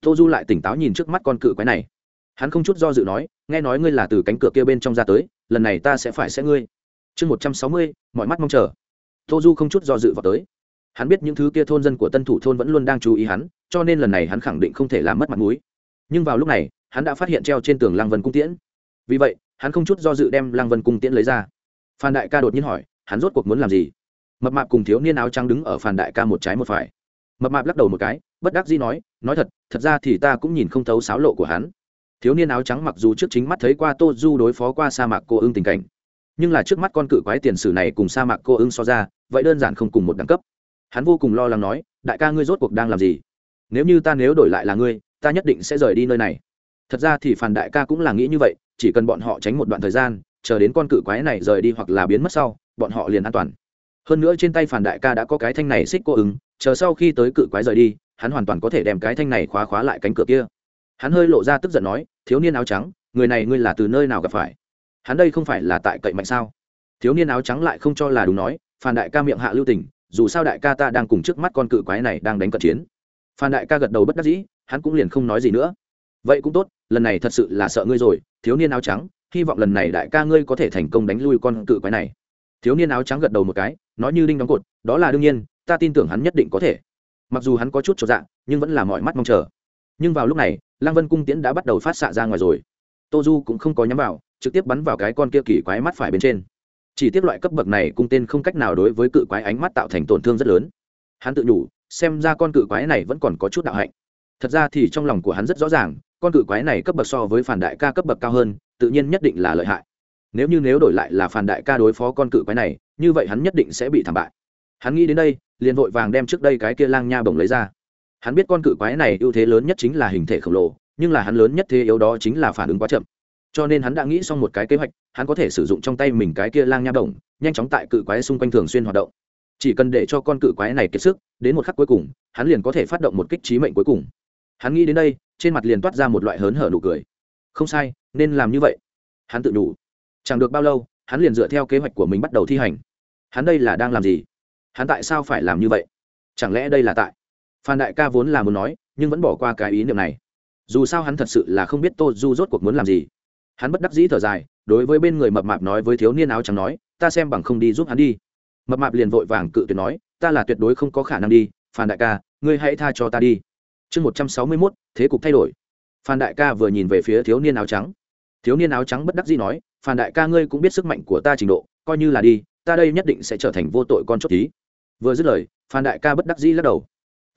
Tô du lại tỉnh táo nhìn trước mắt con cự quái này. Hắn không chút do dự nói, nghe nói ngươi là từ cánh cửa kia bên trong ra tới, lần này ta sẽ phải sẽ ngươi. Chương một trăm sáu mươi, mọi mắt mong chờ. Tô du không chút do dự vào tới hắn biết những thứ kia thôn dân của tân thủ thôn vẫn luôn đang chú ý hắn, cho nên lần này hắn khẳng định không thể làm mất mặt mũi. Nhưng vào lúc này, hắn đã phát hiện treo trên tường lăng vân cung tiễn. Vì vậy, hắn không chút do dự đem lăng vân cung tiễn lấy ra. Phan đại ca đột nhiên hỏi, hắn rốt cuộc muốn làm gì? Mập mạp cùng thiếu niên áo trắng đứng ở phan đại ca một trái một phải. Mập mạp lắc đầu một cái, bất đắc dĩ nói nói thật thật ra thì ta cũng nhìn không thấu sáo lộ của hắn. Thiếu niên áo trắng mặc dù trước chính mắt thấy qua tô du đối phó qua sa mạc cô ưng tình cảnh, nhưng là trước mắt con cự quái tiền sử này cùng sa mạc cô ưng so ra, vậy đơn giản không cùng một đẳng cấp hắn vô cùng lo lắng nói, đại ca ngươi rốt cuộc đang làm gì? Nếu như ta nếu đổi lại là ngươi, ta nhất định sẽ rời đi nơi này. Thật ra thì phản đại ca cũng là nghĩ như vậy, chỉ cần bọn họ tránh một đoạn thời gian, chờ đến con cự quái này rời đi hoặc là biến mất sau, bọn họ liền an toàn. Hơn nữa trên tay phản đại ca đã có cái thanh này xích cô ứng, chờ sau khi tới cự quái rời đi, hắn hoàn toàn có thể đem cái thanh này khóa khóa lại cánh cửa kia. Hắn hơi lộ ra tức giận nói, thiếu niên áo trắng, người này ngươi là từ nơi nào gặp phải? Hắn đây không phải là tại cậy mạnh sao? Thiếu niên áo trắng lại không cho là đúng nói phản đại ca miệng hạ lưu tình dù sao đại ca ta đang cùng trước mắt con cự quái này đang đánh cận chiến. Phan đại ca gật đầu bất đắc dĩ, hắn cũng liền không nói gì nữa. Vậy cũng tốt, lần này thật sự là sợ ngươi rồi, thiếu niên áo trắng, hy vọng lần này đại ca ngươi có thể thành công đánh lui con cự quái này. Thiếu niên áo trắng gật đầu một cái, nói như đinh đóng cột, đó là đương nhiên, ta tin tưởng hắn nhất định có thể. Mặc dù hắn có chút cho dạng nhưng vẫn là mọi mắt mong chờ. Nhưng vào lúc này, lăng vân cung tiễn đã bắt đầu phát xạ ra ngoài rồi. Tô du cũng không có nhắm vào, trực tiếp bắn vào cái con kia kỳ quái mắt phải bên trên chỉ tiếp loại cấp bậc này cung tên không cách nào đối với cự quái ánh mắt tạo thành tổn thương rất lớn. Hắn tự nhủ, xem ra con cự quái này vẫn còn có chút đạo hạnh. Thật ra thì trong lòng của hắn rất rõ ràng, con cự quái này cấp bậc so với phản đại ca cấp bậc cao hơn, tự nhiên nhất định là lợi hại. Nếu như nếu đổi lại là phản đại ca đối phó con cự quái này, như vậy hắn nhất định sẽ bị thảm bại. Hắn nghĩ đến đây, liền vội vàng đem trước đây cái kia lang nha bổng lấy ra. Hắn biết con cự quái này ưu thế lớn nhất chính là hình thể khổng lồ, nhưng là hắn lớn nhất thế yếu đó chính là phản ứng quá chậm cho nên hắn đã nghĩ xong một cái kế hoạch, hắn có thể sử dụng trong tay mình cái kia lang nha đồng nhanh chóng tại cự quái xung quanh thường xuyên hoạt động. Chỉ cần để cho con cự quái này kiệt sức, đến một khắc cuối cùng, hắn liền có thể phát động một kích trí mệnh cuối cùng. Hắn nghĩ đến đây, trên mặt liền toát ra một loại hớn hở nụ cười. Không sai, nên làm như vậy. Hắn tự đủ. Chẳng được bao lâu, hắn liền dựa theo kế hoạch của mình bắt đầu thi hành. Hắn đây là đang làm gì? Hắn tại sao phải làm như vậy? Chẳng lẽ đây là tại? Phan đại ca vốn là muốn nói, nhưng vẫn bỏ qua cái ý niệm này. Dù sao hắn thật sự là không biết tô du rốt cuộc muốn làm gì hắn bất đắc dĩ thở dài, đối với bên người mập mạp nói với thiếu niên áo trắng nói, ta xem bằng không đi giúp hắn đi. Mập mạp liền vội vàng cự tuyệt nói, ta là tuyệt đối không có khả năng đi, phan đại ca, ngươi hãy tha cho ta đi. Chương một trăm sáu mươi mốt, thế cục thay đổi. Phan đại ca vừa nhìn về phía thiếu niên áo trắng. Thiếu niên áo trắng bất đắc dĩ nói, phan đại ca ngươi cũng biết sức mạnh của ta trình độ, coi như là đi, ta đây nhất định sẽ trở thành vô tội con chốt tí vừa dứt lời, phan đại ca bất đắc dĩ lắc đầu.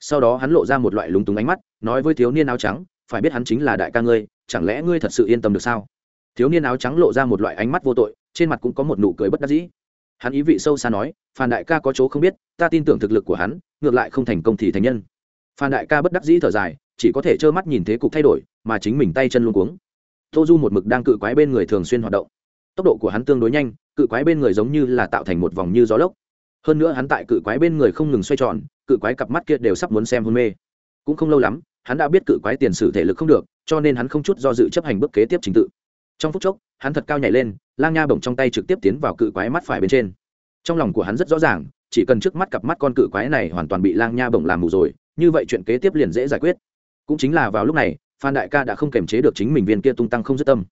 Sau đó hắn lộ ra một loại lúng túng ánh mắt, nói với thiếu niên áo trắng, phải biết hắn chính là đại ca ngươi, chẳng lẽ ngươi thật sự yên tâm được sao? Thiếu niên áo trắng lộ ra một loại ánh mắt vô tội, trên mặt cũng có một nụ cười bất đắc dĩ. Hắn ý vị sâu xa nói, phan đại ca có chỗ không biết, ta tin tưởng thực lực của hắn, ngược lại không thành công thì thành nhân. Phan đại ca bất đắc dĩ thở dài, chỉ có thể trơ mắt nhìn thế cục thay đổi, mà chính mình tay chân luôn cuống. Tô du một mực đang cự quái bên người thường xuyên hoạt động. Tốc độ của hắn tương đối nhanh, cự quái bên người giống như là tạo thành một vòng như gió lốc. Hơn nữa hắn tại cự quái bên người không ngừng xoay tròn, cự quái cặp mắt kia đều sắp muốn xem hôn mê. Cũng không lâu lắm, hắn đã biết cự quái tiền sử thể lực không được, cho nên hắn không chút do dự chấp hành bước kế tiếp trình tự trong phút chốc, hắn thật cao nhảy lên, lang nha bổng trong tay trực tiếp tiến vào cự quái mắt phải bên trên. Trong lòng của hắn rất rõ ràng, chỉ cần trước mắt cặp mắt con cự quái này hoàn toàn bị lang nha bổng làm mù rồi, như vậy chuyện kế tiếp liền dễ giải quyết. Cũng chính là vào lúc này, phan đại ca đã không kềm chế được chính mình viên kia tung tăng không dứt tâm.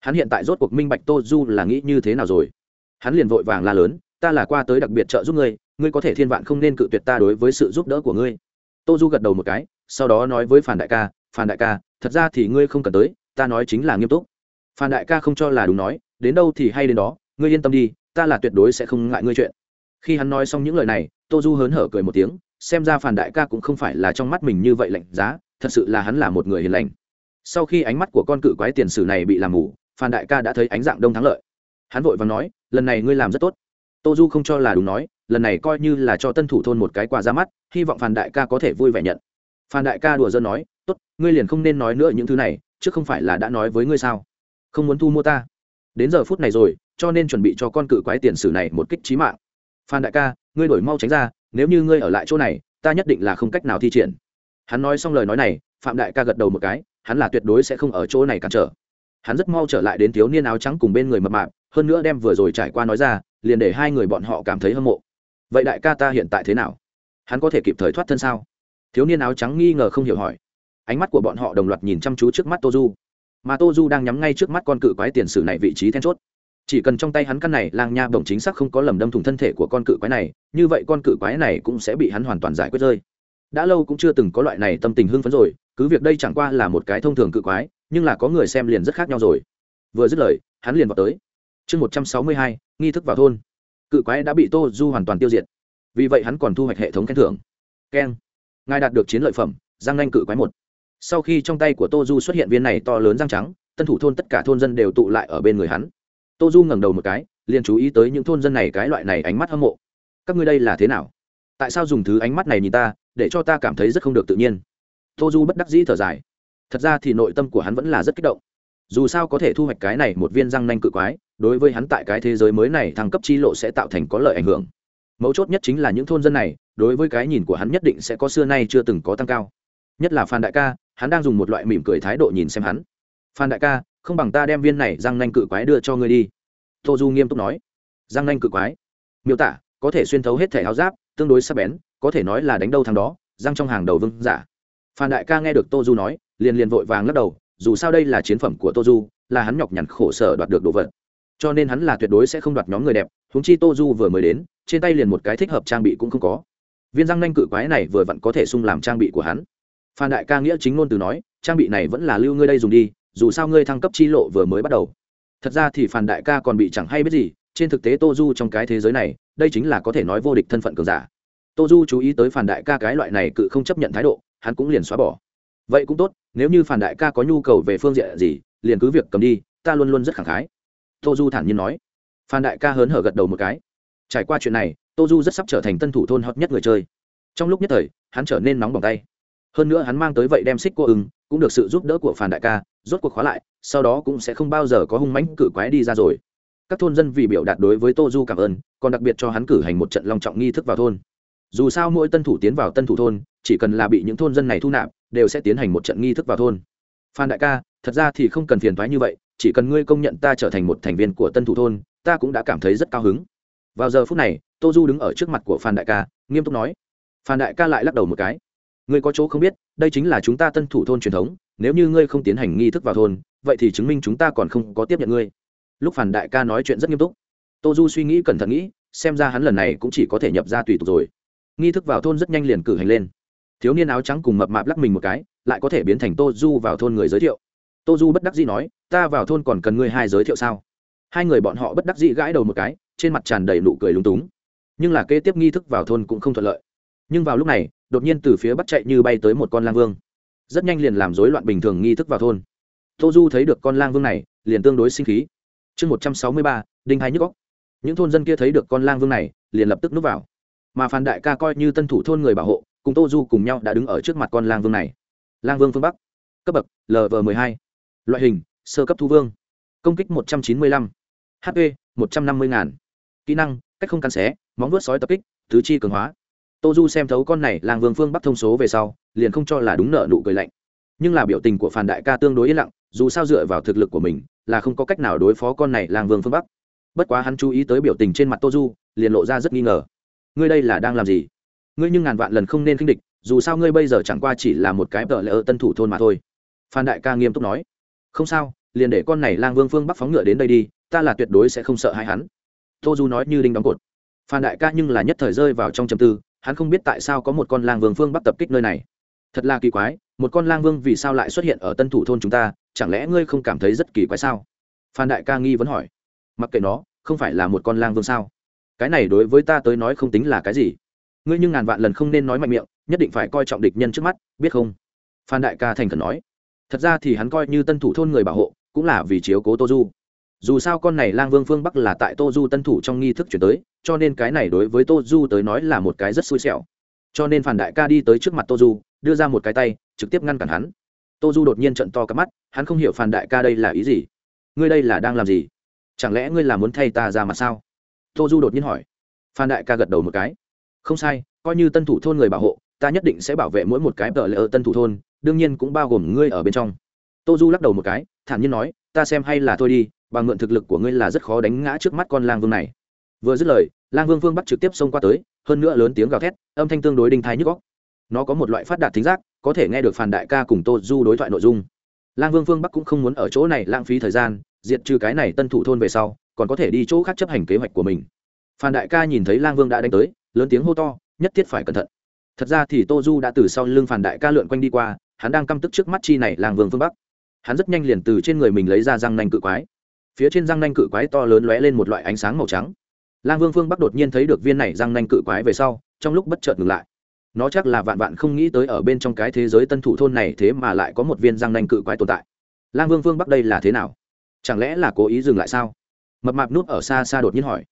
Hắn hiện tại rốt cuộc minh bạch tô du là nghĩ như thế nào rồi. Hắn liền vội vàng la lớn, ta là qua tới đặc biệt trợ giúp ngươi ngươi có thể thiên vạn không nên cự tuyệt ta đối với sự giúp đỡ của ngươi. Tô du gật đầu một cái, sau đó nói với Phan đại ca, Phan đại ca, thật ra thì ngươi không cần tới, ta nói chính là nghiêm túc phan đại ca không cho là đúng nói, đến đâu thì hay đến đó, ngươi yên tâm đi, ta là tuyệt đối sẽ không ngại ngươi chuyện. Khi hắn nói xong những lời này, tô du hớn hở cười một tiếng, xem ra Phan đại ca cũng không phải là trong mắt mình như vậy lạnh giá, thật sự là hắn là một người hiền lành. Sau khi ánh mắt của con cự quái tiền sử này bị làm mù, phan đại ca đã thấy ánh dạng đông thắng lợi. Hắn vội và nói, lần này ngươi làm rất tốt. Tô du không cho là đúng nói, lần này coi như là cho tân thủ thôn một cái quà ra mắt, hy vọng phan đại ca có thể vui vẻ nhận. Phan đại ca đùa dân nói, tốt, ngươi liền không nên nói nữa những thứ này, chứ không phải là đã nói với ngươi sao? Không muốn thu mua ta. Đến giờ phút này rồi, cho nên chuẩn bị cho con cự quái tiền sử này một kích trí mạng. Phan đại ca, ngươi đổi mau tránh ra, nếu như ngươi ở lại chỗ này, ta nhất định là không cách nào thi triển. Hắn nói xong lời nói này, phạm đại ca gật đầu một cái, hắn là tuyệt đối sẽ không ở chỗ này cản trở. Hắn rất mau trở lại đến thiếu niên áo trắng cùng bên người mập mạp, hơn nữa đem vừa rồi trải qua nói ra, liền để hai người bọn họ cảm thấy hâm mộ. Vậy đại ca ta hiện tại thế nào? Hắn có thể kịp thời thoát thân sao? Thiếu niên áo trắng nghi ngờ không hiểu hỏi. Ánh mắt của bọn họ đồng loạt nhìn chăm chú trước mắt tô du mà tô du đang nhắm ngay trước mắt con cự quái tiền sử này vị trí then chốt. Chỉ cần trong tay hắn căn này, lang nha bổng chính xác không có lầm đâm thủng thân thể của con cự quái này, như vậy con cự quái này cũng sẽ bị hắn hoàn toàn giải quyết rơi. Đã lâu cũng chưa từng có loại này tâm tình hưng phấn rồi, cứ việc đây chẳng qua là một cái thông thường cự quái, nhưng là có người xem liền rất khác nhau rồi. Vừa dứt lời, hắn liền vào tới. Chương một trăm sáu mươi hai, nghi thức vào thôn. Cự quái đã bị tô du hoàn toàn tiêu diệt. Vì vậy hắn còn thu hoạch hệ thống khen thưởng. Keng. Ngài đạt được chiến lợi phẩm, giang nanh cự quái một sau khi trong tay của tô du xuất hiện viên này to lớn răng trắng, tân thủ thôn tất cả thôn dân đều tụ lại ở bên người hắn. Tô du ngẩng đầu một cái, liền chú ý tới những thôn dân này cái loại này ánh mắt hâm mộ. Các ngươi đây là thế nào? Tại sao dùng thứ ánh mắt này nhìn ta, để cho ta cảm thấy rất không được tự nhiên? Tô du bất đắc dĩ thở dài. Thật ra thì nội tâm của hắn vẫn là rất kích động. Dù sao có thể thu hoạch cái này một viên răng nanh cự quái, đối với hắn tại cái thế giới mới này thăng cấp chi lộ sẽ tạo thành có lợi ảnh hưởng. Mấu chốt nhất chính là những thôn dân này, đối với cái nhìn của hắn nhất định sẽ có xưa nay chưa từng có tăng cao. Nhất là phan đại ca hắn đang dùng một loại mỉm cười thái độ nhìn xem hắn. Phan đại ca, không bằng ta đem viên này răng nanh cự quái đưa cho ngươi đi. Tô du nghiêm túc nói. Răng nanh cự quái? Miêu tả, có thể xuyên thấu hết thẻ áo giáp, tương đối sắc bén, có thể nói là đánh đâu thằng đó, răng trong hàng đầu vương giả. Phan đại ca nghe được tô du nói, liền liền vội vàng lắc đầu, dù sao đây là chiến phẩm của tô du, là hắn nhọc nhằn khổ sở đoạt được đồ vật. Cho nên hắn là tuyệt đối sẽ không đoạt nhóm người đẹp húng chi tô du vừa mới đến, trên tay liền một cái thích hợp trang bị cũng không có. Viên răng nanh cự quái này vừa vặn có thể sung làm trang bị của hắn phan đại ca nghĩa chính ngôn từ nói, trang bị này vẫn là lưu ngươi đây dùng đi, dù sao ngươi thăng cấp chi lộ vừa mới bắt đầu. Thật ra thì phan đại ca còn bị chẳng hay biết gì, trên thực tế tô du trong cái thế giới này, đây chính là có thể nói vô địch thân phận cường giả. Tô du chú ý tới phản đại ca cái loại này cự không chấp nhận thái độ, hắn cũng liền xóa bỏ. Vậy cũng tốt, nếu như phản đại ca có nhu cầu về phương diện gì, liền cứ việc cầm đi, ta luôn luôn rất khẳng khái. Tô du thản nhiên nói. Phan đại ca hớn hở gật đầu một cái. Trải qua chuyện này, tô du rất sắp trở thành tân thủ thôn hot nhất người chơi. Trong lúc nhất thời, hắn trở nên nóng bỏng tay hơn nữa hắn mang tới vậy đem xích cô ưng cũng được sự giúp đỡ của phản đại ca, rốt cuộc khóa lại, sau đó cũng sẽ không bao giờ có hung mãnh cử quái đi ra rồi. Các thôn dân vì biểu đạt đối với tô du cảm ơn, còn đặc biệt cho hắn cử hành một trận long trọng nghi thức vào thôn. Dù sao mỗi tân thủ tiến vào tân thủ thôn, chỉ cần là bị những thôn dân này thu nạp, đều sẽ tiến hành một trận nghi thức vào thôn. Phan đại ca, thật ra thì không cần phiền thoái như vậy, chỉ cần ngươi công nhận ta trở thành một thành viên của tân thủ thôn, ta cũng đã cảm thấy rất cao hứng. Vào giờ phút này, tô du đứng ở trước mặt của phan đại ca, nghiêm túc nói. Phan đại ca lại lắc đầu một cái ngươi có chỗ không biết, đây chính là chúng ta tân thủ thôn truyền thống, nếu như ngươi không tiến hành nghi thức vào thôn, vậy thì chứng minh chúng ta còn không có tiếp nhận ngươi. Lúc phản đại ca nói chuyện rất nghiêm túc, tô du suy nghĩ cẩn thận nghĩ, xem ra hắn lần này cũng chỉ có thể nhập ra tùy tục rồi. Nghi thức vào thôn rất nhanh liền cử hành lên. Thiếu niên áo trắng cùng mập mạp lắc mình một cái, lại có thể biến thành tô du vào thôn người giới thiệu. Tô du bất đắc dĩ nói, ta vào thôn còn cần ngươi hai giới thiệu sao? Hai người bọn họ bất đắc dĩ gãi đầu một cái, trên mặt tràn đầy nụ cười lúng túng. Nhưng là kế tiếp nghi thức vào thôn cũng không thuận lợi nhưng vào lúc này, đột nhiên từ phía bắc chạy như bay tới một con lang vương. Rất nhanh liền làm rối loạn bình thường nghi thức vào thôn. Tô du thấy được con lang vương này, liền tương đối sinh khí. Chương một trăm sáu mươi ba, đinh hai nhức góc những thôn dân kia thấy được con lang vương này, liền lập tức núp vào. Mà phan đại ca coi như tân thủ thôn người bảo hộ, cùng tô du cùng nhau đã đứng ở trước mặt con lang vương này. Lang vương phương bắc. Cấp bậc lv m ộ ư ơ i hai. Loại hình, sơ cấp thu vương. Công kích một trăm chín mươi lăm. Hp một trăm năm mươi ngàn. Kỹ năng, cách không cắn xé, móng vuốt sói tập kích, tứ chi cường hóa tô du xem thấu con này lang vương phương bắc thông số về sau, liền không cho là đúng nợ nụ cười lạnh. Nhưng là biểu tình của phản đại ca tương đối yên lặng, dù sao dựa vào thực lực của mình, là không có cách nào đối phó con này lang vương phương bắc. Bất quá hắn chú ý tới biểu tình trên mặt tô du, liền lộ ra rất nghi ngờ. Ngươi đây là đang làm gì? Ngươi nhưng ngàn vạn lần không nên khinh địch, dù sao ngươi bây giờ chẳng qua chỉ là một cái tợ lỡ tân thủ thôn mà thôi. Phan đại ca nghiêm túc nói. Không sao, liền để con này lang vương phương bắc phóng ngựa đến đây đi, ta là tuyệt đối sẽ không sợ hai hắn. Tô du nói như đinh đóng cột. Phan đại ca nhưng là nhất thời rơi vào trong trầm tư hắn không biết tại sao có một con lang vương phương bắc tập kích nơi này. Thật là kỳ quái, một con lang vương vì sao lại xuất hiện ở tân thủ thôn chúng ta, chẳng lẽ ngươi không cảm thấy rất kỳ quái sao? Phan đại ca nghi vẫn hỏi. Mặc kệ nó, không phải là một con lang vương sao? Cái này đối với ta tới nói không tính là cái gì. Ngươi nhưng ngàn vạn lần không nên nói mạnh miệng, nhất định phải coi trọng địch nhân trước mắt, biết không? Phan đại ca thành khẩn nói. Thật ra thì hắn coi như tân thủ thôn người bảo hộ, cũng là vì chiếu cố tô du dù sao con này lang vương phương bắc là tại tô du tân thủ trong nghi thức chuyển tới, cho nên cái này đối với tô du tới nói là một cái rất xui xẻo. Cho nên phản đại ca đi tới trước mặt tô du, đưa ra một cái tay, trực tiếp ngăn cản hắn. Tô du đột nhiên trận to cắp mắt, hắn không hiểu phản đại ca đây là ý gì. Ngươi đây là đang làm gì? Chẳng lẽ ngươi là muốn thay ta ra mặt sao? Tô du đột nhiên hỏi. Phan đại ca gật đầu một cái. Không sai, coi như tân thủ thôn người bảo hộ, ta nhất định sẽ bảo vệ mỗi một cái tờ lỡ tân thủ thôn, đương nhiên cũng bao gồm ngươi ở bên trong. Tô du lắc đầu một cái, thản nhiên nói, ta xem hay là thôi đi bằng mượn thực lực của ngươi là rất khó đánh ngã trước mắt con lang vương này. Vừa dứt lời, lang vương vương bắt trực tiếp xông qua tới, hơn nữa lớn tiếng gào thét, âm thanh tương đối đinh thái nhức góc nó có một loại phát đạt thính giác, có thể nghe được phản đại ca cùng tô du đối thoại nội dung. Lang vương vương bắc cũng không muốn ở chỗ này lãng phí thời gian, diệt trừ cái này tân thủ thôn về sau, còn có thể đi chỗ khác chấp hành kế hoạch của mình. Phan đại ca nhìn thấy lang vương đã đánh tới, lớn tiếng hô to, nhất thiết phải cẩn thận. Thật ra thì tô du đã từ sau lưng phản đại ca lượn quanh đi qua, hắn đang căm tức trước mắt chi này lang vương phương bắc. Hắn rất nhanh liền từ trên người mình lấy ra răng nanh cự quái phía trên răng nanh cự quái to lớn lóe lên một loại ánh sáng màu trắng. Lang vương phương bắc đột nhiên thấy được viên này răng nanh cự quái về sau, trong lúc bất chợt ngừng lại. Nó chắc là vạn vạn không nghĩ tới ở bên trong cái thế giới tân thủ thôn này thế mà lại có một viên răng nanh cự quái tồn tại. Lang vương phương bắc đây là thế nào? Chẳng lẽ là cố ý dừng lại sao? Mập mạp núp ở xa xa đột nhiên hỏi.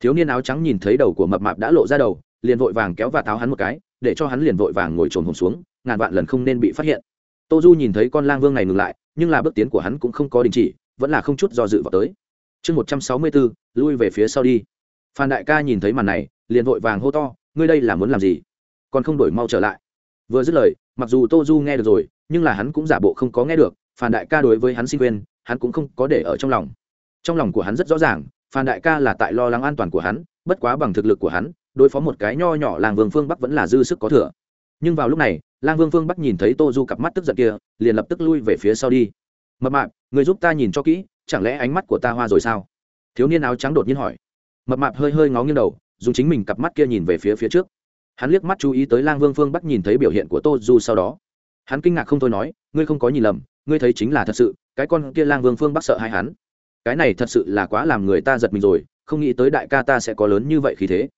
Thiếu niên áo trắng nhìn thấy đầu của mập mạp đã lộ ra đầu, liền vội vàng kéo và tháo hắn một cái, để cho hắn liền vội vàng ngồi trồn hồn xuống, ngàn vạn lần không nên bị phát hiện. Tô du nhìn thấy con lang vương này ngừng lại, nhưng là bước tiến của hắn cũng không có đình chỉ vẫn là không chút do dự vào tới. Chương một trăm sáu mươi bốn lui về phía sau đi. Phan đại ca nhìn thấy màn này, liền vội vàng hô to, ngươi đây là muốn làm gì? Còn không đổi mau trở lại. Vừa dứt lời, mặc dù tô du nghe được rồi, nhưng là hắn cũng giả bộ không có nghe được, phan đại ca đối với hắn xin quên hắn cũng không có để ở trong lòng. Trong lòng của hắn rất rõ ràng, phan đại ca là tại lo lắng an toàn của hắn, bất quá bằng thực lực của hắn, đối phó một cái nho nhỏ làng vương phương bắc vẫn là dư sức có thừa. Nhưng vào lúc này lang vương phương bắc nhìn thấy tô du cặp mắt tức giận kia, liền lập tức lui về phía sau đi mập mạp, người giúp ta nhìn cho kỹ, chẳng lẽ ánh mắt của ta hoa rồi sao? Thiếu niên áo trắng đột nhiên hỏi. Mập mạp hơi hơi ngó nghiêng đầu, dùng chính mình cặp mắt kia nhìn về phía phía trước. Hắn liếc mắt chú ý tới lang vương phương bắc nhìn thấy biểu hiện của tô du sau đó. Hắn kinh ngạc không thôi nói, ngươi không có nhìn lầm, ngươi thấy chính là thật sự, cái con kia lang vương phương bắc sợ hai hắn. Cái này thật sự là quá làm người ta giật mình rồi, không nghĩ tới đại ca ta sẽ có lớn như vậy khí thế.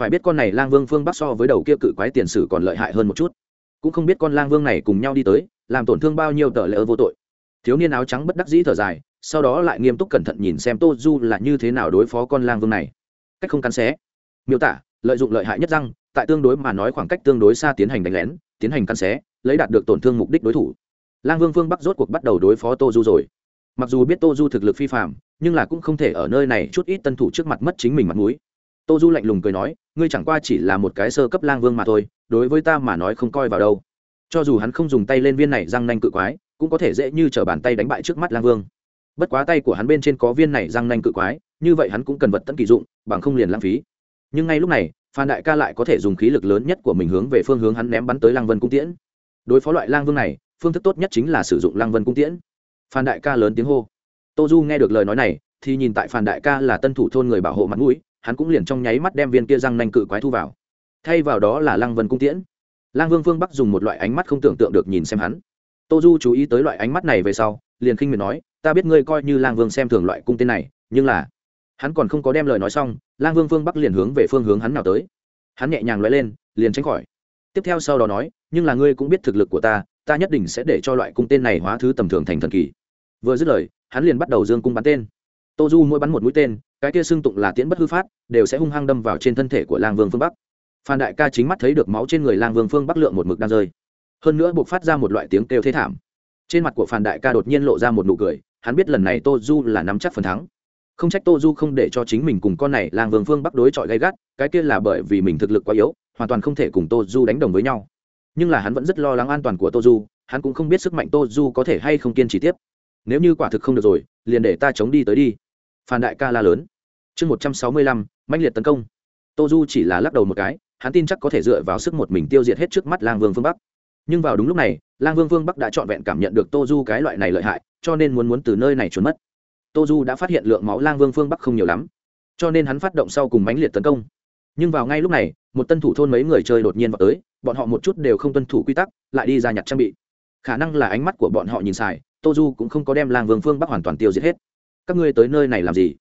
Phải biết con này lang vương phương bắc so với đầu kia cự quái tiền sử còn lợi hại hơn một chút. Cũng không biết con lang vương này cùng nhau đi tới, làm tổn thương bao nhiêu tờ lỡ vô tội thiếu niên áo trắng bất đắc dĩ thở dài, sau đó lại nghiêm túc cẩn thận nhìn xem tô du là như thế nào đối phó con lang vương này. Cách không cắn xé. Miêu tả, lợi dụng lợi hại nhất răng, tại tương đối mà nói khoảng cách tương đối xa tiến hành đánh lén, tiến hành cắn xé, lấy đạt được tổn thương mục đích đối thủ. Lang vương phương bắc rốt cuộc bắt đầu đối phó tô du rồi. Mặc dù biết tô du thực lực phi phạm nhưng là cũng không thể ở nơi này chút ít tân thủ trước mặt mất chính mình mặt mũi. Tô du lạnh lùng cười nói, ngươi chẳng qua chỉ là một cái sơ cấp lang vương mà thôi, đối với ta mà nói không coi vào đâu. Cho dù hắn không dùng tay lên viên này răng nanh cự quái cũng có thể dễ như t r ở bàn tay đánh bại trước mắt lang vương. Bất quá tay của hắn bên trên có viên này răng nanh cự quái, như vậy hắn cũng cần vật tận kỳ dụng, bằng không liền lãng phí. Nhưng ngay lúc này, phan đại ca lại có thể dùng khí lực lớn nhất của mình hướng về phương hướng hắn ném bắn tới lang vân cung tiễn. Đối phó loại lang vương này, phương thức tốt nhất chính là sử dụng lang vân cung tiễn. Phan đại ca lớn tiếng hô. Tô du nghe được lời nói này, thì nhìn tại phan đại ca là tân thủ thôn người bảo hộ mặt mũi, hắn cũng liền trong nháy mắt đem viên kia răng nanh cự quái thu vào. Thay vào đó là lang vân cung tiễn. Lang vương phương bắc dùng một loại ánh mắt không tưởng tượng được nhìn xem hắn tô du chú ý tới loại ánh mắt này về sau, liền khinh miệt nói, ta biết ngươi coi như lang vương xem thường loại cung tên này, nhưng là hắn còn không có đem lời nói xong, lang vương phương bắc liền hướng về phương hướng hắn nào tới. Hắn nhẹ nhàng l lên, liền tránh khỏi. Tiếp theo sau đó nói, nhưng là ngươi cũng biết thực lực của ta ta nhất định sẽ để cho loại cung tên này hóa thứ tầm thường thành thần kỳ. Vừa dứt lời, hắn liền bắt đầu dương cung bắn tên. Tô du mỗi bắn một mũi tên, cái kia xưng tụng là tiễn bất hư phát, đều sẽ hung hăng đâm vào trên thân thể của lang vương phương bắc. Phan đại ca chính mắt thấy được máu trên người lang vương phương bắc lượng một mực đang rơi hơn nữa buộc phát ra một loại tiếng kêu thế thảm. Trên mặt của phản đại ca đột nhiên lộ ra một nụ cười, hắn biết lần này tô du là nắm chắc phần thắng. Không trách tô du không để cho chính mình cùng con này lang vương phương bắc đối chọi gay gắt, cái kia là bởi vì mình thực lực quá yếu, hoàn toàn không thể cùng tô du đánh đồng với nhau. Nhưng là hắn vẫn rất lo lắng an toàn của tô du, hắn cũng không biết sức mạnh tô du có thể hay không kiên trì tiếp. Nếu như quả thực không được rồi, liền để ta chống đi tới đi. Phản đại ca la lớn. Chương một trăm sáu mươi lăm, mãnh liệt tấn công. Tô du chỉ là lắc đầu một cái, hắn tin chắc có thể dựa vào sức một mình tiêu diệt hết trước mắt lang vương phương bắc nhưng vào đúng lúc này, lang vương Vương bắc đã trọn vẹn cảm nhận được tô du cái loại này lợi hại, cho nên muốn muốn từ nơi này trốn mất. Tô du đã phát hiện lượng máu lang vương phương bắc không nhiều lắm, cho nên hắn phát động sau cùng mãnh liệt tấn công. Nhưng vào ngay lúc này, một tân thủ thôn mấy người chơi đột nhiên vào tới, bọn họ một chút đều không tuân thủ quy tắc, lại đi ra nhặt trang bị. Khả năng là ánh mắt của bọn họ nhìn xài tô du cũng không có đem lang vương phương bắc hoàn toàn tiêu diệt hết. Các ngươi tới nơi này làm gì?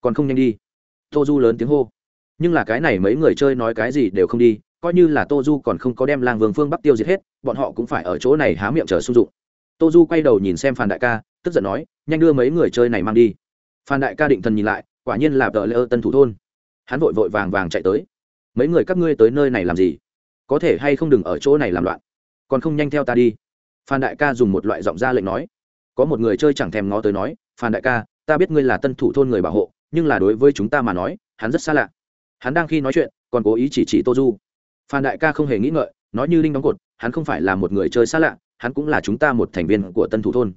Còn không nhanh đi. Tô du lớn tiếng hô. Nhưng là cái này mấy người chơi nói cái gì đều không đi coi như là tô du còn không có đem lang vương phương bắc tiêu diệt hết, bọn họ cũng phải ở chỗ này há miệng chờ sung dụng. Tô du quay đầu nhìn xem phan đại ca, tức giận nói, nhanh đưa mấy người chơi này mang đi. Phan đại ca định thần nhìn lại, quả nhiên là tờ ơ tân thủ thôn. Hắn vội vội vàng vàng chạy tới. Mấy người các ngươi tới nơi này làm gì? Có thể hay không đừng ở chỗ này làm loạn? Còn không nhanh theo ta đi. Phan đại ca dùng một loại giọng ra lệnh nói. Có một người chơi chẳng thèm ngó tới nói, phan đại ca, ta biết ngươi là tân thủ thôn người bảo hộ, nhưng là đối với chúng ta mà nói, hắn rất xa lạ. Hắn đang khi nói chuyện, còn cố ý chỉ chỉ tô du phan đại ca không hề nghĩ ngợi, nói như linh đóng cột, hắn không phải là một người chơi xa lạ, hắn cũng là chúng ta một thành viên của tân thủ thôn.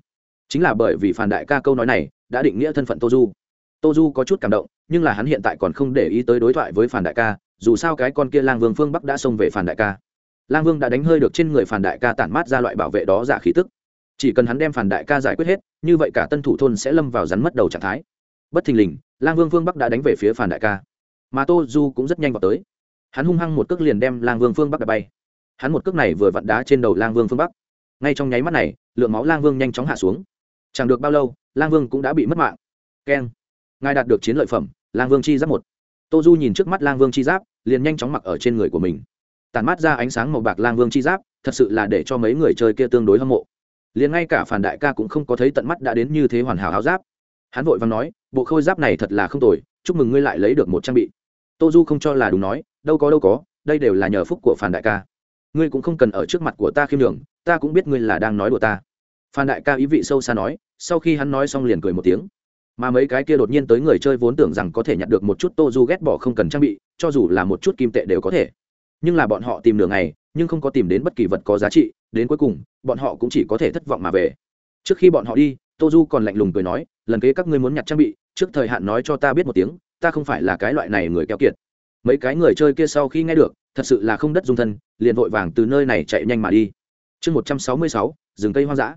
Chính là bởi vì phan đại ca câu nói này, đã định nghĩa thân phận tô du. Tô du có chút cảm động, nhưng là hắn hiện tại còn không để ý tới đối thoại với Phan đại ca, dù sao cái con kia lang vương phương bắc đã xông về Phan đại ca. Lang vương đã đánh hơi được trên người Phan đại ca tản mát ra loại bảo vệ đó giả khí tức. Chỉ cần hắn đem phản đại ca giải quyết hết, như vậy cả tân thủ thôn sẽ lâm vào rắn mất đầu trạng thái. Bất thình lình, lang vương phương bắc đã đánh về phía phản đại ca. Mà tô du cũng rất nhanh vào tới hắn hung hăng một cước liền đem lang vương phương bắc đập bay. Hắn một cước này vừa vặn đá trên đầu lang vương phương bắc. Ngay trong nháy mắt này, lượng máu lang vương nhanh chóng hạ xuống. Chẳng được bao lâu, lang vương cũng đã bị mất mạng. Keng. Ngài đạt được chiến lợi phẩm, lang vương chi giáp một. Tô du nhìn trước mắt lang vương chi giáp, liền nhanh chóng mặc ở trên người của mình. Tàn mát ra ánh sáng màu bạc lang vương chi giáp, thật sự là để cho mấy người chơi kia tương đối hâm mộ. Liền ngay cả phản đại ca cũng không có thấy tận mắt đã đến như thế hoàn hảo áo giáp. Hắn vội và nói, bộ khôi giáp này thật là không tồi, chúc mừng ngươi lại lấy được một trang bị tô du không cho là đúng nói, đâu có đâu có, đây đều là nhờ phúc của phản đại ca. Ngươi cũng không cần ở trước mặt của ta khiêm đường ta cũng biết ngươi là đang nói đùa ta. Phan đại ca ý vị sâu xa nói, sau khi hắn nói xong liền cười một tiếng. Mà mấy cái kia đột nhiên tới người chơi vốn tưởng rằng có thể nhặt được một chút tô du ghét bỏ không cần trang bị, cho dù là một chút kim tệ đều có thể. Nhưng là bọn họ tìm đường này nhưng không có tìm đến bất kỳ vật có giá trị, đến cuối cùng, bọn họ cũng chỉ có thể thất vọng mà về. Trước khi bọn họ đi, tô du còn lạnh lùng cười nói, lần kế các ngươi muốn nhặt trang bị, trước thời hạn nói cho ta biết một tiếng ta không phải là cái loại này người keo kiệt. Mấy cái người chơi kia sau khi nghe được, thật sự là không đất dung thân, liền vội vàng từ nơi này chạy nhanh mà đi. Chương một trăm sáu mươi sáu, rừng cây hoang dã.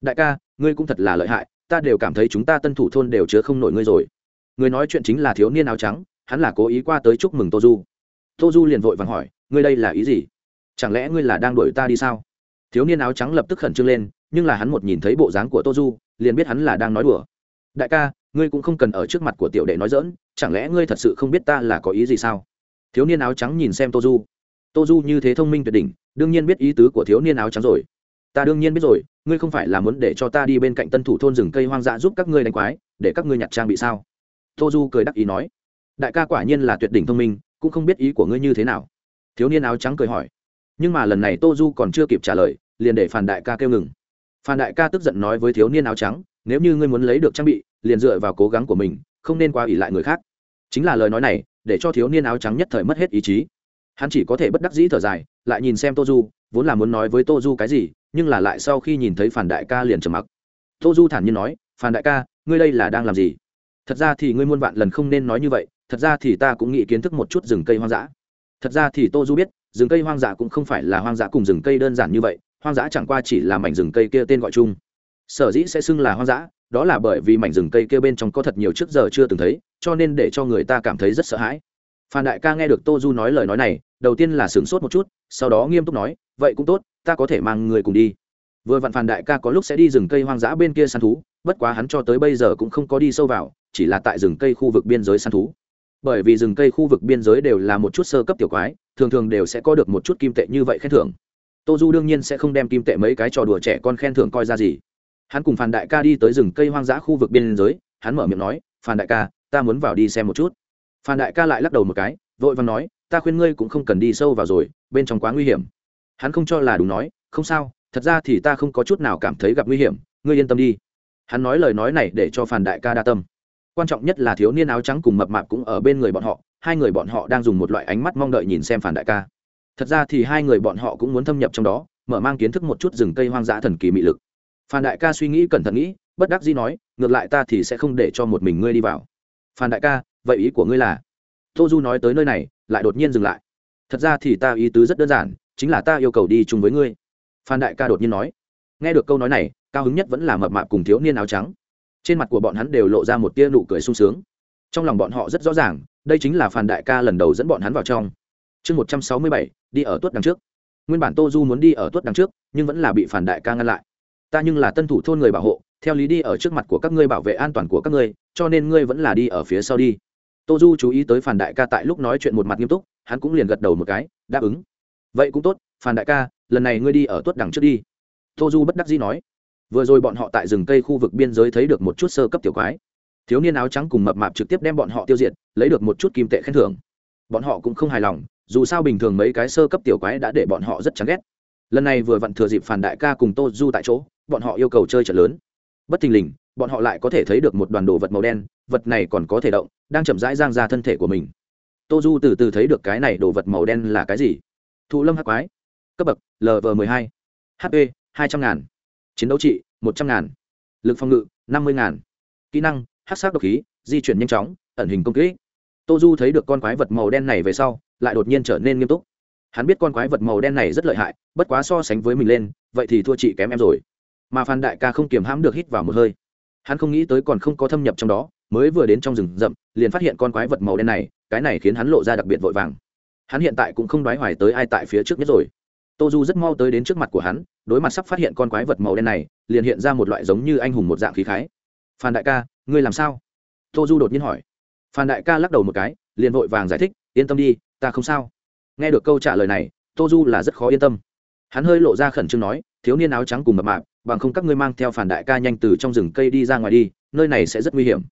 Đại ca, ngươi cũng thật là lợi hại, ta đều cảm thấy chúng ta tân thủ thôn đều chứa không nổi ngươi rồi. Người nói chuyện chính là thiếu niên áo trắng, hắn là cố ý qua tới chúc mừng tô du. Tô du liền vội vàng hỏi, ngươi đây là ý gì? Chẳng lẽ ngươi là đang đuổi ta đi sao? Thiếu niên áo trắng lập tức khẩn trương lên, nhưng là hắn một nhìn thấy bộ dáng của tô du, liền biết hắn là đang nói đùa. Đại ca ngươi cũng không cần ở trước mặt của tiểu đệ nói dỡn, chẳng lẽ ngươi thật sự không biết ta là có ý gì sao? Thiếu niên áo trắng nhìn xem tô du tô du như thế thông minh tuyệt đỉnh, đương nhiên biết ý tứ của thiếu niên áo trắng rồi. Ta đương nhiên biết rồi, ngươi không phải là muốn để cho ta đi bên cạnh tân thủ thôn rừng cây hoang dã giúp các ngươi đánh quái, để các ngươi nhặt trang bị sao? Tô du cười đắc ý nói. Đại ca quả nhiên là tuyệt đỉnh thông minh, cũng không biết ý của ngươi như thế nào. Thiếu niên áo trắng cười hỏi. Nhưng mà lần này tô du còn chưa kịp trả lời, liền để phản đại ca kêu ngừng. Phản đại ca tức giận nói với thiếu niên áo trắng nếu như ngươi muốn lấy được trang bị, liền dựa vào cố gắng của mình, không nên qua ỉ lại người khác. Chính là lời nói này, để cho thiếu niên áo trắng nhất thời mất hết ý chí. Hắn chỉ có thể bất đắc dĩ thở dài, lại nhìn xem tô du, vốn là muốn nói với tô du cái gì, nhưng là lại sau khi nhìn thấy phản đại ca liền trầm mặc. Tô du thản nhiên nói, phản đại ca, ngươi đây là đang làm gì? Thật ra thì ngươi muôn vạn lần không nên nói như vậy, thật ra thì ta cũng nghĩ kiến thức một chút rừng cây hoang dã. Thật ra thì tô du biết, rừng cây hoang dã cũng không phải là hoang dã cùng rừng cây đơn giản như vậy, hoang dã chẳng qua chỉ là mảnh rừng cây kia tên gọi chung sở dĩ sẽ xưng là hoang dã, đó là bởi vì mảnh rừng cây kia bên trong có thật nhiều trước giờ chưa từng thấy, cho nên để cho người ta cảm thấy rất sợ hãi. Phan đại ca nghe được tô du nói lời nói này, đầu tiên là sửng sốt một chút, sau đó nghiêm túc nói, vậy cũng tốt, ta có thể mang người cùng đi. Vừa vặn phan đại ca có lúc sẽ đi rừng cây hoang dã bên kia săn thú, bất quá hắn cho tới bây giờ cũng không có đi sâu vào, chỉ là tại rừng cây khu vực biên giới săn thú. Bởi vì rừng cây khu vực biên giới đều là một chút sơ cấp tiểu quái, thường thường đều sẽ có được một chút kim tệ như vậy khen thưởng. Tô du đương nhiên sẽ không đem kim tệ mấy cái trò đùa trẻ con khen thưởng coi ra gì hắn cùng phàn đại ca đi tới rừng cây hoang dã khu vực biên giới, hắn mở miệng nói phàn đại ca, ta muốn vào đi xem một chút. Phàn đại ca lại lắc đầu một cái, vội vàng nói, ta khuyên ngươi cũng không cần đi sâu vào rồi, bên trong quá nguy hiểm. Hắn không cho là đúng nói, không sao, thật ra thì ta không có chút nào cảm thấy gặp nguy hiểm, ngươi yên tâm đi. Hắn nói lời nói này để cho phàn đại ca đa tâm. Quan trọng nhất là thiếu niên áo trắng cùng mập mạp cũng ở bên người bọn họ, hai người bọn họ đang dùng một loại ánh mắt mong đợi nhìn xem phản đại ca. Thật ra thì hai người bọn họ cũng muốn thâm nhập trong đó, mở mang kiến thức một chút rừng cây hoang dã thần kỳ mị lực phan đại ca suy nghĩ cẩn thận nghĩ, bất đắc dĩ nói, ngược lại ta thì sẽ không để cho một mình ngươi đi vào. Phan đại ca, vậy ý của ngươi là? Tô du nói tới nơi này, lại đột nhiên dừng lại. Thật ra thì ta ý tứ rất đơn giản, chính là ta yêu cầu đi chung với ngươi. Phan đại ca đột nhiên nói. Nghe được câu nói này, cao hứng nhất vẫn là mập mạp cùng thiếu niên áo trắng. Trên mặt của bọn hắn đều lộ ra một tia nụ cười sung sướng. Trong lòng bọn họ rất rõ ràng, đây chính là phan đại ca lần đầu dẫn bọn hắn vào trong. Chương một trăm sáu mươi bảy, đi ở tuất đằng trước. Nguyên bản tô du muốn đi ở tuất đằng trước, nhưng vẫn là bị phản đại ca ngăn lại ta nhưng là tân thủ thôn người bảo hộ, theo lý đi ở trước mặt của các ngươi bảo vệ an toàn của các ngươi, cho nên ngươi vẫn là đi ở phía sau đi. Tô du chú ý tới phản đại ca tại lúc nói chuyện một mặt nghiêm túc, hắn cũng liền gật đầu một cái, đáp ứng. Vậy cũng tốt phản đại ca, lần này ngươi đi ở tuất đằng trước đi. Tô du bất đắc dĩ nói. Vừa rồi bọn họ tại rừng cây khu vực biên giới thấy được một chút sơ cấp tiểu quái. Thiếu niên áo trắng cùng mập mạp trực tiếp đem bọn họ tiêu diệt, lấy được một chút kim tệ khen thưởng. Bọn họ cũng không hài lòng, dù sao bình thường mấy cái sơ cấp tiểu quái đã để bọn họ rất chán ghét. Lần này vừa vặn thừa dịp phản đại ca cùng tô du tại chỗ bọn họ yêu cầu chơi trận lớn. Bất thình lình, bọn họ lại có thể thấy được một đoàn đồ vật màu đen, vật này còn có thể động, đang chậm rãi giang ra thân thể của mình. Tô du từ từ thấy được cái này đồ vật màu đen là cái gì? Thụ lâm hắc quái. Cấp bậc lv m ộ ư ơ i hai hp hai trăm ngàn. Chiến đấu trị, một trăm ngàn. Lực phòng ngự, năm mươi ngàn. Kỹ năng hát sát độc khí, di chuyển nhanh chóng, ẩn hình công kỹ tô du thấy được con quái vật màu đen này về sau, lại đột nhiên trở nên nghiêm túc. Hắn biết con quái vật màu đen này rất lợi hại, bất quá so sánh với mình lên, vậy thì thua chị kém em rồi mà phan đại ca không kiềm hãm được hít vào một hơi. Hắn không nghĩ tới còn không có thâm nhập trong đó, mới vừa đến trong rừng rậm, liền phát hiện con quái vật màu đen này, cái này khiến hắn lộ ra đặc biệt vội vàng. Hắn hiện tại cũng không đoái hoài tới ai tại phía trước nhất rồi. Tô du rất mau tới đến trước mặt của hắn, đối mặt sắp phát hiện con quái vật màu đen này, liền hiện ra một loại giống như anh hùng một dạng khí khái. Phan đại ca, ngươi làm sao? Tô du đột nhiên hỏi. Phan đại ca lắc đầu một cái, liền vội vàng giải thích, yên tâm đi, ta không sao. Nghe được câu trả lời này, tô du là rất khó yên tâm. Hắn hơi lộ ra khẩn trương nói, thiếu niên áo trắng cùng mập mạp bằng không các ngươi mang theo phản đại ca nhanh từ trong rừng cây đi ra ngoài đi, nơi này sẽ rất nguy hiểm.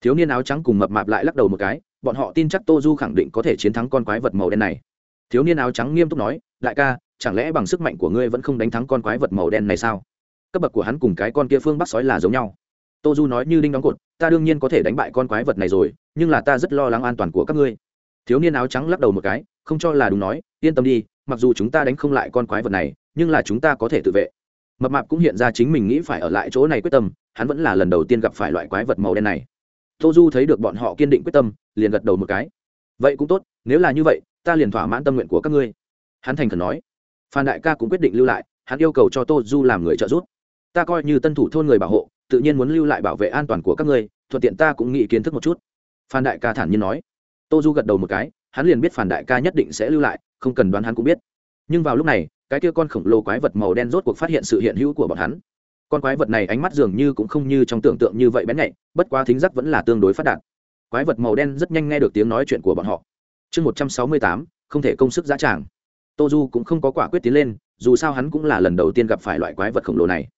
Thiếu niên áo trắng cùng mập mạp lại lắc đầu một cái, bọn họ tin chắc tô du khẳng định có thể chiến thắng con quái vật màu đen này. Thiếu niên áo trắng nghiêm túc nói, đại ca, chẳng lẽ bằng sức mạnh của ngươi vẫn không đánh thắng con quái vật màu đen này sao? Cấp bậc của hắn cùng cái con kia phương bắc sói là giống nhau. Tô du nói như đinh đóng cột, ta đương nhiên có thể đánh bại con quái vật này rồi, nhưng là ta rất lo lắng an toàn của các ngươi. Thiếu niên áo trắng lắc đầu một cái, không cho là đúng nói, yên tâm đi, mặc dù chúng ta đánh không lại con quái vật này, nhưng là chúng ta có thể tự vệ mập mạp cũng hiện ra chính mình nghĩ phải ở lại chỗ này quyết tâm, hắn vẫn là lần đầu tiên gặp phải loại quái vật màu đen này. Tô du thấy được bọn họ kiên định quyết tâm, liền gật đầu một cái. Vậy cũng tốt, nếu là như vậy, ta liền thỏa mãn tâm nguyện của các ngươi. Hắn thành khẩn nói. Phan đại ca cũng quyết định lưu lại, hắn yêu cầu cho tô du làm người trợ giúp. Ta coi như tân thủ thôn người bảo hộ, tự nhiên muốn lưu lại bảo vệ an toàn của các ngươi, thuận tiện ta cũng nghĩ kiến thức một chút. Phan đại ca thản nhiên nói. Tô du gật đầu một cái, hắn liền biết phan đại ca nhất định sẽ lưu lại, không cần đoán hắn cũng biết. Nhưng vào lúc này cái kia con khổng lồ quái vật màu đen rốt cuộc phát hiện sự hiện hữu của bọn hắn. Con quái vật này ánh mắt dường như cũng không như trong tưởng tượng như vậy bén nhạy, bất quá thính giác vẫn là tương đối phát đạt. Quái vật màu đen rất nhanh nghe được tiếng nói chuyện của bọn họ. Chương một trăm sáu mươi tám, không thể công sức giá tràng. Tô du cũng không có quả quyết tiến lên, dù sao hắn cũng là lần đầu tiên gặp phải loại quái vật khổng lồ này.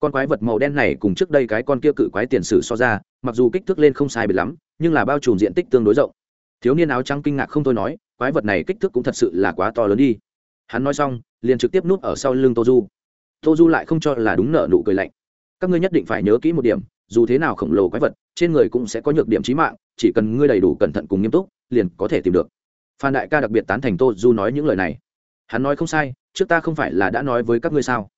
Con quái vật màu đen này cùng trước đây cái con kia cự quái tiền sử so ra, mặc dù kích thước lên không sai biệt lắm, nhưng là bao trùm diện tích tương đối rộng. Thiếu niên áo trắng kinh ngạc không thôi nói, quái vật này kích thước cũng thật sự là quá to lớn đi. Hắn nói xong liền trực tiếp núp ở sau lưng tô du. Tô du lại không cho là đúng nợ nụ cười lạnh. Các ngươi nhất định phải nhớ kỹ một điểm, dù thế nào khổng lồ quái vật, trên người cũng sẽ có nhược điểm trí mạng, chỉ cần ngươi đầy đủ cẩn thận cùng nghiêm túc, liền có thể tìm được. Phan đại ca đặc biệt tán thành tô du nói những lời này. Hắn nói không sai, trước ta không phải là đã nói với các ngươi sao?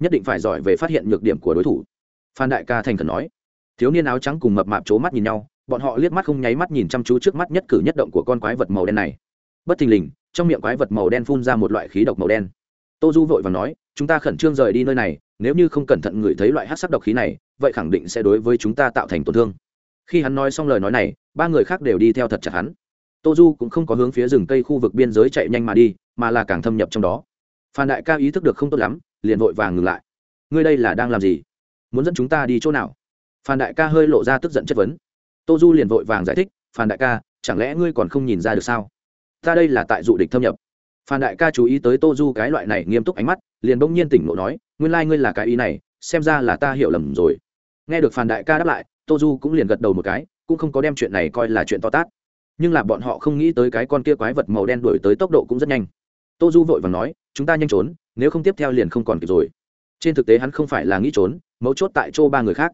Nhất định phải giỏi về phát hiện nhược điểm của đối thủ. Phan đại ca thành khẩn nói. Thiếu niên áo trắng cùng mập mạp c mắt nhìn nhau, bọn họ liếc mắt không nháy mắt nhìn chăm chú trước mắt nhất cử nhất động của con quái vật màu đen này. Bất thình lình, trong miệng quái vật màu đen phun ra một loại khí độc màu đen tô du vội và nói, chúng ta khẩn trương rời đi nơi này, nếu như không cẩn thận ngửi thấy loại hát sắc độc khí này, vậy khẳng định sẽ đối với chúng ta tạo thành tổn thương. Khi hắn nói xong lời nói này, ba người khác đều đi theo thật chặt hắn. Tô du cũng không có hướng phía rừng cây khu vực biên giới chạy nhanh mà đi, mà là càng thâm nhập trong đó. Phan đại ca ý thức được không tốt lắm, liền vội vàng ngừng lại. Ngươi đây là đang làm gì? Muốn dẫn chúng ta đi chỗ nào? Phan đại ca hơi lộ ra tức giận chất vấn. Tô du liền vội vàng giải thích, phan đại ca, chẳng lẽ ngươi còn không nhìn ra được sao? Ta đây là tại dụ địch thâm nhập phan đại ca chú ý tới tô du cái loại này nghiêm túc ánh mắt, liền bỗng nhiên tỉnh lộ nói, nguyên lai、like、ngươi là cái ý này, xem ra là ta hiểu lầm rồi. Nghe được phan đại ca đáp lại, tô du cũng liền gật đầu một cái, cũng không có đem chuyện này coi là chuyện to tát. Nhưng là bọn họ không nghĩ tới cái con kia quái vật màu đen đuổi tới tốc độ cũng rất nhanh. Tô du vội và nói, chúng ta nhanh trốn, nếu không tiếp theo liền không còn kịp rồi. Trên thực tế hắn không phải là nghĩ trốn, mấu chốt tại chỗ ba người khác.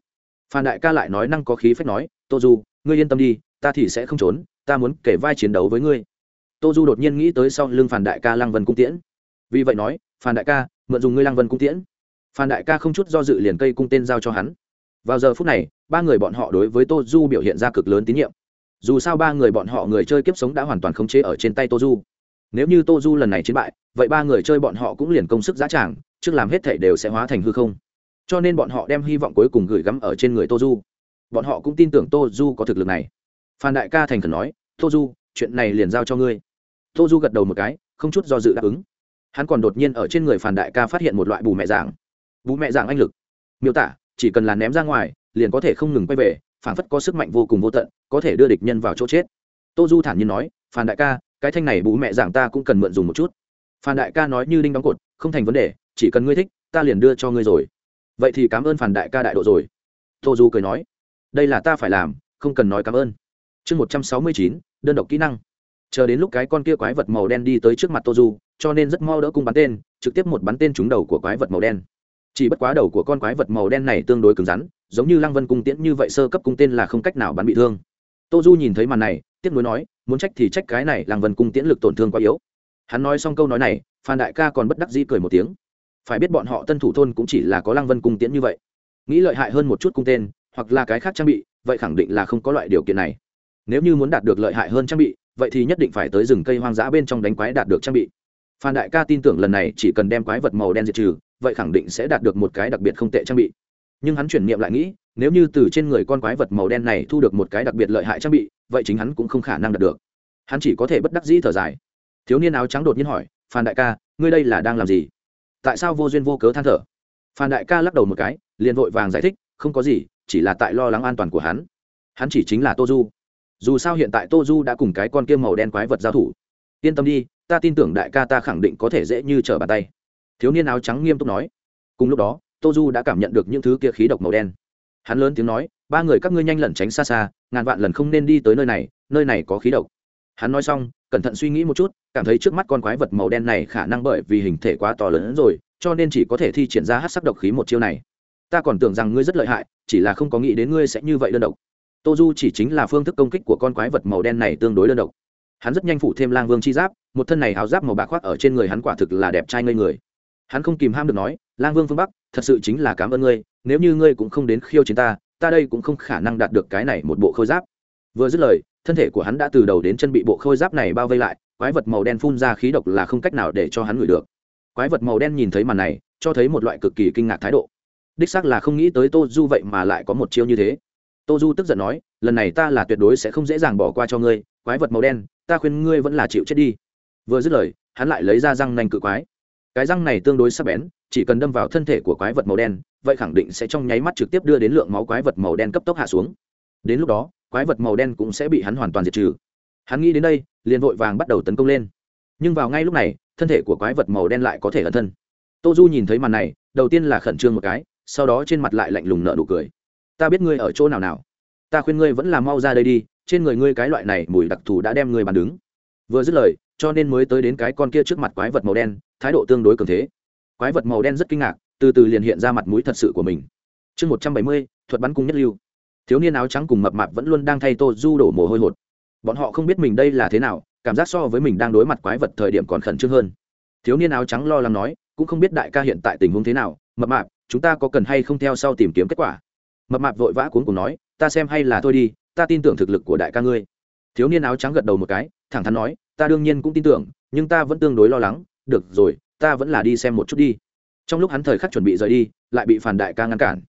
Phan đại ca lại nói năng có khí phách nói, tô du, ngươi yên tâm đi, ta thì sẽ không trốn, ta muốn kể vai chiến đấu với ngươi tô du đột nhiên nghĩ tới sau lưng phản đại ca lăng vân cung tiễn. Vì vậy nói phan đại ca, mượn dùng ngươi lăng vân cung tiễn. Phan đại ca không chút do dự liền cây cung tên giao cho hắn. Vào giờ phút này, ba người bọn họ đối với tô du biểu hiện ra cực lớn tín nhiệm. Dù sao ba người bọn họ người chơi kiếp sống đã hoàn toàn khống chế ở trên tay tô du. Nếu như tô du lần này chiến bại, vậy ba người chơi bọn họ cũng liền công sức giá tràng, trước làm hết thể đều sẽ hóa thành hư không. Cho nên bọn họ đem hy vọng cuối cùng gửi gắm ở trên người tô du. Bọn họ cũng tin tưởng tô du có thực lực này. Phan đại ca thành khẩn nói, tô du, chuyện này liền giao cho ngươi tô du gật đầu một cái, không chút do dự đáp ứng. Hắn còn đột nhiên ở trên người phản đại ca phát hiện một loại bù mẹ dạng. Bù mẹ dạng anh lực. Miêu tả, chỉ cần là ném ra ngoài, liền có thể không ngừng quay về phản phất có sức mạnh vô cùng vô tận, có thể đưa địch nhân vào chỗ chết. Tô du thản nhiên nói phản đại ca, cái thanh này bù mẹ giảng ta cũng cần mượn dùng một chút. Phản đại ca nói như đinh đóng cột, không thành vấn đề, chỉ cần ngươi thích, ta liền đưa cho ngươi rồi. Vậy thì cảm ơn phản đại ca đại độ rồi. Tô du cười nói, đây là ta phải làm, không cần nói cảm ơn. Chương một trăm sáu mươi chín, đơn độc kỹ năng chờ đến lúc cái con kia quái vật màu đen đi tới trước mặt tô du, cho nên rất mau đỡ cung bắn tên, trực tiếp một bắn tên trúng đầu của quái vật màu đen. Chỉ bất quá đầu của con quái vật màu đen này tương đối cứng rắn, giống như lăng vân cung tiễn như vậy sơ cấp cung tên là không cách nào bắn bị thương. Tô du nhìn thấy màn này tiếp nối nói, muốn trách thì trách cái này, lăng vân cung tiễn lực tổn thương quá yếu. Hắn nói xong câu nói này, phan đại ca còn bất đắc dĩ cười một tiếng. Phải biết bọn họ tân thủ thôn cũng chỉ là có lăng vân cung tiễn như vậy. Nghĩ lợi hại hơn một chút cung tên, hoặc là cái khác trang bị, vậy khẳng định là không có loại điều kiện này. Nếu như muốn đạt được lợi hại hơn trang bị vậy thì nhất định phải tới rừng cây hoang dã bên trong đánh quái đạt được trang bị. Phan đại ca tin tưởng lần này chỉ cần đem quái vật màu đen diệt trừ, vậy khẳng định sẽ đạt được một cái đặc biệt không tệ trang bị. Nhưng hắn chuyển niệm lại nghĩ, nếu như từ trên người con quái vật màu đen này thu được một cái đặc biệt lợi hại trang bị, vậy chính hắn cũng không khả năng đạt được. Hắn chỉ có thể bất đắc dĩ thở dài. Thiếu niên áo trắng đột nhiên hỏi, phan đại ca, ngươi đây là đang làm gì? Tại sao vô duyên vô cớ than thở? Phan đại ca lắc đầu một cái, liền vội vàng giải thích, không có gì, chỉ là tại lo lắng an toàn của hắn. Hắn chỉ chính là tô du dù sao hiện tại tô du đã cùng cái con kia màu đen quái vật giao thủ. Yên tâm đi, ta tin tưởng đại ca ta khẳng định có thể dễ như trở bàn tay. Thiếu niên áo trắng nghiêm túc nói. Cùng lúc đó, tô du đã cảm nhận được những thứ kia khí độc màu đen. Hắn lớn tiếng nói, ba người các ngươi nhanh lẩn tránh xa xa, ngàn vạn lần không nên đi tới nơi này nơi này có khí độc. Hắn nói xong, cẩn thận suy nghĩ một chút, cảm thấy trước mắt con quái vật màu đen này khả năng bởi vì hình thể quá to lớn hơn rồi, cho nên chỉ có thể thi triển ra hát sắc độc khí một chiêu này. Ta còn tưởng rằng ngươi rất lợi hại, chỉ là không có nghĩ đến ngươi sẽ như vậy đơn độc tô du chỉ chính là phương thức công kích của con quái vật màu đen này tương đối đơn độc. Hắn rất nhanh phủ thêm lang vương chi giáp, một thân này áo giáp màu bạc khoác ở trên người hắn quả thực là đẹp trai ngây người. Hắn không kìm ham được nói, lang vương phương bắc, thật sự chính là cảm ơn ngươi, nếu như ngươi cũng không đến khiêu chiến ta ta đây cũng không khả năng đạt được cái này một bộ khôi giáp. Vừa dứt lời, thân thể của hắn đã từ đầu đến chân bị bộ khôi giáp này bao vây lại, quái vật màu đen phun ra khí độc là không cách nào để cho hắn ngửi được. Quái vật màu đen nhìn thấy màn này, cho thấy một loại cực kỳ kinh ngạc thái độ. Đích xác là không nghĩ tới tô du vậy mà lại có một chiêu như thế tô du tức giận nói, lần này ta là tuyệt đối sẽ không dễ dàng bỏ qua cho ngươi, quái vật màu đen, ta khuyên ngươi vẫn là chịu chết đi. Vừa dứt lời, hắn lại lấy ra răng nanh cự quái. Cái răng này tương đối sắc bén, chỉ cần đâm vào thân thể của quái vật màu đen, vậy khẳng định sẽ trong nháy mắt trực tiếp đưa đến lượng máu quái vật màu đen cấp tốc hạ xuống. Đến lúc đó, quái vật màu đen cũng sẽ bị hắn hoàn toàn diệt trừ. Hắn nghĩ đến đây, liền vội vàng bắt đầu tấn công lên. Nhưng vào ngay lúc này, thân thể của quái vật màu đen lại có thể ẩn thân. Tô du nhìn thấy màn này, đầu tiên là khẩn trương một cái, sau đó trên mặt lại lạnh lùng nợ nụ cười ta biết ngươi ở chỗ nào nào. Ta khuyên ngươi vẫn là mau ra đây đi, trên người ngươi cái loại này mùi đặc thù đã đem ngươi bàn đứng. Vừa dứt lời, cho nên mới tới đến cái con kia trước mặt quái vật màu đen, thái độ tương đối cường thế. Quái vật màu đen rất kinh ngạc, từ từ liền hiện ra mặt mũi thật sự của mình. Chương một trăm bảy mươi, thuật bắn cung nhất lưu. Thiếu niên áo trắng cùng mập mạp vẫn luôn đang thay tô du đổ mồ hôi hột. Bọn họ không biết mình đây là thế nào, cảm giác so với mình đang đối mặt quái vật thời điểm còn khẩn trương hơn. Thiếu niên áo trắng lo lắng nói, cũng không biết đại ca hiện tại tình huống thế nào. Mập mạp, chúng ta có cần hay không theo sau tìm kiếm kết quả? Mập mạp vội vã cuốn cùng nói, ta xem hay là thôi đi, ta tin tưởng thực lực của đại ca ngươi. Thiếu niên áo trắng gật đầu một cái, thẳng thắn nói, ta đương nhiên cũng tin tưởng, nhưng ta vẫn tương đối lo lắng. Được rồi, ta vẫn là đi xem một chút đi. Trong lúc hắn thời khắc chuẩn bị rời đi, lại bị phản đại ca ngăn cản.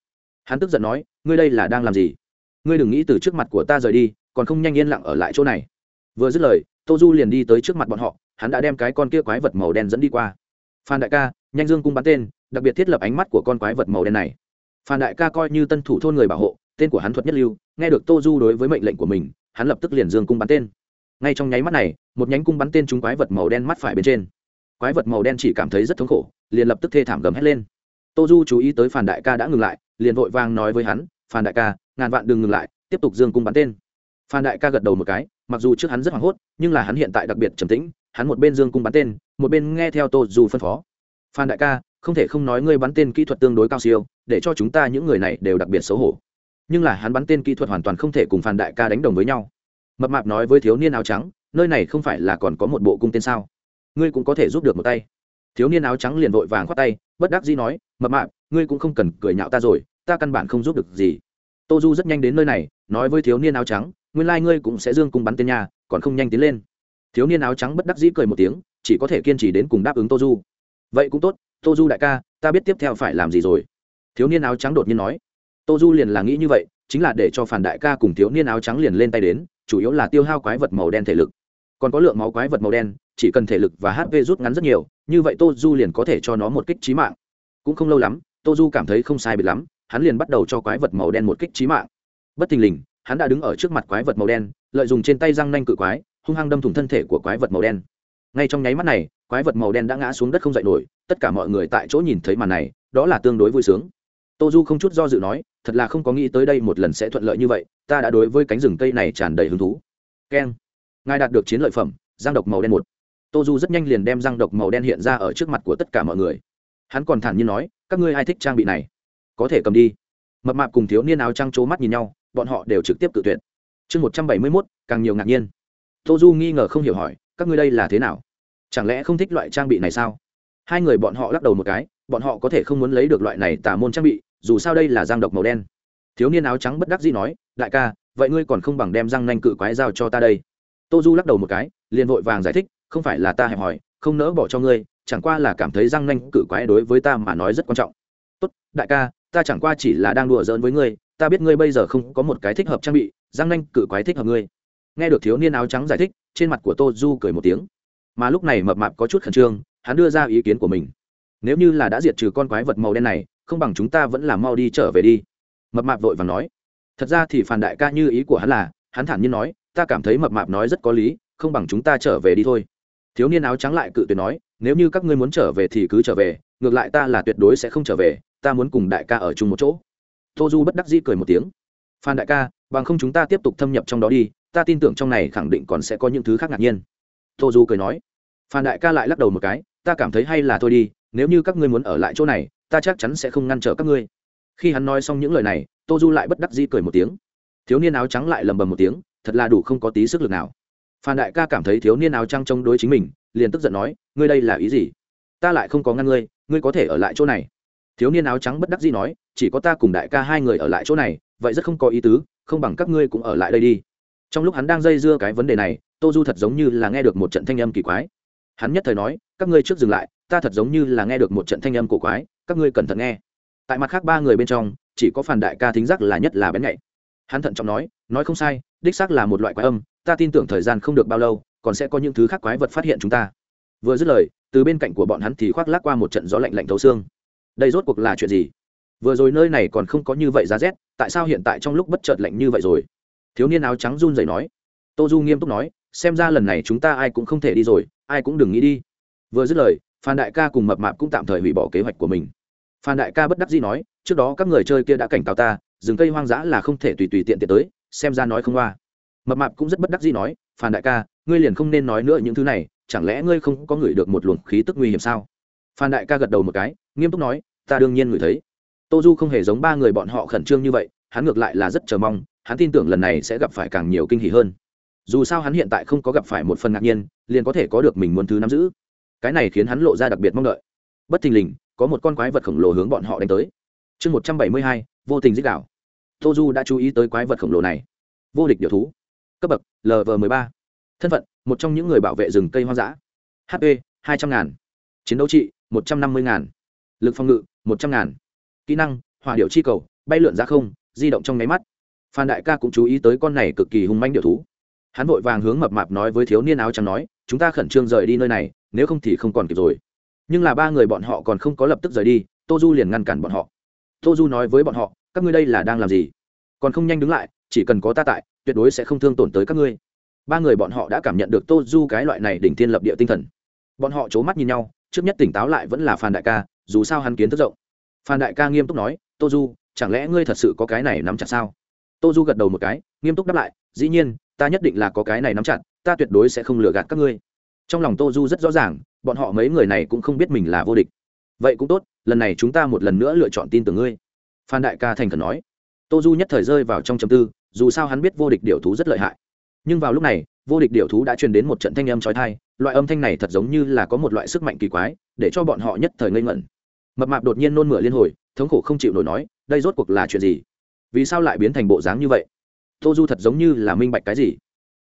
Hắn tức giận nói, ngươi đây là đang làm gì? Ngươi đừng nghĩ từ trước mặt của ta rời đi, còn không nhanh yên lặng ở lại chỗ này. Vừa dứt lời, tô du liền đi tới trước mặt bọn họ, hắn đã đem cái con kia quái vật màu đen dẫn đi qua. Phan đại ca, nhanh dương cung bắn tên, đặc biệt thiết lập ánh mắt của con quái vật màu đen này phan đại ca coi như tân thủ thôn người bảo hộ, tên của hắn thuật nhất lưu, nghe được tô du đối với mệnh lệnh của mình, hắn lập tức liền dương cung bắn tên. Ngay trong nháy mắt này, một nhánh cung bắn tên trúng quái vật màu đen mắt phải bên trên. Quái vật màu đen chỉ cảm thấy rất thống khổ, liền lập tức thê thảm gầm hét lên. Tô du chú ý tới phản đại ca đã ngừng lại, liền vội vàng nói với hắn phản đại ca, ngàn vạn đừng ngừng lại, tiếp tục dương cung bắn tên. Phan đại ca gật đầu một cái, mặc dù trước hắn rất hoảng hốt, nhưng là hắn hiện tại đặc biệt trầm tĩnh, hắn một bên dương cung bắn tên, một bên nghe theo tô du phân phó. Phan đại ca không thể không nói ngươi bắn tên kỹ thuật tương đối cao siêu, để cho chúng ta những người này đều đặc biệt xấu hổ. Nhưng là hắn bắn tên kỹ thuật hoàn toàn không thể cùng phản đại ca đánh đồng với nhau. Mập mạp nói với thiếu niên áo trắng, nơi này không phải là còn có một bộ cung tên sao? Ngươi cũng có thể giúp được một tay. Thiếu niên áo trắng liền vội vàng khoát tay, bất đắc dĩ nói, mập mạp, ngươi cũng không cần cười nhạo ta rồi, ta căn bản không giúp được gì. Tô du rất nhanh đến nơi này, nói với thiếu niên áo trắng, nguyên lai、like、ngươi cũng sẽ dương cung bắn tên nhà còn không nhanh tiến lên. Thiếu niên áo trắng bất đắc dĩ cười một tiếng, chỉ có thể kiên trì đến cùng đáp ứng tô du. Vậy cũng tốt tô du đại ca, ta biết tiếp theo phải làm gì rồi. Thiếu niên áo trắng đột nhiên nói. Tô du liền là nghĩ như vậy, chính là để cho phản đại ca cùng thiếu niên áo trắng liền lên tay đến, chủ yếu là tiêu hao quái vật màu đen thể lực. Còn có lượng máu quái vật màu đen, chỉ cần thể lực và hp rút ngắn rất nhiều, như vậy tô du liền có thể cho nó một kích trí mạng. Cũng không lâu lắm, tô du cảm thấy không sai biệt lắm, hắn liền bắt đầu cho quái vật màu đen một kích trí mạng. Bất thình lình, hắn đã đứng ở trước mặt quái vật màu đen, lợi dụng trên tay răng nanh cự quái, hung hăng đâm thủng thân thể của quái vật màu đen ngay trong nháy mắt này, quái vật màu đen đã ngã xuống đất không dậy nổi, tất cả mọi người tại chỗ nhìn thấy màn này, đó là tương đối vui sướng. Tô du không chút do dự nói, thật là không có nghĩ tới đây một lần sẽ thuận lợi như vậy, ta đã đối với cánh rừng cây này tràn đầy hứng thú. Keng. Ngài đạt được chiến lợi phẩm giang độc màu đen một. Tô du rất nhanh liền đem răng độc màu đen hiện ra ở trước mặt của tất cả mọi người. Hắn còn thản nhiên nói, các ngươi ai thích trang bị này? Có thể cầm đi. Mập mạp cùng thiếu niên áo trăng trố mắt nhìn nhau, bọn họ đều trực tiếp tự tuyển chương một trăm bảy mươi mốt, càng nhiều ngạc nhiên. Tô du nghi ngờ không hiểu hỏi các ngươi đây là thế nào? Chẳng lẽ không thích loại trang bị này sao? Hai người bọn họ lắc đầu một cái, bọn họ có thể không muốn lấy được loại này tả môn trang bị, dù sao đây là giang độc màu đen. Thiếu niên áo trắng bất đắc dĩ nói, đại ca, vậy ngươi còn không bằng đem răng nanh cự quái giao cho ta đây. Tô du lắc đầu một cái, liền vội vàng giải thích, không phải là ta hẹp hỏi không nỡ bỏ cho ngươi, chẳng qua là cảm thấy răng nanh cự quái đối với ta mà nói rất quan trọng. Tốt, đại ca, ta chẳng qua chỉ là đang đùa giỡn với ngươi, ta biết ngươi bây giờ không có một cái thích hợp trang bị, răng nanh cự quái thích hợp ngươi nghe được thiếu niên áo trắng giải thích, trên mặt của tô du cười một tiếng. Mà lúc này mập mạp có chút khẩn trương, hắn đưa ra ý kiến của mình. Nếu như là đã diệt trừ con quái vật màu đen này, không bằng chúng ta vẫn là mau đi trở về đi. Mập mạp vội và nói. Thật ra thì phản đại ca như ý của hắn là, hắn thản nhiên nói, ta cảm thấy mập mạp nói rất có lý, không bằng chúng ta trở về đi thôi. Thiếu niên áo trắng lại cự tuyệt nói, nếu như các ngươi muốn trở về thì cứ trở về, ngược lại ta là tuyệt đối sẽ không trở về, ta muốn cùng đại ca ở chung một chỗ. Tô du bất đắc dĩ cười một tiếng. Phan đại ca, bằng không chúng ta tiếp tục thâm nhập trong đó đi ta tin tưởng trong này khẳng định còn sẽ có những thứ khác ngạc nhiên. Tô du cười nói. Phan đại ca lại lắc đầu một cái, ta cảm thấy hay là thôi đi, nếu như các ngươi muốn ở lại chỗ này, ta chắc chắn sẽ không ngăn trở các ngươi. Khi hắn nói xong những lời này, tô du lại bất đắc dĩ cười một tiếng. Thiếu niên áo trắng lại lầm bầm một tiếng, thật là đủ không có tí sức lực nào. Phan đại ca cảm thấy thiếu niên áo trắng chống đối chính mình, liền tức giận nói, ngươi đây là ý gì? Ta lại không có ngăn ngươi ngươi có thể ở lại chỗ này. Thiếu niên áo trắng bất đắc dĩ nói, chỉ có ta cùng đại ca hai người ở lại chỗ này, vậy rất không có ý tứ, không bằng các ngươi cũng ở lại đây đi trong lúc hắn đang dây dưa cái vấn đề này, tô du thật giống như là nghe được một trận thanh âm kỳ quái. Hắn nhất thời nói, các ngươi trước dừng lại, ta thật giống như là nghe được một trận thanh âm cổ quái, các ngươi cẩn thận nghe. Tại mặt khác ba người bên trong, chỉ có phản đại ca thính giác là nhất là bén nhạy. Hắn thận trọng nói nói không sai, đích xác là một loại quái âm, ta tin tưởng thời gian không được bao lâu, còn sẽ có những thứ khác quái vật phát hiện chúng ta. Vừa dứt lời, từ bên cạnh của bọn hắn thì khoác lác qua một trận gió lạnh lạnh thấu xương. Đây rốt cuộc là chuyện gì? Vừa rồi nơi này còn không có như vậy giá rét, tại sao hiện tại trong lúc bất chợt lạnh như vậy rồi? Thiếu niên áo trắng run rẩy nói. Tô du nghiêm túc nói, xem ra lần này chúng ta ai cũng không thể đi rồi, ai cũng đừng nghĩ đi. Vừa dứt lời, phan đại ca cùng mập mạp cũng tạm thời hủy bỏ kế hoạch của mình. Phan đại ca bất đắc dĩ nói, trước đó các người chơi kia đã cảnh cáo ta, rừng cây hoang dã là không thể tùy tùy tiện tiện tới, xem ra nói không qua. Mập mạp cũng rất bất đắc dĩ nói, phan đại ca, ngươi liền không nên nói nữa những thứ này, chẳng lẽ ngươi không có ngửi được một luồng khí tức nguy hiểm sao? Phan đại ca gật đầu một cái, nghiêm túc nói, ta đương nhiên ngửi thấy. Tô du không hề giống ba người bọn họ khẩn trương như vậy, hắn ngược lại là rất chờ mong hắn tin tưởng lần này sẽ gặp phải càng nhiều kinh hỉ hơn. Dù sao hắn hiện tại không có gặp phải một phần ngạc nhiên, liền có thể có được mình muốn thứ nắm giữ. Cái này khiến hắn lộ ra đặc biệt mong đợi. Bất thình lình, có một con quái vật khổng lồ hướng bọn họ đánh tới. Chương một trăm bảy mươi hai, vô tình dích đảo tô du đã chú ý tới quái vật khổng lồ này. Vô địch điều thú. Cấp bậc lv m ộ ba. Thân phận, một trong những người bảo vệ rừng cây hoang dã. Hp hai trăm ngàn. Chiến đấu trị, một trăm năm mươi ngàn. Lực phòng ngự, một trăm ngàn. Kỹ năng, hỏa điệu chi cầu, bay lượn ra không, di động trong nháy mắt phan đại ca cũng chú ý tới con này cực kỳ hung manh điệu thú. Hắn vội vàng hướng mập mạp nói với thiếu niên áo trắng nói, chúng ta khẩn trương rời đi nơi này, nếu không thì không còn kịp rồi. Nhưng là ba người bọn họ còn không có lập tức rời đi, tô du liền ngăn cản bọn họ. Tô du nói với bọn họ, các ngươi đây là đang làm gì? Còn không nhanh đứng lại, chỉ cần có ta tại, tuyệt đối sẽ không thương tổn tới các ngươi. Ba người bọn họ đã cảm nhận được tô du cái loại này đỉnh thiên lập địa tinh thần. Bọn họ c h ố mắt nhìn nhau, trước nhất tỉnh táo lại vẫn là phan đại ca, dù sao hắn kiến thức rộng. Phan đại ca nghiêm túc nói, tô du, chẳng lẽ ngươi thật sự có cái này nắm chặt sao? Tô du gật đầu một cái, nghiêm túc đáp lại, dĩ nhiên, ta nhất định là có cái này nắm chặt, ta tuyệt đối sẽ không lừa gạt các ngươi. Trong lòng tô du rất rõ ràng, bọn họ mấy người này cũng không biết mình là vô địch. Vậy cũng tốt, lần này chúng ta một lần nữa lựa chọn tin tưởng ngươi. Phan đại ca thành khẩn nói. Tô du nhất thời rơi vào trong chầm tư, dù sao hắn biết vô địch điệu thú rất lợi hại. Nhưng vào lúc này, vô địch điệu thú đã truyền đến một trận thanh âm trói thai loại âm thanh này thật giống như là có một loại sức mạnh kỳ quái, để cho bọn họ nhất thời ngây ngẩn. Mập mạp đột nhiên nôn mửa liên hồi, thống khổ không chịu nổi nói, đây rốt cuộc là chuyện gì? Vì sao lại biến thành bộ dáng như vậy? Tô du thật giống như là minh bạch cái gì?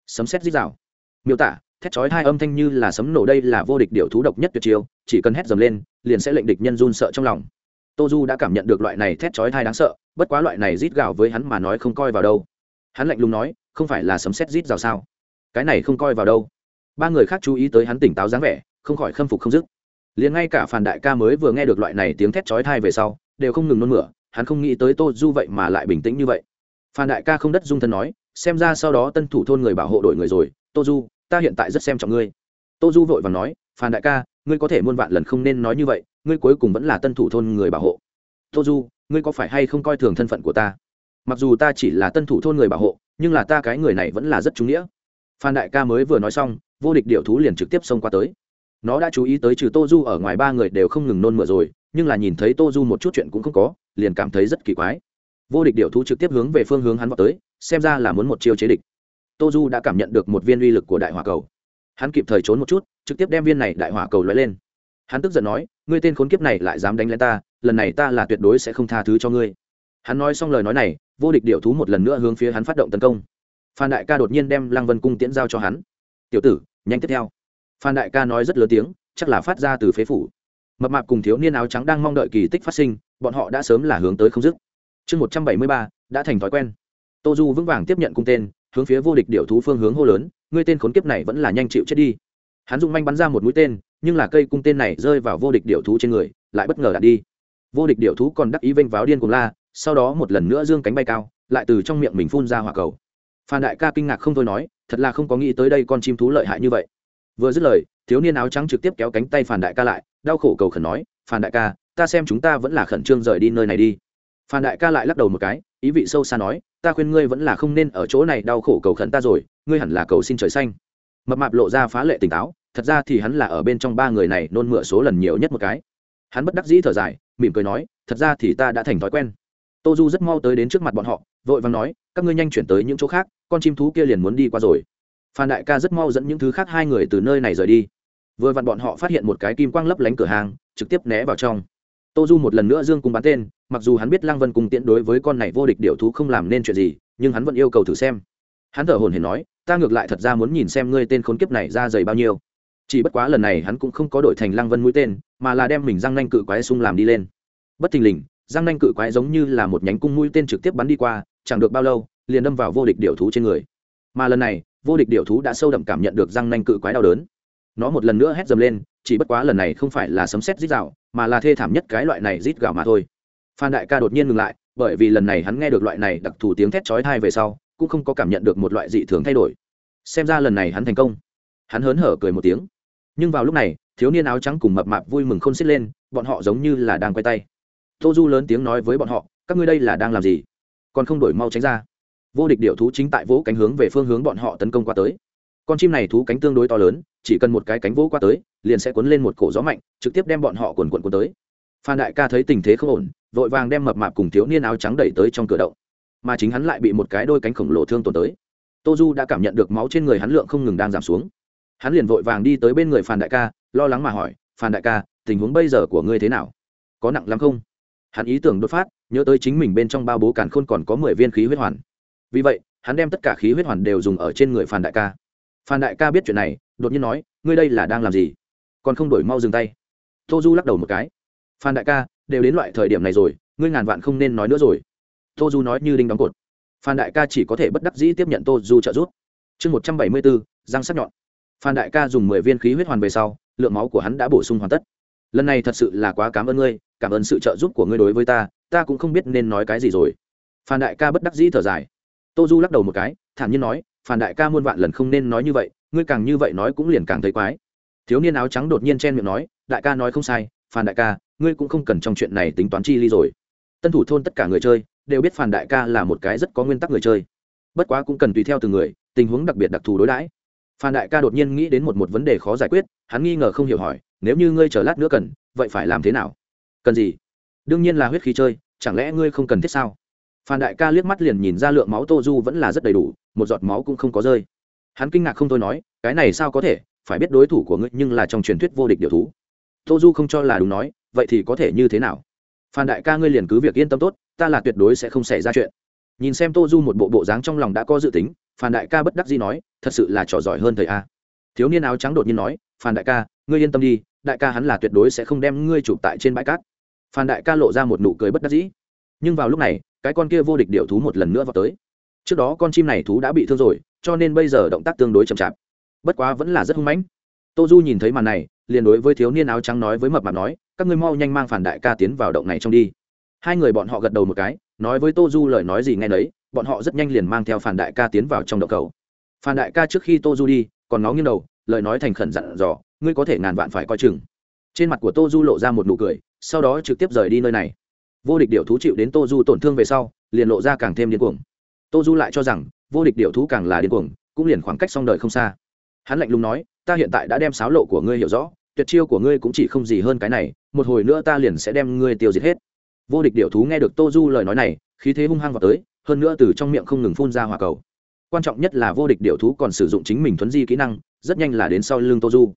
Sấm xét dích rào. Miêu tả, thét chói hai âm thanh như là sấm nổ đây là vô địch điệu thú độc nhất tuyệt chiêu, chỉ cần hét dầm lên, liền sẽ lệnh địch nhân run sợ trong lòng. Tô du đã cảm nhận được loại này thét chói thai đáng sợ, bất quá loại này rít gào với hắn mà nói không coi vào đâu. Hắn lạnh lùng nói, không phải là sấm xét rít rào sao? Cái này không coi vào đâu. Ba người khác chú ý tới hắn tỉnh táo dáng vẻ, không khỏi khâm phục không dứt. Liền ngay cả phản đại ca mới vừa nghe được loại này tiếng thét chói thai về sau, đều không ngừng nôn mửa hắn không nghĩ tới tô du vậy mà lại bình tĩnh như vậy. Phan đại ca không đất dung thân nói, xem ra sau đó tân thủ thôn người bảo hộ đội người rồi, tô du ta hiện tại rất xem trọng ngươi. Tô du vội và nói, phan đại ca, ngươi có thể muôn vạn lần không nên nói như vậy, ngươi cuối cùng vẫn là tân thủ thôn người bảo hộ. Tô du ngươi có phải hay không coi thường thân phận của ta? Mặc dù ta chỉ là tân thủ thôn người bảo hộ, nhưng là ta cái người này vẫn là rất trúng nghĩa. Phan đại ca mới vừa nói xong, vô địch điệu thú liền trực tiếp xông qua tới. Nó đã chú ý tới trừ tô du ở ngoài ba người đều không ngừng nôn mửa rồi, nhưng là nhìn thấy tô du một chút chuyện cũng không có liền cảm thấy rất kỳ quái. Vô địch điệu thú trực tiếp hướng về phương hướng hắn vào tới, xem ra là muốn một chiêu chế địch. Tô du đã cảm nhận được một viên uy lực của đại hỏa cầu. Hắn kịp thời trốn một chút, trực tiếp đem viên này đại hỏa cầu lóe lên. Hắn tức giận nói, ngươi tên khốn kiếp này lại dám đánh lên ta, lần này ta là tuyệt đối sẽ không tha thứ cho ngươi. Hắn nói xong lời nói này, vô địch điệu thú một lần nữa hướng phía hắn phát động tấn công. Phan đại ca đột nhiên đem lăng vân cung tiễn giao cho hắn. Tiểu tử, nhanh tiếp theo. Phan đại ca nói rất lớn tiếng, chắc là phát ra từ phế phủ. Mập mạp cùng thiếu niên áo trắng đang mong đợi kỳ tích phát sinh bọn họ đã sớm là hướng tới không dứt. Chương một trăm bảy mươi ba, đã thành thói quen. Tô du vững vàng tiếp nhận cung tên, hướng phía vô địch điệu thú phương hướng hô lớn, ngươi tên khốn kiếp này vẫn là nhanh chịu chết đi. Hắn dùng manh bắn ra một mũi tên, nhưng là cây cung tên này rơi vào vô địch điệu thú trên người, lại bất ngờ đạn đi. Vô địch điệu thú còn đắc ý vênh váo điên cùng la, sau đó một lần nữa dương cánh bay cao, lại từ trong miệng mình phun ra hỏa cầu. Phan đại ca kinh ngạc không thôi nói, thật là không có nghĩ tới đây con chim thú lợi hại như vậy. Vừa dứt lời, thiếu niên áo trắng trực tiếp kéo cánh tay phản đại ca lại, đau khổ cầu khẩn nói phản đại ca ta xem chúng ta vẫn là khẩn trương rời đi nơi này đi. Phan đại ca lại lắc đầu một cái, ý vị sâu xa nói, ta khuyên ngươi vẫn là không nên ở chỗ này đau khổ cầu khẩn ta rồi, ngươi hẳn là cầu xin trời xanh. Mập mạp lộ ra phá lệ tỉnh táo, thật ra thì hắn là ở bên trong ba người này nôn mửa số lần nhiều nhất một cái. Hắn bất đắc dĩ thở dài, mỉm cười nói, thật ra thì ta đã thành thói quen. Tô du rất mau tới đến trước mặt bọn họ, vội vàng nói, các ngươi nhanh chuyển tới những chỗ khác, con chim thú kia liền muốn đi qua rồi. Phan đại ca rất mau dẫn những thứ khác hai người từ nơi này rời đi. Vừa vặn bọn họ phát hiện một cái kim quang lấp lánh cửa hàng, trực tiếp né vào trong tô du một lần nữa dương cung bắn tên, mặc dù hắn biết lăng vân cung tiễn đối với con này vô địch điệu thú không làm nên chuyện gì, nhưng hắn vẫn yêu cầu thử xem. Hắn thở hồn hển nói, ta ngược lại thật ra muốn nhìn xem ngươi tên khốn kiếp này ra dày bao nhiêu. Chỉ bất quá lần này hắn cũng không có đổi thành lăng vân mũi tên, mà là đem mình răng nanh cự quái sung làm đi lên. Bất thình lình răng nanh cự quái giống như là một nhánh cung mũi tên trực tiếp bắn đi qua, chẳng được bao lâu, liền đâm vào vô địch điệu thú trên người. Mà lần này, vô địch điệu thú đã sâu đậm cảm nhận được răng nanh cự quái đau đớn nó một lần nữa hét dầm lên, chỉ bất quá lần này không phải là sấm sét rít rào mà là thê thảm nhất cái loại này rít gào mà thôi. Phan đại ca đột nhiên ngừng lại, bởi vì lần này hắn nghe được loại này đặc thù tiếng thét chói thai về sau, cũng không có cảm nhận được một loại dị thường thay đổi. Xem ra lần này hắn thành công. Hắn hớn hở cười một tiếng. Nhưng vào lúc này, thiếu niên áo trắng cùng mập mạp vui mừng không xiết lên, bọn họ giống như là đang quay tay. Tô du lớn tiếng nói với bọn họ, các ngươi đây là đang làm gì? Còn không đổi mau tránh ra. Vô địch điệu thú chính tại vỗ cánh hướng về phương hướng bọn họ tấn công qua tới. Con chim này thú cánh tương đối to lớn chỉ cần một cái cánh vỗ qua tới, liền sẽ cuốn lên một cổ gió mạnh, trực tiếp đem bọn họ cuồn cuộn cuốn tới. Phan đại ca thấy tình thế không ổn, vội vàng đem mập mạp cùng thiếu niên áo trắng đẩy tới trong cửa động. Mà chính hắn lại bị một cái đôi cánh khổng lồ thương tổn tới. Tô du đã cảm nhận được máu trên người hắn lượng không ngừng đang giảm xuống. Hắn liền vội vàng đi tới bên người phan đại ca, lo lắng mà hỏi, phan đại ca, tình huống bây giờ của ngươi thế nào? Có nặng lắm không? Hắn ý tưởng đột phát, nhớ tới chính mình bên trong bao bố càn khôn còn có mười viên khí huyết hoàn. Vì vậy, hắn đem tất cả khí huyết hoàn đều dùng ở trên người phan đại ca. Phan đại ca biết chuyện này đột nhiên nói, ngươi đây là đang làm gì? Còn không đổi mau dừng tay. Tô du lắc đầu một cái. Phan đại ca, đều đến loại thời điểm này rồi, ngươi ngàn vạn không nên nói nữa rồi. Tô du nói như đinh đóng cột. Phan đại ca chỉ có thể bất đắc dĩ tiếp nhận tô du trợ giúp. Chương một trăm bảy mươi bốn, răng sắc nhọn. Phan đại ca dùng mười viên khí huyết hoàn về sau, lượng máu của hắn đã bổ sung hoàn tất. Lần này thật sự là quá cảm ơn ngươi, cảm ơn sự trợ giúp của ngươi đối với ta ta cũng không biết nên nói cái gì rồi. Phan đại ca bất đắc dĩ thở dài. Tô du lắc đầu một cái, thản nhiên nói phản đại ca muôn vạn lần không nên nói như vậy, ngươi càng như vậy nói cũng liền càng thấy quái. Thiếu niên áo trắng đột nhiên chen miệng nói, đại ca nói không sai, phản đại ca, ngươi cũng không cần trong chuyện này tính toán chi ly rồi. Tân thủ thôn tất cả người chơi, đều biết phản đại ca là một cái rất có nguyên tắc người chơi. Bất quá cũng cần tùy theo từng người, tình huống đặc biệt đặc thù đối đãi. Phan đại ca đột nhiên nghĩ đến một một vấn đề khó giải quyết, hắn nghi ngờ không hiểu hỏi, nếu như ngươi chờ lát nữa cần, vậy phải làm thế nào? Cần gì? Đương nhiên là huyết khí chơi, chẳng lẽ ngươi không cần thiết sao? Phan đại ca liếc mắt liền nhìn ra lượng máu tô du vẫn là rất đầy đủ, một giọt máu cũng không có rơi. Hắn kinh ngạc không thôi nói, cái này sao có thể, phải biết đối thủ của ngươi nhưng là trong truyền thuyết vô địch điều thú. Tô du không cho là đúng nói, vậy thì có thể như thế nào? Phan đại ca ngươi liền cứ việc yên tâm tốt, ta là tuyệt đối sẽ không xảy ra chuyện. Nhìn xem tô du một bộ bộ dáng trong lòng đã có dự tính, phan đại ca bất đắc dĩ nói, thật sự là trò giỏi hơn thầy a. Thiếu niên áo trắng đột nhiên nói, phan đại ca, ngươi yên tâm đi, đại ca hắn là tuyệt đối sẽ không đem ngươi chụp tại trên bãi cát. Phan đại ca lộ ra một nụ cười bất đắc dĩ. Nhưng vào lúc này cái con kia vô địch điệu thú một lần nữa vào tới. Trước đó con chim này thú đã bị thương rồi, cho nên bây giờ động tác tương đối chậm chạp. Bất quá vẫn là rất hung mãnh. Tô du nhìn thấy màn này, liền đối với thiếu niên áo trắng nói với mập mạp nói, các ngươi mau nhanh mang phản đại ca tiến vào động này trong đi. Hai người bọn họ gật đầu một cái, nói với tô du lời nói gì nghe nấy, bọn họ rất nhanh liền mang theo phản đại ca tiến vào trong động cầu. Phản đại ca trước khi tô du đi, còn nó nghiêng đầu, lời nói thành khẩn dặn dò, ngươi có thể ngàn vạn phải coi chừng. Trên mặt của tô du lộ ra một nụ cười, sau đó trực tiếp rời đi nơi này vô địch điệu thú chịu đến tô du tổn thương về sau, liền lộ ra càng thêm điên cuồng. Tô du lại cho rằng, vô địch điệu thú càng là điên cuồng, cũng liền khoảng cách song đời không xa. Hắn lạnh lùng nói, ta hiện tại đã đem sáo lộ của ngươi hiểu rõ, tuyệt chiêu của ngươi cũng chỉ không gì hơn cái này, một hồi nữa ta liền sẽ đem ngươi tiêu diệt hết. Vô địch điệu thú nghe được tô du lời nói này, khí thế hung hăng vào tới, hơn nữa từ trong miệng không ngừng phun ra hỏa cầu. Quan trọng nhất là vô địch điệu thú còn sử dụng chính mình thuấn di kỹ năng, rất nhanh là đến sau lưng tô du.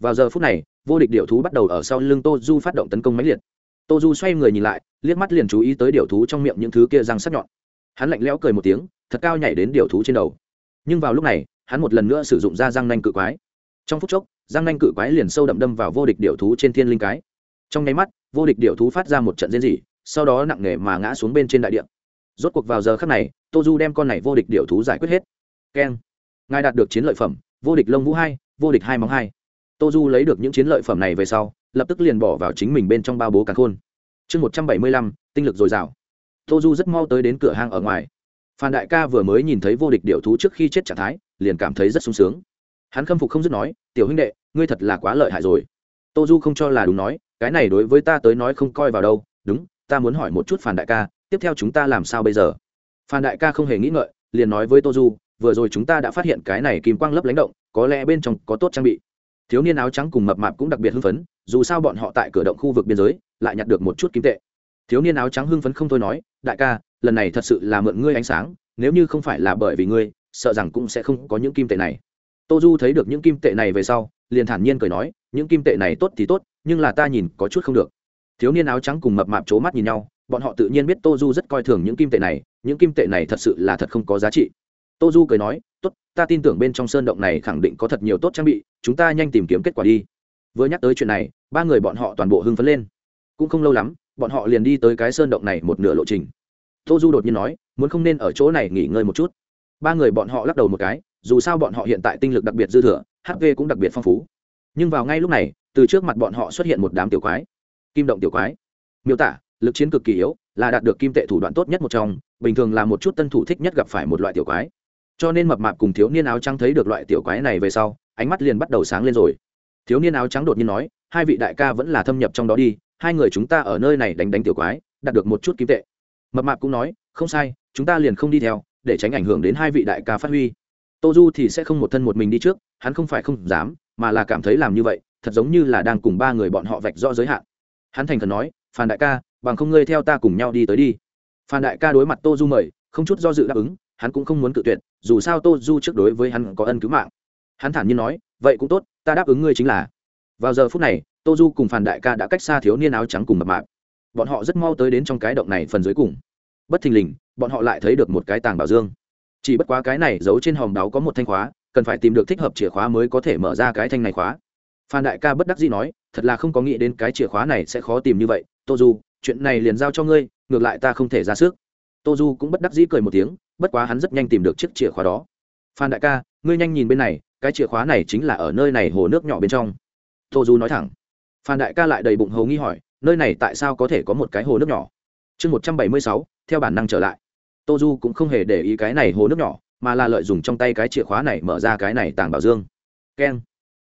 Vào giờ phút này, vô địch điệu thú bắt đầu ở sau lưng tô du phát động tấn công mãnh liệt. Tô du xoay người nhìn lại liếc mắt liền chú ý tới điều thú trong miệng những thứ kia răng sắc nhọn. Hắn lạnh lẽo cười một tiếng, thật cao nhảy đến điều thú trên đầu. Nhưng vào lúc này, hắn một lần nữa sử dụng ra răng nanh cự quái. Trong phút chốc, răng nanh cự quái liền sâu đậm đâm vào vô địch điều thú trên thiên linh cái. Trong nháy mắt, vô địch điều thú phát ra một trận diễn dị sau đó nặng nề mà ngã xuống bên trên đại điện rốt cuộc vào giờ khắc này, tô du đem con này vô địch điều thú giải quyết hết. Keng. Ngài đạt được chiến lợi phẩm, vô địch lông vũ hai, vô địch hai móng hai. Tô du lấy được những chiến lợi phẩm này về sau, lập tức liền bỏ vào chính mình bên trong bao bố càn khôn chương một trăm bảy mươi lăm, tinh lực dồi dào. Tô du rất mau tới đến cửa hang ở ngoài. Phan đại ca vừa mới nhìn thấy vô địch điệu thú trước khi chết trạng thái, liền cảm thấy rất sung sướng. Hắn khâm phục không dứt nói, tiểu huynh đệ, ngươi thật là quá lợi hại rồi. Tô du không cho là đúng nói, cái này đối với ta tới nói không coi vào đâu. Đúng, ta muốn hỏi một chút Phan đại ca, tiếp theo chúng ta làm sao bây giờ? Phan đại ca không hề nghĩ ngợi, liền nói với tô du vừa rồi chúng ta đã phát hiện cái này kim quang lấp lánh động, có lẽ bên trong có tốt trang bị. Thiếu niên áo trắng cùng mập mạp cũng đặc biệt hưng phấn, dù sao bọn họ tại cửa động khu vực biên giới lại nhặt được một chút kim tệ. Thiếu niên áo trắng hưng phấn không thôi nói, đại ca, lần này thật sự là mượn ngươi ánh sáng, nếu như không phải là bởi vì ngươi, sợ rằng cũng sẽ không có những kim tệ này. Tô du thấy được những kim tệ này về sau, liền thản nhiên cười nói, những kim tệ này tốt thì tốt, nhưng là ta nhìn có chút không được. Thiếu niên áo trắng cùng mập mạp c h ố mắt nhìn nhau, bọn họ tự nhiên biết tô du rất coi thường những kim tệ này, những kim tệ này thật sự là thật không có giá trị. Tô du cười nói, tốt, ta tin tưởng bên trong sơn động này khẳng định có thật nhiều tốt trang bị, chúng ta nhanh tìm kiếm kết quả đi. Vừa nhắc tới chuyện này, ba người bọn họ toàn bộ hưng phấn lên cũng không lâu lắm, bọn họ liền đi tới cái sơn động này một nửa lộ trình. Tô du đột nhiên nói, muốn không nên ở chỗ này nghỉ ngơi một chút? Ba người bọn họ lắc đầu một cái, dù sao bọn họ hiện tại tinh lực đặc biệt dư thừa hp cũng đặc biệt phong phú. Nhưng vào ngay lúc này, từ trước mặt bọn họ xuất hiện một đám tiểu quái. Kim động tiểu quái. Miêu tả, lực chiến cực kỳ yếu, là đạt được kim tệ thủ đoạn tốt nhất một trong, bình thường là một chút tân thủ thích nhất gặp phải một loại tiểu quái. Cho nên mập mạp cùng thiếu niên áo trắng thấy được loại tiểu quái này về sau, ánh mắt liền bắt đầu sáng lên rồi. Thiếu niên áo trắng đột nhiên nói hai vị đại ca vẫn là thâm nhập trong đó đi, hai người chúng ta ở nơi này đánh đánh tiểu quái, đạt được một chút kim tệ. Mập mạp cũng nói, không sai, chúng ta liền không đi theo, để tránh ảnh hưởng đến hai vị đại ca phát huy. Tô du thì sẽ không một thân một mình đi trước, hắn không phải không dám, mà là cảm thấy làm như vậy, thật giống như là đang cùng ba người bọn họ vạch rõ giới hạn. Hắn thành khẩn nói, phan đại ca, bằng không ngươi theo ta cùng nhau đi tới đi. Phan đại ca đối mặt tô du mời, không chút do dự đáp ứng, hắn cũng không muốn cự tuyệt, dù sao tô du trước đối với hắn có ân cứu mạng. Hắn thản nhiên nói, vậy cũng tốt, ta đáp ứng ngươi chính là vào giờ phút này tô du cùng phan đại ca đã cách xa thiếu niên áo trắng cùng mập mạp. Bọn họ rất mau tới đến trong cái động này phần dưới cùng. Bất thình lình, bọn họ lại thấy được một cái tàng bảo dương. Chỉ bất quá cái này giấu trên hòm đáo có một thanh khóa, cần phải tìm được thích hợp chìa khóa mới có thể mở ra cái thanh này khóa. Phan đại ca bất đắc dĩ nói, thật là không có nghĩ đến cái chìa khóa này sẽ khó tìm như vậy tô du chuyện này liền giao cho ngươi, ngược lại ta không thể ra sức. Tô du cũng bất đắc dĩ cười một tiếng, bất quá hắn rất nhanh tìm được chiếc chìa khóa đó. Phan đại ca, ngươi nhanh nhìn bên này, cái chìa khóa này chính là ở nơi này hồ nước nhỏ bên trong tô du nói thẳng. Phan đại ca lại đầy bụng hầu nghi hỏi, nơi này tại sao có thể có một cái hồ nước nhỏ? Chương một trăm bảy mươi sáu, theo bản năng trở lại. Tô du cũng không hề để ý cái này hồ nước nhỏ, mà là lợi dụng trong tay cái chìa khóa này mở ra cái này tàng bảo dương. Keng.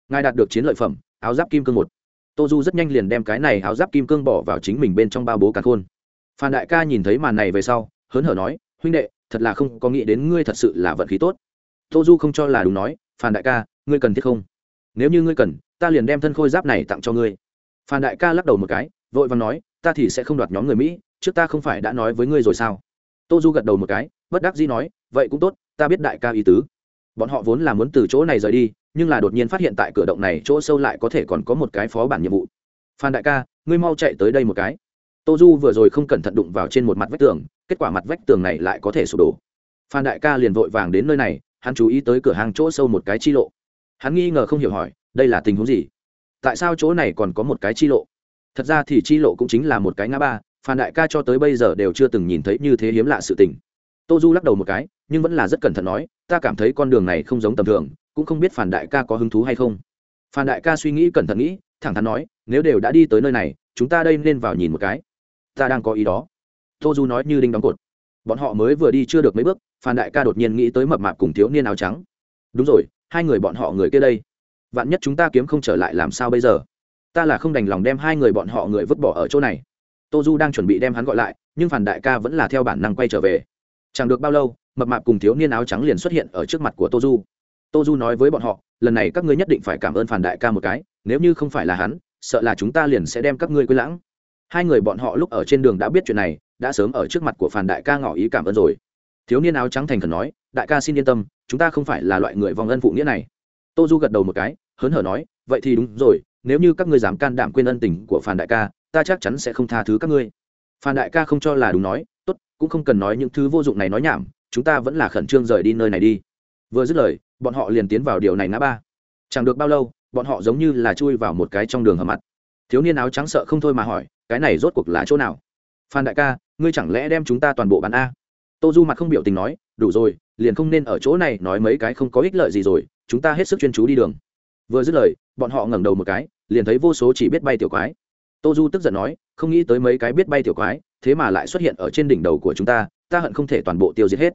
Ngài đạt được chiến lợi phẩm, áo giáp kim cương một. Tô du rất nhanh liền đem cái này áo giáp kim cương bỏ vào chính mình bên trong bao bố càn khôn. Phan đại ca nhìn thấy màn này về sau, hớn hở nói, huynh đệ, thật là không có nghĩ đến ngươi thật sự là vận khí tốt. Tô du không cho là đúng nói, phan đại ca, ngươi cần thiết không? Nếu như ngươi cần ta liền đem thân khôi giáp này tặng cho ngươi. Phan đại ca lắc đầu một cái, vội và nói, ta thì sẽ không đoạt nhóm người mỹ, trước ta không phải đã nói với ngươi rồi sao? Tô du gật đầu một cái, bất đắc dĩ nói, vậy cũng tốt, ta biết đại ca ý tứ. Bọn họ vốn là muốn từ chỗ này rời đi, nhưng là đột nhiên phát hiện tại cửa động này chỗ sâu lại có thể còn có một cái phó bản nhiệm vụ. Phan đại ca, ngươi mau chạy tới đây một cái. Tô du vừa rồi không cẩn thận đụng vào trên một mặt vách tường, kết quả mặt vách tường này lại có thể sụp đổ. Phan đại ca liền vội vàng đến nơi này, hắn chú ý tới cửa hàng chỗ sâu một cái chi lộ. Hắn nghi ngờ không hiểu hỏi đây là tình huống gì? Tại sao chỗ này còn có một cái chi lộ? Thật ra thì chi lộ cũng chính là một cái ngã ba, phan đại ca cho tới bây giờ đều chưa từng nhìn thấy như thế hiếm lạ sự tình. Tô du lắc đầu một cái, nhưng vẫn là rất cẩn thận nói, ta cảm thấy con đường này không giống tầm thường, cũng không biết phản đại ca có hứng thú hay không. Phan đại ca suy nghĩ cẩn thận nghĩ, thẳng thắn nói, nếu đều đã đi tới nơi này, chúng ta đây nên vào nhìn một cái. Ta đang có ý đó. Tô du nói như đinh đóng cột. Bọn họ mới vừa đi chưa được mấy bước, phan đại ca đột nhiên nghĩ tới mập mạp cùng thiếu niên áo trắng. Đúng rồi, hai người bọn họ người kia đây vạn nhất chúng ta kiếm không trở lại làm sao bây giờ? Ta là không đành lòng đem hai người bọn họ người vứt bỏ ở chỗ này. Tô du đang chuẩn bị đem hắn gọi lại, nhưng phản đại ca vẫn là theo bản năng quay trở về. Chẳng được bao lâu, mập mạp cùng thiếu niên áo trắng liền xuất hiện ở trước mặt của tô du. Tô du nói với bọn họ, lần này các ngươi nhất định phải cảm ơn phản đại ca một cái, nếu như không phải là hắn, sợ là chúng ta liền sẽ đem các ngươi quên lãng. Hai người bọn họ lúc ở trên đường đã biết chuyện này, đã sớm ở trước mặt của phản đại ca ngỏ ý cảm ơn rồi. Thiếu niên áo trắng thành khẩn nói, đại ca xin yên tâm, chúng ta không phải là loại người vòng ân phụ nghĩa này. Tô du gật đầu một cái hớn hở nói, vậy thì đúng rồi, nếu như các ngươi dám can đảm quên ân tình của phản đại ca, ta chắc chắn sẽ không tha thứ các ngươi. Phan đại ca không cho là đúng nói, tốt, cũng không cần nói những thứ vô dụng này nói nhảm, chúng ta vẫn là khẩn trương rời đi nơi này đi. Vừa dứt lời, bọn họ liền tiến vào điều này ngã ba. Chẳng được bao lâu, bọn họ giống như là chui vào một cái trong đường hầm mặt. Thiếu niên áo trắng sợ không thôi mà hỏi, cái này rốt cuộc là chỗ nào? Phan đại ca, ngươi chẳng lẽ đem chúng ta toàn bộ bán a? Tô du mặt không biểu tình nói, đủ rồi, liền không nên ở chỗ này nói mấy cái không có ích lợi gì rồi, chúng ta hết sức chuyên chú đi đường vừa dứt lời, bọn họ ngẩng đầu một cái, liền thấy vô số chỉ biết bay tiểu quái. Tô du tức giận nói, không nghĩ tới mấy cái biết bay tiểu quái, thế mà lại xuất hiện ở trên đỉnh đầu của chúng ta ta hận không thể toàn bộ tiêu diệt hết.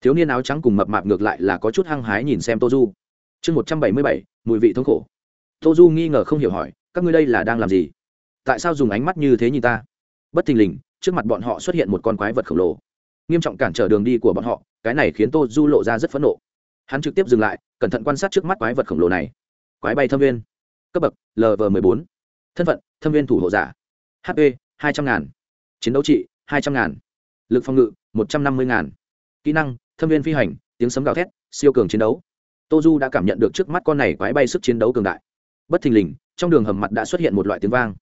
Thiếu niên áo trắng cùng mập mạp ngược lại là có chút hăng hái nhìn xem tô du. Chương một trăm bảy mươi bảy, mùi vị thống khổ. Tô du nghi ngờ không hiểu hỏi, các ngươi đây là đang làm gì? Tại sao dùng ánh mắt như thế nhìn ta? Bất thình lình, trước mặt bọn họ xuất hiện một con quái vật khổng lồ. Nghiêm trọng cản trở đường đi của bọn họ, cái này khiến tô du lộ ra rất phẫn nộ. Hắn trực tiếp dừng lại, cẩn thận quan sát trước mắt quái vật khổng lồ này quái bay thâm viên. Cấp bậc lv m ộ bốn. Thân phận, thâm viên thủ hộ giả. Hp hai trăm ngàn. Chiến đấu trị, hai trăm ngàn. Lực phòng ngự, một trăm năm mươi ngàn. Kỹ năng, thâm viên phi hành, tiếng sấm gào thét, siêu cường chiến đấu. Tô du đã cảm nhận được trước mắt con này quái bay sức chiến đấu cường đại. Bất thình lình, trong đường hầm mặt đã xuất hiện một loại tiếng vang.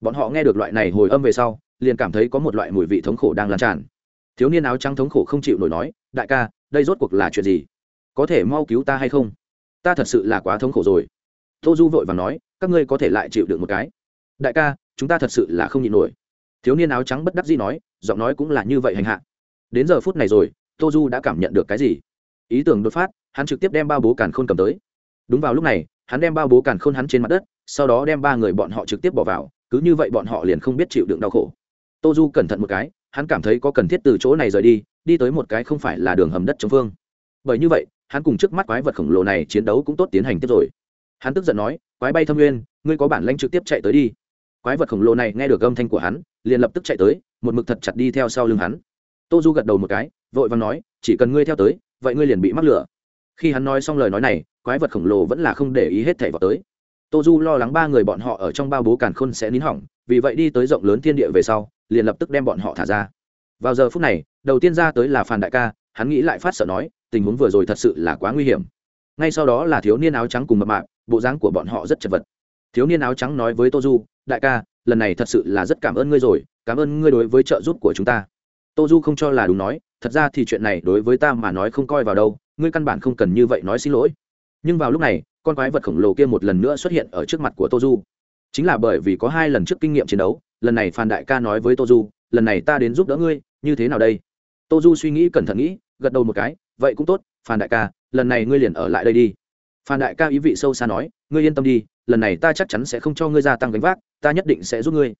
Bọn họ nghe được loại này hồi âm về sau, liền cảm thấy có một loại mùi vị thống khổ đang lan tràn. Thiếu niên áo trắng thống khổ không chịu nổi nói, đại ca, đây rốt cuộc là chuyện gì? Có thể mau cứu ta hay không? Ta thật sự là quá thống khổ rồi tô du vội và nói, các ngươi có thể lại chịu được một cái. Đại ca, chúng ta thật sự là không nhịn nổi. Thiếu niên áo trắng bất đắc dĩ nói, giọng nói cũng là như vậy hành hạ. Đến giờ phút này rồi, tô du đã cảm nhận được cái gì? Ý tưởng đột phát, hắn trực tiếp đem bao bố càn khôn cầm tới. Đúng vào lúc này, hắn đem bao bố càn khôn hắn trên mặt đất, sau đó đem ba người bọn họ trực tiếp bỏ vào, cứ như vậy bọn họ liền không biết chịu đựng đau khổ. Tô du cẩn thận một cái, hắn cảm thấy có cần thiết từ chỗ này rời đi đi tới một cái không phải là đường hầm đất chống phương. Bởi như vậy, hắn cùng trước mắt quái vật khổng lồ này chiến đấu cũng tốt tiến hành tiếp rồi hắn tức giận nói, quái bay thâm nguyên, ngươi có bản lãnh trực tiếp chạy tới đi. Quái vật khổng lồ này nghe được âm thanh của hắn, liền lập tức chạy tới, một mực thật chặt đi theo sau lưng hắn. Tô du gật đầu một cái, vội vàng nói, chỉ cần ngươi theo tới, vậy ngươi liền bị mắc lửa. Khi hắn nói xong lời nói này, quái vật khổng lồ vẫn là không để ý hết thảy vào tới. Tô du lo lắng ba người bọn họ ở trong bao bố càn khôn sẽ nín hỏng, vì vậy đi tới rộng lớn thiên địa về sau, liền lập tức đem bọn họ thả ra. Vào giờ phút này, đầu tiên ra tới là phàn đại ca, hắn nghĩ lại phát sợ nói, tình huống vừa rồi thật sự là quá nguy hiểm. Ngay sau đó là thiếu niên áo trắng cùng mập mạp bộ dáng của bọn họ rất chật vật. Thiếu niên áo trắng nói với tô du, đại ca, lần này thật sự là rất cảm ơn ngươi rồi, cảm ơn ngươi đối với trợ giúp của chúng ta. Tô du không cho là đúng nói, thật ra thì chuyện này đối với ta mà nói không coi vào đâu, ngươi căn bản không cần như vậy nói xin lỗi. Nhưng vào lúc này, con quái vật khổng lồ kia một lần nữa xuất hiện ở trước mặt của tô du. Chính là bởi vì có hai lần trước kinh nghiệm chiến đấu, lần này phan đại ca nói với tô du, lần này ta đến giúp đỡ ngươi, như thế nào đây? Tô du suy nghĩ cẩn thận nghĩ, gật đầu một cái, vậy cũng tốt, phan đại ca, lần này ngươi liền ở lại đây đi phan đại ca ý vị sâu xa nói, ngươi yên tâm đi, lần này ta chắc chắn sẽ không cho ngươi gia tăng gánh vác, ta nhất định sẽ giúp ngươi.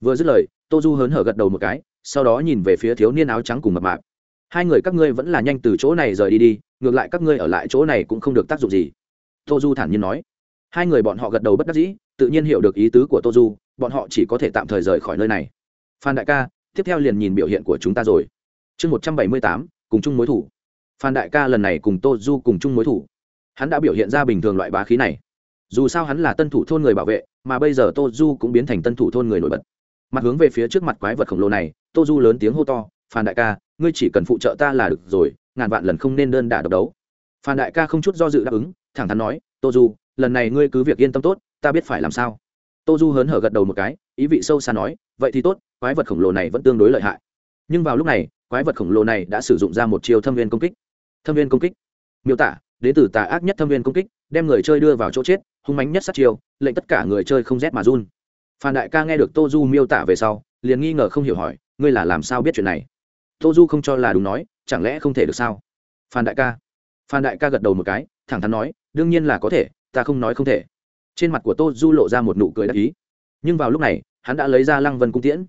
Vừa dứt lời, tô du hớn hở gật đầu một cái, sau đó nhìn về phía thiếu niên áo trắng cùng mập mạp. Hai người các ngươi vẫn là nhanh từ chỗ này rời đi đi, ngược lại các ngươi ở lại chỗ này cũng không được tác dụng gì. Tô du thản nhiên nói. Hai người bọn họ gật đầu bất đắc dĩ, tự nhiên hiểu được ý tứ của tô du, bọn họ chỉ có thể tạm thời rời khỏi nơi này. Phan đại ca, tiếp theo liền nhìn biểu hiện của chúng ta rồi. Chương một trăm bảy mươi tám, cùng chung mối thủ. Phan đại ca lần này cùng tô du cùng chung mối thủ hắn đã biểu hiện ra bình thường loại bá khí này. Dù sao hắn là tân thủ thôn người bảo vệ, mà bây giờ tô du cũng biến thành tân thủ thôn người nổi bật. Mặt hướng về phía trước mặt quái vật khổng lồ này, tô du lớn tiếng hô to, phan đại ca, ngươi chỉ cần phụ trợ ta là được rồi, ngàn vạn lần không nên đơn đả độc đấu. Phan đại ca không chút do dự đáp ứng, thẳng thắn nói, tô du, lần này ngươi cứ việc yên tâm tốt, ta biết phải làm sao. Tô du hớn hở gật đầu một cái, ý vị sâu xa nói, vậy thì tốt, quái vật khổng lồ này vẫn tương đối lợi hại. Nhưng vào lúc này, quái vật khổng lồ này đã sử dụng ra một chiêu thâm viên công kích. Thâm viên công kích. Miêu tả đến từ tà ác nhất thâm viên công kích, đem người chơi đưa vào chỗ chết, hung mánh nhất sát chiêu, lệnh tất cả người chơi không rét mà run. Phan đại ca nghe được tô du miêu tả về sau, liền nghi ngờ không hiểu hỏi, ngươi là làm sao biết chuyện này? Tô du không cho là đúng nói, chẳng lẽ không thể được sao? Phan đại ca. Phan đại ca gật đầu một cái, thẳng thắn nói, đương nhiên là có thể, ta không nói không thể. Trên mặt của tô du lộ ra một nụ cười đắc ý. Nhưng vào lúc này, hắn đã lấy ra lăng vân cung tiễn.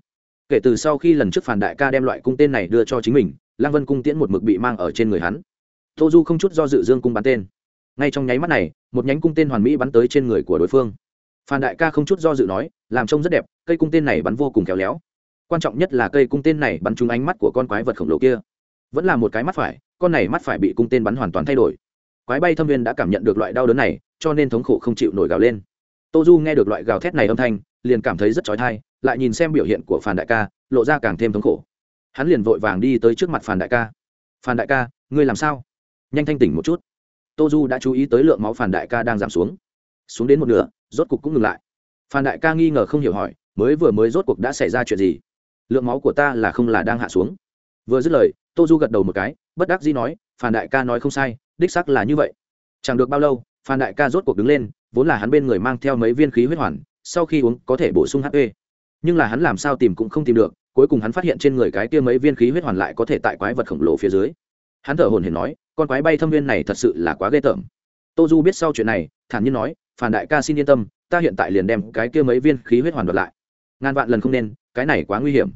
Kể từ sau khi lần trước phản đại ca đem loại cung tên này đưa cho chính mình, lăng vân cung tiễn một mực bị mang ở trên người hắn tô du không chút do dự dương cung bắn tên. Ngay trong nháy mắt này, một nhánh cung tên hoàn mỹ bắn tới trên người của đối phương. Phan đại ca không chút do dự nói, làm trông rất đẹp, cây cung tên này bắn vô cùng khéo léo. Quan trọng nhất là cây cung tên này bắn trúng ánh mắt của con quái vật khổng lồ kia. Vẫn là một cái mắt phải, con này mắt phải bị cung tên bắn hoàn toàn thay đổi. Quái bay thâm viên đã cảm nhận được loại đau đớn này, cho nên thống khổ không chịu nổi gào lên. Tô du nghe được loại gào thét này âm thanh, liền cảm thấy rất trói thai lại nhìn xem biểu hiện của phản đại ca, lộ ra càng thêm thống khổ. Hắn liền vội vàng đi tới trước mặt phản đại ca. Phản đại ca, ngươi làm sao? Nhanh thanh tỉnh một chút. Tô du đã chú ý tới lượng máu phản đại ca đang giảm xuống. Xuống đến một nửa, rốt cục cũng ngừng lại. Phản đại ca nghi ngờ không hiểu hỏi, mới vừa mới rốt cuộc đã xảy ra chuyện gì? Lượng máu của ta là không là đang hạ xuống? Vừa dứt lời tô du gật đầu một cái, bất đắc dĩ nói phản đại ca nói không sai, đích sắc là như vậy. Chẳng được bao lâu, phan đại ca rốt cuộc đứng lên, vốn là hắn bên người mang theo mấy viên khí huyết hoàn, sau khi uống có thể bổ sung hp nhưng là hắn làm sao tìm cũng không tìm được, cuối cùng hắn phát hiện trên người cái kia mấy viên khí huyết hoàn lại có thể tại quái vật khổng lồ phía dưới. Hắn thở hồn hển nói con quái bay thâm viên này thật sự là quá ghê tởm. Tô du biết sau chuyện này, thản nhiên nói, phản đại ca xin yên tâm, ta hiện tại liền đem cái kia mấy viên khí huyết hoàn đoạt lại. Ngàn vạn lần không nên, cái này quá nguy hiểm.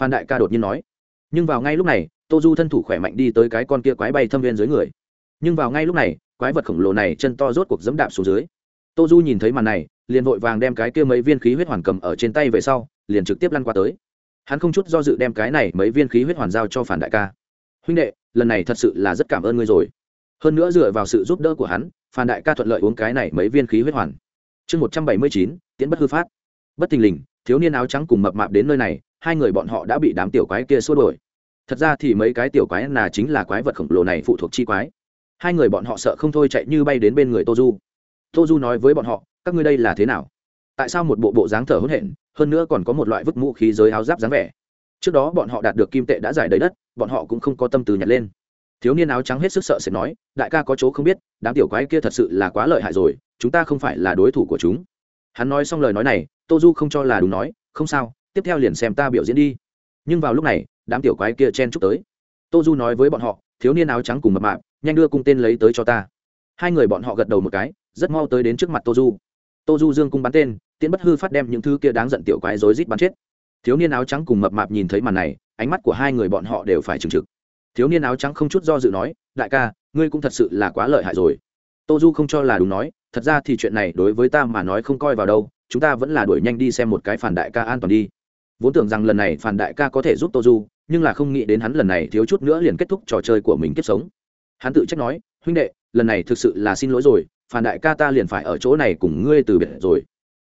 Phan đại ca đột nhiên nói. Nhưng vào ngay lúc này, tô du thân thủ khỏe mạnh đi tới cái con kia quái bay thâm viên dưới người. Nhưng vào ngay lúc này, quái vật khổng lồ này chân to rốt cuộc dẫm đạp xuống dưới. Tô du nhìn thấy màn này, liền vội vàng đem cái kia mấy viên khí huyết hoàn cầm ở trên tay về sau, liền trực tiếp lăn qua tới. Hắn không chút do dự đem cái này mấy viên khí huyết hoàn giao cho phản đại ca. Huynh đệ lần này thật sự là rất cảm ơn ngươi rồi. Hơn nữa dựa vào sự giúp đỡ của hắn, phan đại ca thuận lợi uống cái này mấy viên khí huyết hoàn. Chương một trăm bảy mươi chín, tiễn bất hư phát. Bất thình lình, thiếu niên áo trắng cùng mập mạp đến nơi này, hai người bọn họ đã bị đám tiểu quái kia xua đổi thật ra thì mấy cái tiểu quái là chính là quái vật khổng lồ này phụ thuộc chi quái. Hai người bọn họ sợ không thôi chạy như bay đến bên người tô du. Tô du nói với bọn họ, các ngươi đây là thế nào? Tại sao một bộ bộ dáng thở hỗn hển, hơn nữa còn có một loại vứt mũ khí giới áo giáp dáng vẻ? Trước đó bọn họ đạt được kim tệ đã giải đầy đất, bọn họ cũng không có tâm từ nhặt lên. Thiếu niên áo trắng hết sức sợ sẽ nói, đại ca có chỗ không biết, đám tiểu quái kia thật sự là quá lợi hại rồi, chúng ta không phải là đối thủ của chúng. Hắn nói xong lời nói này, tô du không cho là đúng nói, không sao, tiếp theo liền xem ta biểu diễn đi. Nhưng vào lúc này, đám tiểu quái kia chen chúc tới. Tô du nói với bọn họ, thiếu niên áo trắng cùng mập mạp, nhanh đưa cung tên lấy tới cho ta. Hai người bọn họ gật đầu một cái, rất mau tới đến trước mặt tô du. Tô du dương cung bắn tên, tiễn bất hư phát đem những thứ kia đáng giận tiểu quái rối rít bắn chết thiếu niên áo trắng cùng mập mạp nhìn thấy màn này, ánh mắt của hai người bọn họ đều phải trừng trực. Thiếu niên áo trắng không chút do dự nói, đại ca, ngươi cũng thật sự là quá lợi hại rồi. Tô du không cho là đúng nói, thật ra thì chuyện này đối với ta mà nói không coi vào đâu, chúng ta vẫn là đuổi nhanh đi xem một cái phản đại ca an toàn đi. Vốn tưởng rằng lần này phản đại ca có thể giúp tô du, nhưng là không nghĩ đến hắn lần này thiếu chút nữa liền kết thúc trò chơi của mình kiếp sống. Hắn tự trách nói, huynh đệ, lần này thực sự là xin lỗi rồi, phản đại ca ta liền phải ở chỗ này cùng ngươi từ biệt rồi.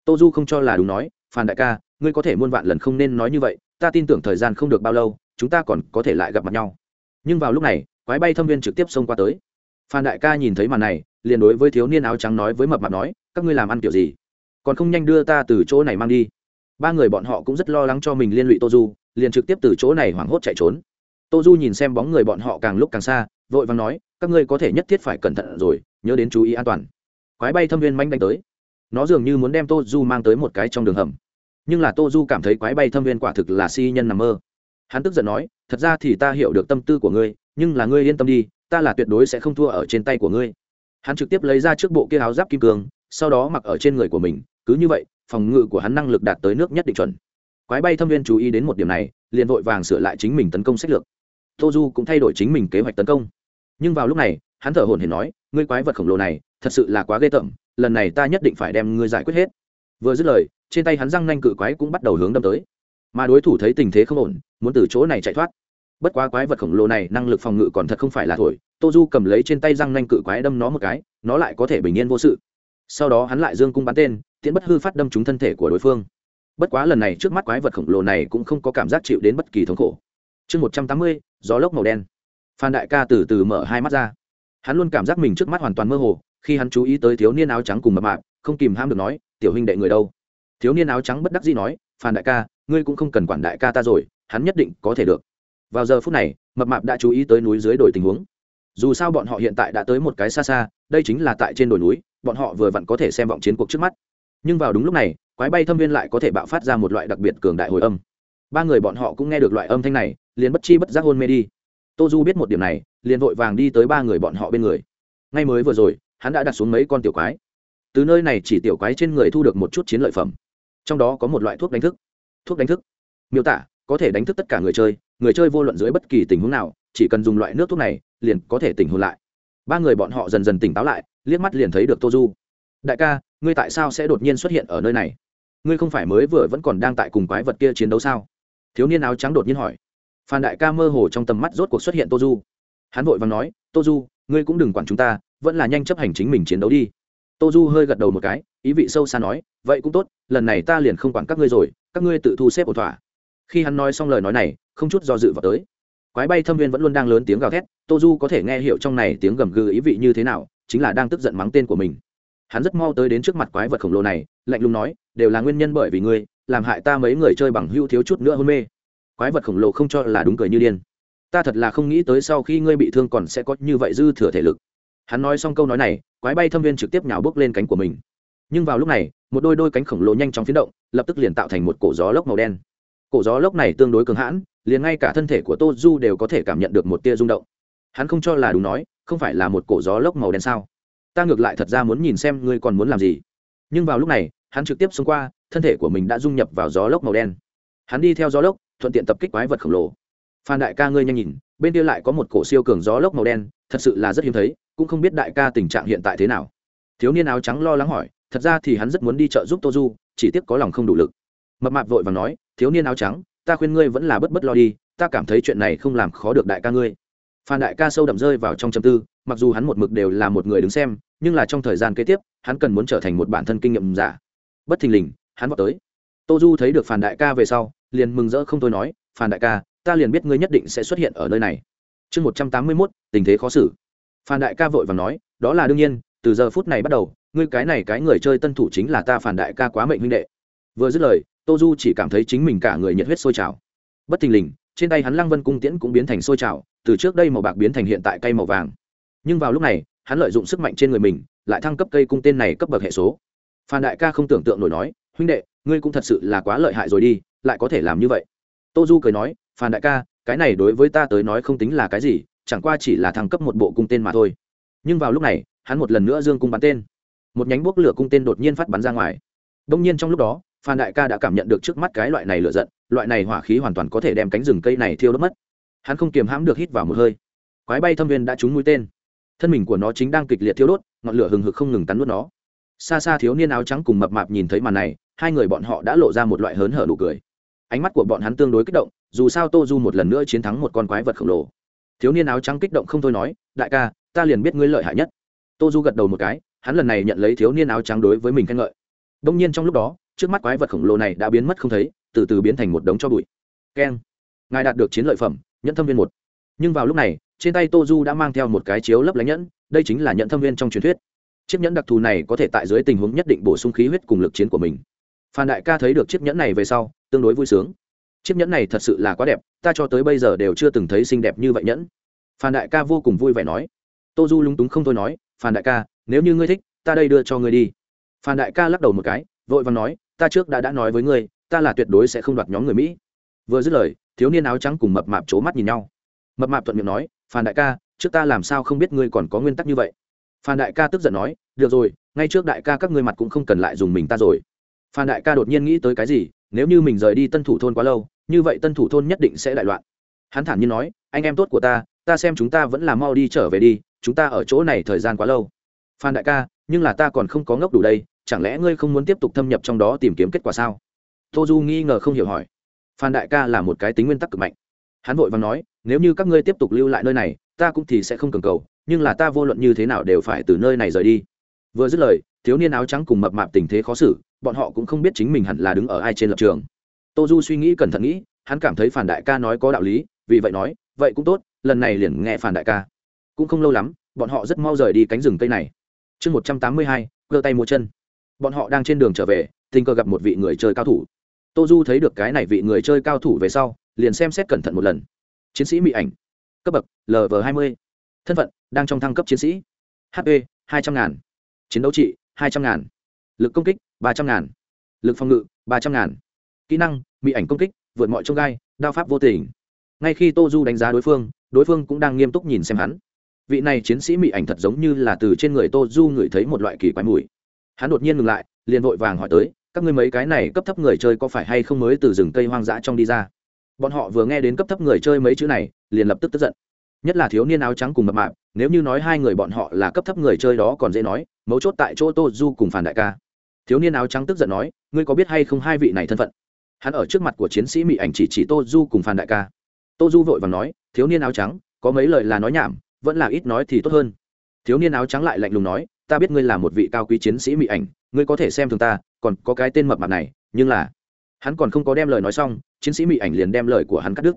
Tô du không cho là đúng nói, phản đại ca ngươi có thể muôn vạn lần không nên nói như vậy, ta tin tưởng thời gian không được bao lâu, chúng ta còn có thể lại gặp mặt nhau. Nhưng vào lúc này, quái bay thâm viên trực tiếp xông qua tới. Phan đại ca nhìn thấy màn này, liền đối với thiếu niên áo trắng nói với mập mạp nói, các ngươi làm ăn kiểu gì? Còn không nhanh đưa ta từ chỗ này mang đi. Ba người bọn họ cũng rất lo lắng cho mình liên lụy tô du, liền trực tiếp từ chỗ này hoảng hốt chạy trốn. Tô du nhìn xem bóng người bọn họ càng lúc càng xa, vội vàng nói, các ngươi có thể nhất thiết phải cẩn thận rồi, nhớ đến chú ý an toàn. Quái bay thâm viên manh đánh tới. Nó dường như muốn đem tô du mang tới một cái trong đường hầm nhưng là tô du cảm thấy quái bay thâm viên quả thực là si nhân nằm mơ. Hắn tức giận nói, thật ra thì ta hiểu được tâm tư của ngươi, nhưng là ngươi yên tâm đi, ta là tuyệt đối sẽ không thua ở trên tay của ngươi. Hắn trực tiếp lấy ra trước bộ kia áo giáp kim cương, sau đó mặc ở trên người của mình, cứ như vậy, phòng ngự của hắn năng lực đạt tới nước nhất định chuẩn. Quái bay thâm viên chú ý đến một điểm này, liền vội vàng sửa lại chính mình tấn công sách lược. Tô du cũng thay đổi chính mình kế hoạch tấn công. Nhưng vào lúc này, hắn thở hồn hển nói, ngươi quái vật khổng lồ này, thật sự là quá ghê tởm, lần này ta nhất định phải đem ngươi giải quyết hết. Vừa dứt lời trên tay hắn răng nanh cự quái cũng bắt đầu hướng đâm tới. Mà đối thủ thấy tình thế không ổn, muốn từ chỗ này chạy thoát. Bất quá quái vật khổng lồ này năng lực phòng ngự còn thật không phải là thổi, tô du cầm lấy trên tay răng nanh cự quái đâm nó một cái, nó lại có thể bình yên vô sự. Sau đó hắn lại dương cung bắn tên, tiễn bất hư phát đâm trúng thân thể của đối phương. Bất quá lần này trước mắt quái vật khổng lồ này cũng không có cảm giác chịu đến bất kỳ thống khổ. Chương một trăm tám mươi, gió lốc màu đen. Phan đại ca từ từ mở hai mắt ra. Hắn luôn cảm giác mình trước mắt hoàn toàn mơ hồ, khi hắn chú ý tới thiếu niên áo trắng cùng mập mạp, không kìm ham được nói, tiểu huynh đệ người đâu? Thiếu niên áo trắng bất đắc dĩ nói phàn đại ca, ngươi cũng không cần quản đại ca ta rồi, hắn nhất định có thể được. Vào giờ phút này, mập mạp đã chú ý tới núi dưới đồi tình huống. Dù sao bọn họ hiện tại đã tới một cái xa xa, đây chính là tại trên đồi núi, bọn họ vừa vặn có thể xem vọng chiến cuộc trước mắt. Nhưng vào đúng lúc này, quái bay thâm viên lại có thể bạo phát ra một loại đặc biệt cường đại hồi âm. Ba người bọn họ cũng nghe được loại âm thanh này, liền bất chi bất giác hôn mê đi. Tô du biết một điểm này, liền vội vàng đi tới ba người bọn họ bên người. Ngay mới vừa rồi, hắn đã đặt xuống mấy con tiểu quái. Từ nơi này chỉ tiểu quái trên người thu được một chút chiến lợi phẩm trong đó có một loại thuốc đánh thức. Thuốc đánh thức? Miêu tả, có thể đánh thức tất cả người chơi người chơi vô luận dưới bất kỳ tình huống nào, chỉ cần dùng loại nước thuốc này, liền có thể tỉnh hồn lại. Ba người bọn họ dần dần tỉnh táo lại, liếc mắt liền thấy được tô du. Đại ca, ngươi tại sao sẽ đột nhiên xuất hiện ở nơi này? Ngươi không phải mới vừa vẫn còn đang tại cùng quái vật kia chiến đấu sao? Thiếu niên áo trắng đột nhiên hỏi. Phan đại ca mơ hồ trong tầm mắt rốt cuộc xuất hiện tô du. Hắn vội và nói, tô du, ngươi cũng đừng quản chúng ta, vẫn là nhanh chấp hành chính mình chiến đấu đi. Tô du hơi gật đầu một cái ý vị sâu xa nói, vậy cũng tốt, lần này ta liền không quản các ngươi rồi, các ngươi tự thu xếp ổn thỏa. Khi hắn nói xong lời nói này, không chút do dự vào tới. Quái bay thâm viên vẫn luôn đang lớn tiếng gào thét tô du có thể nghe hiểu trong này tiếng gầm gừ ý vị như thế nào, chính là đang tức giận mắng tên của mình. Hắn rất mau tới đến trước mặt quái vật khổng lồ này, lạnh lùng nói, đều là nguyên nhân bởi vì ngươi, làm hại ta mấy người chơi bằng hưu thiếu chút nữa hôn mê. Quái vật khổng lồ không cho là đúng cười như điên. Ta thật là không nghĩ tới sau khi ngươi bị thương còn sẽ có như vậy dư thừa thể lực. Hắn nói xong câu nói này, quái bay thâm viên trực tiếp nhào bước lên cánh của mình nhưng vào lúc này, một đôi đôi cánh khổng lồ nhanh chóng phiến động, lập tức liền tạo thành một cổ gió lốc màu đen. Cổ gió lốc này tương đối cường hãn, liền ngay cả thân thể của tô du đều có thể cảm nhận được một tia rung động. Hắn không cho là đúng nói, không phải là một cổ gió lốc màu đen sao? Ta ngược lại thật ra muốn nhìn xem ngươi còn muốn làm gì. Nhưng vào lúc này, hắn trực tiếp xông qua, thân thể của mình đã dung nhập vào gió lốc màu đen. Hắn đi theo gió lốc, thuận tiện tập kích quái vật khổng lồ. Phan đại ca ngươi nhanh nhìn, bên kia lại có một cổ siêu cường gió lốc màu đen, thật sự là rất hiếm thấy, cũng không biết đại ca tình trạng hiện tại thế nào. Thiếu niên áo trắng lo lắng hỏi thật ra thì hắn rất muốn đi chợ giúp tô du, chỉ tiếc có lòng không đủ lực. Mập mạp vội và nói, thiếu niên áo trắng, ta khuyên ngươi vẫn là bất bất lo đi, ta cảm thấy chuyện này không làm khó được đại ca ngươi. Phan đại ca sâu đậm rơi vào trong châm tư, mặc dù hắn một mực đều là một người đứng xem, nhưng là trong thời gian kế tiếp, hắn cần muốn trở thành một bản thân kinh nghiệm giả. Bất thình lình, hắn vào tới. Tô du thấy được Phan đại ca về sau, liền mừng rỡ không thôi nói, Phan đại ca, ta liền biết ngươi nhất định sẽ xuất hiện ở nơi này. Chương một trăm tám mươi mốt, tình thế khó xử. Phan đại ca vội và nói, đó là đương nhiên, từ giờ phút này bắt đầu ngươi cái này cái người chơi tân thủ chính là ta phản đại ca quá mệnh huynh đệ. Vừa dứt lời tô du chỉ cảm thấy chính mình cả người nhiệt huyết sôi trào. Bất thình lình, trên tay hắn lăng vân cung tiễn cũng biến thành sôi trào, từ trước đây màu bạc biến thành hiện tại cây màu vàng. Nhưng vào lúc này, hắn lợi dụng sức mạnh trên người mình, lại thăng cấp cây cung tên này cấp bậc hệ số. Phan đại ca không tưởng tượng nổi nói, huynh đệ, ngươi cũng thật sự là quá lợi hại rồi đi, lại có thể làm như vậy. Tô du cười nói phan đại ca, cái này đối với ta tới nói không tính là cái gì, chẳng qua chỉ là thăng cấp một bộ cung tên mà thôi. Nhưng vào lúc này, hắn một lần nữa dương cung bắn tên một nhánh bốc lửa cung tên đột nhiên phát bắn ra ngoài. Đông nhiên trong lúc đó, phan đại ca đã cảm nhận được trước mắt cái loại này lửa giận, loại này hỏa khí hoàn toàn có thể đem cánh rừng cây này thiêu đốt mất. Hắn không kiềm hãm được hít vào một hơi. Quái bay thâm viên đã trúng mũi tên. Thân mình của nó chính đang kịch liệt thiêu đốt, ngọn lửa hừng hực không ngừng cắn nuốt nó. Xa xa thiếu niên áo trắng cùng mập mạp nhìn thấy màn này, hai người bọn họ đã lộ ra một loại hớn hở nụ cười. Ánh mắt của bọn hắn tương đối kích động, dù sao tô du một lần nữa chiến thắng một con quái vật khổng lồ. Thiếu niên áo trắng kích động không thôi nói, đại ca, ta liền biết ngươi lợi hại nhất. Tô du gật đầu một cái hắn lần này nhận lấy thiếu niên áo trắng đối với mình khen ngợi. Đông nhiên trong lúc đó, trước mắt quái vật khổng lồ này đã biến mất không thấy, từ từ biến thành một đống cho bụi. Keng. Ngài đạt được chiến lợi phẩm, nhẫn thâm viên một. Nhưng vào lúc này, trên tay tô du đã mang theo một cái chiếu lấp lánh nhẫn, đây chính là nhẫn thâm viên trong truyền thuyết. Chiếc nhẫn đặc thù này có thể tại dưới tình huống nhất định bổ sung khí huyết cùng lực chiến của mình. Phan đại ca thấy được chiếc nhẫn này về sau, tương đối vui sướng. Chiếc nhẫn này thật sự là quá đẹp, ta cho tới bây giờ đều chưa từng thấy xinh đẹp như vậy nhẫn. Phan đại ca vô cùng vui vẻ nói. Tô du lúng túng không thôi nói, phan đại ca nếu như ngươi thích, ta đây đưa cho ngươi đi. Phan đại ca lắc đầu một cái, vội vàng nói, ta trước đã đã nói với ngươi, ta là tuyệt đối sẽ không đoạt nhóm người mỹ. Vừa dứt lời, thiếu niên áo trắng cùng mập mạp c mắt nhìn nhau. Mập mạp thuận miệng nói, phan đại ca, trước ta làm sao không biết ngươi còn có nguyên tắc như vậy? Phan đại ca tức giận nói, được rồi, ngay trước đại ca các ngươi mặt cũng không cần lại dùng mình ta rồi. Phan đại ca đột nhiên nghĩ tới cái gì, nếu như mình rời đi tân thủ thôn quá lâu, như vậy tân thủ thôn nhất định sẽ đại loạn. Hắn thản nhiên nói, anh em tốt của ta ta xem chúng ta vẫn là mau đi trở về đi, chúng ta ở chỗ này thời gian quá lâu phan đại ca, nhưng là ta còn không có ngốc đủ đây, chẳng lẽ ngươi không muốn tiếp tục thâm nhập trong đó tìm kiếm kết quả sao? Tô du nghi ngờ không hiểu hỏi. Phan đại ca là một cái tính nguyên tắc cực mạnh. Hắn vội và nói, nếu như các ngươi tiếp tục lưu lại nơi này, ta cũng thì sẽ không cường cầu, nhưng là ta vô luận như thế nào đều phải từ nơi này rời đi. Vừa dứt lời, thiếu niên áo trắng cùng mập mạp tình thế khó xử, bọn họ cũng không biết chính mình hẳn là đứng ở ai trên lập trường. Tô du suy nghĩ cẩn thận nghĩ, hắn cảm thấy phản đại ca nói có đạo lý, vì vậy nói, vậy cũng tốt, lần này liền nghe phản đại ca. Cũng không lâu lắm, bọn họ rất mau rời đi cánh rừng cây này chương một trăm tám mươi hai, cơ tay mua chân. Bọn họ đang trên đường trở về, tình cờ gặp một vị người chơi cao thủ. Tô du thấy được cái này vị người chơi cao thủ về sau, liền xem xét cẩn thận một lần. Chiến sĩ mỹ ảnh. Cấp bậc lv hai mươi. Thân phận, đang trong thăng cấp chiến sĩ. Hp hai trăm ngàn. Chiến đấu trị, hai trăm ngàn. Lực công kích, ba trăm ngàn. Lực phòng ngự, ba trăm ngàn. Kỹ năng, mỹ ảnh công kích, vượt mọi trông gai, đao pháp vô tình. Ngay khi tô du đánh giá đối phương đối phương cũng đang nghiêm túc nhìn xem hắn vị này chiến sĩ mỹ ảnh thật giống như là từ trên người tô du ngửi thấy một loại kỳ quái mùi. Hắn đột nhiên ngừng lại, liền vội vàng hỏi tới, các ngươi mấy cái này cấp thấp người chơi có phải hay không mới từ rừng cây hoang dã trong đi ra? Bọn họ vừa nghe đến cấp thấp người chơi mấy chữ này, liền lập tức tức giận. Nhất là thiếu niên áo trắng cùng mập mạp, nếu như nói hai người bọn họ là cấp thấp người chơi đó còn dễ nói, mấu chốt tại chỗ tô du cùng phản đại ca. Thiếu niên áo trắng tức giận nói, ngươi có biết hay không hai vị này thân phận? Hắn ở trước mặt của chiến sĩ mỹ ảnh chỉ chỉ tô du cùng phản đại ca. Tô du vội và nói, thiếu niên áo trắng, có mấy lời là nói nhảm vẫn là ít nói thì tốt hơn. Thiếu niên áo trắng lại lạnh lùng nói, ta biết ngươi là một vị cao quý chiến sĩ mỹ ảnh, ngươi có thể xem thường ta, còn có cái tên mập mạp này, nhưng là hắn còn không có đem lời nói xong, chiến sĩ mỹ ảnh liền đem lời của hắn cắt đứt.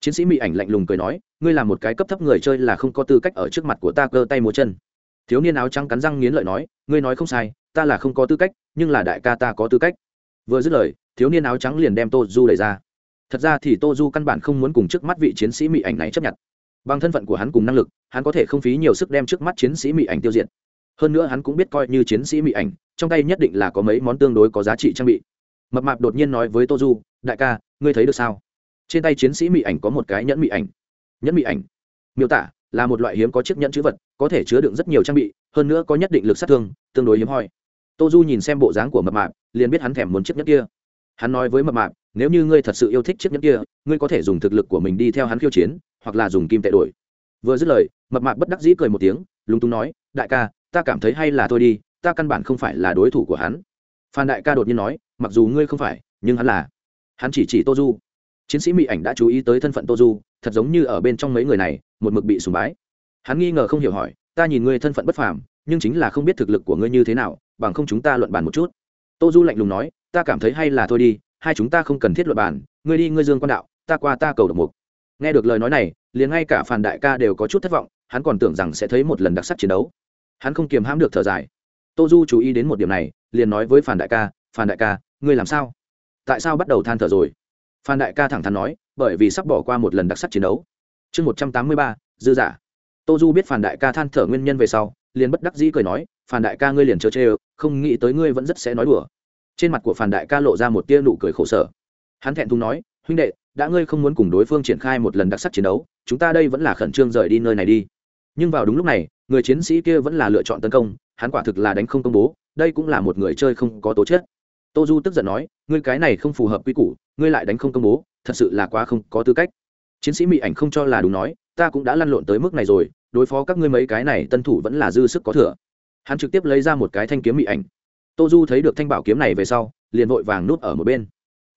Chiến sĩ mỹ ảnh lạnh lùng cười nói, ngươi là một cái cấp thấp người chơi là không có tư cách ở trước mặt của ta cơ tay múa chân. Thiếu niên áo trắng cắn răng nghiến lợi nói, ngươi nói không sai, ta là không có tư cách, nhưng là đại ca ta có tư cách. Vừa dứt lời, thiếu niên áo trắng liền đem tô du đẩy ra. Thật ra thì tô du căn bản không muốn cùng trước mắt vị chiến sĩ mỹ ảnh này chấp nhận bằng thân phận của hắn cùng năng lực, hắn có thể không phí nhiều sức đem trước mắt chiến sĩ mỹ ảnh tiêu diệt. Hơn nữa hắn cũng biết coi như chiến sĩ mỹ ảnh, trong tay nhất định là có mấy món tương đối có giá trị trang bị. Mập mạp đột nhiên nói với tô du, đại ca, ngươi thấy được sao? Trên tay chiến sĩ mỹ ảnh có một cái nhẫn mỹ ảnh. Nhẫn mỹ ảnh? Miêu tả, là một loại hiếm có chiếc nhẫn chữ vật, có thể chứa đựng rất nhiều trang bị, hơn nữa có nhất định lực sát thương, tương đối hiếm hoi. Tô du nhìn xem bộ dáng của mập mạp, liền biết hắn thèm muốn chiếc nhẫn kia hắn nói với mập mạp, nếu như ngươi thật sự yêu thích chiếc nhẫn kia, ngươi có thể dùng thực lực của mình đi theo hắn khiêu chiến, hoặc là dùng kim tệ đổi. Vừa dứt lời, mập mạp bất đắc dĩ cười một tiếng, lúng túng nói, đại ca, ta cảm thấy hay là thôi đi, ta căn bản không phải là đối thủ của hắn. Phan đại ca đột nhiên nói, mặc dù ngươi không phải, nhưng hắn là. Hắn chỉ chỉ tô du. Chiến sĩ mỹ ảnh đã chú ý tới thân phận tô du, thật giống như ở bên trong mấy người này, một mực bị sùng bái. Hắn nghi ngờ không hiểu hỏi, ta nhìn ngươi thân phận bất phàm, nhưng chính là không biết thực lực của ngươi như thế nào, bằng không chúng ta luận bàn một chút. Tô du lạnh lùng nói ta cảm thấy hay là thôi đi, hai chúng ta không cần thiết luận bàn, ngươi đi, ngươi dương quan đạo, ta qua ta cầu độc mục. Nghe được lời nói này, liền ngay cả phản đại ca đều có chút thất vọng, hắn còn tưởng rằng sẽ thấy một lần đặc sắc chiến đấu. Hắn không kiềm hãm được thở dài. Tô du chú ý đến một điểm này, liền nói với phản đại ca phản đại ca, ngươi làm sao? Tại sao bắt đầu than thở rồi? Phan đại ca thẳng thắn nói, bởi vì sắp bỏ qua một lần đặc sắc chiến đấu. Chương một trăm tám mươi ba, dư giả. Tô du biết phan đại ca than thở nguyên nhân về sau, liền bất đắc dĩ cười nói phan đại ca ngươi liền chớ chê không nghĩ tới ngươi vẫn rất sẽ nói đùa trên mặt của phản đại ca lộ ra một tia nụ cười khổ sở. Hắn thẹn thùng nói, huynh đệ, đã ngươi không muốn cùng đối phương triển khai một lần đặc sắc chiến đấu, chúng ta đây vẫn là khẩn trương rời đi nơi này đi. Nhưng vào đúng lúc này, người chiến sĩ kia vẫn là lựa chọn tấn công, hắn quả thực là đánh không công bố, đây cũng là một người chơi không có tố chất. Tô du tức giận nói, ngươi cái này không phù hợp quy củ, ngươi lại đánh không công bố, thật sự là quá không có tư cách. Chiến sĩ mỹ ảnh không cho là đúng nói, ta cũng đã lăn lộn tới mức này rồi, đối phó các ngươi mấy cái này tân thủ vẫn là dư sức có thừa. Hắn trực tiếp lấy ra một cái thanh kiếm mị ảnh tô du thấy được thanh bảo kiếm này về sau, liền vội vàng núp ở một bên.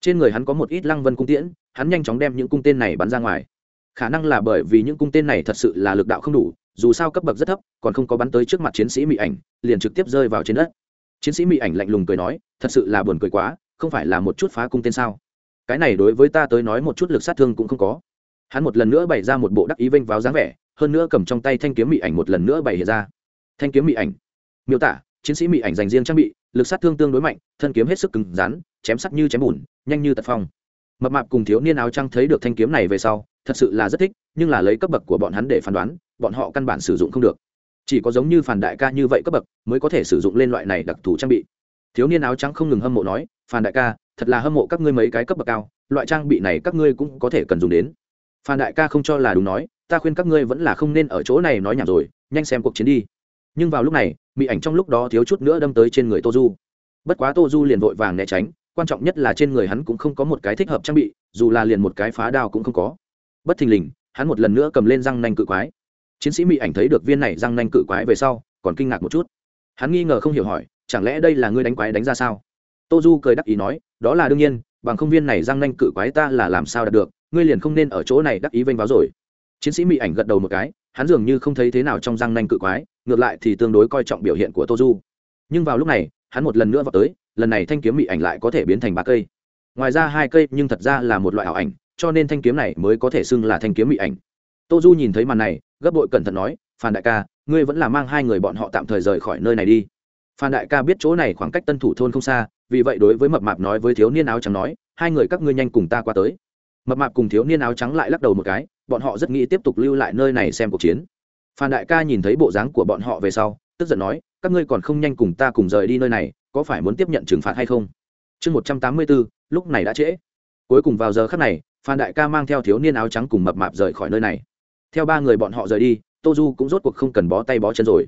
Trên người hắn có một ít lăng vân cung tiễn, hắn nhanh chóng đem những cung tên này bắn ra ngoài. Khả năng là bởi vì những cung tên này thật sự là lực đạo không đủ, dù sao cấp bậc rất thấp, còn không có bắn tới trước mặt chiến sĩ mỹ ảnh, liền trực tiếp rơi vào trên đất. Chiến sĩ mỹ ảnh lạnh lùng cười nói, thật sự là buồn cười quá, không phải là một chút phá cung tên sao? Cái này đối với ta tới nói một chút lực sát thương cũng không có. Hắn một lần nữa bày ra một bộ đắc ý vênh vào dáng vẻ, hơn nữa cầm trong tay thanh kiếm mỹ ảnh một lần nữa bày hiện ra. Thanh kiếm mỹ ảnh. Miêu tả, chiến sĩ mỹ ảnh dành riêng trang bị lực sát thương tương đối mạnh, thân kiếm hết sức cứng rắn, chém sắt như chém bùn, nhanh như tật phong. Mập mạp cùng thiếu niên áo trăng thấy được thanh kiếm này về sau, thật sự là rất thích, nhưng là lấy cấp bậc của bọn hắn để phán đoán, bọn họ căn bản sử dụng không được. Chỉ có giống như phản đại ca như vậy cấp bậc mới có thể sử dụng lên loại này đặc thù trang bị. Thiếu niên áo trắng không ngừng hâm mộ nói, phản đại ca, thật là hâm mộ các ngươi mấy cái cấp bậc cao, loại trang bị này các ngươi cũng có thể cần dùng đến. Phản đại ca không cho là đúng nói, ta khuyên các ngươi vẫn là không nên ở chỗ này nói nhảm rồi, nhanh xem cuộc chiến đi. Nhưng vào lúc này mỹ ảnh trong lúc đó thiếu chút nữa đâm tới trên người tô du. Bất quá tô du liền vội vàng né tránh, quan trọng nhất là trên người hắn cũng không có một cái thích hợp trang bị, dù là liền một cái phá đao cũng không có. Bất thình lình, hắn một lần nữa cầm lên răng nanh cự quái. Chiến sĩ mỹ ảnh thấy được viên này răng nanh cự quái về sau, còn kinh ngạc một chút. Hắn nghi ngờ không hiểu hỏi, chẳng lẽ đây là ngươi đánh quái đánh ra sao? Tô du cười đắc ý nói, đó là đương nhiên, bằng không viên này răng nanh cự quái ta là làm sao đạt được, ngươi liền không nên ở chỗ này đắc ý vênh váo rồi. Chiến sĩ mỹ ảnh gật đầu một cái hắn dường như không thấy thế nào trong răng nanh cự quái, ngược lại thì tương đối coi trọng biểu hiện của tô du. Nhưng vào lúc này, hắn một lần nữa vào tới, lần này thanh kiếm bị ảnh lại có thể biến thành ba cây. Ngoài ra hai cây nhưng thật ra là một loại ảo ảnh, cho nên thanh kiếm này mới có thể xưng là thanh kiếm bị ảnh. Tô du nhìn thấy màn này, gấp bội cẩn thận nói, phan đại ca, ngươi vẫn là mang hai người bọn họ tạm thời rời khỏi nơi này đi. Phan đại ca biết chỗ này khoảng cách tân thủ thôn không xa, vì vậy đối với mập mạp nói với thiếu niên áo trắng nói, hai người các ngươi nhanh cùng ta qua tới mập mạp cùng thiếu niên áo trắng lại lắc đầu một cái, bọn họ rất nghĩ tiếp tục lưu lại nơi này xem cuộc chiến. Phan đại ca nhìn thấy bộ dáng của bọn họ về sau, tức giận nói, các ngươi còn không nhanh cùng ta cùng rời đi nơi này, có phải muốn tiếp nhận trừng phạt hay không? Chương một trăm tám mươi bốn, lúc này đã trễ. Cuối cùng vào giờ khắc này, phan đại ca mang theo thiếu niên áo trắng cùng mập mạp rời khỏi nơi này. Theo ba người bọn họ rời đi, tô du cũng rốt cuộc không cần bó tay bó chân rồi.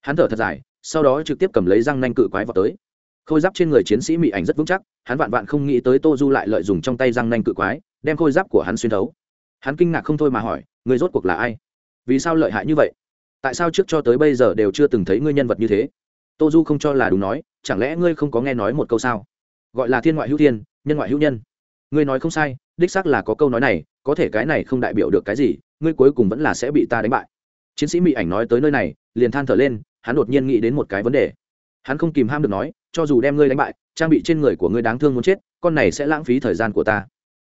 Hắn thở thật dài, sau đó trực tiếp cầm lấy răng nanh cự quái vào tới. Khôi giáp trên người chiến sĩ mỹ ảnh rất vững chắc, hắn vạn vạn không nghĩ tới tô du lại lợi dụng trong tay răng nanh cự quái đem khôi giáp của hắn xuyên thấu. Hắn kinh ngạc không thôi mà hỏi người rốt cuộc là ai? Vì sao lợi hại như vậy? Tại sao trước cho tới bây giờ đều chưa từng thấy ngươi nhân vật như thế? Tô du không cho là đúng nói, chẳng lẽ ngươi không có nghe nói một câu sao? Gọi là thiên ngoại hữu thiên, nhân ngoại hữu nhân. Ngươi nói không sai, đích xác là có câu nói này, có thể cái này không đại biểu được cái gì, ngươi cuối cùng vẫn là sẽ bị ta đánh bại. Chiến sĩ mỹ ảnh nói tới nơi này, liền than thở lên, hắn đột nhiên nghĩ đến một cái vấn đề. Hắn không kìm ham được nói, cho dù đem ngươi đánh bại, trang bị trên người của ngươi đáng thương muốn chết, con này sẽ lãng phí thời gian của ta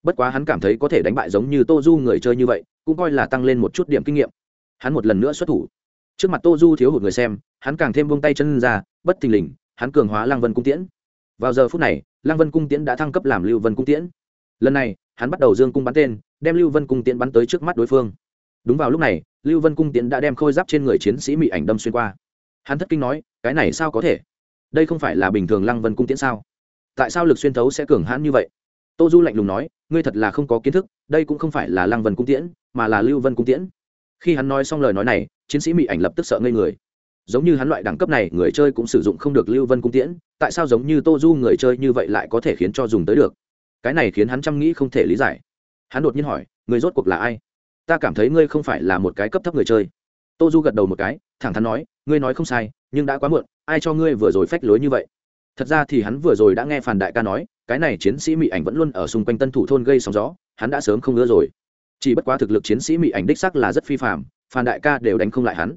bất quá hắn cảm thấy có thể đánh bại giống như tô du người chơi như vậy, cũng coi là tăng lên một chút điểm kinh nghiệm. Hắn một lần nữa xuất thủ. Trước mặt tô du thiếu hụt người xem, hắn càng thêm vung tay chân ra, bất thình lình, hắn cường hóa Lang vân cung tiễn. Vào giờ phút này Lang vân cung tiễn đã thăng cấp làm lưu vân cung tiễn. Lần này, hắn bắt đầu dương cung bắn tên, đem lưu vân cung tiễn bắn tới trước mắt đối phương. Đúng vào lúc này, lưu vân cung tiễn đã đem khôi giáp trên người chiến sĩ mỹ ảnh đâm xuyên qua. Hắn thất kinh nói, cái này sao có thể? Đây không phải là bình thường lăng vân cung tiễn sao? Tại sao lực xuyên thấu sẽ cường hãn như vậy? Tô du lạnh lùng nói, ngươi thật là không có kiến thức, đây cũng không phải là lăng vân cung tiễn, mà là lưu vân cung tiễn. Khi hắn nói xong lời nói này, chiến sĩ mỹ ảnh lập tức sợ ngây người. Giống như hắn loại đẳng cấp này, người chơi cũng sử dụng không được lưu vân cung tiễn, tại sao giống như tô du người chơi như vậy lại có thể khiến cho dùng tới được? Cái này khiến hắn chăm nghĩ không thể lý giải. Hắn đột nhiên hỏi người rốt cuộc là ai? Ta cảm thấy ngươi không phải là một cái cấp thấp người chơi. Tô du gật đầu một cái, thẳng thắn nói, ngươi nói không sai, nhưng đã quá muộn, ai cho ngươi vừa rồi phách lối như vậy? Thật ra thì hắn vừa rồi đã nghe phản đại ca nói cái này chiến sĩ mỹ ảnh vẫn luôn ở xung quanh tân thủ thôn gây sóng gió, hắn đã sớm không ngỡ rồi. Chỉ bất quá thực lực chiến sĩ mỹ ảnh đích sắc là rất phi phạm phan đại ca đều đánh không lại hắn.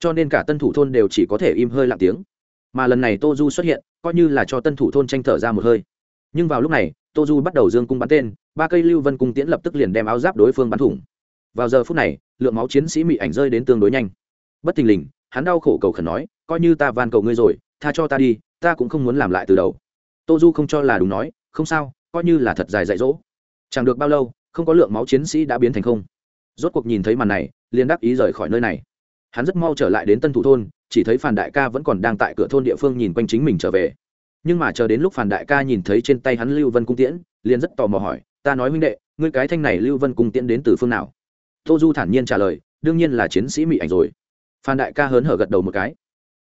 Cho nên cả tân thủ thôn đều chỉ có thể im hơi lặng tiếng. Mà lần này tô du xuất hiện, coi như là cho tân thủ thôn tranh thở ra một hơi. Nhưng vào lúc này, tô du bắt đầu dương cung bắn tên, ba cây lưu vân cung tiễn lập tức liền đem áo giáp đối phương bắn thủng. Vào giờ phút này, lượng máu chiến sĩ mỹ ảnh rơi đến tương đối nhanh. Bất thình lình, hắn đau khổ cầu khẩn nói, coi như ta van cầu ngươi rồi, tha cho ta đi, ta cũng không muốn làm lại từ đầu tô du không cho là đúng nói, không sao, coi như là thật dài dạy dỗ. Chẳng được bao lâu, không có lượng máu chiến sĩ đã biến thành không. Rốt cuộc nhìn thấy màn này, liền đắc ý rời khỏi nơi này. Hắn rất mau trở lại đến tân thủ thôn, chỉ thấy phản đại ca vẫn còn đang tại cửa thôn địa phương nhìn quanh chính mình trở về. Nhưng mà chờ đến lúc phản đại ca nhìn thấy trên tay hắn lưu vân cung tiễn, liền rất tò mò hỏi, ta nói huynh đệ, ngươi cái thanh này lưu vân cung tiễn đến từ phương nào? Tô du thản nhiên trả lời, đương nhiên là chiến sĩ mỹ ảnh rồi. Phan đại ca hớn hở gật đầu một cái.